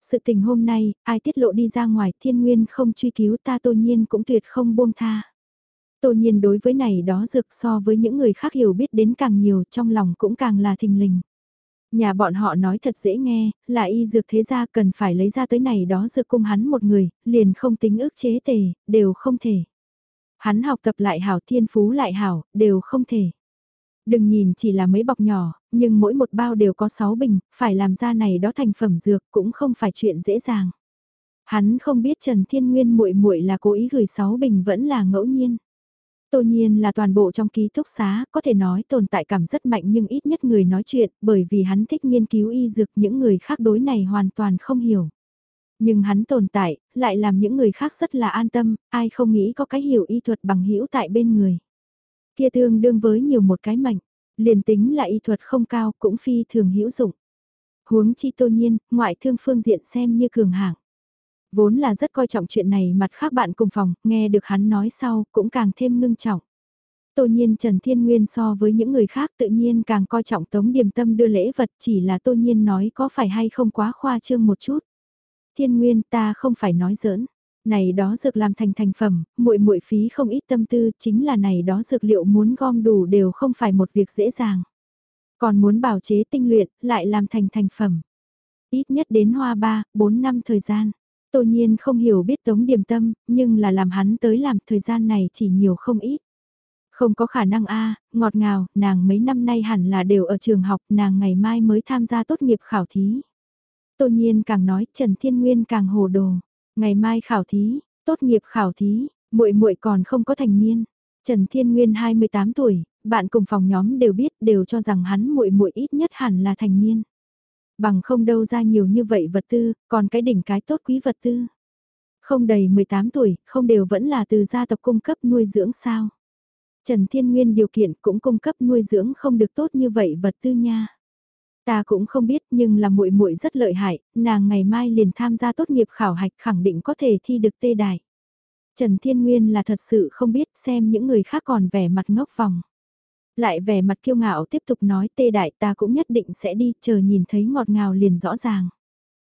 [SPEAKER 1] Sự tình hôm nay, ai tiết lộ đi ra ngoài, Thiên Nguyên không truy cứu ta tô nhiên cũng tuyệt không buông tha. Tô nhiên đối với này đó dược so với những người khác hiểu biết đến càng nhiều trong lòng cũng càng là thình lình. Nhà bọn họ nói thật dễ nghe, là y dược thế gia cần phải lấy ra tới này đó dược cung hắn một người, liền không tính ước chế tề, đều không thể. Hắn học tập lại hảo thiên phú lại hảo, đều không thể. Đừng nhìn chỉ là mấy bọc nhỏ, nhưng mỗi một bao đều có 6 bình, phải làm ra này đó thành phẩm dược cũng không phải chuyện dễ dàng. Hắn không biết Trần Thiên Nguyên muội muội là cố ý gửi 6 bình vẫn là ngẫu nhiên. Tô nhiên là toàn bộ trong ký túc xá, có thể nói tồn tại cảm rất mạnh nhưng ít nhất người nói chuyện, bởi vì hắn thích nghiên cứu y dược những người khác đối này hoàn toàn không hiểu. Nhưng hắn tồn tại, lại làm những người khác rất là an tâm, ai không nghĩ có cái hiểu y thuật bằng hữu tại bên người. Kia tương đương với nhiều một cái mệnh, liền tính là y thuật không cao cũng phi thường hữu dụng. Huống chi tô nhiên, ngoại thương phương diện xem như cường hạng. Vốn là rất coi trọng chuyện này mặt khác bạn cùng phòng, nghe được hắn nói sau, cũng càng thêm ngưng trọng. Tô nhiên Trần Thiên Nguyên so với những người khác tự nhiên càng coi trọng Tống Điềm Tâm đưa lễ vật chỉ là Tô nhiên nói có phải hay không quá khoa trương một chút. Thiên Nguyên ta không phải nói giỡn. Này đó dược làm thành thành phẩm, muội muội phí không ít tâm tư, chính là này đó dược liệu muốn gom đủ đều không phải một việc dễ dàng. Còn muốn bảo chế tinh luyện, lại làm thành thành phẩm. Ít nhất đến hoa 3, 4 năm thời gian. Tô nhiên không hiểu biết tống điềm tâm, nhưng là làm hắn tới làm thời gian này chỉ nhiều không ít. Không có khả năng a ngọt ngào, nàng mấy năm nay hẳn là đều ở trường học, nàng ngày mai mới tham gia tốt nghiệp khảo thí. Tô nhiên càng nói, Trần Thiên Nguyên càng hồ đồ. Ngày mai khảo thí, tốt nghiệp khảo thí, muội muội còn không có thành niên. Trần Thiên Nguyên 28 tuổi, bạn cùng phòng nhóm đều biết, đều cho rằng hắn muội muội ít nhất hẳn là thành niên. Bằng không đâu ra nhiều như vậy vật tư, còn cái đỉnh cái tốt quý vật tư. Không đầy 18 tuổi, không đều vẫn là từ gia tộc cung cấp nuôi dưỡng sao. Trần Thiên Nguyên điều kiện cũng cung cấp nuôi dưỡng không được tốt như vậy vật tư nha. Ta cũng không biết nhưng là muội muội rất lợi hại, nàng ngày mai liền tham gia tốt nghiệp khảo hạch khẳng định có thể thi được tê đài. Trần Thiên Nguyên là thật sự không biết xem những người khác còn vẻ mặt ngốc vòng. Lại vẻ mặt kiêu ngạo tiếp tục nói tê đại ta cũng nhất định sẽ đi chờ nhìn thấy ngọt ngào liền rõ ràng.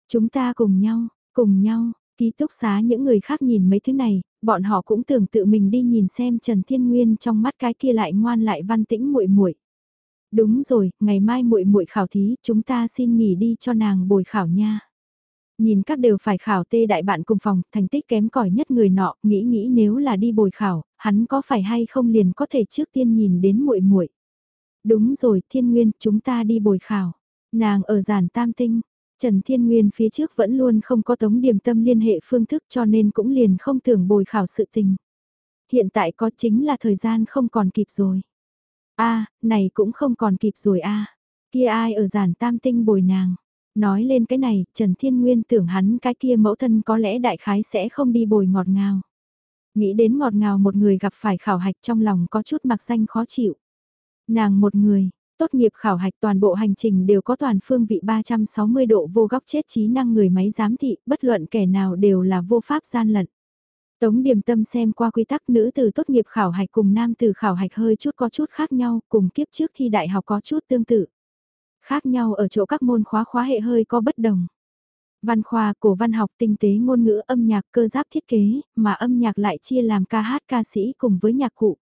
[SPEAKER 1] Chúng ta cùng nhau, cùng nhau, ký túc xá những người khác nhìn mấy thứ này, bọn họ cũng tưởng tự mình đi nhìn xem Trần Thiên Nguyên trong mắt cái kia lại ngoan lại văn tĩnh muội muội. Đúng rồi, ngày mai muội muội khảo thí, chúng ta xin nghỉ đi cho nàng bồi khảo nha. Nhìn các đều phải khảo tê đại bạn cùng phòng, thành tích kém cỏi nhất người nọ, nghĩ nghĩ nếu là đi bồi khảo, hắn có phải hay không liền có thể trước tiên nhìn đến muội muội. Đúng rồi, Thiên Nguyên, chúng ta đi bồi khảo. Nàng ở giản tam tinh, Trần Thiên Nguyên phía trước vẫn luôn không có tống điểm tâm liên hệ phương thức cho nên cũng liền không tưởng bồi khảo sự tình. Hiện tại có chính là thời gian không còn kịp rồi. a này cũng không còn kịp rồi a Kia ai ở giản tam tinh bồi nàng. Nói lên cái này, Trần Thiên Nguyên tưởng hắn cái kia mẫu thân có lẽ đại khái sẽ không đi bồi ngọt ngào. Nghĩ đến ngọt ngào một người gặp phải khảo hạch trong lòng có chút mặc danh khó chịu. Nàng một người, tốt nghiệp khảo hạch toàn bộ hành trình đều có toàn phương vị 360 độ vô góc chết trí năng người máy giám thị, bất luận kẻ nào đều là vô pháp gian lận. Tống điểm tâm xem qua quy tắc nữ từ tốt nghiệp khảo hạch cùng nam từ khảo hạch hơi chút có chút khác nhau, cùng kiếp trước thi đại học có chút tương tự. Khác nhau ở chỗ các môn khóa khóa hệ hơi có bất đồng. Văn khoa, cổ văn học, tinh tế ngôn ngữ âm nhạc cơ giáp thiết kế, mà âm nhạc lại chia làm ca hát ca sĩ cùng với nhạc cụ.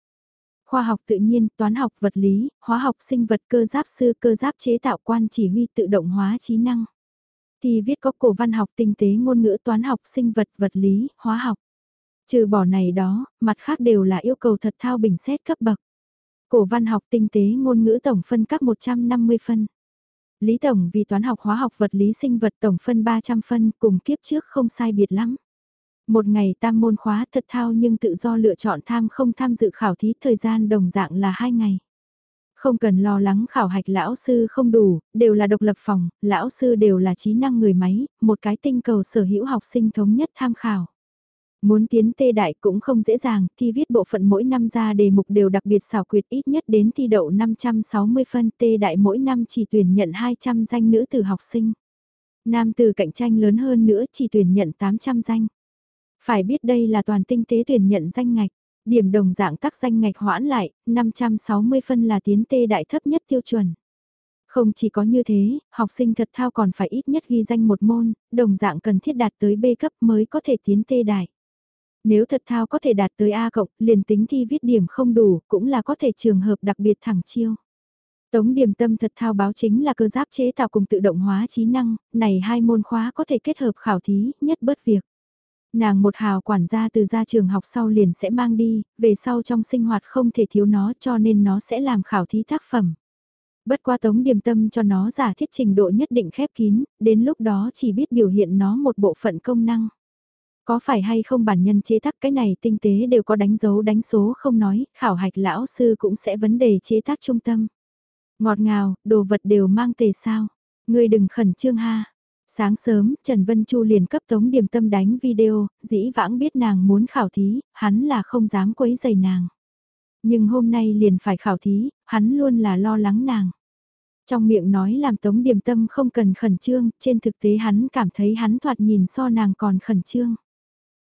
[SPEAKER 1] Khoa học tự nhiên, toán học vật lý, hóa học sinh vật cơ giáp sư cơ giáp chế tạo quan chỉ huy tự động hóa trí năng. Thì viết có cổ văn học tinh tế ngôn ngữ toán học sinh vật vật lý, hóa học. Trừ bỏ này đó, mặt khác đều là yêu cầu thật thao bình xét cấp bậc. Cổ văn học tinh tế ngôn ngữ tổng phân các 150 phân. Lý Tổng vì toán học hóa học vật lý sinh vật tổng phân 300 phân cùng kiếp trước không sai biệt lắm. Một ngày tam môn khóa thật thao nhưng tự do lựa chọn tham không tham dự khảo thí thời gian đồng dạng là hai ngày. Không cần lo lắng khảo hạch lão sư không đủ, đều là độc lập phòng, lão sư đều là trí năng người máy, một cái tinh cầu sở hữu học sinh thống nhất tham khảo. Muốn tiến tê đại cũng không dễ dàng, thi viết bộ phận mỗi năm ra đề mục đều đặc biệt xảo quyệt ít nhất đến thi đậu 560 phân tê đại mỗi năm chỉ tuyển nhận 200 danh nữ từ học sinh. Nam từ cạnh tranh lớn hơn nữa chỉ tuyển nhận 800 danh. Phải biết đây là toàn tinh tế tuyển nhận danh ngạch, điểm đồng dạng tác danh ngạch hoãn lại, 560 phân là tiến tê đại thấp nhất tiêu chuẩn. Không chỉ có như thế, học sinh thật thao còn phải ít nhất ghi danh một môn, đồng dạng cần thiết đạt tới B cấp mới có thể tiến tê đại. Nếu thật thao có thể đạt tới A cộng, liền tính thi viết điểm không đủ, cũng là có thể trường hợp đặc biệt thẳng chiêu. Tống điểm tâm thật thao báo chính là cơ giáp chế tạo cùng tự động hóa trí năng, này hai môn khóa có thể kết hợp khảo thí, nhất bớt việc. Nàng một hào quản gia từ ra trường học sau liền sẽ mang đi, về sau trong sinh hoạt không thể thiếu nó cho nên nó sẽ làm khảo thí tác phẩm. Bất qua tống điểm tâm cho nó giả thiết trình độ nhất định khép kín, đến lúc đó chỉ biết biểu hiện nó một bộ phận công năng. Có phải hay không bản nhân chế tác cái này tinh tế đều có đánh dấu đánh số không nói, khảo hạch lão sư cũng sẽ vấn đề chế tác trung tâm. Ngọt ngào, đồ vật đều mang tề sao. Ngươi đừng khẩn trương ha. Sáng sớm, Trần Vân Chu liền cấp tống điểm tâm đánh video, dĩ vãng biết nàng muốn khảo thí, hắn là không dám quấy giày nàng. Nhưng hôm nay liền phải khảo thí, hắn luôn là lo lắng nàng. Trong miệng nói làm tống điểm tâm không cần khẩn trương, trên thực tế hắn cảm thấy hắn thoạt nhìn so nàng còn khẩn trương.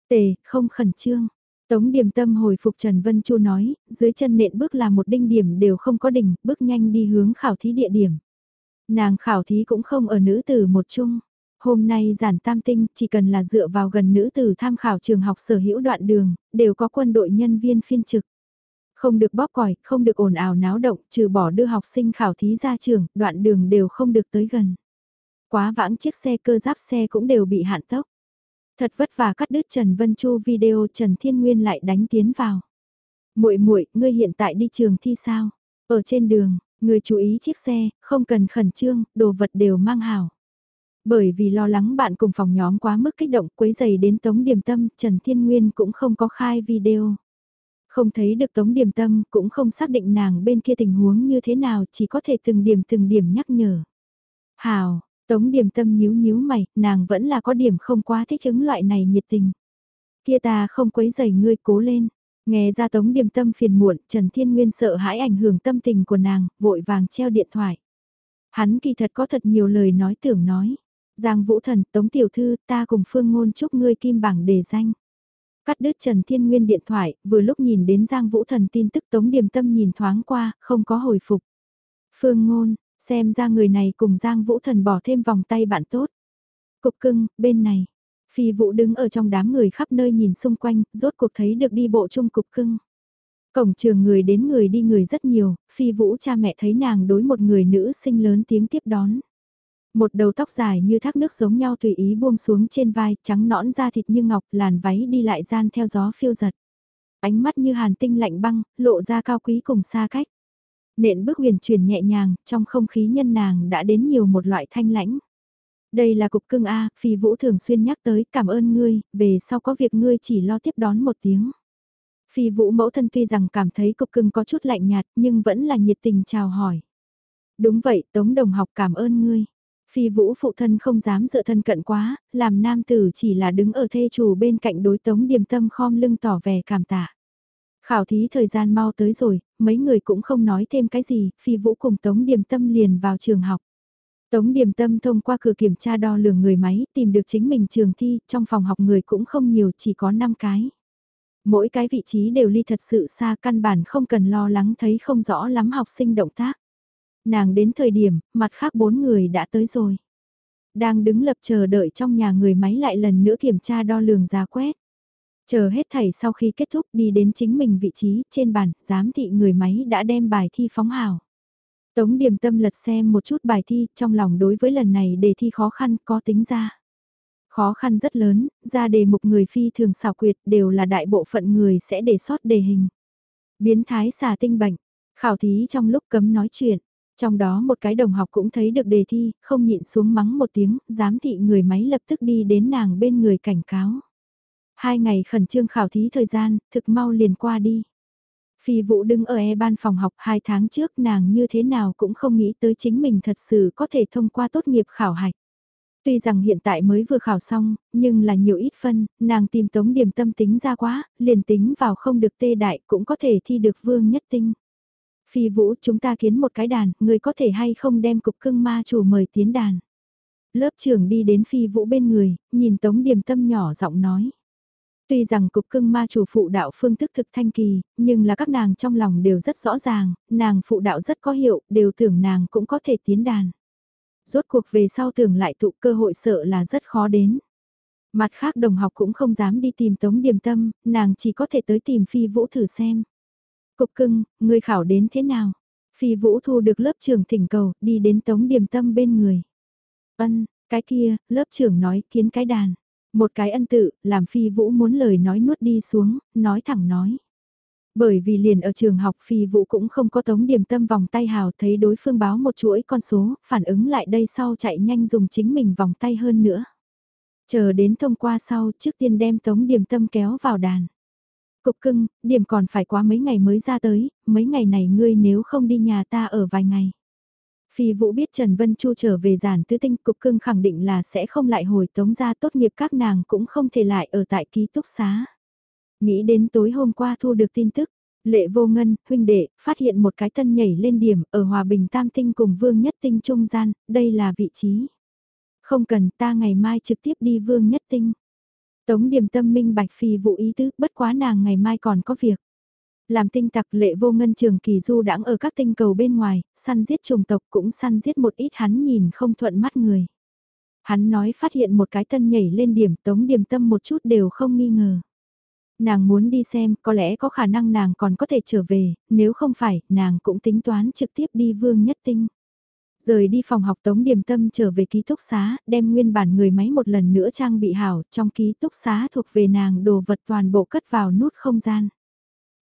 [SPEAKER 1] Tề, không khẩn trương. Tống điểm tâm hồi phục Trần Vân Chu nói, dưới chân nện bước là một đinh điểm đều không có đỉnh, bước nhanh đi hướng khảo thí địa điểm. Nàng khảo thí cũng không ở nữ tử một chung. Hôm nay giản tam tinh chỉ cần là dựa vào gần nữ tử tham khảo trường học sở hữu đoạn đường, đều có quân đội nhân viên phiên trực. Không được bóp còi, không được ồn ào náo động, trừ bỏ đưa học sinh khảo thí ra trường, đoạn đường đều không được tới gần. Quá vãng chiếc xe cơ giáp xe cũng đều bị hạn tốc. Thật vất vả cắt đứt Trần Vân Chu video Trần Thiên Nguyên lại đánh tiến vào. Muội muội, ngươi hiện tại đi trường thi sao? Ở trên đường, ngươi chú ý chiếc xe, không cần khẩn trương, đồ vật đều mang hảo. Bởi vì lo lắng bạn cùng phòng nhóm quá mức kích động quấy giày đến Tống điềm Tâm, Trần Thiên Nguyên cũng không có khai video. Không thấy được Tống điềm Tâm, cũng không xác định nàng bên kia tình huống như thế nào, chỉ có thể từng điểm từng điểm nhắc nhở. Hào, Tống điểm tâm nhíu nhíu mày, nàng vẫn là có điểm không quá thích ứng loại này nhiệt tình. Kia ta không quấy giày ngươi cố lên. Nghe ra Tống điểm Tâm phiền muộn, Trần Thiên Nguyên sợ hãi ảnh hưởng tâm tình của nàng, vội vàng treo điện thoại. Hắn kỳ thật có thật nhiều lời nói tưởng nói. Giang Vũ Thần, Tống Tiểu Thư, ta cùng Phương Ngôn chúc ngươi kim bảng đề danh. Cắt đứt Trần Thiên Nguyên điện thoại, vừa lúc nhìn đến Giang Vũ Thần tin tức Tống Điềm Tâm nhìn thoáng qua, không có hồi phục. Phương Ngôn, xem ra người này cùng Giang Vũ Thần bỏ thêm vòng tay bạn tốt. Cục cưng, bên này. Phi Vũ đứng ở trong đám người khắp nơi nhìn xung quanh, rốt cuộc thấy được đi bộ chung cục cưng. Cổng trường người đến người đi người rất nhiều, Phi Vũ cha mẹ thấy nàng đối một người nữ sinh lớn tiếng tiếp đón. Một đầu tóc dài như thác nước giống nhau tùy ý buông xuống trên vai, trắng nõn da thịt như ngọc, làn váy đi lại gian theo gió phiêu giật. Ánh mắt như hàn tinh lạnh băng, lộ ra cao quý cùng xa cách. Nện bước huyền chuyển nhẹ nhàng, trong không khí nhân nàng đã đến nhiều một loại thanh lãnh. Đây là cục cưng A, phi vũ thường xuyên nhắc tới, cảm ơn ngươi, về sau có việc ngươi chỉ lo tiếp đón một tiếng. Phi vũ mẫu thân tuy rằng cảm thấy cục cưng có chút lạnh nhạt nhưng vẫn là nhiệt tình chào hỏi. Đúng vậy, Tống Đồng học cảm ơn ngươi. Phi vũ phụ thân không dám dựa thân cận quá, làm nam tử chỉ là đứng ở thê chủ bên cạnh đối tống điềm tâm khom lưng tỏ vẻ cảm tạ. Khảo thí thời gian mau tới rồi, mấy người cũng không nói thêm cái gì, phi vũ cùng tống điềm tâm liền vào trường học. Tống Điềm Tâm thông qua cửa kiểm tra đo lường người máy tìm được chính mình trường thi, trong phòng học người cũng không nhiều chỉ có 5 cái. Mỗi cái vị trí đều ly thật sự xa căn bản không cần lo lắng thấy không rõ lắm học sinh động tác. Nàng đến thời điểm, mặt khác bốn người đã tới rồi. Đang đứng lập chờ đợi trong nhà người máy lại lần nữa kiểm tra đo lường ra quét. Chờ hết thầy sau khi kết thúc đi đến chính mình vị trí trên bàn, giám thị người máy đã đem bài thi phóng hào. Tống điểm tâm lật xem một chút bài thi, trong lòng đối với lần này đề thi khó khăn có tính ra. Khó khăn rất lớn, ra đề mục người phi thường xảo quyệt đều là đại bộ phận người sẽ đề sót đề hình. Biến thái xà tinh bệnh, khảo thí trong lúc cấm nói chuyện, trong đó một cái đồng học cũng thấy được đề thi, không nhịn xuống mắng một tiếng, giám thị người máy lập tức đi đến nàng bên người cảnh cáo. Hai ngày khẩn trương khảo thí thời gian, thực mau liền qua đi. Phi Vũ đứng ở e ban phòng học hai tháng trước nàng như thế nào cũng không nghĩ tới chính mình thật sự có thể thông qua tốt nghiệp khảo hạch. Tuy rằng hiện tại mới vừa khảo xong, nhưng là nhiều ít phân, nàng tìm tống điểm tâm tính ra quá, liền tính vào không được tê đại cũng có thể thi được vương nhất tinh. Phi Vũ chúng ta kiến một cái đàn, người có thể hay không đem cục cưng ma chủ mời tiến đàn. Lớp trưởng đi đến Phi Vũ bên người, nhìn tống điểm tâm nhỏ giọng nói. Tuy rằng cục cưng ma chủ phụ đạo phương thức thực thanh kỳ, nhưng là các nàng trong lòng đều rất rõ ràng, nàng phụ đạo rất có hiệu, đều tưởng nàng cũng có thể tiến đàn. Rốt cuộc về sau tưởng lại tụ cơ hội sợ là rất khó đến. Mặt khác đồng học cũng không dám đi tìm tống điểm tâm, nàng chỉ có thể tới tìm phi vũ thử xem. Cục cưng, người khảo đến thế nào? Phi vũ thu được lớp trưởng thỉnh cầu, đi đến tống điểm tâm bên người. Ân, cái kia, lớp trưởng nói kiến cái đàn. Một cái ân tự, làm phi vũ muốn lời nói nuốt đi xuống, nói thẳng nói. Bởi vì liền ở trường học phi vũ cũng không có tống điểm tâm vòng tay hào thấy đối phương báo một chuỗi con số, phản ứng lại đây sau chạy nhanh dùng chính mình vòng tay hơn nữa. Chờ đến thông qua sau trước tiên đem tống điểm tâm kéo vào đàn. Cục cưng, điểm còn phải quá mấy ngày mới ra tới, mấy ngày này ngươi nếu không đi nhà ta ở vài ngày. Phi Vũ biết Trần Vân Chu trở về giản tứ tinh cục cưng khẳng định là sẽ không lại hồi tống ra tốt nghiệp các nàng cũng không thể lại ở tại ký túc xá. Nghĩ đến tối hôm qua thu được tin tức, lệ vô ngân, huynh đệ, phát hiện một cái tân nhảy lên điểm ở Hòa Bình Tam Tinh cùng Vương Nhất Tinh trung gian, đây là vị trí. Không cần ta ngày mai trực tiếp đi Vương Nhất Tinh. Tống điểm tâm minh bạch phi vụ ý tứ, bất quá nàng ngày mai còn có việc. Làm tinh tặc lệ vô ngân trường kỳ du đãng ở các tinh cầu bên ngoài, săn giết trùng tộc cũng săn giết một ít hắn nhìn không thuận mắt người. Hắn nói phát hiện một cái tân nhảy lên điểm tống điểm tâm một chút đều không nghi ngờ. Nàng muốn đi xem, có lẽ có khả năng nàng còn có thể trở về, nếu không phải, nàng cũng tính toán trực tiếp đi vương nhất tinh. Rời đi phòng học tống điểm tâm trở về ký túc xá, đem nguyên bản người máy một lần nữa trang bị hảo, trong ký túc xá thuộc về nàng đồ vật toàn bộ cất vào nút không gian.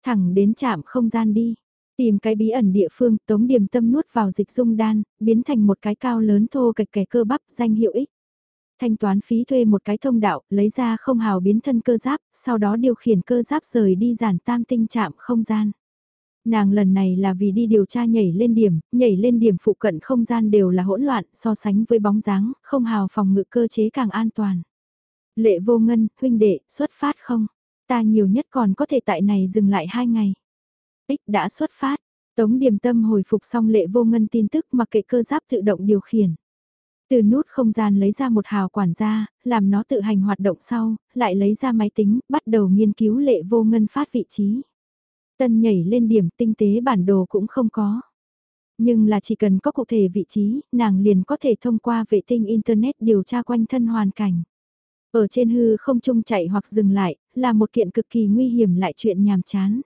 [SPEAKER 1] Thẳng đến trạm không gian đi. Tìm cái bí ẩn địa phương, tống điểm tâm nuốt vào dịch dung đan, biến thành một cái cao lớn thô kệch kẻ cơ bắp danh hiệu ích. Thanh toán phí thuê một cái thông đạo, lấy ra không hào biến thân cơ giáp, sau đó điều khiển cơ giáp rời đi giản tam tinh trạm không gian. Nàng lần này là vì đi điều tra nhảy lên điểm, nhảy lên điểm phụ cận không gian đều là hỗn loạn, so sánh với bóng dáng, không hào phòng ngự cơ chế càng an toàn. Lệ vô ngân, huynh đệ, xuất phát không? Ta nhiều nhất còn có thể tại này dừng lại hai ngày. Ích đã xuất phát, Tống Điềm Tâm hồi phục xong lệ vô ngân tin tức mặc kệ cơ giáp tự động điều khiển. Từ nút không gian lấy ra một hào quản gia, làm nó tự hành hoạt động sau, lại lấy ra máy tính, bắt đầu nghiên cứu lệ vô ngân phát vị trí. Tân nhảy lên điểm tinh tế bản đồ cũng không có. Nhưng là chỉ cần có cụ thể vị trí, nàng liền có thể thông qua vệ tinh Internet điều tra quanh thân hoàn cảnh. Ở trên hư không trung chạy hoặc dừng lại, là một kiện cực kỳ nguy hiểm lại chuyện nhàm chán.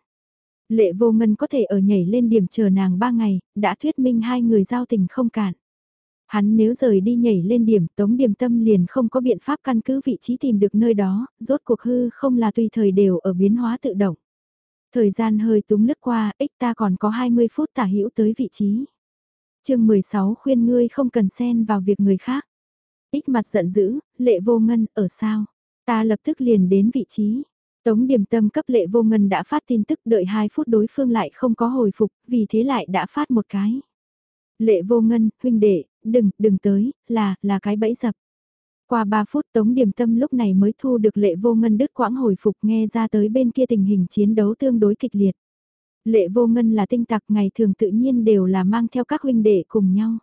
[SPEAKER 1] Lệ vô ngân có thể ở nhảy lên điểm chờ nàng ba ngày, đã thuyết minh hai người giao tình không cản. Hắn nếu rời đi nhảy lên điểm tống điểm tâm liền không có biện pháp căn cứ vị trí tìm được nơi đó, rốt cuộc hư không là tùy thời đều ở biến hóa tự động. Thời gian hơi túng lướt qua, ích ta còn có 20 phút tả hữu tới vị trí. chương 16 khuyên ngươi không cần xen vào việc người khác. Ích mặt giận dữ, lệ vô ngân, ở sao? Ta lập tức liền đến vị trí. Tống điểm tâm cấp lệ vô ngân đã phát tin tức đợi 2 phút đối phương lại không có hồi phục, vì thế lại đã phát một cái. Lệ vô ngân, huynh đệ, đừng, đừng tới, là, là cái bẫy dập. Qua 3 phút Tống Điểm Tâm lúc này mới thu được lệ vô ngân đứt quãng hồi phục nghe ra tới bên kia tình hình chiến đấu tương đối kịch liệt. Lệ vô ngân là tinh tặc ngày thường tự nhiên đều là mang theo các huynh đệ cùng nhau.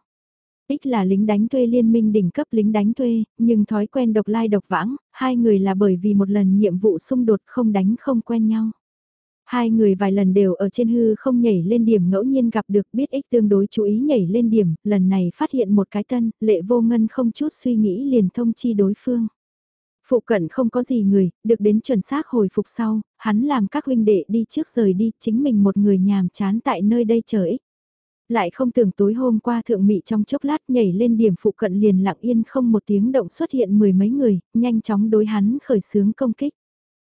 [SPEAKER 1] Ích là lính đánh thuê liên minh đỉnh cấp lính đánh thuê, nhưng thói quen độc lai độc vãng, hai người là bởi vì một lần nhiệm vụ xung đột không đánh không quen nhau. Hai người vài lần đều ở trên hư không nhảy lên điểm ngẫu nhiên gặp được biết ích tương đối chú ý nhảy lên điểm, lần này phát hiện một cái tân, lệ vô ngân không chút suy nghĩ liền thông chi đối phương. Phụ cận không có gì người, được đến chuẩn xác hồi phục sau, hắn làm các huynh đệ đi trước rời đi, chính mình một người nhàm chán tại nơi đây chờ ích. Lại không tưởng tối hôm qua thượng mị trong chốc lát nhảy lên điểm phụ cận liền lặng yên không một tiếng động xuất hiện mười mấy người, nhanh chóng đối hắn khởi xướng công kích.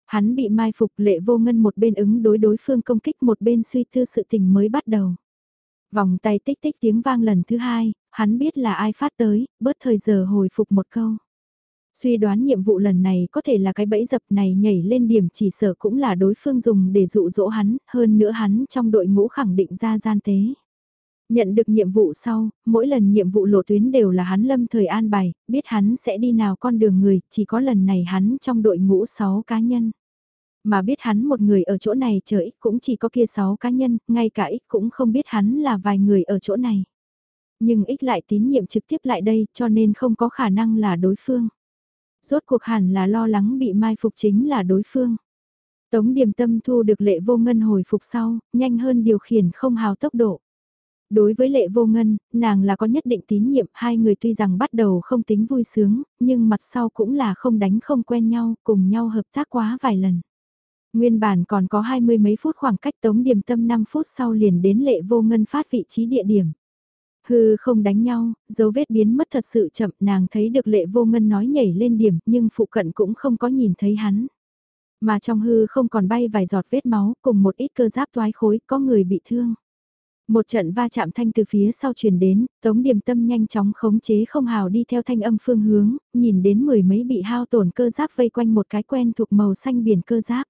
[SPEAKER 1] Hắn bị mai phục lệ vô ngân một bên ứng đối đối phương công kích một bên suy tư sự tình mới bắt đầu. Vòng tay tích tích tiếng vang lần thứ hai, hắn biết là ai phát tới, bớt thời giờ hồi phục một câu. Suy đoán nhiệm vụ lần này có thể là cái bẫy dập này nhảy lên điểm chỉ sở cũng là đối phương dùng để dụ dỗ hắn, hơn nữa hắn trong đội ngũ khẳng định ra gian tế. Nhận được nhiệm vụ sau, mỗi lần nhiệm vụ lộ tuyến đều là hắn lâm thời an bài, biết hắn sẽ đi nào con đường người, chỉ có lần này hắn trong đội ngũ 6 cá nhân. Mà biết hắn một người ở chỗ này chờ ích cũng chỉ có kia 6 cá nhân, ngay cả ích cũng không biết hắn là vài người ở chỗ này. Nhưng ích lại tín nhiệm trực tiếp lại đây cho nên không có khả năng là đối phương. Rốt cuộc hẳn là lo lắng bị mai phục chính là đối phương. Tống điểm tâm thu được lệ vô ngân hồi phục sau, nhanh hơn điều khiển không hào tốc độ. Đối với lệ vô ngân, nàng là có nhất định tín nhiệm, hai người tuy rằng bắt đầu không tính vui sướng, nhưng mặt sau cũng là không đánh không quen nhau, cùng nhau hợp tác quá vài lần. Nguyên bản còn có hai mươi mấy phút khoảng cách tống điểm tâm 5 phút sau liền đến lệ vô ngân phát vị trí địa điểm. Hư không đánh nhau, dấu vết biến mất thật sự chậm nàng thấy được lệ vô ngân nói nhảy lên điểm nhưng phụ cận cũng không có nhìn thấy hắn. Mà trong hư không còn bay vài giọt vết máu cùng một ít cơ giáp toái khối có người bị thương. Một trận va chạm thanh từ phía sau truyền đến, Tống Điềm Tâm nhanh chóng khống chế không hào đi theo thanh âm phương hướng, nhìn đến mười mấy bị hao tổn cơ giáp vây quanh một cái quen thuộc màu xanh biển cơ giáp.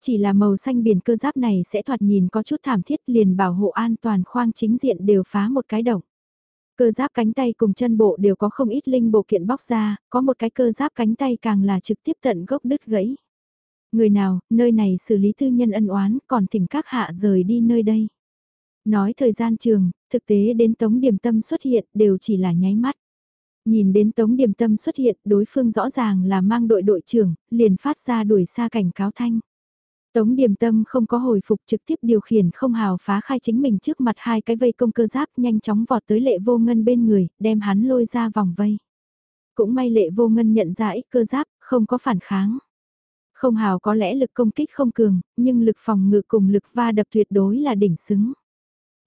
[SPEAKER 1] Chỉ là màu xanh biển cơ giáp này sẽ thoạt nhìn có chút thảm thiết liền bảo hộ an toàn khoang chính diện đều phá một cái động. Cơ giáp cánh tay cùng chân bộ đều có không ít linh bộ kiện bóc ra, có một cái cơ giáp cánh tay càng là trực tiếp tận gốc đứt gãy. Người nào, nơi này xử lý tư nhân ân oán, còn thỉnh các hạ rời đi nơi đây. Nói thời gian trường, thực tế đến Tống Điềm Tâm xuất hiện đều chỉ là nháy mắt. Nhìn đến Tống Điềm Tâm xuất hiện, đối phương rõ ràng là mang đội đội trưởng, liền phát ra đuổi xa cảnh cáo thanh. Tống Điềm Tâm không có hồi phục trực tiếp điều khiển không hào phá khai chính mình trước mặt hai cái vây công cơ giáp nhanh chóng vọt tới lệ vô ngân bên người, đem hắn lôi ra vòng vây. Cũng may lệ vô ngân nhận ra ít cơ giáp, không có phản kháng. Không hào có lẽ lực công kích không cường, nhưng lực phòng ngự cùng lực va đập tuyệt đối là đỉnh xứng.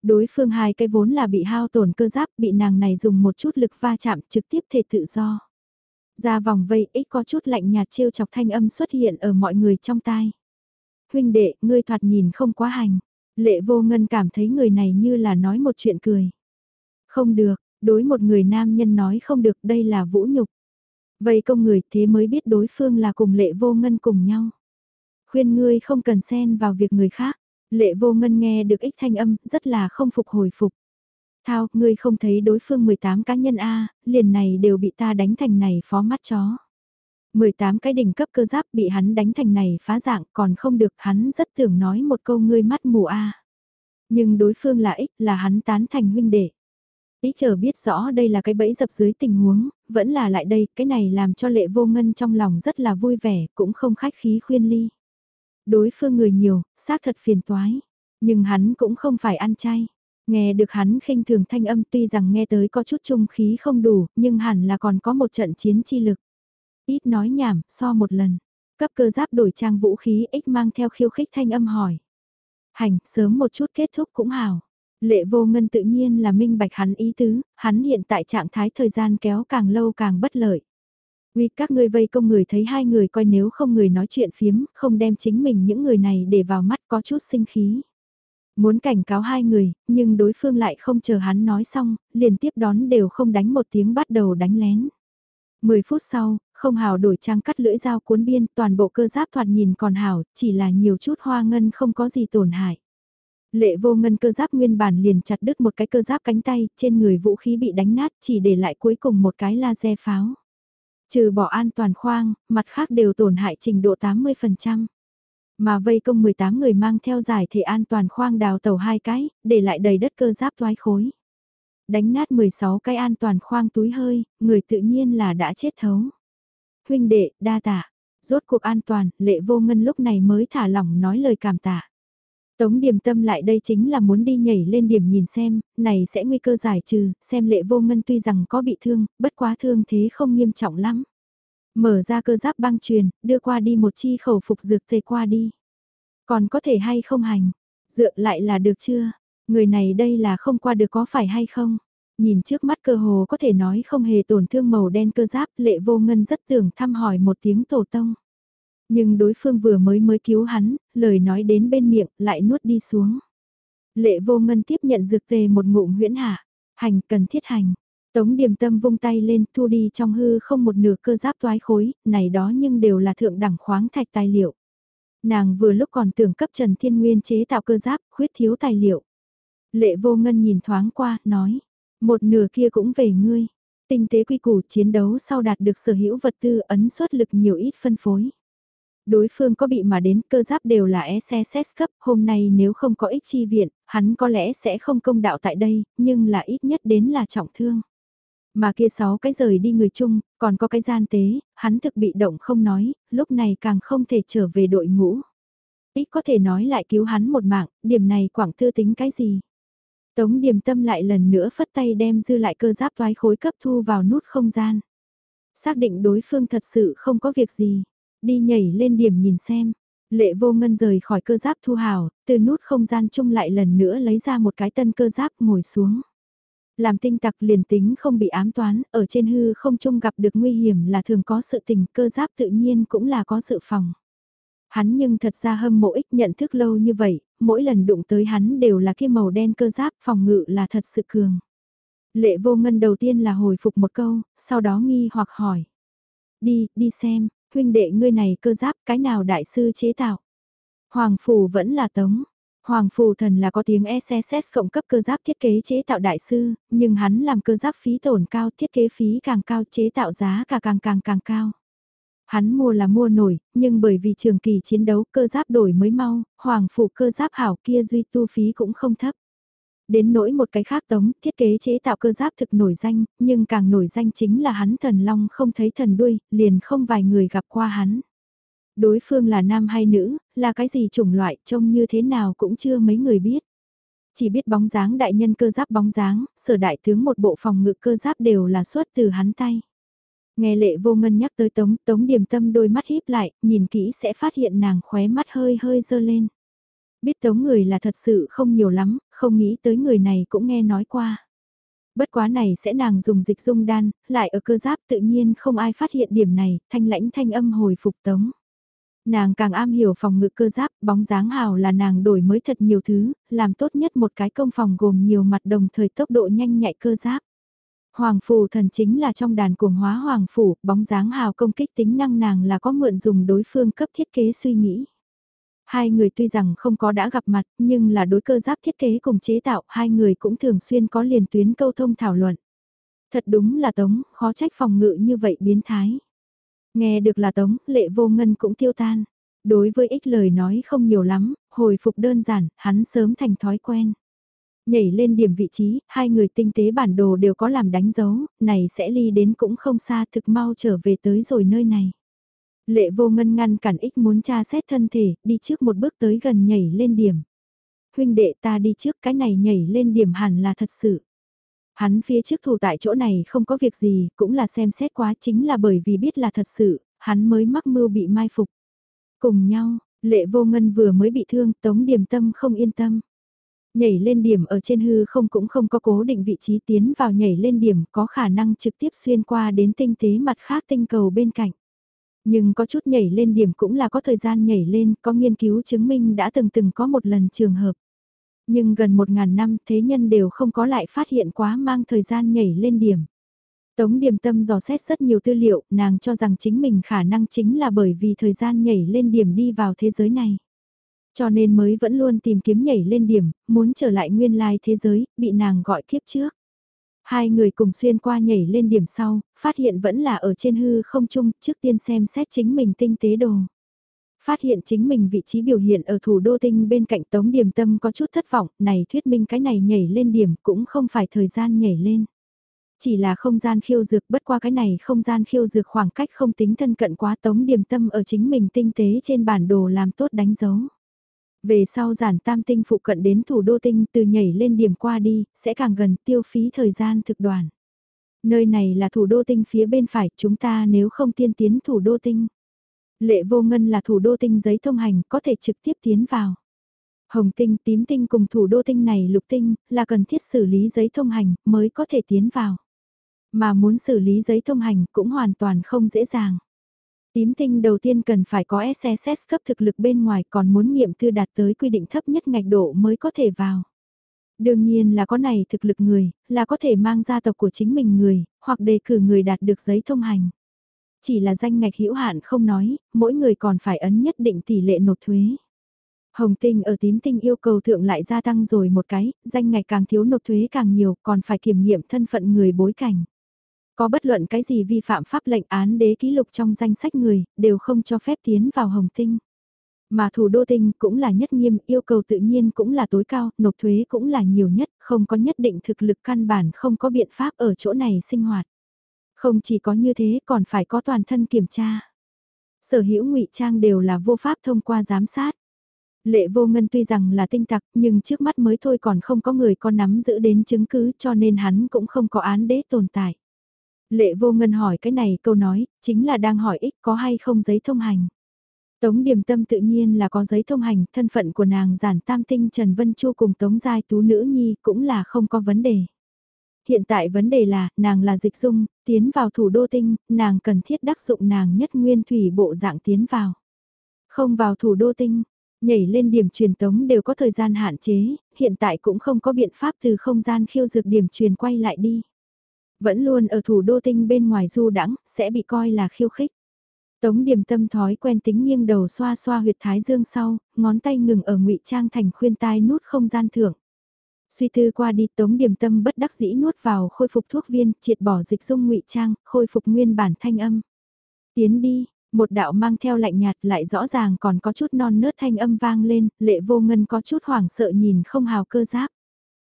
[SPEAKER 1] Đối phương hai cái vốn là bị hao tổn cơ giáp bị nàng này dùng một chút lực va chạm trực tiếp thể tự do. Ra vòng vây ít có chút lạnh nhạt trêu chọc thanh âm xuất hiện ở mọi người trong tai. Huynh đệ, ngươi thoạt nhìn không quá hành. Lệ vô ngân cảm thấy người này như là nói một chuyện cười. Không được, đối một người nam nhân nói không được đây là vũ nhục. Vậy công người thế mới biết đối phương là cùng lệ vô ngân cùng nhau. Khuyên ngươi không cần xen vào việc người khác. Lệ vô ngân nghe được ích thanh âm, rất là không phục hồi phục. Thao, ngươi không thấy đối phương 18 cá nhân A, liền này đều bị ta đánh thành này phó mắt chó. 18 cái đỉnh cấp cơ giáp bị hắn đánh thành này phá dạng còn không được hắn rất tưởng nói một câu ngươi mắt mù a Nhưng đối phương là ích là hắn tán thành huynh đệ. Ý chờ biết rõ đây là cái bẫy dập dưới tình huống, vẫn là lại đây, cái này làm cho lệ vô ngân trong lòng rất là vui vẻ, cũng không khách khí khuyên ly. Đối phương người nhiều, xác thật phiền toái, nhưng hắn cũng không phải ăn chay. Nghe được hắn khinh thường thanh âm tuy rằng nghe tới có chút trung khí không đủ, nhưng hẳn là còn có một trận chiến chi lực. Ít nói nhảm, so một lần. Cấp cơ giáp đổi trang vũ khí ích mang theo khiêu khích thanh âm hỏi. Hành, sớm một chút kết thúc cũng hào. Lệ vô ngân tự nhiên là minh bạch hắn ý tứ, hắn hiện tại trạng thái thời gian kéo càng lâu càng bất lợi. Vì các ngươi vây công người thấy hai người coi nếu không người nói chuyện phiếm, không đem chính mình những người này để vào mắt có chút sinh khí. Muốn cảnh cáo hai người, nhưng đối phương lại không chờ hắn nói xong, liền tiếp đón đều không đánh một tiếng bắt đầu đánh lén. Mười phút sau, không hào đổi trang cắt lưỡi dao cuốn biên, toàn bộ cơ giáp thoạt nhìn còn hào chỉ là nhiều chút hoa ngân không có gì tổn hại. Lệ vô ngân cơ giáp nguyên bản liền chặt đứt một cái cơ giáp cánh tay, trên người vũ khí bị đánh nát, chỉ để lại cuối cùng một cái laser pháo. Trừ bỏ an toàn khoang, mặt khác đều tổn hại trình độ 80%. Mà vây công 18 người mang theo giải thể an toàn khoang đào tàu hai cái, để lại đầy đất cơ giáp toái khối. Đánh nát 16 cái an toàn khoang túi hơi, người tự nhiên là đã chết thấu. Huynh đệ, đa tạ. Rốt cuộc an toàn, lệ vô ngân lúc này mới thả lỏng nói lời cảm tạ. Tống điểm tâm lại đây chính là muốn đi nhảy lên điểm nhìn xem, này sẽ nguy cơ giải trừ, xem lệ vô ngân tuy rằng có bị thương, bất quá thương thế không nghiêm trọng lắm. Mở ra cơ giáp băng truyền, đưa qua đi một chi khẩu phục dược tề qua đi. Còn có thể hay không hành, dựa lại là được chưa? Người này đây là không qua được có phải hay không? Nhìn trước mắt cơ hồ có thể nói không hề tổn thương màu đen cơ giáp, lệ vô ngân rất tưởng thăm hỏi một tiếng tổ tông. Nhưng đối phương vừa mới mới cứu hắn, lời nói đến bên miệng lại nuốt đi xuống. Lệ vô ngân tiếp nhận dược tề một ngụm huyễn hạ, hành cần thiết hành. Tống điềm tâm vung tay lên thu đi trong hư không một nửa cơ giáp toái khối, này đó nhưng đều là thượng đẳng khoáng thạch tài liệu. Nàng vừa lúc còn tưởng cấp Trần Thiên Nguyên chế tạo cơ giáp, khuyết thiếu tài liệu. Lệ vô ngân nhìn thoáng qua, nói, một nửa kia cũng về ngươi. Tinh tế quy củ chiến đấu sau đạt được sở hữu vật tư ấn suất lực nhiều ít phân phối. Đối phương có bị mà đến cơ giáp đều là SSS cấp, hôm nay nếu không có ích chi viện, hắn có lẽ sẽ không công đạo tại đây, nhưng là ít nhất đến là trọng thương. Mà kia sáu cái rời đi người chung, còn có cái gian tế, hắn thực bị động không nói, lúc này càng không thể trở về đội ngũ. Ít có thể nói lại cứu hắn một mạng, điểm này quảng thư tính cái gì. Tống điểm tâm lại lần nữa phất tay đem dư lại cơ giáp toái khối cấp thu vào nút không gian. Xác định đối phương thật sự không có việc gì, đi nhảy lên điểm nhìn xem. Lệ vô ngân rời khỏi cơ giáp thu hào, từ nút không gian chung lại lần nữa lấy ra một cái tân cơ giáp ngồi xuống. Làm tinh tặc liền tính không bị ám toán, ở trên hư không chung gặp được nguy hiểm là thường có sự tình cơ giáp tự nhiên cũng là có sự phòng. Hắn nhưng thật ra hâm mộ ích nhận thức lâu như vậy, mỗi lần đụng tới hắn đều là kia màu đen cơ giáp phòng ngự là thật sự cường. Lệ vô ngân đầu tiên là hồi phục một câu, sau đó nghi hoặc hỏi. Đi, đi xem, huynh đệ ngươi này cơ giáp cái nào đại sư chế tạo. Hoàng phủ vẫn là tống. Hoàng phù thần là có tiếng SSS cộng cấp cơ giáp thiết kế chế tạo đại sư, nhưng hắn làm cơ giáp phí tổn cao thiết kế phí càng cao chế tạo giá cả càng càng càng cao. Hắn mua là mua nổi, nhưng bởi vì trường kỳ chiến đấu cơ giáp đổi mới mau, hoàng phủ cơ giáp hảo kia duy tu phí cũng không thấp. Đến nỗi một cái khác tống, thiết kế chế tạo cơ giáp thực nổi danh, nhưng càng nổi danh chính là hắn thần long không thấy thần đuôi, liền không vài người gặp qua hắn. Đối phương là nam hay nữ, là cái gì chủng loại, trông như thế nào cũng chưa mấy người biết. Chỉ biết bóng dáng đại nhân cơ giáp bóng dáng, sở đại tướng một bộ phòng ngự cơ giáp đều là xuất từ hắn tay. Nghe lệ vô ngân nhắc tới tống, tống điểm tâm đôi mắt híp lại, nhìn kỹ sẽ phát hiện nàng khóe mắt hơi hơi dơ lên. Biết tống người là thật sự không nhiều lắm, không nghĩ tới người này cũng nghe nói qua. Bất quá này sẽ nàng dùng dịch dung đan, lại ở cơ giáp tự nhiên không ai phát hiện điểm này, thanh lãnh thanh âm hồi phục tống. Nàng càng am hiểu phòng ngự cơ giáp, bóng dáng hào là nàng đổi mới thật nhiều thứ, làm tốt nhất một cái công phòng gồm nhiều mặt đồng thời tốc độ nhanh nhạy cơ giáp. Hoàng phủ thần chính là trong đàn cuồng hóa hoàng phủ, bóng dáng hào công kích tính năng nàng là có mượn dùng đối phương cấp thiết kế suy nghĩ. Hai người tuy rằng không có đã gặp mặt, nhưng là đối cơ giáp thiết kế cùng chế tạo, hai người cũng thường xuyên có liền tuyến câu thông thảo luận. Thật đúng là tống, khó trách phòng ngự như vậy biến thái. Nghe được là tống, lệ vô ngân cũng tiêu tan. Đối với ích lời nói không nhiều lắm, hồi phục đơn giản, hắn sớm thành thói quen. Nhảy lên điểm vị trí, hai người tinh tế bản đồ đều có làm đánh dấu, này sẽ ly đến cũng không xa thực mau trở về tới rồi nơi này. Lệ vô ngân ngăn cản ích muốn tra xét thân thể, đi trước một bước tới gần nhảy lên điểm. Huynh đệ ta đi trước cái này nhảy lên điểm hẳn là thật sự. Hắn phía trước thủ tại chỗ này không có việc gì, cũng là xem xét quá chính là bởi vì biết là thật sự, hắn mới mắc mưu bị mai phục. Cùng nhau, lệ vô ngân vừa mới bị thương, tống điểm tâm không yên tâm. Nhảy lên điểm ở trên hư không cũng không có cố định vị trí tiến vào nhảy lên điểm có khả năng trực tiếp xuyên qua đến tinh tế mặt khác tinh cầu bên cạnh. Nhưng có chút nhảy lên điểm cũng là có thời gian nhảy lên, có nghiên cứu chứng minh đã từng từng có một lần trường hợp. Nhưng gần một ngàn năm thế nhân đều không có lại phát hiện quá mang thời gian nhảy lên điểm. Tống điểm tâm dò xét rất nhiều tư liệu, nàng cho rằng chính mình khả năng chính là bởi vì thời gian nhảy lên điểm đi vào thế giới này. Cho nên mới vẫn luôn tìm kiếm nhảy lên điểm, muốn trở lại nguyên lai thế giới, bị nàng gọi kiếp trước. Hai người cùng xuyên qua nhảy lên điểm sau, phát hiện vẫn là ở trên hư không chung, trước tiên xem xét chính mình tinh tế đồ. Phát hiện chính mình vị trí biểu hiện ở thủ đô tinh bên cạnh tống điểm tâm có chút thất vọng, này thuyết minh cái này nhảy lên điểm cũng không phải thời gian nhảy lên. Chỉ là không gian khiêu dược bất qua cái này không gian khiêu dược khoảng cách không tính thân cận quá tống điểm tâm ở chính mình tinh tế trên bản đồ làm tốt đánh dấu. Về sau giản tam tinh phụ cận đến thủ đô tinh từ nhảy lên điểm qua đi, sẽ càng gần tiêu phí thời gian thực đoàn. Nơi này là thủ đô tinh phía bên phải, chúng ta nếu không tiên tiến thủ đô tinh. Lệ vô ngân là thủ đô tinh giấy thông hành, có thể trực tiếp tiến vào. Hồng tinh, tím tinh cùng thủ đô tinh này lục tinh, là cần thiết xử lý giấy thông hành, mới có thể tiến vào. Mà muốn xử lý giấy thông hành cũng hoàn toàn không dễ dàng. Tím tinh đầu tiên cần phải có SSS cấp thực lực bên ngoài còn muốn nghiệm thư đạt tới quy định thấp nhất ngạch độ mới có thể vào. Đương nhiên là có này thực lực người, là có thể mang gia tộc của chính mình người, hoặc đề cử người đạt được giấy thông hành. Chỉ là danh ngạch hữu hạn không nói, mỗi người còn phải ấn nhất định tỷ lệ nộp thuế. Hồng tinh ở tím tinh yêu cầu thượng lại gia tăng rồi một cái, danh ngạch càng thiếu nộp thuế càng nhiều, còn phải kiểm nghiệm thân phận người bối cảnh. Có bất luận cái gì vi phạm pháp lệnh án đế ký lục trong danh sách người, đều không cho phép tiến vào hồng tinh. Mà thủ đô tinh cũng là nhất nghiêm, yêu cầu tự nhiên cũng là tối cao, nộp thuế cũng là nhiều nhất, không có nhất định thực lực căn bản không có biện pháp ở chỗ này sinh hoạt. Không chỉ có như thế còn phải có toàn thân kiểm tra. Sở hữu ngụy trang đều là vô pháp thông qua giám sát. Lệ vô ngân tuy rằng là tinh tặc nhưng trước mắt mới thôi còn không có người có nắm giữ đến chứng cứ cho nên hắn cũng không có án đế tồn tại. Lệ vô ngân hỏi cái này câu nói, chính là đang hỏi ích có hay không giấy thông hành. Tống Điềm Tâm tự nhiên là có giấy thông hành, thân phận của nàng giản tam tinh Trần Vân Chu cùng Tống Giai Tú Nữ Nhi cũng là không có vấn đề. Hiện tại vấn đề là, nàng là dịch dung, tiến vào thủ đô tinh, nàng cần thiết đắc dụng nàng nhất nguyên thủy bộ dạng tiến vào. Không vào thủ đô tinh, nhảy lên điểm truyền tống đều có thời gian hạn chế, hiện tại cũng không có biện pháp từ không gian khiêu dược điểm truyền quay lại đi. Vẫn luôn ở thủ đô tinh bên ngoài du đãng sẽ bị coi là khiêu khích. Tống điểm tâm thói quen tính nghiêng đầu xoa xoa huyệt thái dương sau, ngón tay ngừng ở ngụy trang thành khuyên tai nút không gian thưởng. Suy tư qua đi tống điểm tâm bất đắc dĩ nuốt vào khôi phục thuốc viên, triệt bỏ dịch dung ngụy trang, khôi phục nguyên bản thanh âm. Tiến đi, một đạo mang theo lạnh nhạt lại rõ ràng còn có chút non nớt thanh âm vang lên, lệ vô ngân có chút hoảng sợ nhìn không hào cơ giáp.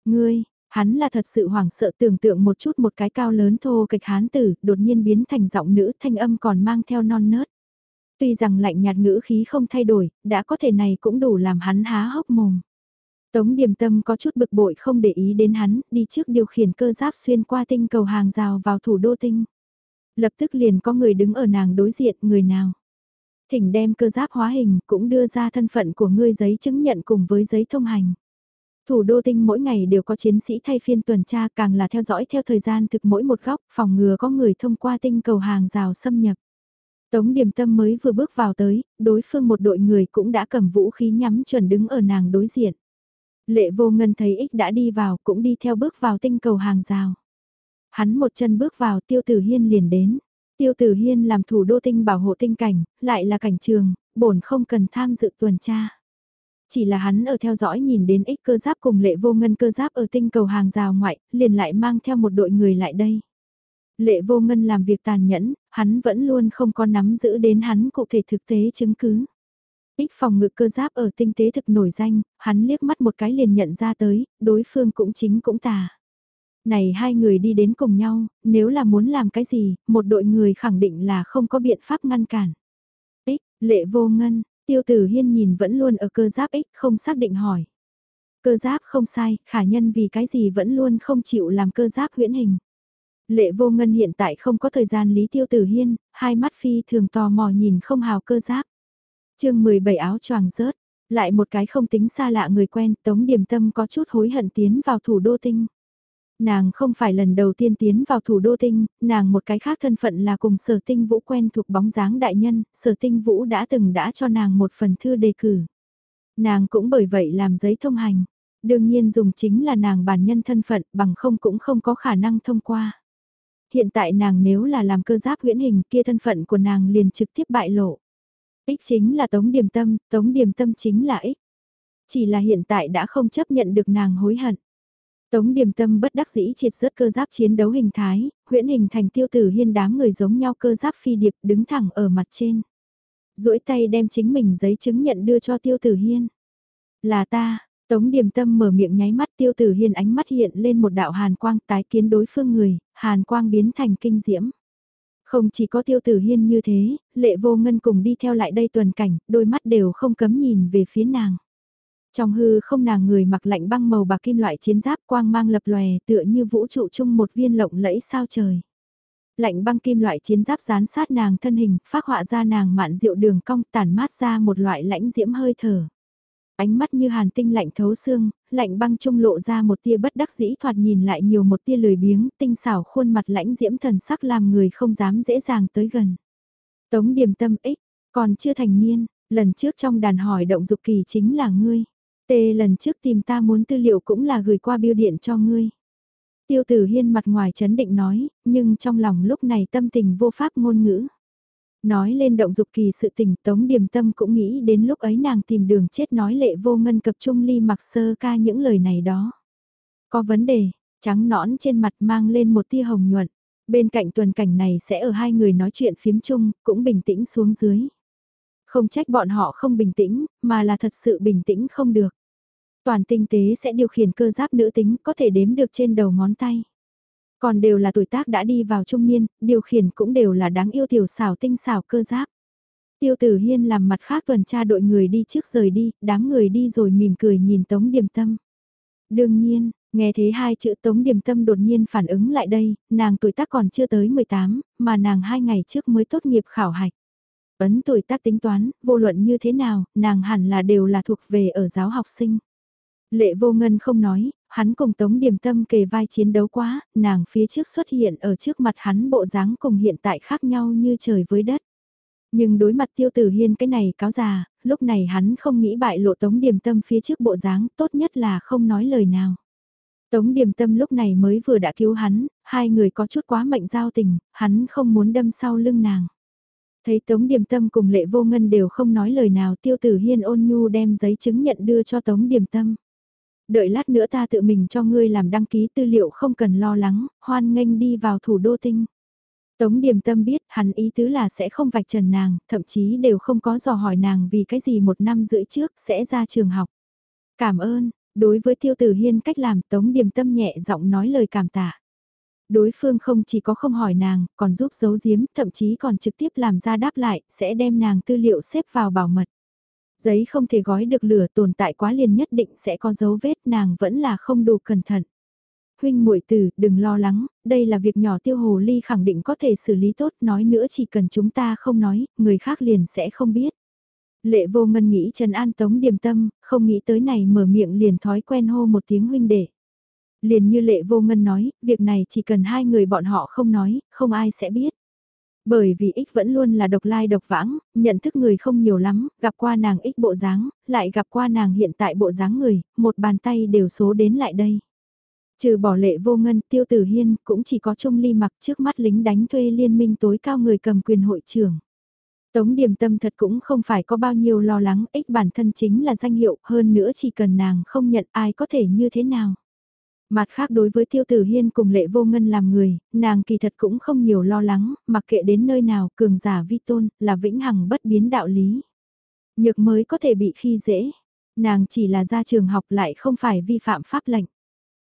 [SPEAKER 1] Ngươi, hắn là thật sự hoảng sợ tưởng tượng một chút một cái cao lớn thô kịch hán tử, đột nhiên biến thành giọng nữ thanh âm còn mang theo non nớt. Tuy rằng lạnh nhạt ngữ khí không thay đổi, đã có thể này cũng đủ làm hắn há hốc mồm. Tống điềm tâm có chút bực bội không để ý đến hắn, đi trước điều khiển cơ giáp xuyên qua tinh cầu hàng rào vào thủ đô tinh. Lập tức liền có người đứng ở nàng đối diện, người nào. Thỉnh đem cơ giáp hóa hình cũng đưa ra thân phận của ngươi giấy chứng nhận cùng với giấy thông hành. Thủ đô tinh mỗi ngày đều có chiến sĩ thay phiên tuần tra càng là theo dõi theo thời gian thực mỗi một góc, phòng ngừa có người thông qua tinh cầu hàng rào xâm nhập. Tống điểm tâm mới vừa bước vào tới, đối phương một đội người cũng đã cầm vũ khí nhắm chuẩn đứng ở nàng đối diện. Lệ vô ngân thấy ích đã đi vào cũng đi theo bước vào tinh cầu hàng rào. Hắn một chân bước vào tiêu tử hiên liền đến. Tiêu tử hiên làm thủ đô tinh bảo hộ tinh cảnh, lại là cảnh trường, bổn không cần tham dự tuần tra. Chỉ là hắn ở theo dõi nhìn đến ích cơ giáp cùng lệ vô ngân cơ giáp ở tinh cầu hàng rào ngoại, liền lại mang theo một đội người lại đây. Lệ vô ngân làm việc tàn nhẫn, hắn vẫn luôn không có nắm giữ đến hắn cụ thể thực tế chứng cứ. Ích phòng ngự cơ giáp ở tinh tế thực nổi danh, hắn liếc mắt một cái liền nhận ra tới, đối phương cũng chính cũng tà. Này hai người đi đến cùng nhau, nếu là muốn làm cái gì, một đội người khẳng định là không có biện pháp ngăn cản. Ích, lệ vô ngân, tiêu tử hiên nhìn vẫn luôn ở cơ giáp ích không xác định hỏi. Cơ giáp không sai, khả nhân vì cái gì vẫn luôn không chịu làm cơ giáp huyễn hình. Lệ vô ngân hiện tại không có thời gian lý tiêu tử hiên, hai mắt phi thường tò mò nhìn không hào cơ giáp. chương 17 áo choàng rớt, lại một cái không tính xa lạ người quen, tống điểm tâm có chút hối hận tiến vào thủ đô tinh. Nàng không phải lần đầu tiên tiến vào thủ đô tinh, nàng một cái khác thân phận là cùng sở tinh vũ quen thuộc bóng dáng đại nhân, sở tinh vũ đã từng đã cho nàng một phần thư đề cử. Nàng cũng bởi vậy làm giấy thông hành, đương nhiên dùng chính là nàng bản nhân thân phận bằng không cũng không có khả năng thông qua. Hiện tại nàng nếu là làm cơ giáp huyễn hình kia thân phận của nàng liền trực tiếp bại lộ. Ích chính là tống điểm tâm, tống điểm tâm chính là ích. Chỉ là hiện tại đã không chấp nhận được nàng hối hận. Tống điểm tâm bất đắc dĩ triệt rớt cơ giáp chiến đấu hình thái, huyễn hình thành tiêu tử hiên đám người giống nhau cơ giáp phi điệp đứng thẳng ở mặt trên. duỗi tay đem chính mình giấy chứng nhận đưa cho tiêu tử hiên. Là ta, Tống điềm tâm mở miệng nháy mắt tiêu tử hiên ánh mắt hiện lên một đạo hàn quang tái kiến đối phương người, hàn quang biến thành kinh diễm. Không chỉ có tiêu tử hiên như thế, lệ vô ngân cùng đi theo lại đây tuần cảnh, đôi mắt đều không cấm nhìn về phía nàng. Trong hư không nàng người mặc lạnh băng màu bạc kim loại chiến giáp quang mang lập lòe tựa như vũ trụ chung một viên lộng lẫy sao trời. Lạnh băng kim loại chiến giáp dán sát nàng thân hình, phát họa ra nàng mạn diệu đường cong tản mát ra một loại lãnh diễm hơi thở. Ánh mắt như hàn tinh lạnh thấu xương, lạnh băng trung lộ ra một tia bất đắc dĩ thoạt nhìn lại nhiều một tia lười biếng, tinh xảo khuôn mặt lãnh diễm thần sắc làm người không dám dễ dàng tới gần. Tống điểm tâm ích, còn chưa thành niên, lần trước trong đàn hỏi động dục kỳ chính là ngươi. Tê lần trước tìm ta muốn tư liệu cũng là gửi qua biêu điện cho ngươi. Tiêu tử hiên mặt ngoài chấn định nói, nhưng trong lòng lúc này tâm tình vô pháp ngôn ngữ. Nói lên động dục kỳ sự tình tống điềm tâm cũng nghĩ đến lúc ấy nàng tìm đường chết nói lệ vô ngân cập trung ly mặc sơ ca những lời này đó. Có vấn đề, trắng nõn trên mặt mang lên một tia hồng nhuận. Bên cạnh tuần cảnh này sẽ ở hai người nói chuyện phiếm chung, cũng bình tĩnh xuống dưới. Không trách bọn họ không bình tĩnh, mà là thật sự bình tĩnh không được. Toàn tinh tế sẽ điều khiển cơ giáp nữ tính có thể đếm được trên đầu ngón tay. Còn đều là tuổi tác đã đi vào trung niên, điều khiển cũng đều là đáng yêu tiểu xảo tinh xảo cơ giáp. Tiêu tử hiên làm mặt khác tuần tra đội người đi trước rời đi, đám người đi rồi mỉm cười nhìn Tống Điềm Tâm. Đương nhiên, nghe thế hai chữ Tống Điềm Tâm đột nhiên phản ứng lại đây, nàng tuổi tác còn chưa tới 18, mà nàng hai ngày trước mới tốt nghiệp khảo hạch. Ấn tuổi tác tính toán, vô luận như thế nào, nàng hẳn là đều là thuộc về ở giáo học sinh. Lệ vô ngân không nói, hắn cùng Tống Điềm Tâm kề vai chiến đấu quá, nàng phía trước xuất hiện ở trước mặt hắn bộ dáng cùng hiện tại khác nhau như trời với đất. Nhưng đối mặt tiêu tử hiên cái này cáo già, lúc này hắn không nghĩ bại lộ Tống Điềm Tâm phía trước bộ dáng, tốt nhất là không nói lời nào. Tống Điềm Tâm lúc này mới vừa đã cứu hắn, hai người có chút quá mệnh giao tình, hắn không muốn đâm sau lưng nàng. Thấy Tống Điềm Tâm cùng Lệ Vô Ngân đều không nói lời nào tiêu tử hiên ôn nhu đem giấy chứng nhận đưa cho Tống Điềm Tâm đợi lát nữa ta tự mình cho ngươi làm đăng ký tư liệu không cần lo lắng, hoan nghênh đi vào thủ đô tinh. Tống Điềm Tâm biết hắn ý tứ là sẽ không vạch trần nàng, thậm chí đều không có dò hỏi nàng vì cái gì một năm rưỡi trước sẽ ra trường học. Cảm ơn, đối với Tiêu Tử Hiên cách làm Tống Điềm Tâm nhẹ giọng nói lời cảm tạ. Đối phương không chỉ có không hỏi nàng, còn giúp giấu giếm, thậm chí còn trực tiếp làm ra đáp lại, sẽ đem nàng tư liệu xếp vào bảo mật. Giấy không thể gói được lửa tồn tại quá liền nhất định sẽ có dấu vết nàng vẫn là không đủ cẩn thận. Huynh muội tử, đừng lo lắng, đây là việc nhỏ tiêu hồ ly khẳng định có thể xử lý tốt, nói nữa chỉ cần chúng ta không nói, người khác liền sẽ không biết. Lệ vô ngân nghĩ Trần An Tống điềm tâm, không nghĩ tới này mở miệng liền thói quen hô một tiếng huynh đệ. Liền như lệ vô ngân nói, việc này chỉ cần hai người bọn họ không nói, không ai sẽ biết. Bởi vì ích vẫn luôn là độc lai độc vãng, nhận thức người không nhiều lắm, gặp qua nàng ích bộ dáng, lại gặp qua nàng hiện tại bộ dáng người, một bàn tay đều số đến lại đây. Trừ bỏ lệ vô ngân, tiêu tử hiên, cũng chỉ có trung ly mặc trước mắt lính đánh thuê liên minh tối cao người cầm quyền hội trưởng. Tống điểm tâm thật cũng không phải có bao nhiêu lo lắng, ích bản thân chính là danh hiệu, hơn nữa chỉ cần nàng không nhận ai có thể như thế nào. Mặt khác đối với tiêu tử hiên cùng lệ vô ngân làm người, nàng kỳ thật cũng không nhiều lo lắng, mặc kệ đến nơi nào cường giả vi tôn là vĩnh hằng bất biến đạo lý. Nhược mới có thể bị khi dễ, nàng chỉ là ra trường học lại không phải vi phạm pháp lệnh.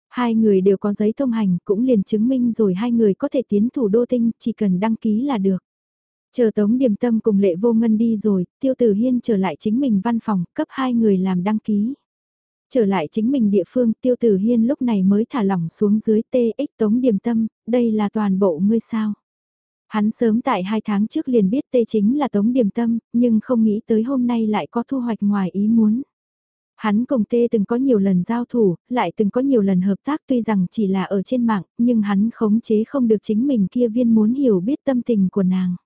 [SPEAKER 1] Hai người đều có giấy thông hành cũng liền chứng minh rồi hai người có thể tiến thủ đô tinh chỉ cần đăng ký là được. Chờ Tống Điềm Tâm cùng Lệ Vô Ngân đi rồi, Tiêu Tử Hiên trở lại chính mình văn phòng, cấp hai người làm đăng ký. Trở lại chính mình địa phương, Tiêu Tử Hiên lúc này mới thả lỏng xuống dưới TX Tống Điềm Tâm, đây là toàn bộ ngươi sao. Hắn sớm tại hai tháng trước liền biết tê chính là Tống Điềm Tâm, nhưng không nghĩ tới hôm nay lại có thu hoạch ngoài ý muốn. Hắn cùng tê từng có nhiều lần giao thủ, lại từng có nhiều lần hợp tác tuy rằng chỉ là ở trên mạng, nhưng hắn khống chế không được chính mình kia viên muốn hiểu biết tâm tình của nàng.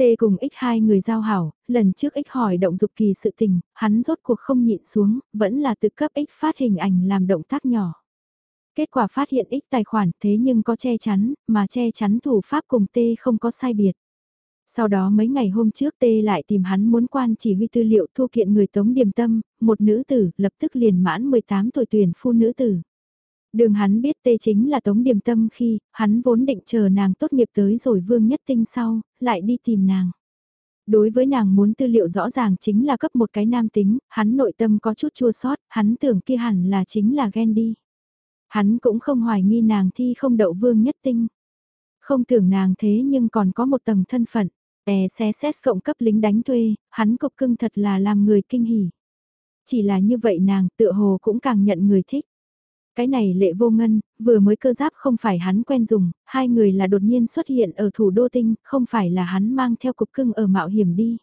[SPEAKER 1] Tê cùng ích hai người giao hảo, lần trước ích hỏi động dục kỳ sự tình, hắn rốt cuộc không nhịn xuống, vẫn là tự cấp ích phát hình ảnh làm động tác nhỏ. Kết quả phát hiện ích tài khoản thế nhưng có che chắn, mà che chắn thủ pháp cùng Tê không có sai biệt. Sau đó mấy ngày hôm trước Tê lại tìm hắn muốn quan chỉ huy tư liệu thu kiện người Tống Điềm Tâm, một nữ tử, lập tức liền mãn 18 tuổi tuyển phu nữ tử. Đường hắn biết tê chính là Tống Điềm Tâm khi, hắn vốn định chờ nàng tốt nghiệp tới rồi Vương Nhất Tinh sau, lại đi tìm nàng. Đối với nàng muốn tư liệu rõ ràng chính là cấp một cái nam tính, hắn nội tâm có chút chua sót, hắn tưởng kia hẳn là chính là ghen đi. Hắn cũng không hoài nghi nàng thi không đậu Vương Nhất Tinh. Không tưởng nàng thế nhưng còn có một tầng thân phận, e xe xét cộng cấp lính đánh thuê, hắn cục cưng thật là làm người kinh hỉ. Chỉ là như vậy nàng tựa hồ cũng càng nhận người thích. Cái này lệ vô ngân, vừa mới cơ giáp không phải hắn quen dùng, hai người là đột nhiên xuất hiện ở thủ đô tinh, không phải là hắn mang theo cục cưng ở mạo hiểm đi.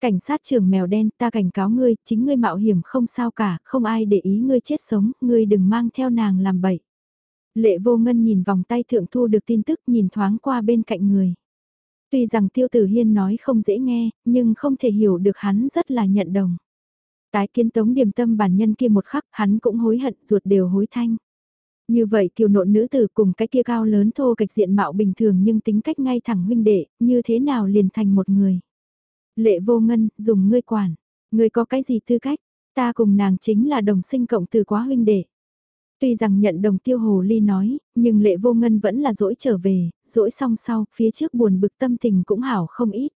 [SPEAKER 1] Cảnh sát trưởng mèo đen ta cảnh cáo ngươi, chính ngươi mạo hiểm không sao cả, không ai để ý ngươi chết sống, ngươi đừng mang theo nàng làm bậy. Lệ vô ngân nhìn vòng tay thượng thu được tin tức nhìn thoáng qua bên cạnh người. Tuy rằng tiêu tử hiên nói không dễ nghe, nhưng không thể hiểu được hắn rất là nhận đồng. Tái kiến tống điềm tâm bản nhân kia một khắc hắn cũng hối hận ruột đều hối thanh. Như vậy kiều nộn nữ tử cùng cái kia cao lớn thô kịch diện mạo bình thường nhưng tính cách ngay thẳng huynh đệ, như thế nào liền thành một người. Lệ vô ngân, dùng ngươi quản, ngươi có cái gì tư cách, ta cùng nàng chính là đồng sinh cộng từ quá huynh đệ. Tuy rằng nhận đồng tiêu hồ ly nói, nhưng lệ vô ngân vẫn là dỗi trở về, dỗi xong sau, phía trước buồn bực tâm tình cũng hảo không ít.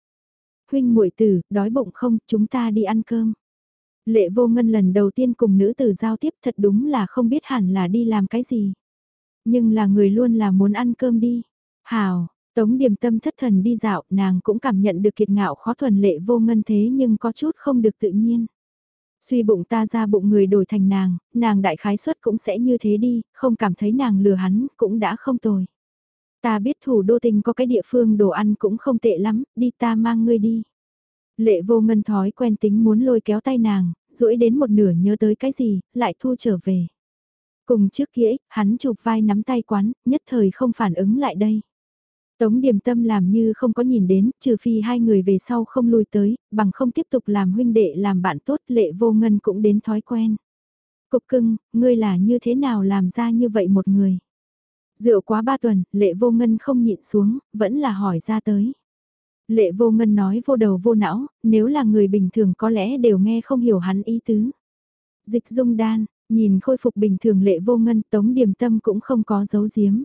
[SPEAKER 1] Huynh muội tử, đói bụng không, chúng ta đi ăn cơm. Lệ vô ngân lần đầu tiên cùng nữ tử giao tiếp thật đúng là không biết hẳn là đi làm cái gì. Nhưng là người luôn là muốn ăn cơm đi. Hào, tống điểm tâm thất thần đi dạo, nàng cũng cảm nhận được kiệt ngạo khó thuần lệ vô ngân thế nhưng có chút không được tự nhiên. Suy bụng ta ra bụng người đổi thành nàng, nàng đại khái suất cũng sẽ như thế đi, không cảm thấy nàng lừa hắn, cũng đã không tồi. Ta biết thủ đô tình có cái địa phương đồ ăn cũng không tệ lắm, đi ta mang ngươi đi. Lệ vô ngân thói quen tính muốn lôi kéo tay nàng, duỗi đến một nửa nhớ tới cái gì, lại thu trở về. Cùng trước kia hắn chụp vai nắm tay quán, nhất thời không phản ứng lại đây. Tống điểm tâm làm như không có nhìn đến, trừ phi hai người về sau không lui tới, bằng không tiếp tục làm huynh đệ làm bạn tốt lệ vô ngân cũng đến thói quen. Cục cưng, ngươi là như thế nào làm ra như vậy một người? Rượu quá ba tuần, lệ vô ngân không nhịn xuống, vẫn là hỏi ra tới. Lệ vô ngân nói vô đầu vô não, nếu là người bình thường có lẽ đều nghe không hiểu hắn ý tứ. Dịch dung đan, nhìn khôi phục bình thường lệ vô ngân tống điềm tâm cũng không có dấu giếm.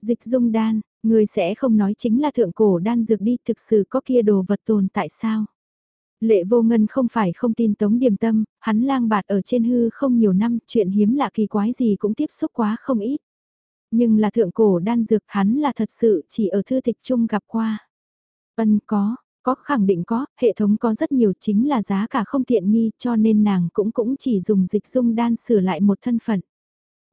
[SPEAKER 1] Dịch dung đan, người sẽ không nói chính là thượng cổ đan dược đi thực sự có kia đồ vật tồn tại sao. Lệ vô ngân không phải không tin tống điềm tâm, hắn lang bạt ở trên hư không nhiều năm, chuyện hiếm lạ kỳ quái gì cũng tiếp xúc quá không ít. Nhưng là thượng cổ đan dược hắn là thật sự chỉ ở thư tịch chung gặp qua. Ân có, có khẳng định có, hệ thống có rất nhiều chính là giá cả không tiện nghi cho nên nàng cũng cũng chỉ dùng dịch dung đan sửa lại một thân phận.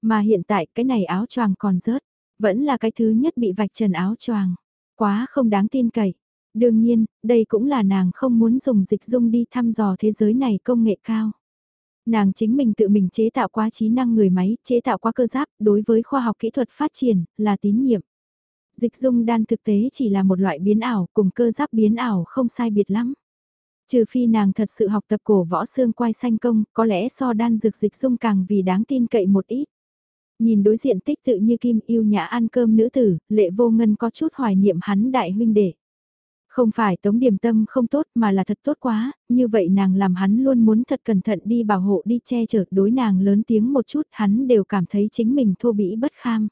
[SPEAKER 1] Mà hiện tại cái này áo choàng còn rớt, vẫn là cái thứ nhất bị vạch trần áo choàng. Quá không đáng tin cậy. Đương nhiên, đây cũng là nàng không muốn dùng dịch dung đi thăm dò thế giới này công nghệ cao. Nàng chính mình tự mình chế tạo quá trí năng người máy, chế tạo quá cơ giáp, đối với khoa học kỹ thuật phát triển, là tín nhiệm. Dịch dung đan thực tế chỉ là một loại biến ảo cùng cơ giáp biến ảo không sai biệt lắm. Trừ phi nàng thật sự học tập cổ võ xương quai xanh công, có lẽ so đan dược dịch dung càng vì đáng tin cậy một ít. Nhìn đối diện tích tự như kim yêu nhã ăn cơm nữ tử, lệ vô ngân có chút hoài niệm hắn đại huynh đệ. Không phải Tống điểm Tâm không tốt mà là thật tốt quá, như vậy nàng làm hắn luôn muốn thật cẩn thận đi bảo hộ đi che chở đối nàng lớn tiếng một chút hắn đều cảm thấy chính mình thô bỉ bất kham.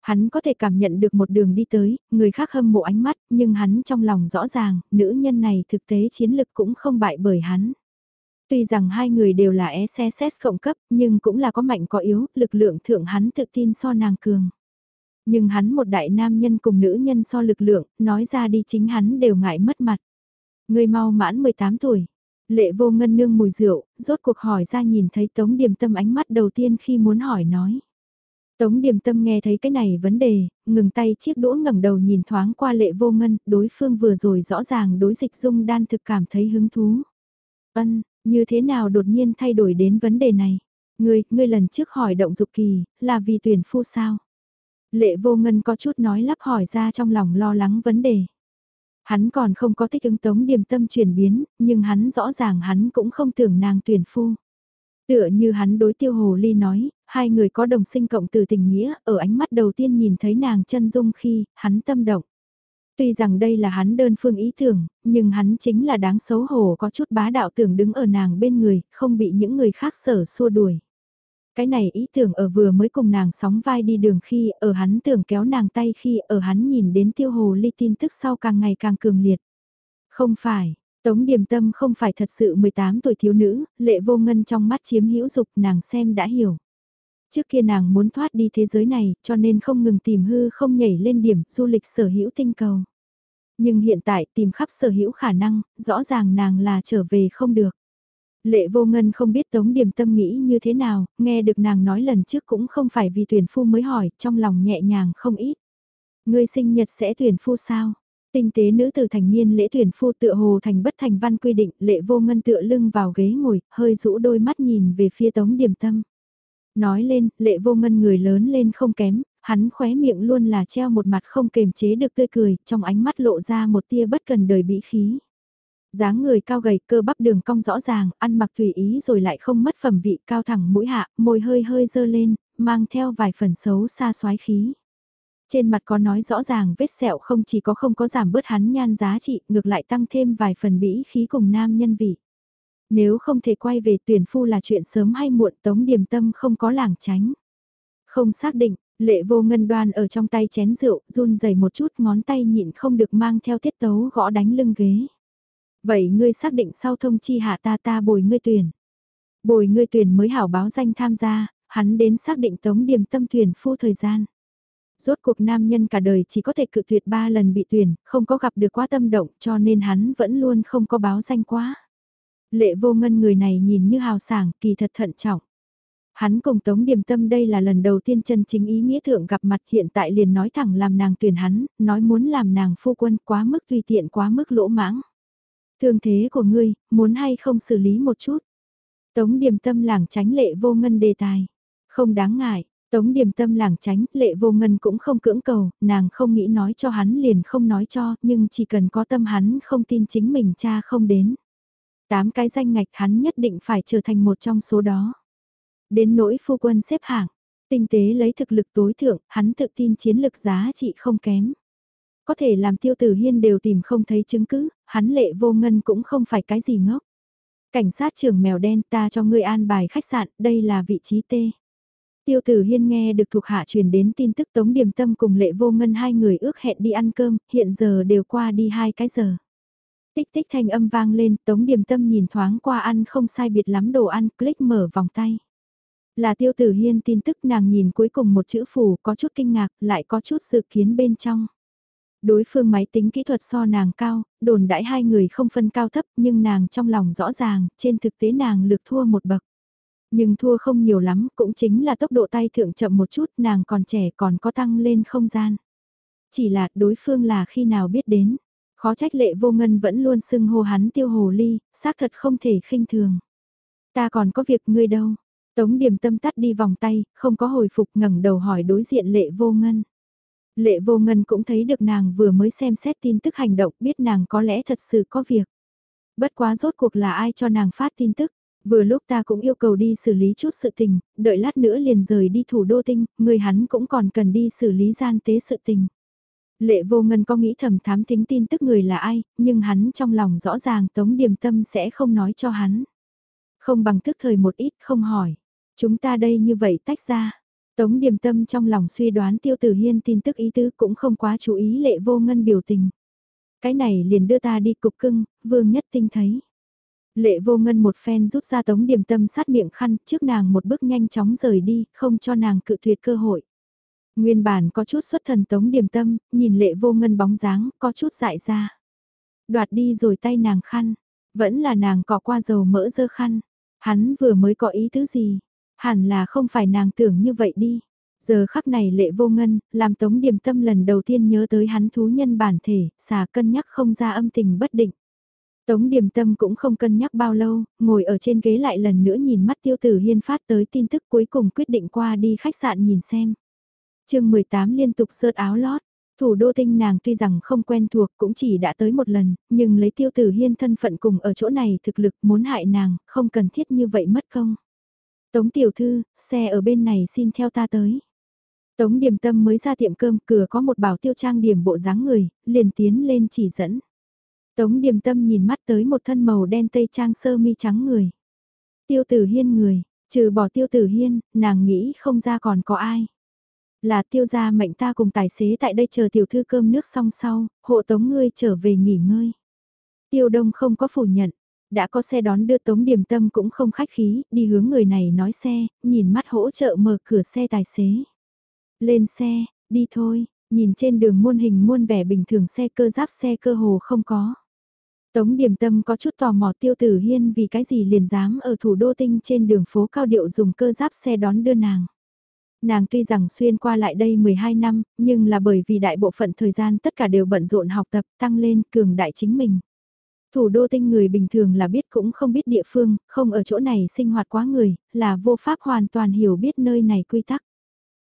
[SPEAKER 1] Hắn có thể cảm nhận được một đường đi tới, người khác hâm mộ ánh mắt, nhưng hắn trong lòng rõ ràng, nữ nhân này thực tế chiến lực cũng không bại bởi hắn. Tuy rằng hai người đều là SSS cộng cấp, nhưng cũng là có mạnh có yếu, lực lượng thượng hắn tự tin so nàng cường. Nhưng hắn một đại nam nhân cùng nữ nhân so lực lượng, nói ra đi chính hắn đều ngại mất mặt. Người mau mãn 18 tuổi, lệ vô ngân nương mùi rượu, rốt cuộc hỏi ra nhìn thấy Tống Điềm Tâm ánh mắt đầu tiên khi muốn hỏi nói. Tống Điềm Tâm nghe thấy cái này vấn đề, ngừng tay chiếc đũa ngẩng đầu nhìn thoáng qua lệ vô ngân, đối phương vừa rồi rõ ràng đối dịch dung đan thực cảm thấy hứng thú. Ân, như thế nào đột nhiên thay đổi đến vấn đề này? Ngươi, ngươi lần trước hỏi động dục kỳ, là vì tuyển phu sao? Lệ vô ngân có chút nói lắp hỏi ra trong lòng lo lắng vấn đề. Hắn còn không có thích ứng tống điềm tâm chuyển biến, nhưng hắn rõ ràng hắn cũng không tưởng nàng tuyển phu. Tựa như hắn đối tiêu hồ ly nói, hai người có đồng sinh cộng từ tình nghĩa, ở ánh mắt đầu tiên nhìn thấy nàng chân dung khi, hắn tâm động. Tuy rằng đây là hắn đơn phương ý tưởng, nhưng hắn chính là đáng xấu hổ có chút bá đạo tưởng đứng ở nàng bên người, không bị những người khác sở xua đuổi. Cái này ý tưởng ở vừa mới cùng nàng sóng vai đi đường khi, ở hắn tưởng kéo nàng tay khi, ở hắn nhìn đến tiêu hồ ly tin tức sau càng ngày càng cường liệt. Không phải, Tống Điềm Tâm không phải thật sự 18 tuổi thiếu nữ, lệ vô ngân trong mắt chiếm hữu dục nàng xem đã hiểu. Trước kia nàng muốn thoát đi thế giới này, cho nên không ngừng tìm hư không nhảy lên điểm du lịch sở hữu tinh cầu. Nhưng hiện tại tìm khắp sở hữu khả năng, rõ ràng nàng là trở về không được. Lệ vô ngân không biết Tống điểm Tâm nghĩ như thế nào, nghe được nàng nói lần trước cũng không phải vì tuyển phu mới hỏi, trong lòng nhẹ nhàng không ít. Ngươi sinh nhật sẽ tuyển phu sao? Tinh tế nữ từ thành niên lễ tuyển phu tựa hồ thành bất thành văn quy định, lệ vô ngân tựa lưng vào ghế ngồi, hơi rũ đôi mắt nhìn về phía Tống điểm Tâm. Nói lên, lệ vô ngân người lớn lên không kém, hắn khóe miệng luôn là treo một mặt không kềm chế được tươi cười, trong ánh mắt lộ ra một tia bất cần đời bĩ khí dáng người cao gầy cơ bắp đường cong rõ ràng, ăn mặc tùy ý rồi lại không mất phẩm vị cao thẳng mũi hạ, môi hơi hơi dơ lên, mang theo vài phần xấu xa xoái khí. Trên mặt có nói rõ ràng vết sẹo không chỉ có không có giảm bớt hắn nhan giá trị, ngược lại tăng thêm vài phần bĩ khí cùng nam nhân vị. Nếu không thể quay về tuyển phu là chuyện sớm hay muộn tống điềm tâm không có làng tránh. Không xác định, lệ vô ngân đoan ở trong tay chén rượu, run rẩy một chút ngón tay nhịn không được mang theo tiết tấu gõ đánh lưng ghế. Vậy ngươi xác định sau thông chi hạ ta ta bồi ngươi tuyển. Bồi ngươi tuyển mới hảo báo danh tham gia, hắn đến xác định tống điểm tâm tuyển phu thời gian. Rốt cuộc nam nhân cả đời chỉ có thể cự tuyệt ba lần bị tuyển, không có gặp được quá tâm động cho nên hắn vẫn luôn không có báo danh quá. Lệ vô ngân người này nhìn như hào sảng, kỳ thật thận trọng. Hắn cùng Tống Điềm Tâm đây là lần đầu tiên chân chính ý nghĩa thượng gặp mặt hiện tại liền nói thẳng làm nàng tuyển hắn, nói muốn làm nàng phu quân quá mức tùy tiện quá mức lỗ mãng. Thương thế của ngươi, muốn hay không xử lý một chút. Tống điềm tâm làng tránh lệ vô ngân đề tài. Không đáng ngại, Tống điềm tâm làng tránh, lệ vô ngân cũng không cưỡng cầu, nàng không nghĩ nói cho hắn liền không nói cho, nhưng chỉ cần có tâm hắn không tin chính mình cha không đến. Tám cái danh ngạch hắn nhất định phải trở thành một trong số đó. Đến nỗi phu quân xếp hạng, tinh tế lấy thực lực tối thượng, hắn tự tin chiến lực giá trị không kém. Có thể làm tiêu tử hiên đều tìm không thấy chứng cứ, hắn lệ vô ngân cũng không phải cái gì ngốc. Cảnh sát trưởng mèo đen ta cho ngươi an bài khách sạn, đây là vị trí T. Tiêu tử hiên nghe được thuộc hạ truyền đến tin tức Tống Điềm Tâm cùng lệ vô ngân hai người ước hẹn đi ăn cơm, hiện giờ đều qua đi hai cái giờ. Tích tích thanh âm vang lên, Tống Điềm Tâm nhìn thoáng qua ăn không sai biệt lắm đồ ăn, click mở vòng tay. Là tiêu tử hiên tin tức nàng nhìn cuối cùng một chữ phủ có chút kinh ngạc, lại có chút dự kiến bên trong. Đối phương máy tính kỹ thuật so nàng cao, đồn đãi hai người không phân cao thấp nhưng nàng trong lòng rõ ràng, trên thực tế nàng lược thua một bậc. Nhưng thua không nhiều lắm, cũng chính là tốc độ tay thượng chậm một chút, nàng còn trẻ còn có tăng lên không gian. Chỉ là đối phương là khi nào biết đến, khó trách lệ vô ngân vẫn luôn xưng hô hắn tiêu hồ ly, xác thật không thể khinh thường. Ta còn có việc ngươi đâu? Tống điểm tâm tắt đi vòng tay, không có hồi phục ngẩng đầu hỏi đối diện lệ vô ngân. Lệ vô ngân cũng thấy được nàng vừa mới xem xét tin tức hành động biết nàng có lẽ thật sự có việc. Bất quá rốt cuộc là ai cho nàng phát tin tức. Vừa lúc ta cũng yêu cầu đi xử lý chút sự tình, đợi lát nữa liền rời đi thủ đô tinh, người hắn cũng còn cần đi xử lý gian tế sự tình. Lệ vô ngân có nghĩ thầm thám tính tin tức người là ai, nhưng hắn trong lòng rõ ràng Tống Điềm Tâm sẽ không nói cho hắn. Không bằng thức thời một ít không hỏi. Chúng ta đây như vậy tách ra. Tống Điềm Tâm trong lòng suy đoán Tiêu Tử Hiên tin tức ý tứ cũng không quá chú ý lệ vô ngân biểu tình. Cái này liền đưa ta đi cục cưng, vương nhất tinh thấy. Lệ vô ngân một phen rút ra tống điềm tâm sát miệng khăn trước nàng một bước nhanh chóng rời đi, không cho nàng cự tuyệt cơ hội. Nguyên bản có chút xuất thần tống điểm tâm, nhìn lệ vô ngân bóng dáng, có chút dại ra. Đoạt đi rồi tay nàng khăn, vẫn là nàng cọ qua dầu mỡ dơ khăn. Hắn vừa mới có ý tứ gì, hẳn là không phải nàng tưởng như vậy đi. Giờ khắc này lệ vô ngân, làm tống điểm tâm lần đầu tiên nhớ tới hắn thú nhân bản thể, xà cân nhắc không ra âm tình bất định. Tống điểm tâm cũng không cân nhắc bao lâu, ngồi ở trên ghế lại lần nữa nhìn mắt tiêu tử hiên phát tới tin tức cuối cùng quyết định qua đi khách sạn nhìn xem chương 18 liên tục sợt áo lót, thủ đô tinh nàng tuy rằng không quen thuộc cũng chỉ đã tới một lần, nhưng lấy tiêu tử hiên thân phận cùng ở chỗ này thực lực muốn hại nàng, không cần thiết như vậy mất công. Tống tiểu thư, xe ở bên này xin theo ta tới. Tống điểm tâm mới ra tiệm cơm, cửa có một bảo tiêu trang điểm bộ dáng người, liền tiến lên chỉ dẫn. Tống điểm tâm nhìn mắt tới một thân màu đen tây trang sơ mi trắng người. Tiêu tử hiên người, trừ bỏ tiêu tử hiên, nàng nghĩ không ra còn có ai. Là tiêu gia mệnh ta cùng tài xế tại đây chờ tiểu thư cơm nước xong sau, hộ tống ngươi trở về nghỉ ngơi. Tiêu đông không có phủ nhận, đã có xe đón đưa tống điểm tâm cũng không khách khí, đi hướng người này nói xe, nhìn mắt hỗ trợ mở cửa xe tài xế. Lên xe, đi thôi, nhìn trên đường muôn hình muôn vẻ bình thường xe cơ giáp xe cơ hồ không có. Tống điểm tâm có chút tò mò tiêu tử hiên vì cái gì liền dám ở thủ đô tinh trên đường phố cao điệu dùng cơ giáp xe đón đưa nàng. Nàng tuy rằng xuyên qua lại đây 12 năm, nhưng là bởi vì đại bộ phận thời gian tất cả đều bận rộn học tập tăng lên cường đại chính mình. Thủ đô tinh người bình thường là biết cũng không biết địa phương, không ở chỗ này sinh hoạt quá người, là vô pháp hoàn toàn hiểu biết nơi này quy tắc.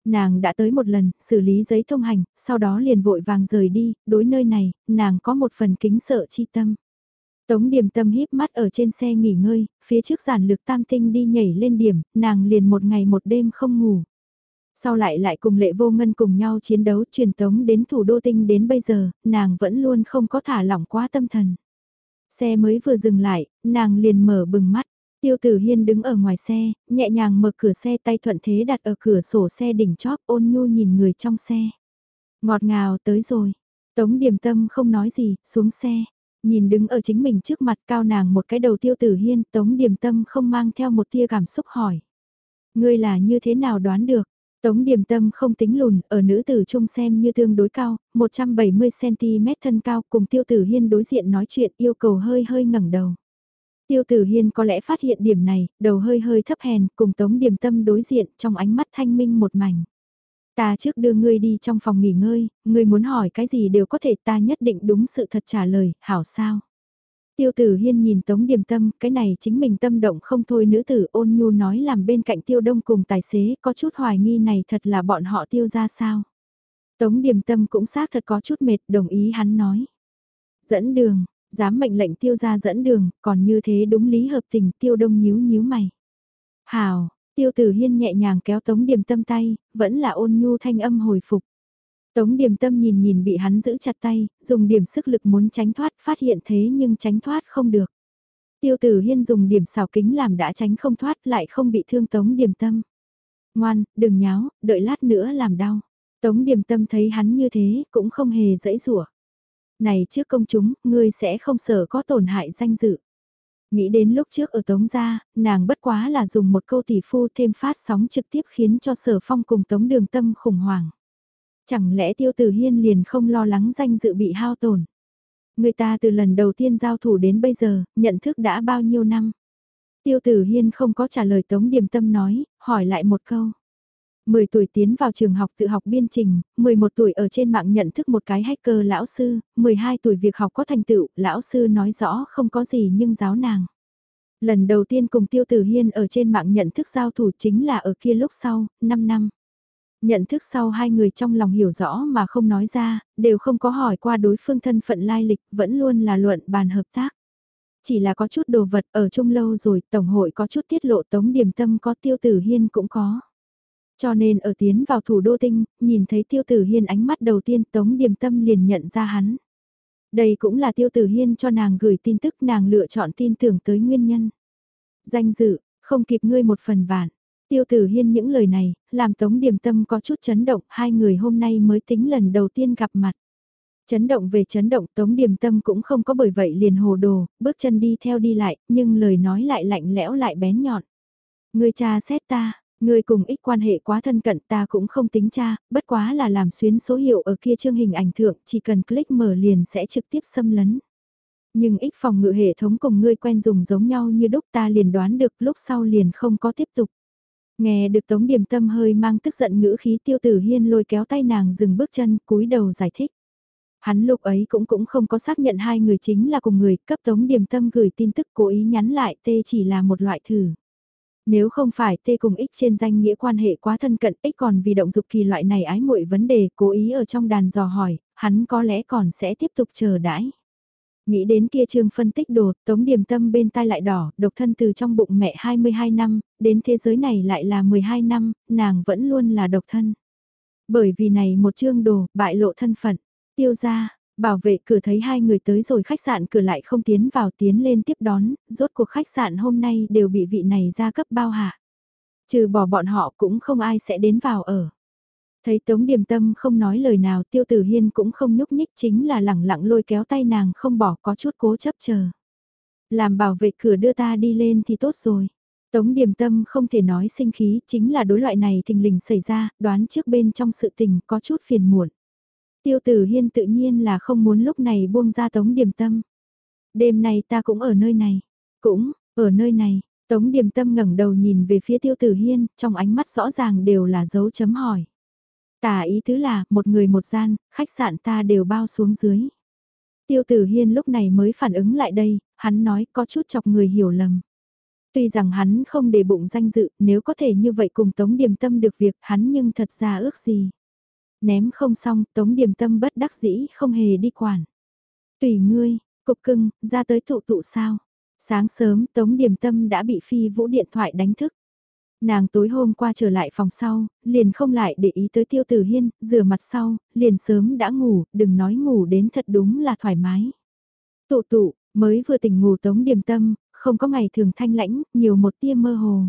[SPEAKER 1] Nàng đã tới một lần, xử lý giấy thông hành, sau đó liền vội vàng rời đi, đối nơi này, nàng có một phần kính sợ chi tâm. Tống điểm tâm híp mắt ở trên xe nghỉ ngơi, phía trước giản lực tam tinh đi nhảy lên điểm, nàng liền một ngày một đêm không ngủ. Sau lại lại cùng lệ vô ngân cùng nhau chiến đấu truyền tống đến thủ đô tinh đến bây giờ, nàng vẫn luôn không có thả lỏng quá tâm thần. Xe mới vừa dừng lại, nàng liền mở bừng mắt. Tiêu tử hiên đứng ở ngoài xe, nhẹ nhàng mở cửa xe tay thuận thế đặt ở cửa sổ xe đỉnh chóp ôn nhu nhìn người trong xe. Ngọt ngào tới rồi. Tống điểm tâm không nói gì, xuống xe. Nhìn đứng ở chính mình trước mặt cao nàng một cái đầu tiêu tử hiên, tống điểm tâm không mang theo một tia cảm xúc hỏi. Ngươi là như thế nào đoán được? Tống điểm tâm không tính lùn, ở nữ tử trung xem như tương đối cao, 170cm thân cao cùng tiêu tử hiên đối diện nói chuyện yêu cầu hơi hơi ngẩng đầu. Tiêu tử hiên có lẽ phát hiện điểm này, đầu hơi hơi thấp hèn, cùng tống điểm tâm đối diện trong ánh mắt thanh minh một mảnh. Ta trước đưa ngươi đi trong phòng nghỉ ngơi, ngươi muốn hỏi cái gì đều có thể ta nhất định đúng sự thật trả lời, hảo sao. Tiêu tử hiên nhìn tống điểm tâm, cái này chính mình tâm động không thôi nữ tử ôn nhu nói làm bên cạnh tiêu đông cùng tài xế có chút hoài nghi này thật là bọn họ tiêu ra sao. Tống điểm tâm cũng xác thật có chút mệt đồng ý hắn nói. Dẫn đường, dám mệnh lệnh tiêu ra dẫn đường, còn như thế đúng lý hợp tình tiêu đông nhíu nhíu mày. Hào, tiêu tử hiên nhẹ nhàng kéo tống điểm tâm tay, vẫn là ôn nhu thanh âm hồi phục. Tống điểm tâm nhìn nhìn bị hắn giữ chặt tay, dùng điểm sức lực muốn tránh thoát, phát hiện thế nhưng tránh thoát không được. Tiêu tử hiên dùng điểm xào kính làm đã tránh không thoát lại không bị thương tống điểm tâm. Ngoan, đừng nháo, đợi lát nữa làm đau. Tống điểm tâm thấy hắn như thế, cũng không hề dễ rủa Này trước công chúng, ngươi sẽ không sợ có tổn hại danh dự. Nghĩ đến lúc trước ở Tống Gia, nàng bất quá là dùng một câu tỷ phu thêm phát sóng trực tiếp khiến cho sở phong cùng Tống Đường Tâm khủng hoảng. Chẳng lẽ tiêu tử hiên liền không lo lắng danh dự bị hao tổn. Người ta từ lần đầu tiên giao thủ đến bây giờ, nhận thức đã bao nhiêu năm. Tiêu tử hiên không có trả lời tống điềm tâm nói, hỏi lại một câu. 10 tuổi tiến vào trường học tự học biên trình, 11 tuổi ở trên mạng nhận thức một cái hacker lão sư, 12 tuổi việc học có thành tựu, lão sư nói rõ không có gì nhưng giáo nàng. Lần đầu tiên cùng Tiêu Tử Hiên ở trên mạng nhận thức giao thủ chính là ở kia lúc sau, 5 năm. Nhận thức sau hai người trong lòng hiểu rõ mà không nói ra, đều không có hỏi qua đối phương thân phận lai lịch, vẫn luôn là luận bàn hợp tác. Chỉ là có chút đồ vật ở chung lâu rồi, Tổng hội có chút tiết lộ Tống Điểm Tâm có Tiêu Tử Hiên cũng có. Cho nên ở tiến vào thủ đô tinh, nhìn thấy tiêu tử hiên ánh mắt đầu tiên tống điềm tâm liền nhận ra hắn. Đây cũng là tiêu tử hiên cho nàng gửi tin tức nàng lựa chọn tin tưởng tới nguyên nhân. Danh dự, không kịp ngươi một phần vạn. Tiêu tử hiên những lời này, làm tống điềm tâm có chút chấn động, hai người hôm nay mới tính lần đầu tiên gặp mặt. Chấn động về chấn động tống điềm tâm cũng không có bởi vậy liền hồ đồ, bước chân đi theo đi lại, nhưng lời nói lại lạnh lẽo lại bén nhọn. Người cha xét ta, người cùng ít quan hệ quá thân cận ta cũng không tính cha, bất quá là làm xuyến số hiệu ở kia chương hình ảnh thượng, chỉ cần click mở liền sẽ trực tiếp xâm lấn. Nhưng ít phòng ngự hệ thống cùng ngươi quen dùng giống nhau như đúc ta liền đoán được lúc sau liền không có tiếp tục. Nghe được Tống Điềm Tâm hơi mang tức giận ngữ khí tiêu tử hiên lôi kéo tay nàng dừng bước chân cúi đầu giải thích. Hắn lúc ấy cũng cũng không có xác nhận hai người chính là cùng người cấp Tống Điềm Tâm gửi tin tức cố ý nhắn lại tê chỉ là một loại thử. Nếu không phải tê cùng ích trên danh nghĩa quan hệ quá thân cận ích còn vì động dục kỳ loại này ái muội vấn đề cố ý ở trong đàn dò hỏi, hắn có lẽ còn sẽ tiếp tục chờ đãi. Nghĩ đến kia trường phân tích đồ, tống điểm tâm bên tai lại đỏ, độc thân từ trong bụng mẹ 22 năm, đến thế giới này lại là 12 năm, nàng vẫn luôn là độc thân. Bởi vì này một chương đồ, bại lộ thân phận, tiêu ra, bảo vệ cửa thấy hai người tới rồi khách sạn cửa lại không tiến vào tiến lên tiếp đón, rốt cuộc khách sạn hôm nay đều bị vị này ra cấp bao hạ. Trừ bỏ bọn họ cũng không ai sẽ đến vào ở. Thấy Tống Điềm Tâm không nói lời nào Tiêu Tử Hiên cũng không nhúc nhích chính là lẳng lặng lôi kéo tay nàng không bỏ có chút cố chấp chờ. Làm bảo vệ cửa đưa ta đi lên thì tốt rồi. Tống Điềm Tâm không thể nói sinh khí chính là đối loại này thình lình xảy ra, đoán trước bên trong sự tình có chút phiền muộn. Tiêu Tử Hiên tự nhiên là không muốn lúc này buông ra Tống Điềm Tâm. Đêm nay ta cũng ở nơi này, cũng, ở nơi này, Tống Điềm Tâm ngẩng đầu nhìn về phía Tiêu Tử Hiên, trong ánh mắt rõ ràng đều là dấu chấm hỏi. Tả ý tứ là, một người một gian, khách sạn ta đều bao xuống dưới. Tiêu tử hiên lúc này mới phản ứng lại đây, hắn nói có chút chọc người hiểu lầm. Tuy rằng hắn không để bụng danh dự, nếu có thể như vậy cùng Tống Điềm Tâm được việc hắn nhưng thật ra ước gì. Ném không xong, Tống Điềm Tâm bất đắc dĩ không hề đi quản. Tùy ngươi, cục cưng, ra tới tụ tụ sao. Sáng sớm Tống Điềm Tâm đã bị Phi Vũ điện thoại đánh thức. Nàng tối hôm qua trở lại phòng sau, liền không lại để ý tới tiêu tử hiên, rửa mặt sau, liền sớm đã ngủ, đừng nói ngủ đến thật đúng là thoải mái. Tụ tụ, mới vừa tỉnh ngủ tống điểm tâm, không có ngày thường thanh lãnh, nhiều một tia mơ hồ.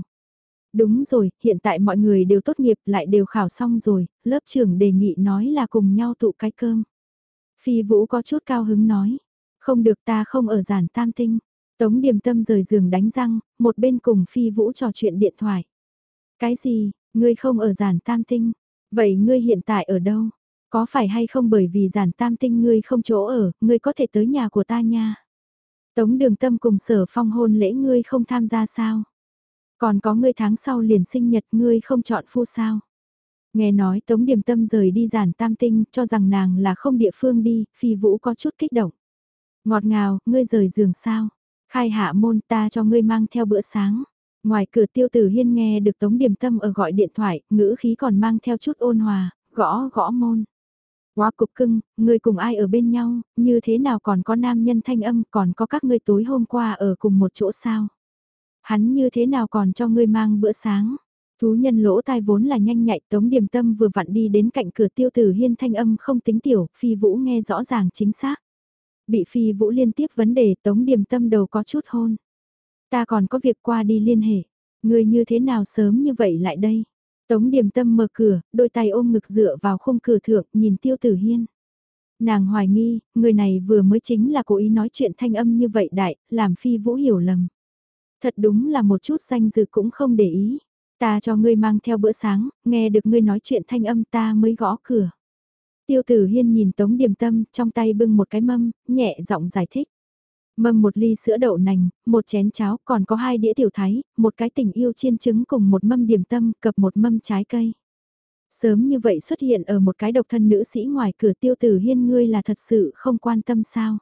[SPEAKER 1] Đúng rồi, hiện tại mọi người đều tốt nghiệp lại đều khảo xong rồi, lớp trưởng đề nghị nói là cùng nhau tụ cái cơm. Phi Vũ có chút cao hứng nói, không được ta không ở giản tam tinh. Tống điềm tâm rời giường đánh răng, một bên cùng Phi Vũ trò chuyện điện thoại. Cái gì, ngươi không ở giản tam tinh, vậy ngươi hiện tại ở đâu? Có phải hay không bởi vì giản tam tinh ngươi không chỗ ở, ngươi có thể tới nhà của ta nha. Tống đường tâm cùng sở phong hôn lễ ngươi không tham gia sao? Còn có ngươi tháng sau liền sinh nhật ngươi không chọn phu sao? Nghe nói Tống Điềm Tâm rời đi giản tam tinh cho rằng nàng là không địa phương đi, phi vũ có chút kích động. Ngọt ngào, ngươi rời giường sao? Khai hạ môn ta cho ngươi mang theo bữa sáng. Ngoài cửa tiêu tử hiên nghe được Tống Điềm Tâm ở gọi điện thoại, ngữ khí còn mang theo chút ôn hòa, gõ gõ môn. Quá cục cưng, người cùng ai ở bên nhau, như thế nào còn có nam nhân thanh âm, còn có các ngươi tối hôm qua ở cùng một chỗ sao? Hắn như thế nào còn cho ngươi mang bữa sáng? Thú nhân lỗ tai vốn là nhanh nhạy Tống Điềm Tâm vừa vặn đi đến cạnh cửa tiêu tử hiên thanh âm không tính tiểu, phi vũ nghe rõ ràng chính xác. Bị phi vũ liên tiếp vấn đề Tống Điềm Tâm đầu có chút hôn. Ta còn có việc qua đi liên hệ. Người như thế nào sớm như vậy lại đây? Tống điểm tâm mở cửa, đôi tay ôm ngực dựa vào khung cửa thượng, nhìn tiêu tử hiên. Nàng hoài nghi, người này vừa mới chính là cố ý nói chuyện thanh âm như vậy đại, làm phi vũ hiểu lầm. Thật đúng là một chút danh dự cũng không để ý. Ta cho ngươi mang theo bữa sáng, nghe được ngươi nói chuyện thanh âm ta mới gõ cửa. Tiêu tử hiên nhìn tống điềm tâm, trong tay bưng một cái mâm, nhẹ giọng giải thích. Mâm một ly sữa đậu nành, một chén cháo, còn có hai đĩa tiểu thái, một cái tình yêu chiên trứng cùng một mâm điểm tâm, cập một mâm trái cây. Sớm như vậy xuất hiện ở một cái độc thân nữ sĩ ngoài cửa tiêu tử hiên ngươi là thật sự không quan tâm sao.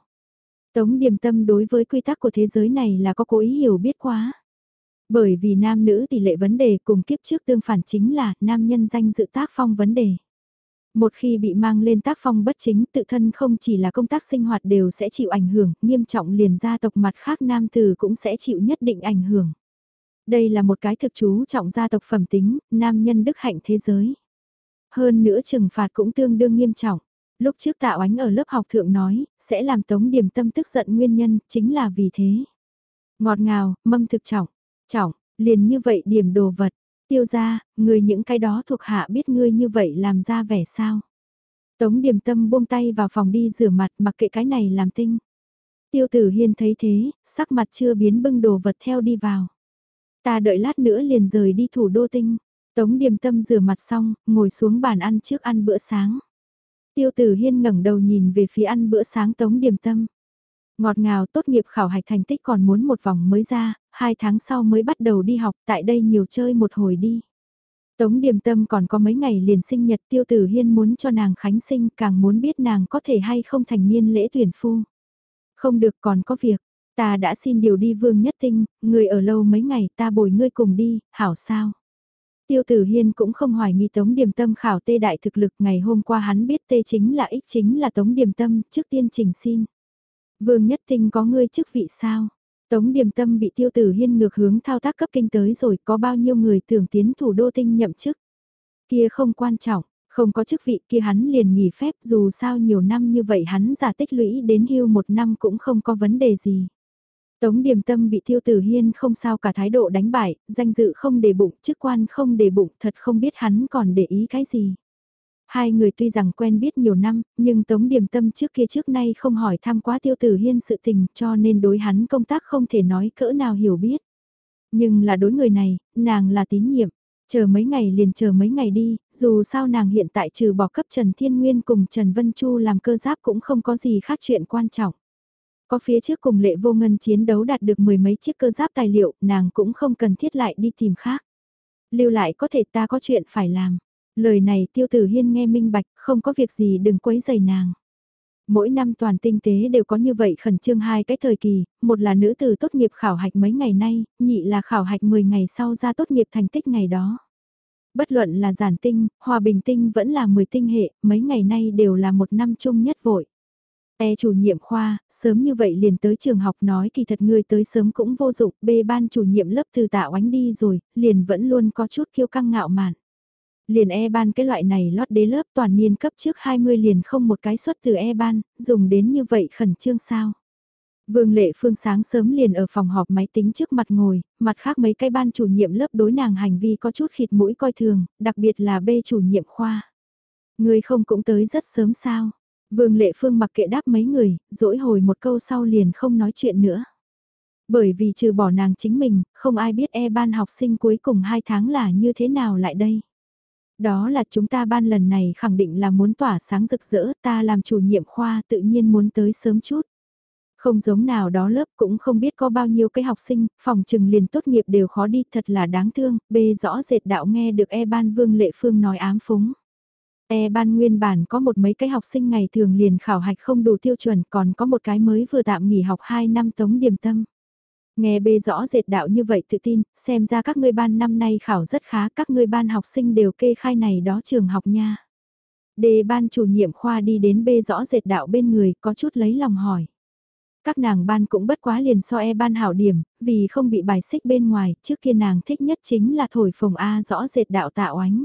[SPEAKER 1] Tống điểm tâm đối với quy tắc của thế giới này là có cố ý hiểu biết quá. Bởi vì nam nữ tỷ lệ vấn đề cùng kiếp trước tương phản chính là nam nhân danh dự tác phong vấn đề. Một khi bị mang lên tác phong bất chính tự thân không chỉ là công tác sinh hoạt đều sẽ chịu ảnh hưởng, nghiêm trọng liền gia tộc mặt khác nam tử cũng sẽ chịu nhất định ảnh hưởng. Đây là một cái thực chú trọng gia tộc phẩm tính, nam nhân đức hạnh thế giới. Hơn nữa trừng phạt cũng tương đương nghiêm trọng. Lúc trước tạ oánh ở lớp học thượng nói, sẽ làm tống điểm tâm tức giận nguyên nhân, chính là vì thế. Ngọt ngào, mâm thực trọng, trọng, liền như vậy điểm đồ vật. Tiêu ra, người những cái đó thuộc hạ biết ngươi như vậy làm ra vẻ sao. Tống điểm tâm buông tay vào phòng đi rửa mặt mặc kệ cái này làm tinh. Tiêu tử hiên thấy thế, sắc mặt chưa biến bưng đồ vật theo đi vào. Ta đợi lát nữa liền rời đi thủ đô tinh. Tống điềm tâm rửa mặt xong, ngồi xuống bàn ăn trước ăn bữa sáng. Tiêu tử hiên ngẩng đầu nhìn về phía ăn bữa sáng tống điềm tâm. Ngọt ngào tốt nghiệp khảo hạch thành tích còn muốn một vòng mới ra, hai tháng sau mới bắt đầu đi học tại đây nhiều chơi một hồi đi. Tống điềm tâm còn có mấy ngày liền sinh nhật tiêu tử hiên muốn cho nàng khánh sinh càng muốn biết nàng có thể hay không thành niên lễ tuyển phu. Không được còn có việc, ta đã xin điều đi vương nhất tinh, người ở lâu mấy ngày ta bồi ngươi cùng đi, hảo sao. Tiêu tử hiên cũng không hoài nghi tống điểm tâm khảo tê đại thực lực ngày hôm qua hắn biết tê chính là ích chính là tống điểm tâm trước tiên trình xin. Vương nhất tinh có ngươi chức vị sao? Tống điềm tâm bị tiêu tử hiên ngược hướng thao tác cấp kinh tới rồi có bao nhiêu người tưởng tiến thủ đô tinh nhậm chức. Kia không quan trọng, không có chức vị kia hắn liền nghỉ phép dù sao nhiều năm như vậy hắn giả tích lũy đến hưu một năm cũng không có vấn đề gì. Tống Điềm Tâm bị Tiêu Tử Hiên không sao cả thái độ đánh bại, danh dự không để bụng, chức quan không để bụng, thật không biết hắn còn để ý cái gì. Hai người tuy rằng quen biết nhiều năm, nhưng Tống Điềm Tâm trước kia trước nay không hỏi thăm quá Tiêu Tử Hiên sự tình cho nên đối hắn công tác không thể nói cỡ nào hiểu biết. Nhưng là đối người này, nàng là tín nhiệm, chờ mấy ngày liền chờ mấy ngày đi, dù sao nàng hiện tại trừ bỏ cấp Trần Thiên Nguyên cùng Trần Vân Chu làm cơ giáp cũng không có gì khác chuyện quan trọng. Có phía trước cùng lệ vô ngân chiến đấu đạt được mười mấy chiếc cơ giáp tài liệu, nàng cũng không cần thiết lại đi tìm khác. Lưu lại có thể ta có chuyện phải làm. Lời này tiêu tử hiên nghe minh bạch, không có việc gì đừng quấy giày nàng. Mỗi năm toàn tinh tế đều có như vậy khẩn trương hai cái thời kỳ, một là nữ tử tốt nghiệp khảo hạch mấy ngày nay, nhị là khảo hạch 10 ngày sau ra tốt nghiệp thành tích ngày đó. Bất luận là giản tinh, hòa bình tinh vẫn là 10 tinh hệ, mấy ngày nay đều là một năm chung nhất vội. E chủ nhiệm khoa, sớm như vậy liền tới trường học nói kỳ thật ngươi tới sớm cũng vô dụng, B ban chủ nhiệm lớp từ tạo ánh đi rồi, liền vẫn luôn có chút kiêu căng ngạo mạn. Liền E ban cái loại này lót đế lớp toàn niên cấp trước 20 liền không một cái xuất từ E ban, dùng đến như vậy khẩn trương sao. Vương Lệ Phương sáng sớm liền ở phòng họp máy tính trước mặt ngồi, mặt khác mấy cái ban chủ nhiệm lớp đối nàng hành vi có chút khịt mũi coi thường, đặc biệt là B chủ nhiệm khoa. Người không cũng tới rất sớm sao, Vương Lệ Phương mặc kệ đáp mấy người, dỗi hồi một câu sau liền không nói chuyện nữa. Bởi vì trừ bỏ nàng chính mình, không ai biết e ban học sinh cuối cùng hai tháng là như thế nào lại đây. Đó là chúng ta ban lần này khẳng định là muốn tỏa sáng rực rỡ, ta làm chủ nhiệm khoa tự nhiên muốn tới sớm chút. Không giống nào đó lớp cũng không biết có bao nhiêu cái học sinh, phòng trừng liền tốt nghiệp đều khó đi thật là đáng thương, bê rõ rệt đạo nghe được e ban vương lệ phương nói ám phúng. E ban nguyên bản có một mấy cái học sinh ngày thường liền khảo hạch không đủ tiêu chuẩn còn có một cái mới vừa tạm nghỉ học 2 năm tống điểm tâm. Nghe bê rõ dệt đạo như vậy tự tin, xem ra các ngươi ban năm nay khảo rất khá, các ngươi ban học sinh đều kê khai này đó trường học nha. Đề ban chủ nhiệm khoa đi đến bê rõ dệt đạo bên người, có chút lấy lòng hỏi. Các nàng ban cũng bất quá liền so e ban hảo điểm, vì không bị bài xích bên ngoài, trước kia nàng thích nhất chính là thổi phồng A rõ dệt đạo tạo ánh.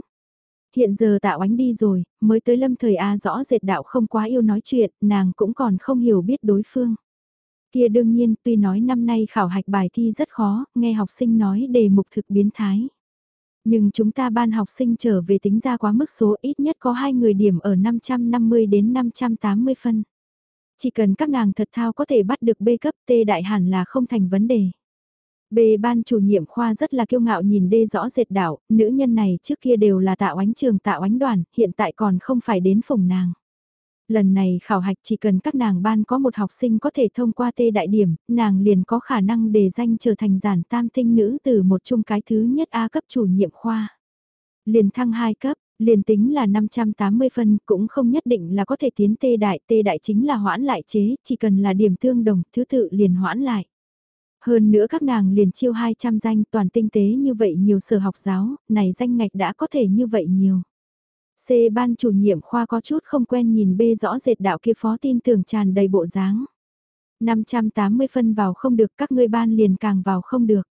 [SPEAKER 1] Hiện giờ tạo ánh đi rồi, mới tới lâm thời A rõ dệt đạo không quá yêu nói chuyện, nàng cũng còn không hiểu biết đối phương. Kia đương nhiên, tuy nói năm nay khảo hạch bài thi rất khó, nghe học sinh nói đề mục thực biến thái. Nhưng chúng ta ban học sinh trở về tính ra quá mức số ít nhất có hai người điểm ở 550 đến 580 phân. Chỉ cần các nàng thật thao có thể bắt được B cấp T đại hẳn là không thành vấn đề. B ban chủ nhiệm khoa rất là kiêu ngạo nhìn đê rõ rệt đảo, nữ nhân này trước kia đều là tạo ánh trường tạo ánh đoàn, hiện tại còn không phải đến phùng nàng. Lần này khảo hạch chỉ cần các nàng ban có một học sinh có thể thông qua tê đại điểm, nàng liền có khả năng đề danh trở thành giản tam tinh nữ từ một chung cái thứ nhất A cấp chủ nhiệm khoa. Liền thăng 2 cấp, liền tính là 580 phân cũng không nhất định là có thể tiến tê đại, tê đại chính là hoãn lại chế, chỉ cần là điểm tương đồng, thứ tự liền hoãn lại. Hơn nữa các nàng liền chiêu 200 danh toàn tinh tế như vậy nhiều sở học giáo, này danh ngạch đã có thể như vậy nhiều. C ban chủ nhiệm khoa có chút không quen nhìn B rõ rệt đạo kia phó tin tưởng tràn đầy bộ dáng. 580 phân vào không được các ngươi ban liền càng vào không được.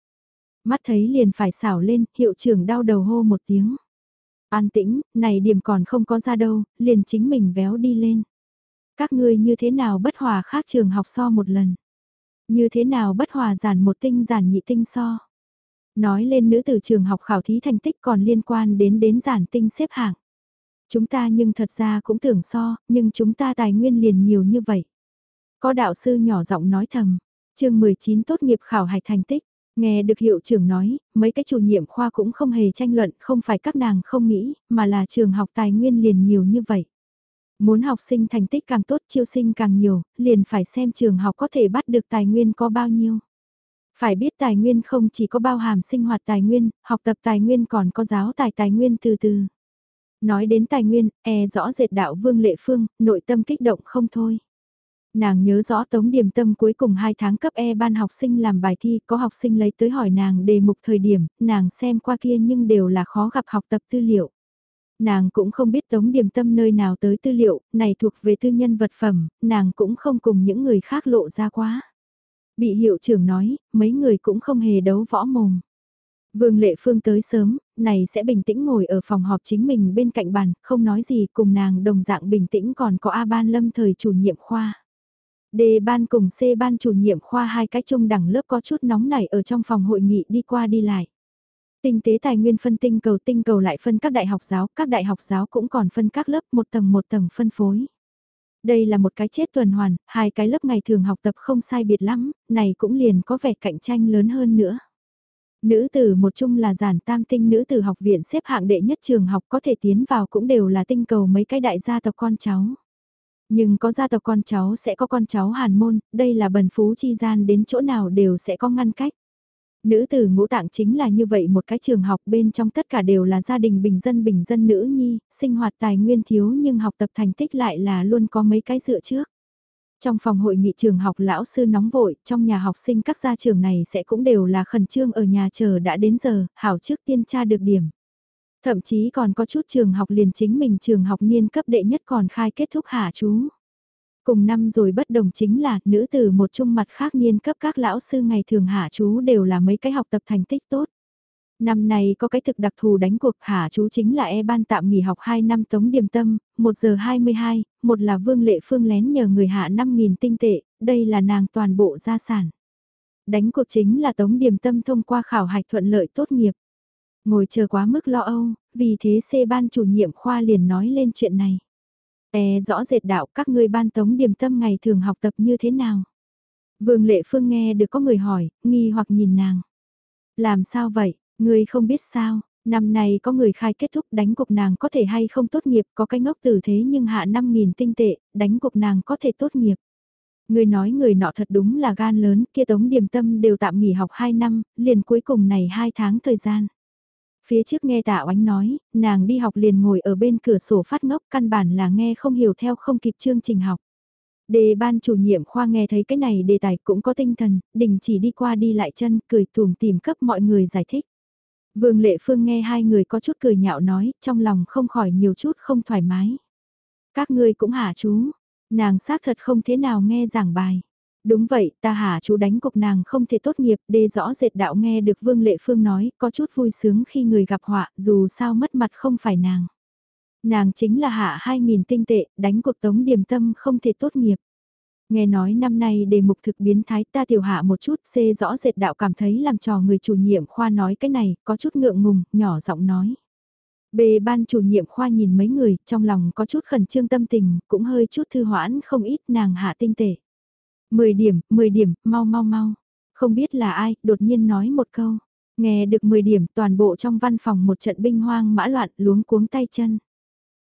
[SPEAKER 1] Mắt thấy liền phải xảo lên, hiệu trưởng đau đầu hô một tiếng. An tĩnh, này điểm còn không có ra đâu, liền chính mình véo đi lên. Các ngươi như thế nào bất hòa khác trường học so một lần. Như thế nào bất hòa giản một tinh giản nhị tinh so. Nói lên nữ từ trường học khảo thí thành tích còn liên quan đến đến giản tinh xếp hạng. Chúng ta nhưng thật ra cũng tưởng so, nhưng chúng ta tài nguyên liền nhiều như vậy. Có đạo sư nhỏ giọng nói thầm, chương 19 tốt nghiệp khảo hạch thành tích, nghe được hiệu trưởng nói, mấy cái chủ nhiệm khoa cũng không hề tranh luận, không phải các nàng không nghĩ, mà là trường học tài nguyên liền nhiều như vậy. Muốn học sinh thành tích càng tốt chiêu sinh càng nhiều, liền phải xem trường học có thể bắt được tài nguyên có bao nhiêu. Phải biết tài nguyên không chỉ có bao hàm sinh hoạt tài nguyên, học tập tài nguyên còn có giáo tài tài nguyên từ từ. Nói đến tài nguyên, e rõ dệt đạo Vương Lệ Phương, nội tâm kích động không thôi. Nàng nhớ rõ tống điểm tâm cuối cùng 2 tháng cấp E ban học sinh làm bài thi, có học sinh lấy tới hỏi nàng đề mục thời điểm, nàng xem qua kia nhưng đều là khó gặp học tập tư liệu. Nàng cũng không biết tống điểm tâm nơi nào tới tư liệu, này thuộc về tư nhân vật phẩm, nàng cũng không cùng những người khác lộ ra quá. Bị hiệu trưởng nói, mấy người cũng không hề đấu võ mồm. Vương Lệ Phương tới sớm, này sẽ bình tĩnh ngồi ở phòng họp chính mình bên cạnh bàn, không nói gì cùng nàng đồng dạng bình tĩnh còn có A Ban Lâm thời chủ nhiệm khoa. D ban cùng C ban chủ nhiệm khoa hai cái chung đẳng lớp có chút nóng nảy ở trong phòng hội nghị đi qua đi lại. Tinh tế tài nguyên phân tinh cầu tinh cầu lại phân các đại học giáo, các đại học giáo cũng còn phân các lớp một tầng một tầng phân phối. Đây là một cái chết tuần hoàn, hai cái lớp ngày thường học tập không sai biệt lắm, này cũng liền có vẻ cạnh tranh lớn hơn nữa. Nữ tử một chung là giản tam tinh nữ tử học viện xếp hạng đệ nhất trường học có thể tiến vào cũng đều là tinh cầu mấy cái đại gia tộc con cháu. Nhưng có gia tộc con cháu sẽ có con cháu hàn môn, đây là bần phú chi gian đến chỗ nào đều sẽ có ngăn cách. Nữ tử ngũ tạng chính là như vậy một cái trường học bên trong tất cả đều là gia đình bình dân bình dân nữ nhi, sinh hoạt tài nguyên thiếu nhưng học tập thành tích lại là luôn có mấy cái dựa trước. Trong phòng hội nghị trường học lão sư nóng vội, trong nhà học sinh các gia trường này sẽ cũng đều là khẩn trương ở nhà chờ đã đến giờ, hảo trước tiên tra được điểm. Thậm chí còn có chút trường học liền chính mình trường học niên cấp đệ nhất còn khai kết thúc hạ chú. Cùng năm rồi bất đồng chính là nữ từ một trung mặt khác niên cấp các lão sư ngày thường hạ chú đều là mấy cái học tập thành tích tốt. Năm này có cái thực đặc thù đánh cuộc hả chú chính là e ban tạm nghỉ học 2 năm tống điểm tâm, 1 giờ 22, một là vương lệ phương lén nhờ người hạ 5.000 tinh tệ, đây là nàng toàn bộ gia sản. Đánh cuộc chính là tống điểm tâm thông qua khảo hạch thuận lợi tốt nghiệp. Ngồi chờ quá mức lo âu, vì thế C ban chủ nhiệm khoa liền nói lên chuyện này. E rõ rệt đạo các ngươi ban tống điểm tâm ngày thường học tập như thế nào? Vương Lệ Phương nghe được có người hỏi, nghi hoặc nhìn nàng. Làm sao vậy, ngươi không biết sao, năm nay có người khai kết thúc đánh cuộc nàng có thể hay không tốt nghiệp, có cái ngốc tử thế nhưng hạ 5.000 tinh tệ, đánh cuộc nàng có thể tốt nghiệp. Người nói người nọ thật đúng là gan lớn, kia tống điểm tâm đều tạm nghỉ học 2 năm, liền cuối cùng này 2 tháng thời gian. Phía trước nghe tạ oánh nói, nàng đi học liền ngồi ở bên cửa sổ phát ngốc căn bản là nghe không hiểu theo không kịp chương trình học. Đề ban chủ nhiệm khoa nghe thấy cái này đề tài cũng có tinh thần, đình chỉ đi qua đi lại chân, cười tùm tìm cấp mọi người giải thích. Vương Lệ Phương nghe hai người có chút cười nhạo nói, trong lòng không khỏi nhiều chút không thoải mái. Các ngươi cũng hả chú, nàng xác thật không thế nào nghe giảng bài. Đúng vậy, ta hả chú đánh cục nàng không thể tốt nghiệp, đê rõ dệt đạo nghe được Vương Lệ Phương nói, có chút vui sướng khi người gặp họa, dù sao mất mặt không phải nàng. Nàng chính là hạ 2.000 tinh tệ, đánh cuộc tống điểm tâm không thể tốt nghiệp. Nghe nói năm nay đề mục thực biến thái ta tiểu hạ một chút xê rõ dệt đạo cảm thấy làm trò người chủ nhiệm khoa nói cái này, có chút ngượng ngùng, nhỏ giọng nói. Bề ban chủ nhiệm khoa nhìn mấy người, trong lòng có chút khẩn trương tâm tình, cũng hơi chút thư hoãn không ít nàng hạ tinh tể. 10 điểm, 10 điểm, mau mau mau. Không biết là ai, đột nhiên nói một câu. Nghe được 10 điểm toàn bộ trong văn phòng một trận binh hoang mã loạn luống cuống tay chân.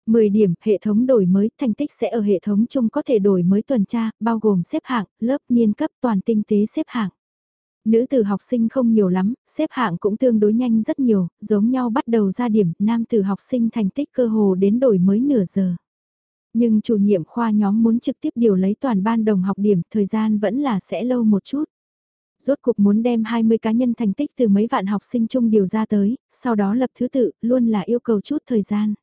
[SPEAKER 1] 10 điểm, hệ thống đổi mới, thành tích sẽ ở hệ thống chung có thể đổi mới tuần tra, bao gồm xếp hạng, lớp niên cấp toàn tinh tế xếp hạng. Nữ từ học sinh không nhiều lắm, xếp hạng cũng tương đối nhanh rất nhiều, giống nhau bắt đầu ra điểm, nam từ học sinh thành tích cơ hồ đến đổi mới nửa giờ. Nhưng chủ nhiệm khoa nhóm muốn trực tiếp điều lấy toàn ban đồng học điểm, thời gian vẫn là sẽ lâu một chút. Rốt cuộc muốn đem 20 cá nhân thành tích từ mấy vạn học sinh chung điều ra tới, sau đó lập thứ tự, luôn là yêu cầu chút thời gian.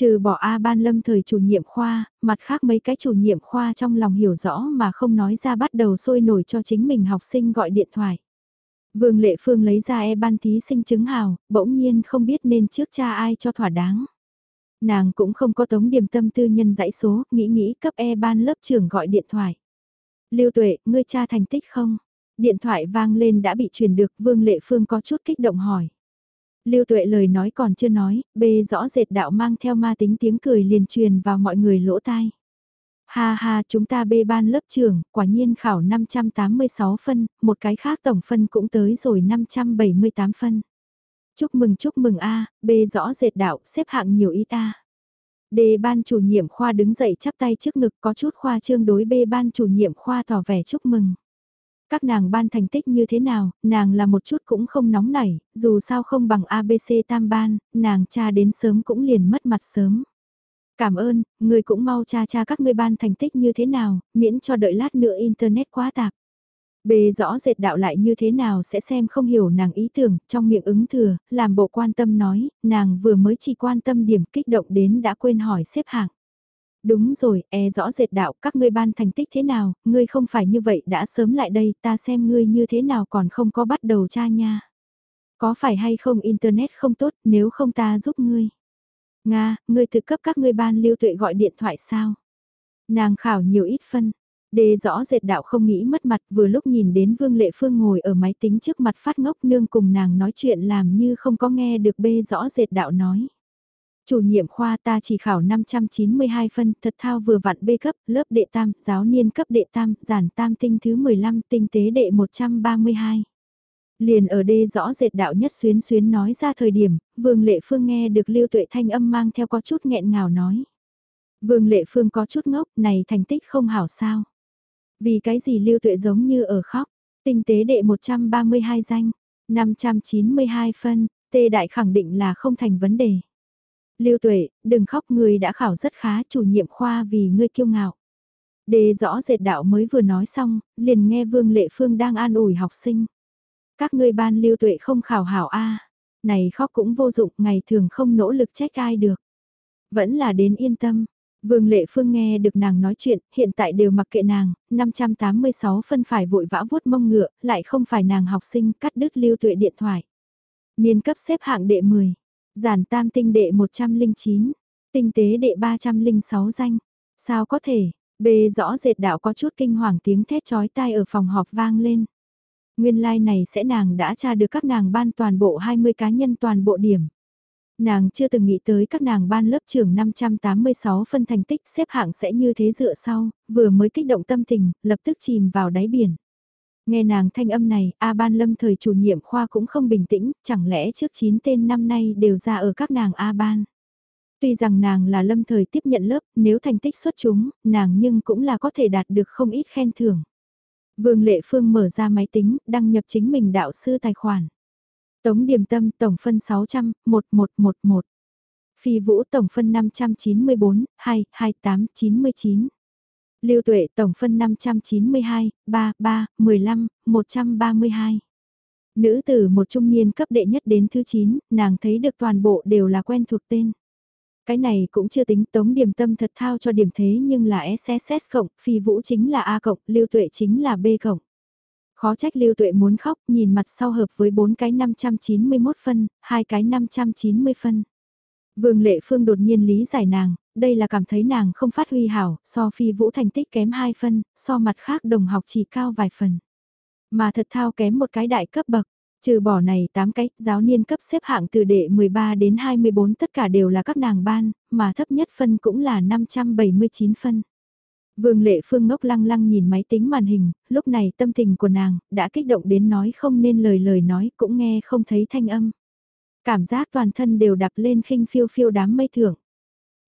[SPEAKER 1] Trừ bỏ A ban lâm thời chủ nhiệm khoa, mặt khác mấy cái chủ nhiệm khoa trong lòng hiểu rõ mà không nói ra bắt đầu sôi nổi cho chính mình học sinh gọi điện thoại. Vương Lệ Phương lấy ra e ban thí sinh chứng hào, bỗng nhiên không biết nên trước cha ai cho thỏa đáng. Nàng cũng không có tống điểm tâm tư nhân dãy số, nghĩ nghĩ cấp e ban lớp trưởng gọi điện thoại. Lưu Tuệ, ngươi cha thành tích không? Điện thoại vang lên đã bị truyền được, Vương Lệ Phương có chút kích động hỏi. Lưu Tuệ lời nói còn chưa nói, bê rõ rệt đạo mang theo ma tính tiếng cười liền truyền vào mọi người lỗ tai. Ha ha, chúng ta bê ban lớp trưởng, quả nhiên khảo 586 phân, một cái khác tổng phân cũng tới rồi 578 phân. Chúc mừng chúc mừng a, bê rõ rệt đạo, xếp hạng nhiều y ta. Đề ban chủ nhiệm khoa đứng dậy chắp tay trước ngực có chút khoa trương đối bê ban chủ nhiệm khoa tỏ vẻ chúc mừng. Các nàng ban thành tích như thế nào, nàng là một chút cũng không nóng nảy, dù sao không bằng ABC tam ban, nàng cha đến sớm cũng liền mất mặt sớm. Cảm ơn, người cũng mau cha cha các ngươi ban thành tích như thế nào, miễn cho đợi lát nữa internet quá tạp. Bề rõ rệt đạo lại như thế nào sẽ xem không hiểu nàng ý tưởng, trong miệng ứng thừa, làm bộ quan tâm nói, nàng vừa mới chỉ quan tâm điểm kích động đến đã quên hỏi xếp hạng. Đúng rồi, e rõ rệt đạo, các ngươi ban thành tích thế nào, ngươi không phải như vậy đã sớm lại đây, ta xem ngươi như thế nào còn không có bắt đầu tra nha. Có phải hay không internet không tốt, nếu không ta giúp ngươi. Nga, ngươi tự cấp các ngươi ban lưu tuệ gọi điện thoại sao? Nàng khảo nhiều ít phân. Đề rõ dệt đạo không nghĩ mất mặt vừa lúc nhìn đến Vương Lệ Phương ngồi ở máy tính trước mặt phát ngốc nương cùng nàng nói chuyện làm như không có nghe được bê rõ dệt đạo nói. Chủ nhiệm khoa ta chỉ khảo 592 phân, thật thao vừa vặn b cấp, lớp đệ tam, giáo niên cấp đệ tam, giản tam tinh thứ 15, tinh tế đệ 132. Liền ở đây rõ rệt đạo nhất xuyến xuyến nói ra thời điểm, Vương Lệ Phương nghe được Lưu Tuệ Thanh âm mang theo có chút nghẹn ngào nói. Vương Lệ Phương có chút ngốc, này thành tích không hảo sao. Vì cái gì Lưu Tuệ giống như ở khóc, tinh tế đệ 132 danh, 592 phân, tê đại khẳng định là không thành vấn đề. Lưu Tuệ, đừng khóc người đã khảo rất khá chủ nhiệm khoa vì ngươi kiêu ngạo. Đề rõ rệt đạo mới vừa nói xong, liền nghe Vương Lệ Phương đang an ủi học sinh. Các ngươi ban lưu tuệ không khảo hảo a Này khóc cũng vô dụng, ngày thường không nỗ lực trách ai được. Vẫn là đến yên tâm. Vương Lệ Phương nghe được nàng nói chuyện, hiện tại đều mặc kệ nàng, 586 phân phải vội vã vuốt mông ngựa, lại không phải nàng học sinh cắt đứt lưu tuệ điện thoại. Niên cấp xếp hạng đệ 10, giản tam tinh đệ 109, tinh tế đệ 306 danh. Sao có thể, bê rõ rệt đạo có chút kinh hoàng tiếng thét chói tai ở phòng họp vang lên. Nguyên lai like này sẽ nàng đã tra được các nàng ban toàn bộ 20 cá nhân toàn bộ điểm. Nàng chưa từng nghĩ tới các nàng ban lớp trưởng 586 phân thành tích xếp hạng sẽ như thế dựa sau, vừa mới kích động tâm tình, lập tức chìm vào đáy biển. Nghe nàng thanh âm này, A ban lâm thời chủ nhiệm khoa cũng không bình tĩnh, chẳng lẽ trước 9 tên năm nay đều ra ở các nàng A ban. Tuy rằng nàng là lâm thời tiếp nhận lớp, nếu thành tích xuất chúng, nàng nhưng cũng là có thể đạt được không ít khen thưởng. Vương Lệ Phương mở ra máy tính, đăng nhập chính mình đạo sư tài khoản. Tống điểm tâm tổng phân 600, 1111. Phi Vũ tổng phân 594, 2, 28, 99. Lưu Tuệ tổng phân 592, 3, 3, 15, 132. Nữ tử một trung niên cấp đệ nhất đến thứ 9, nàng thấy được toàn bộ đều là quen thuộc tên. Cái này cũng chưa tính tống điểm tâm thật thao cho điểm thế nhưng là SSS cộng, phi vũ chính là A cộng, lưu tuệ chính là B cộng. Khó trách lưu tuệ muốn khóc, nhìn mặt sau hợp với bốn cái 591 phân, hai cái 590 phân. Vương Lệ Phương đột nhiên lý giải nàng, đây là cảm thấy nàng không phát huy hảo, so phi vũ thành tích kém 2 phân, so mặt khác đồng học chỉ cao vài phần. Mà thật thao kém một cái đại cấp bậc, Trừ bỏ này 8 cái, giáo niên cấp xếp hạng từ đệ 13 đến 24 tất cả đều là các nàng ban, mà thấp nhất phân cũng là 579 phân. Vương Lệ Phương ngốc lăng lăng nhìn máy tính màn hình, lúc này tâm tình của nàng đã kích động đến nói không nên lời lời nói cũng nghe không thấy thanh âm. Cảm giác toàn thân đều đập lên khinh phiêu phiêu đám mây thưởng.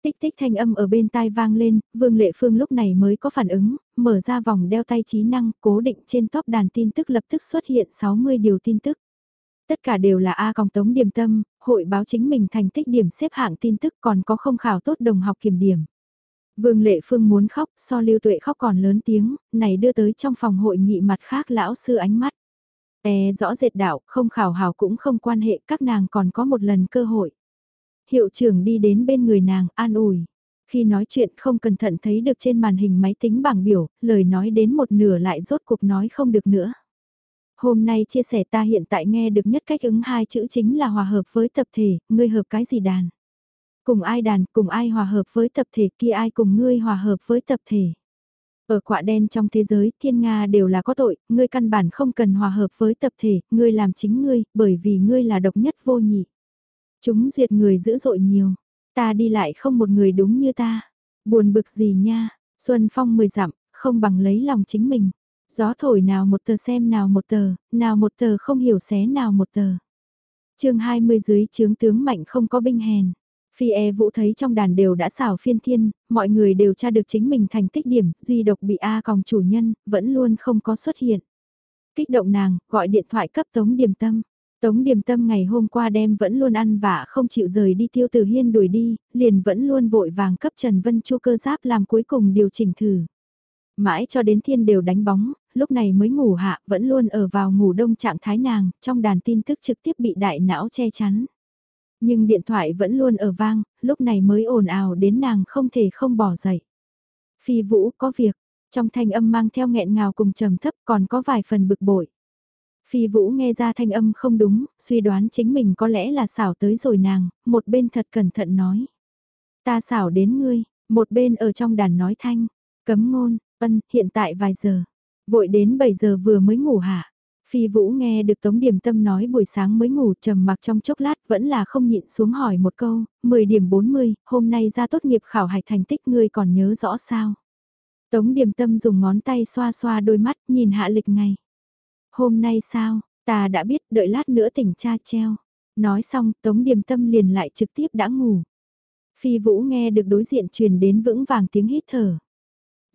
[SPEAKER 1] Tích tích thanh âm ở bên tai vang lên, Vương Lệ Phương lúc này mới có phản ứng, mở ra vòng đeo tay trí năng, cố định trên top đàn tin tức lập tức xuất hiện 60 điều tin tức. Tất cả đều là A còng tống điểm tâm, hội báo chính mình thành tích điểm xếp hạng tin tức còn có không khảo tốt đồng học kiểm điểm. Vương Lệ Phương muốn khóc, so lưu tuệ khóc còn lớn tiếng, này đưa tới trong phòng hội nghị mặt khác lão sư ánh mắt. E rõ rệt đạo, không khảo hảo cũng không quan hệ, các nàng còn có một lần cơ hội. Hiệu trưởng đi đến bên người nàng, an ủi. Khi nói chuyện không cẩn thận thấy được trên màn hình máy tính bảng biểu, lời nói đến một nửa lại rốt cuộc nói không được nữa. Hôm nay chia sẻ ta hiện tại nghe được nhất cách ứng hai chữ chính là hòa hợp với tập thể, ngươi hợp cái gì đàn? Cùng ai đàn, cùng ai hòa hợp với tập thể kia ai cùng ngươi hòa hợp với tập thể. Ở quạ đen trong thế giới, thiên Nga đều là có tội, ngươi căn bản không cần hòa hợp với tập thể, ngươi làm chính ngươi, bởi vì ngươi là độc nhất vô nhị. Chúng diệt người dữ dội nhiều, ta đi lại không một người đúng như ta. Buồn bực gì nha, Xuân Phong mười dặm, không bằng lấy lòng chính mình. Gió thổi nào một tờ xem nào một tờ, nào một tờ không hiểu xé nào một tờ. chương 20 dưới chướng tướng mạnh không có binh hèn. Phi e vũ thấy trong đàn đều đã xảo phiên thiên, mọi người đều tra được chính mình thành tích điểm, duy độc bị A còng chủ nhân, vẫn luôn không có xuất hiện. Kích động nàng, gọi điện thoại cấp Tống điểm Tâm. Tống Điềm Tâm ngày hôm qua đêm vẫn luôn ăn vả không chịu rời đi tiêu tử hiên đuổi đi, liền vẫn luôn vội vàng cấp Trần Vân Chu cơ giáp làm cuối cùng điều chỉnh thử. Mãi cho đến thiên đều đánh bóng, lúc này mới ngủ hạ, vẫn luôn ở vào ngủ đông trạng thái nàng, trong đàn tin tức trực tiếp bị đại não che chắn. Nhưng điện thoại vẫn luôn ở vang, lúc này mới ồn ào đến nàng không thể không bỏ dậy. Phi Vũ có việc, trong thanh âm mang theo nghẹn ngào cùng trầm thấp còn có vài phần bực bội. Phi Vũ nghe ra thanh âm không đúng, suy đoán chính mình có lẽ là xảo tới rồi nàng, một bên thật cẩn thận nói. Ta xảo đến ngươi, một bên ở trong đàn nói thanh, cấm ngôn, ân, hiện tại vài giờ, vội đến 7 giờ vừa mới ngủ hả. Phi Vũ nghe được Tống Điểm Tâm nói buổi sáng mới ngủ trầm mặc trong chốc lát vẫn là không nhịn xuống hỏi một câu, 10 điểm 40, hôm nay ra tốt nghiệp khảo hạch thành tích ngươi còn nhớ rõ sao? Tống Điểm Tâm dùng ngón tay xoa xoa đôi mắt nhìn hạ lịch ngày. Hôm nay sao, ta đã biết đợi lát nữa tỉnh cha treo. Nói xong Tống điềm Tâm liền lại trực tiếp đã ngủ. Phi Vũ nghe được đối diện truyền đến vững vàng tiếng hít thở.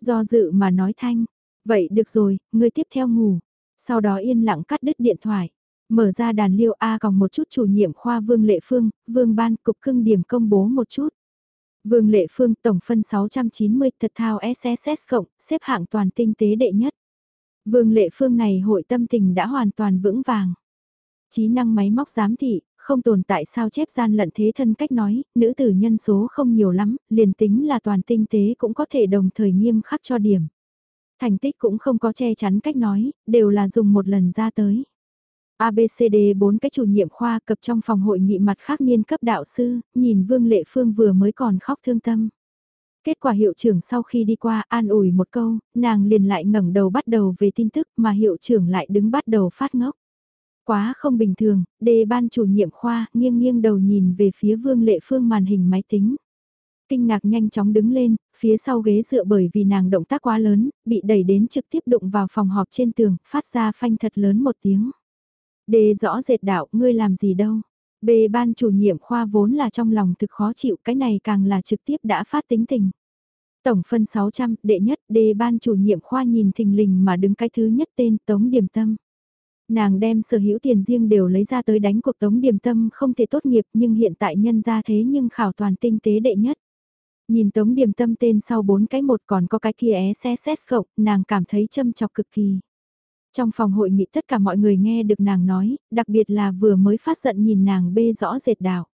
[SPEAKER 1] Do dự mà nói thanh, vậy được rồi, ngươi tiếp theo ngủ. Sau đó yên lặng cắt đứt điện thoại. Mở ra đàn liêu A còn một chút chủ nhiệm khoa Vương Lệ Phương, Vương Ban cục cưng điểm công bố một chút. Vương Lệ Phương tổng phân 690 thật thao SSS cộng, xếp hạng toàn tinh tế đệ nhất. Vương Lệ Phương này hội tâm tình đã hoàn toàn vững vàng. Trí năng máy móc giám thị, không tồn tại sao chép gian lận thế thân cách nói, nữ tử nhân số không nhiều lắm, liền tính là toàn tinh tế cũng có thể đồng thời nghiêm khắc cho điểm. Thành tích cũng không có che chắn cách nói, đều là dùng một lần ra tới. ABCD 4 cái chủ nhiệm khoa cập trong phòng hội nghị mặt khác niên cấp đạo sư, nhìn Vương Lệ Phương vừa mới còn khóc thương tâm. Kết quả hiệu trưởng sau khi đi qua an ủi một câu, nàng liền lại ngẩng đầu bắt đầu về tin tức mà hiệu trưởng lại đứng bắt đầu phát ngốc. Quá không bình thường, đề ban chủ nhiệm khoa nghiêng nghiêng đầu nhìn về phía Vương Lệ Phương màn hình máy tính. Kinh ngạc nhanh chóng đứng lên, phía sau ghế dựa bởi vì nàng động tác quá lớn, bị đẩy đến trực tiếp đụng vào phòng họp trên tường, phát ra phanh thật lớn một tiếng. Đề rõ dệt đạo, ngươi làm gì đâu. Bề ban chủ nhiệm khoa vốn là trong lòng thực khó chịu, cái này càng là trực tiếp đã phát tính tình. Tổng phân 600, đệ nhất, đề ban chủ nhiệm khoa nhìn thình lình mà đứng cái thứ nhất tên Tống Điềm Tâm. Nàng đem sở hữu tiền riêng đều lấy ra tới đánh cuộc Tống Điềm Tâm không thể tốt nghiệp nhưng hiện tại nhân ra thế nhưng khảo toàn tinh tế đệ nhất. Nhìn Tống Điềm Tâm tên sau bốn cái một còn có cái kia é xe xét cộng, nàng cảm thấy châm chọc cực kỳ. Trong phòng hội nghị tất cả mọi người nghe được nàng nói, đặc biệt là vừa mới phát giận nhìn nàng bê rõ dệt đạo.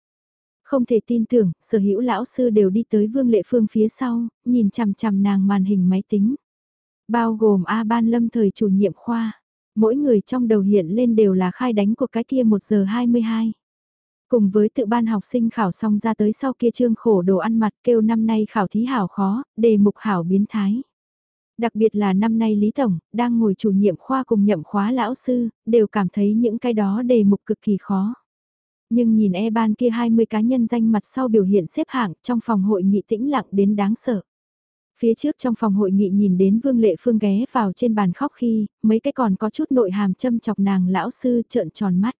[SPEAKER 1] Không thể tin tưởng, sở hữu lão sư đều đi tới Vương Lệ Phương phía sau, nhìn chằm chằm nàng màn hình máy tính. Bao gồm A Ban Lâm thời chủ nhiệm khoa. Mỗi người trong đầu hiện lên đều là khai đánh của cái kia 1 giờ 22. Cùng với tự ban học sinh khảo xong ra tới sau kia trương khổ đồ ăn mặt kêu năm nay khảo thí hảo khó, đề mục hảo biến thái. Đặc biệt là năm nay Lý Tổng, đang ngồi chủ nhiệm khoa cùng nhậm khóa lão sư, đều cảm thấy những cái đó đề mục cực kỳ khó. Nhưng nhìn e ban kia 20 cá nhân danh mặt sau biểu hiện xếp hạng trong phòng hội nghị tĩnh lặng đến đáng sợ. Phía trước trong phòng hội nghị nhìn đến Vương Lệ Phương ghé vào trên bàn khóc khi, mấy cái còn có chút nội hàm châm chọc nàng lão sư trợn tròn mắt.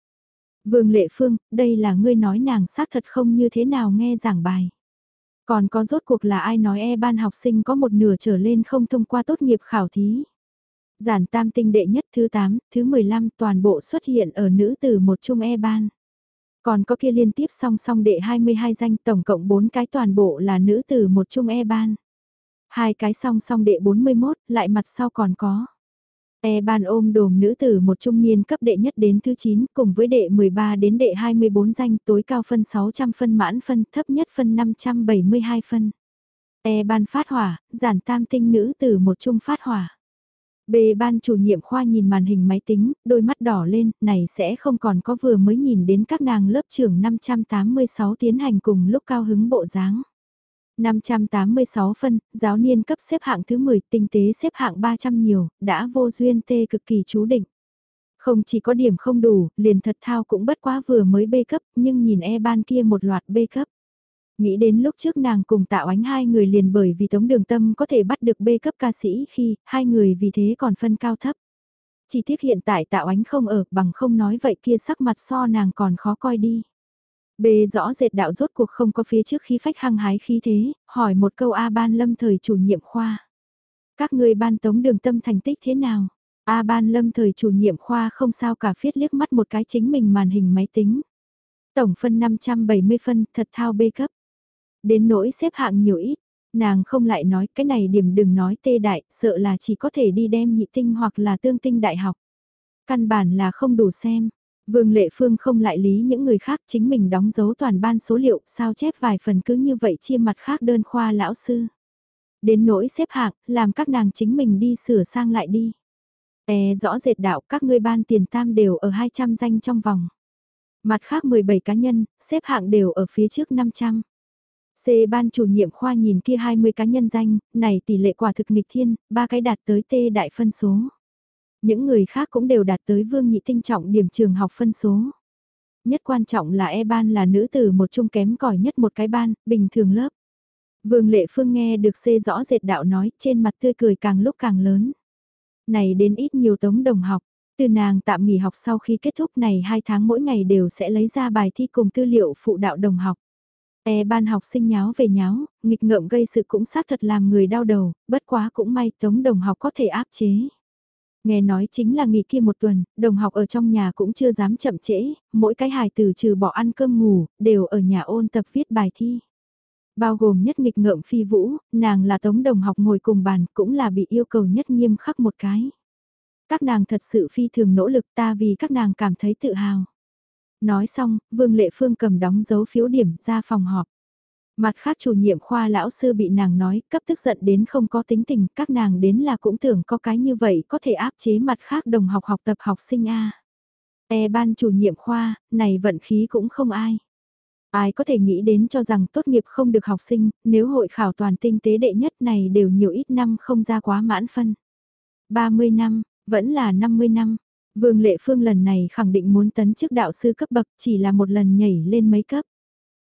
[SPEAKER 1] Vương Lệ Phương, đây là ngươi nói nàng xác thật không như thế nào nghe giảng bài. Còn có rốt cuộc là ai nói e ban học sinh có một nửa trở lên không thông qua tốt nghiệp khảo thí. Giản tam tinh đệ nhất thứ 8, thứ 15 toàn bộ xuất hiện ở nữ từ một trung e ban. Còn có kia liên tiếp song song đệ 22 danh tổng cộng 4 cái toàn bộ là nữ từ một trung e ban. Hai cái song song đệ 41, lại mặt sau còn có. E ban ôm đồm nữ tử một trung niên cấp đệ nhất đến thứ 9 cùng với đệ 13 đến đệ 24 danh tối cao phân 600 phân mãn phân thấp nhất phân 572 phân. E ban phát hỏa, giản tam tinh nữ tử một trung phát hỏa. B ban chủ nhiệm khoa nhìn màn hình máy tính, đôi mắt đỏ lên, này sẽ không còn có vừa mới nhìn đến các nàng lớp trưởng 586 tiến hành cùng lúc cao hứng bộ dáng. 586 phân, giáo niên cấp xếp hạng thứ 10, tinh tế xếp hạng 300 nhiều, đã vô duyên tê cực kỳ chú định. Không chỉ có điểm không đủ, liền thật thao cũng bất quá vừa mới B cấp, nhưng nhìn e ban kia một loạt B cấp. Nghĩ đến lúc trước nàng cùng tạo ánh hai người liền bởi vì Tống Đường Tâm có thể bắt được B cấp ca sĩ khi hai người vì thế còn phân cao thấp. Chỉ tiếc hiện tại tạo ánh không ở bằng không nói vậy kia sắc mặt so nàng còn khó coi đi. B rõ rệt đạo rốt cuộc không có phía trước khi phách hăng hái khí thế, hỏi một câu A ban lâm thời chủ nhiệm khoa. Các người ban tống đường tâm thành tích thế nào? A ban lâm thời chủ nhiệm khoa không sao cả phiết liếc mắt một cái chính mình màn hình máy tính. Tổng phân 570 phân, thật thao bê cấp. Đến nỗi xếp hạng nhiều ít, nàng không lại nói cái này điểm đừng nói tê đại, sợ là chỉ có thể đi đem nhị tinh hoặc là tương tinh đại học. Căn bản là không đủ xem. Vương Lệ Phương không lại lý những người khác chính mình đóng dấu toàn ban số liệu sao chép vài phần cứ như vậy chia mặt khác đơn khoa lão sư. Đến nỗi xếp hạng, làm các nàng chính mình đi sửa sang lại đi. E rõ rệt đạo các ngươi ban tiền tam đều ở 200 danh trong vòng. Mặt khác 17 cá nhân, xếp hạng đều ở phía trước 500. C ban chủ nhiệm khoa nhìn kia 20 cá nhân danh, này tỷ lệ quả thực nghịch thiên, ba cái đạt tới T đại phân số. Những người khác cũng đều đạt tới vương nhị tinh trọng điểm trường học phân số. Nhất quan trọng là E ban là nữ tử một trung kém cỏi nhất một cái ban, bình thường lớp. Vương Lệ Phương nghe được xê rõ dệt đạo nói trên mặt tươi cười càng lúc càng lớn. Này đến ít nhiều tống đồng học, từ nàng tạm nghỉ học sau khi kết thúc này 2 tháng mỗi ngày đều sẽ lấy ra bài thi cùng tư liệu phụ đạo đồng học. E ban học sinh nháo về nháo, nghịch ngợm gây sự cũng xác thật làm người đau đầu, bất quá cũng may tống đồng học có thể áp chế. Nghe nói chính là nghỉ kia một tuần, đồng học ở trong nhà cũng chưa dám chậm trễ, mỗi cái hài từ trừ bỏ ăn cơm ngủ, đều ở nhà ôn tập viết bài thi. Bao gồm nhất nghịch ngợm phi vũ, nàng là tống đồng học ngồi cùng bàn, cũng là bị yêu cầu nhất nghiêm khắc một cái. Các nàng thật sự phi thường nỗ lực ta vì các nàng cảm thấy tự hào. Nói xong, Vương Lệ Phương cầm đóng dấu phiếu điểm ra phòng họp. Mặt khác chủ nhiệm khoa lão sư bị nàng nói cấp tức giận đến không có tính tình, các nàng đến là cũng tưởng có cái như vậy có thể áp chế mặt khác đồng học học tập học sinh A. E ban chủ nhiệm khoa, này vận khí cũng không ai. Ai có thể nghĩ đến cho rằng tốt nghiệp không được học sinh, nếu hội khảo toàn tinh tế đệ nhất này đều nhiều ít năm không ra quá mãn phân. 30 năm, vẫn là 50 năm, Vương Lệ Phương lần này khẳng định muốn tấn chức đạo sư cấp bậc chỉ là một lần nhảy lên mấy cấp.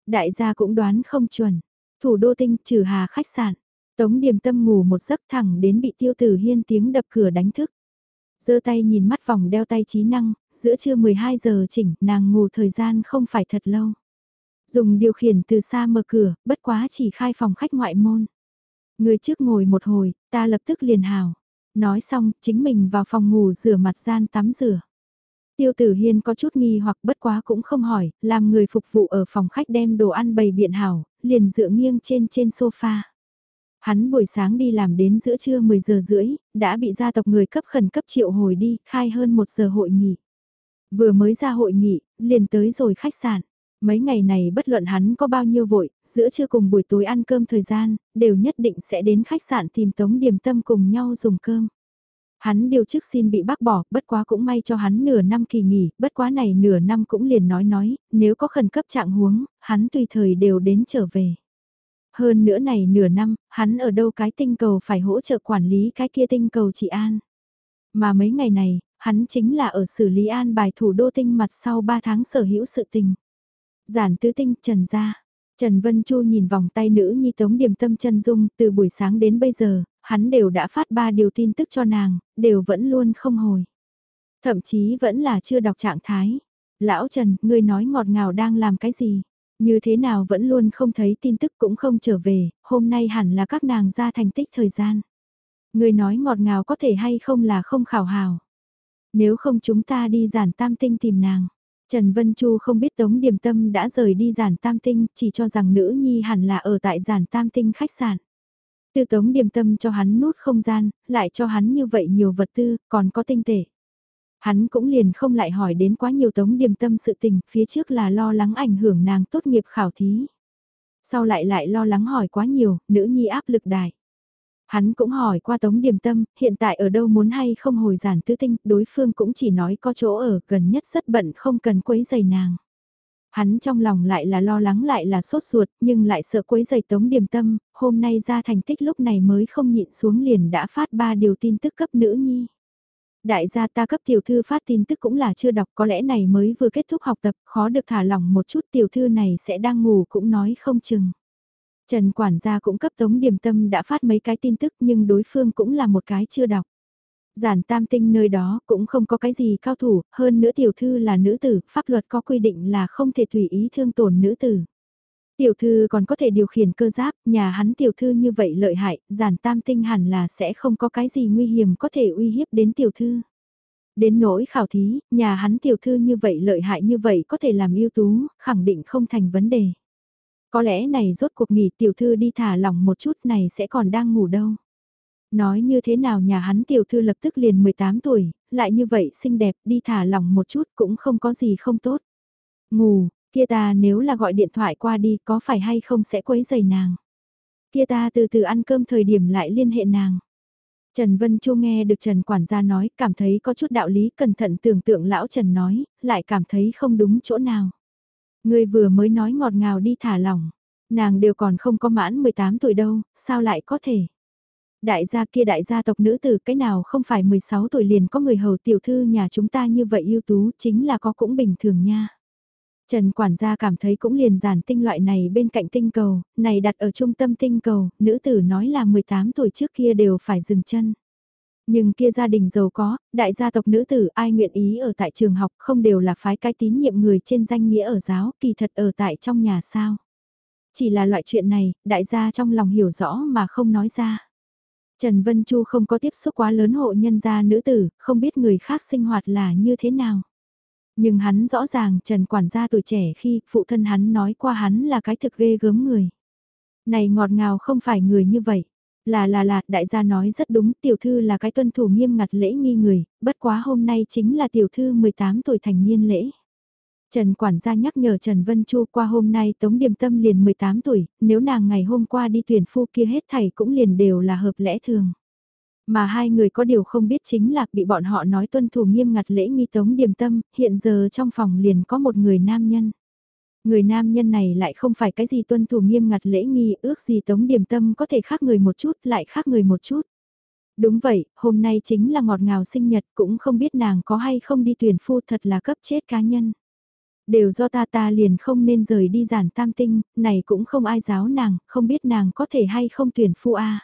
[SPEAKER 1] Đại gia cũng đoán không chuẩn. Thủ đô tinh trừ hà khách sạn. Tống điểm tâm ngủ một giấc thẳng đến bị tiêu tử hiên tiếng đập cửa đánh thức. giơ tay nhìn mắt vòng đeo tay trí năng, giữa trưa 12 giờ chỉnh, nàng ngủ thời gian không phải thật lâu. Dùng điều khiển từ xa mở cửa, bất quá chỉ khai phòng khách ngoại môn. Người trước ngồi một hồi, ta lập tức liền hào. Nói xong, chính mình vào phòng ngủ rửa mặt gian tắm rửa. Tiêu tử hiên có chút nghi hoặc bất quá cũng không hỏi, làm người phục vụ ở phòng khách đem đồ ăn bày biện hảo, liền dựa nghiêng trên trên sofa. Hắn buổi sáng đi làm đến giữa trưa 10 giờ rưỡi, đã bị gia tộc người cấp khẩn cấp triệu hồi đi, khai hơn một giờ hội nghị. Vừa mới ra hội nghị, liền tới rồi khách sạn. Mấy ngày này bất luận hắn có bao nhiêu vội, giữa trưa cùng buổi tối ăn cơm thời gian, đều nhất định sẽ đến khách sạn tìm Tống Điềm Tâm cùng nhau dùng cơm. Hắn điều chức xin bị bác bỏ, bất quá cũng may cho hắn nửa năm kỳ nghỉ, bất quá này nửa năm cũng liền nói nói, nếu có khẩn cấp trạng huống, hắn tùy thời đều đến trở về. Hơn nữa này nửa năm, hắn ở đâu cái tinh cầu phải hỗ trợ quản lý cái kia tinh cầu chị an. Mà mấy ngày này, hắn chính là ở xử lý an bài thủ đô tinh mặt sau 3 tháng sở hữu sự tình. Giản tứ tinh trần ra. Trần Vân Chu nhìn vòng tay nữ nhi tống điểm tâm chân dung từ buổi sáng đến bây giờ, hắn đều đã phát ba điều tin tức cho nàng, đều vẫn luôn không hồi. Thậm chí vẫn là chưa đọc trạng thái. Lão Trần, ngươi nói ngọt ngào đang làm cái gì? Như thế nào vẫn luôn không thấy tin tức cũng không trở về, hôm nay hẳn là các nàng ra thành tích thời gian. Ngươi nói ngọt ngào có thể hay không là không khảo hào. Nếu không chúng ta đi giản tam tinh tìm nàng. Trần Vân Chu không biết Tống Điềm Tâm đã rời đi giản tam tinh, chỉ cho rằng nữ nhi hẳn là ở tại giản tam tinh khách sạn tư Tống Điềm Tâm cho hắn nút không gian, lại cho hắn như vậy nhiều vật tư, còn có tinh tể. Hắn cũng liền không lại hỏi đến quá nhiều Tống Điềm Tâm sự tình, phía trước là lo lắng ảnh hưởng nàng tốt nghiệp khảo thí. Sau lại lại lo lắng hỏi quá nhiều, nữ nhi áp lực đại. Hắn cũng hỏi qua Tống Điềm Tâm, hiện tại ở đâu muốn hay không hồi giản tư tinh, đối phương cũng chỉ nói có chỗ ở, gần nhất rất bận không cần quấy giày nàng. Hắn trong lòng lại là lo lắng lại là sốt ruột, nhưng lại sợ quấy giày Tống Điềm Tâm, hôm nay ra thành tích lúc này mới không nhịn xuống liền đã phát ba điều tin tức cấp nữ nhi. Đại gia ta cấp tiểu thư phát tin tức cũng là chưa đọc có lẽ này mới vừa kết thúc học tập, khó được thả lỏng một chút tiểu thư này sẽ đang ngủ cũng nói không chừng. Trần quản gia cũng cấp tống điểm tâm đã phát mấy cái tin tức nhưng đối phương cũng là một cái chưa đọc. Giản tam tinh nơi đó cũng không có cái gì cao thủ, hơn nữa tiểu thư là nữ tử, pháp luật có quy định là không thể tùy ý thương tổn nữ tử. Tiểu thư còn có thể điều khiển cơ giáp, nhà hắn tiểu thư như vậy lợi hại, giản tam tinh hẳn là sẽ không có cái gì nguy hiểm có thể uy hiếp đến tiểu thư. Đến nỗi khảo thí, nhà hắn tiểu thư như vậy lợi hại như vậy có thể làm ưu tú, khẳng định không thành vấn đề. Có lẽ này rốt cuộc nghỉ tiểu thư đi thả lỏng một chút này sẽ còn đang ngủ đâu. Nói như thế nào nhà hắn tiểu thư lập tức liền 18 tuổi, lại như vậy xinh đẹp đi thả lỏng một chút cũng không có gì không tốt. Ngủ, kia ta nếu là gọi điện thoại qua đi có phải hay không sẽ quấy giày nàng. Kia ta từ từ ăn cơm thời điểm lại liên hệ nàng. Trần Vân Chu nghe được Trần quản gia nói, cảm thấy có chút đạo lý, cẩn thận tưởng tượng lão Trần nói, lại cảm thấy không đúng chỗ nào. Người vừa mới nói ngọt ngào đi thả lỏng, nàng đều còn không có mãn 18 tuổi đâu, sao lại có thể? Đại gia kia đại gia tộc nữ tử cái nào không phải 16 tuổi liền có người hầu tiểu thư nhà chúng ta như vậy ưu tú chính là có cũng bình thường nha. Trần quản gia cảm thấy cũng liền giản tinh loại này bên cạnh tinh cầu, này đặt ở trung tâm tinh cầu, nữ tử nói là 18 tuổi trước kia đều phải dừng chân. Nhưng kia gia đình giàu có, đại gia tộc nữ tử ai nguyện ý ở tại trường học không đều là phái cái tín nhiệm người trên danh nghĩa ở giáo, kỳ thật ở tại trong nhà sao. Chỉ là loại chuyện này, đại gia trong lòng hiểu rõ mà không nói ra. Trần Vân Chu không có tiếp xúc quá lớn hộ nhân gia nữ tử, không biết người khác sinh hoạt là như thế nào. Nhưng hắn rõ ràng Trần quản gia tuổi trẻ khi phụ thân hắn nói qua hắn là cái thực ghê gớm người. Này ngọt ngào không phải người như vậy. Là là là, đại gia nói rất đúng, tiểu thư là cái tuân thủ nghiêm ngặt lễ nghi người, bất quá hôm nay chính là tiểu thư 18 tuổi thành niên lễ. Trần quản gia nhắc nhở Trần Vân Chu qua hôm nay Tống Điềm Tâm liền 18 tuổi, nếu nàng ngày hôm qua đi tuyển phu kia hết thảy cũng liền đều là hợp lẽ thường. Mà hai người có điều không biết chính là bị bọn họ nói tuân thủ nghiêm ngặt lễ nghi Tống Điềm Tâm, hiện giờ trong phòng liền có một người nam nhân. Người nam nhân này lại không phải cái gì tuân thủ nghiêm ngặt lễ nghi, ước gì Tống Điềm Tâm có thể khác người một chút, lại khác người một chút. Đúng vậy, hôm nay chính là ngọt ngào sinh nhật, cũng không biết nàng có hay không đi tuyển phu thật là cấp chết cá nhân. Đều do ta ta liền không nên rời đi giản tam tinh, này cũng không ai giáo nàng, không biết nàng có thể hay không tuyển phu a.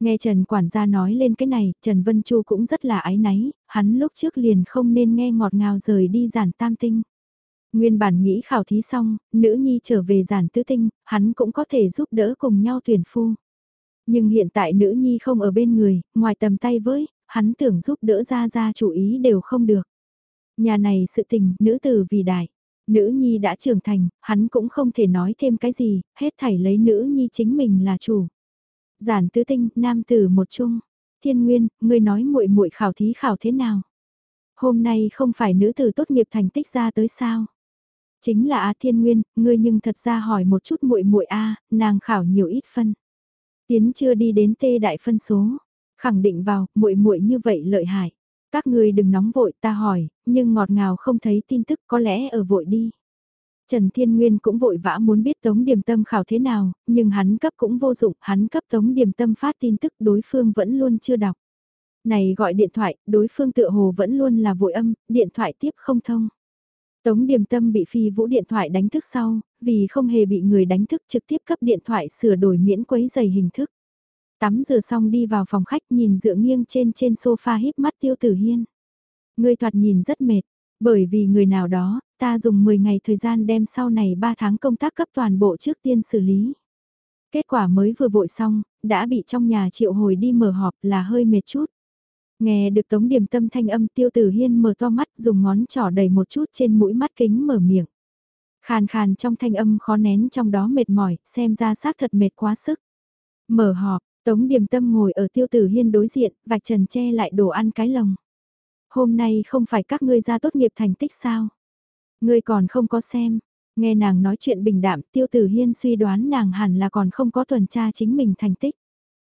[SPEAKER 1] Nghe Trần quản gia nói lên cái này, Trần Vân Chu cũng rất là ái náy, hắn lúc trước liền không nên nghe ngọt ngào rời đi giản tam tinh. Nguyên bản nghĩ khảo thí xong, nữ nhi trở về giản tứ tinh, hắn cũng có thể giúp đỡ cùng nhau tuyển phu. Nhưng hiện tại nữ nhi không ở bên người, ngoài tầm tay với, hắn tưởng giúp đỡ ra ra chủ ý đều không được. Nhà này sự tình, nữ tử vì đại. Nữ nhi đã trưởng thành, hắn cũng không thể nói thêm cái gì, hết thảy lấy nữ nhi chính mình là chủ. Giản tứ tinh, nam tử một chung. Thiên Nguyên, ngươi nói muội muội khảo thí khảo thế nào? Hôm nay không phải nữ tử tốt nghiệp thành tích ra tới sao? Chính là A Thiên Nguyên, ngươi nhưng thật ra hỏi một chút muội muội a, nàng khảo nhiều ít phân. Tiến chưa đi đến tê đại phân số, khẳng định vào, muội muội như vậy lợi hại. Các người đừng nóng vội ta hỏi, nhưng ngọt ngào không thấy tin tức có lẽ ở vội đi. Trần Thiên Nguyên cũng vội vã muốn biết Tống Điềm Tâm khảo thế nào, nhưng hắn cấp cũng vô dụng, hắn cấp Tống Điềm Tâm phát tin tức đối phương vẫn luôn chưa đọc. Này gọi điện thoại, đối phương tựa hồ vẫn luôn là vội âm, điện thoại tiếp không thông. Tống Điềm Tâm bị phi vũ điện thoại đánh thức sau, vì không hề bị người đánh thức trực tiếp cấp điện thoại sửa đổi miễn quấy giày hình thức. Tắm rửa xong đi vào phòng khách nhìn dựa nghiêng trên trên sofa híp mắt tiêu tử hiên. Người thoạt nhìn rất mệt, bởi vì người nào đó, ta dùng 10 ngày thời gian đem sau này 3 tháng công tác cấp toàn bộ trước tiên xử lý. Kết quả mới vừa vội xong, đã bị trong nhà triệu hồi đi mở họp là hơi mệt chút. Nghe được tống điểm tâm thanh âm tiêu tử hiên mở to mắt dùng ngón trỏ đầy một chút trên mũi mắt kính mở miệng. Khàn khàn trong thanh âm khó nén trong đó mệt mỏi, xem ra xác thật mệt quá sức. Mở họp, tống điểm tâm ngồi ở tiêu tử hiên đối diện, vạch trần che lại đồ ăn cái lồng. Hôm nay không phải các ngươi ra tốt nghiệp thành tích sao? Ngươi còn không có xem, nghe nàng nói chuyện bình đạm tiêu tử hiên suy đoán nàng hẳn là còn không có tuần tra chính mình thành tích.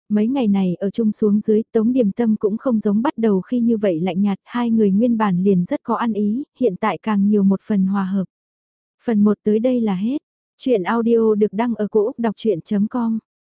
[SPEAKER 1] Mấy ngày này ở chung xuống dưới Tống Điềm Tâm cũng không giống bắt đầu khi như vậy lạnh nhạt hai người nguyên bản liền rất có ăn ý, hiện tại càng nhiều một phần hòa hợp. Phần 1 tới đây là hết. Chuyện audio được đăng ở cổ Úc đọc chuyện.com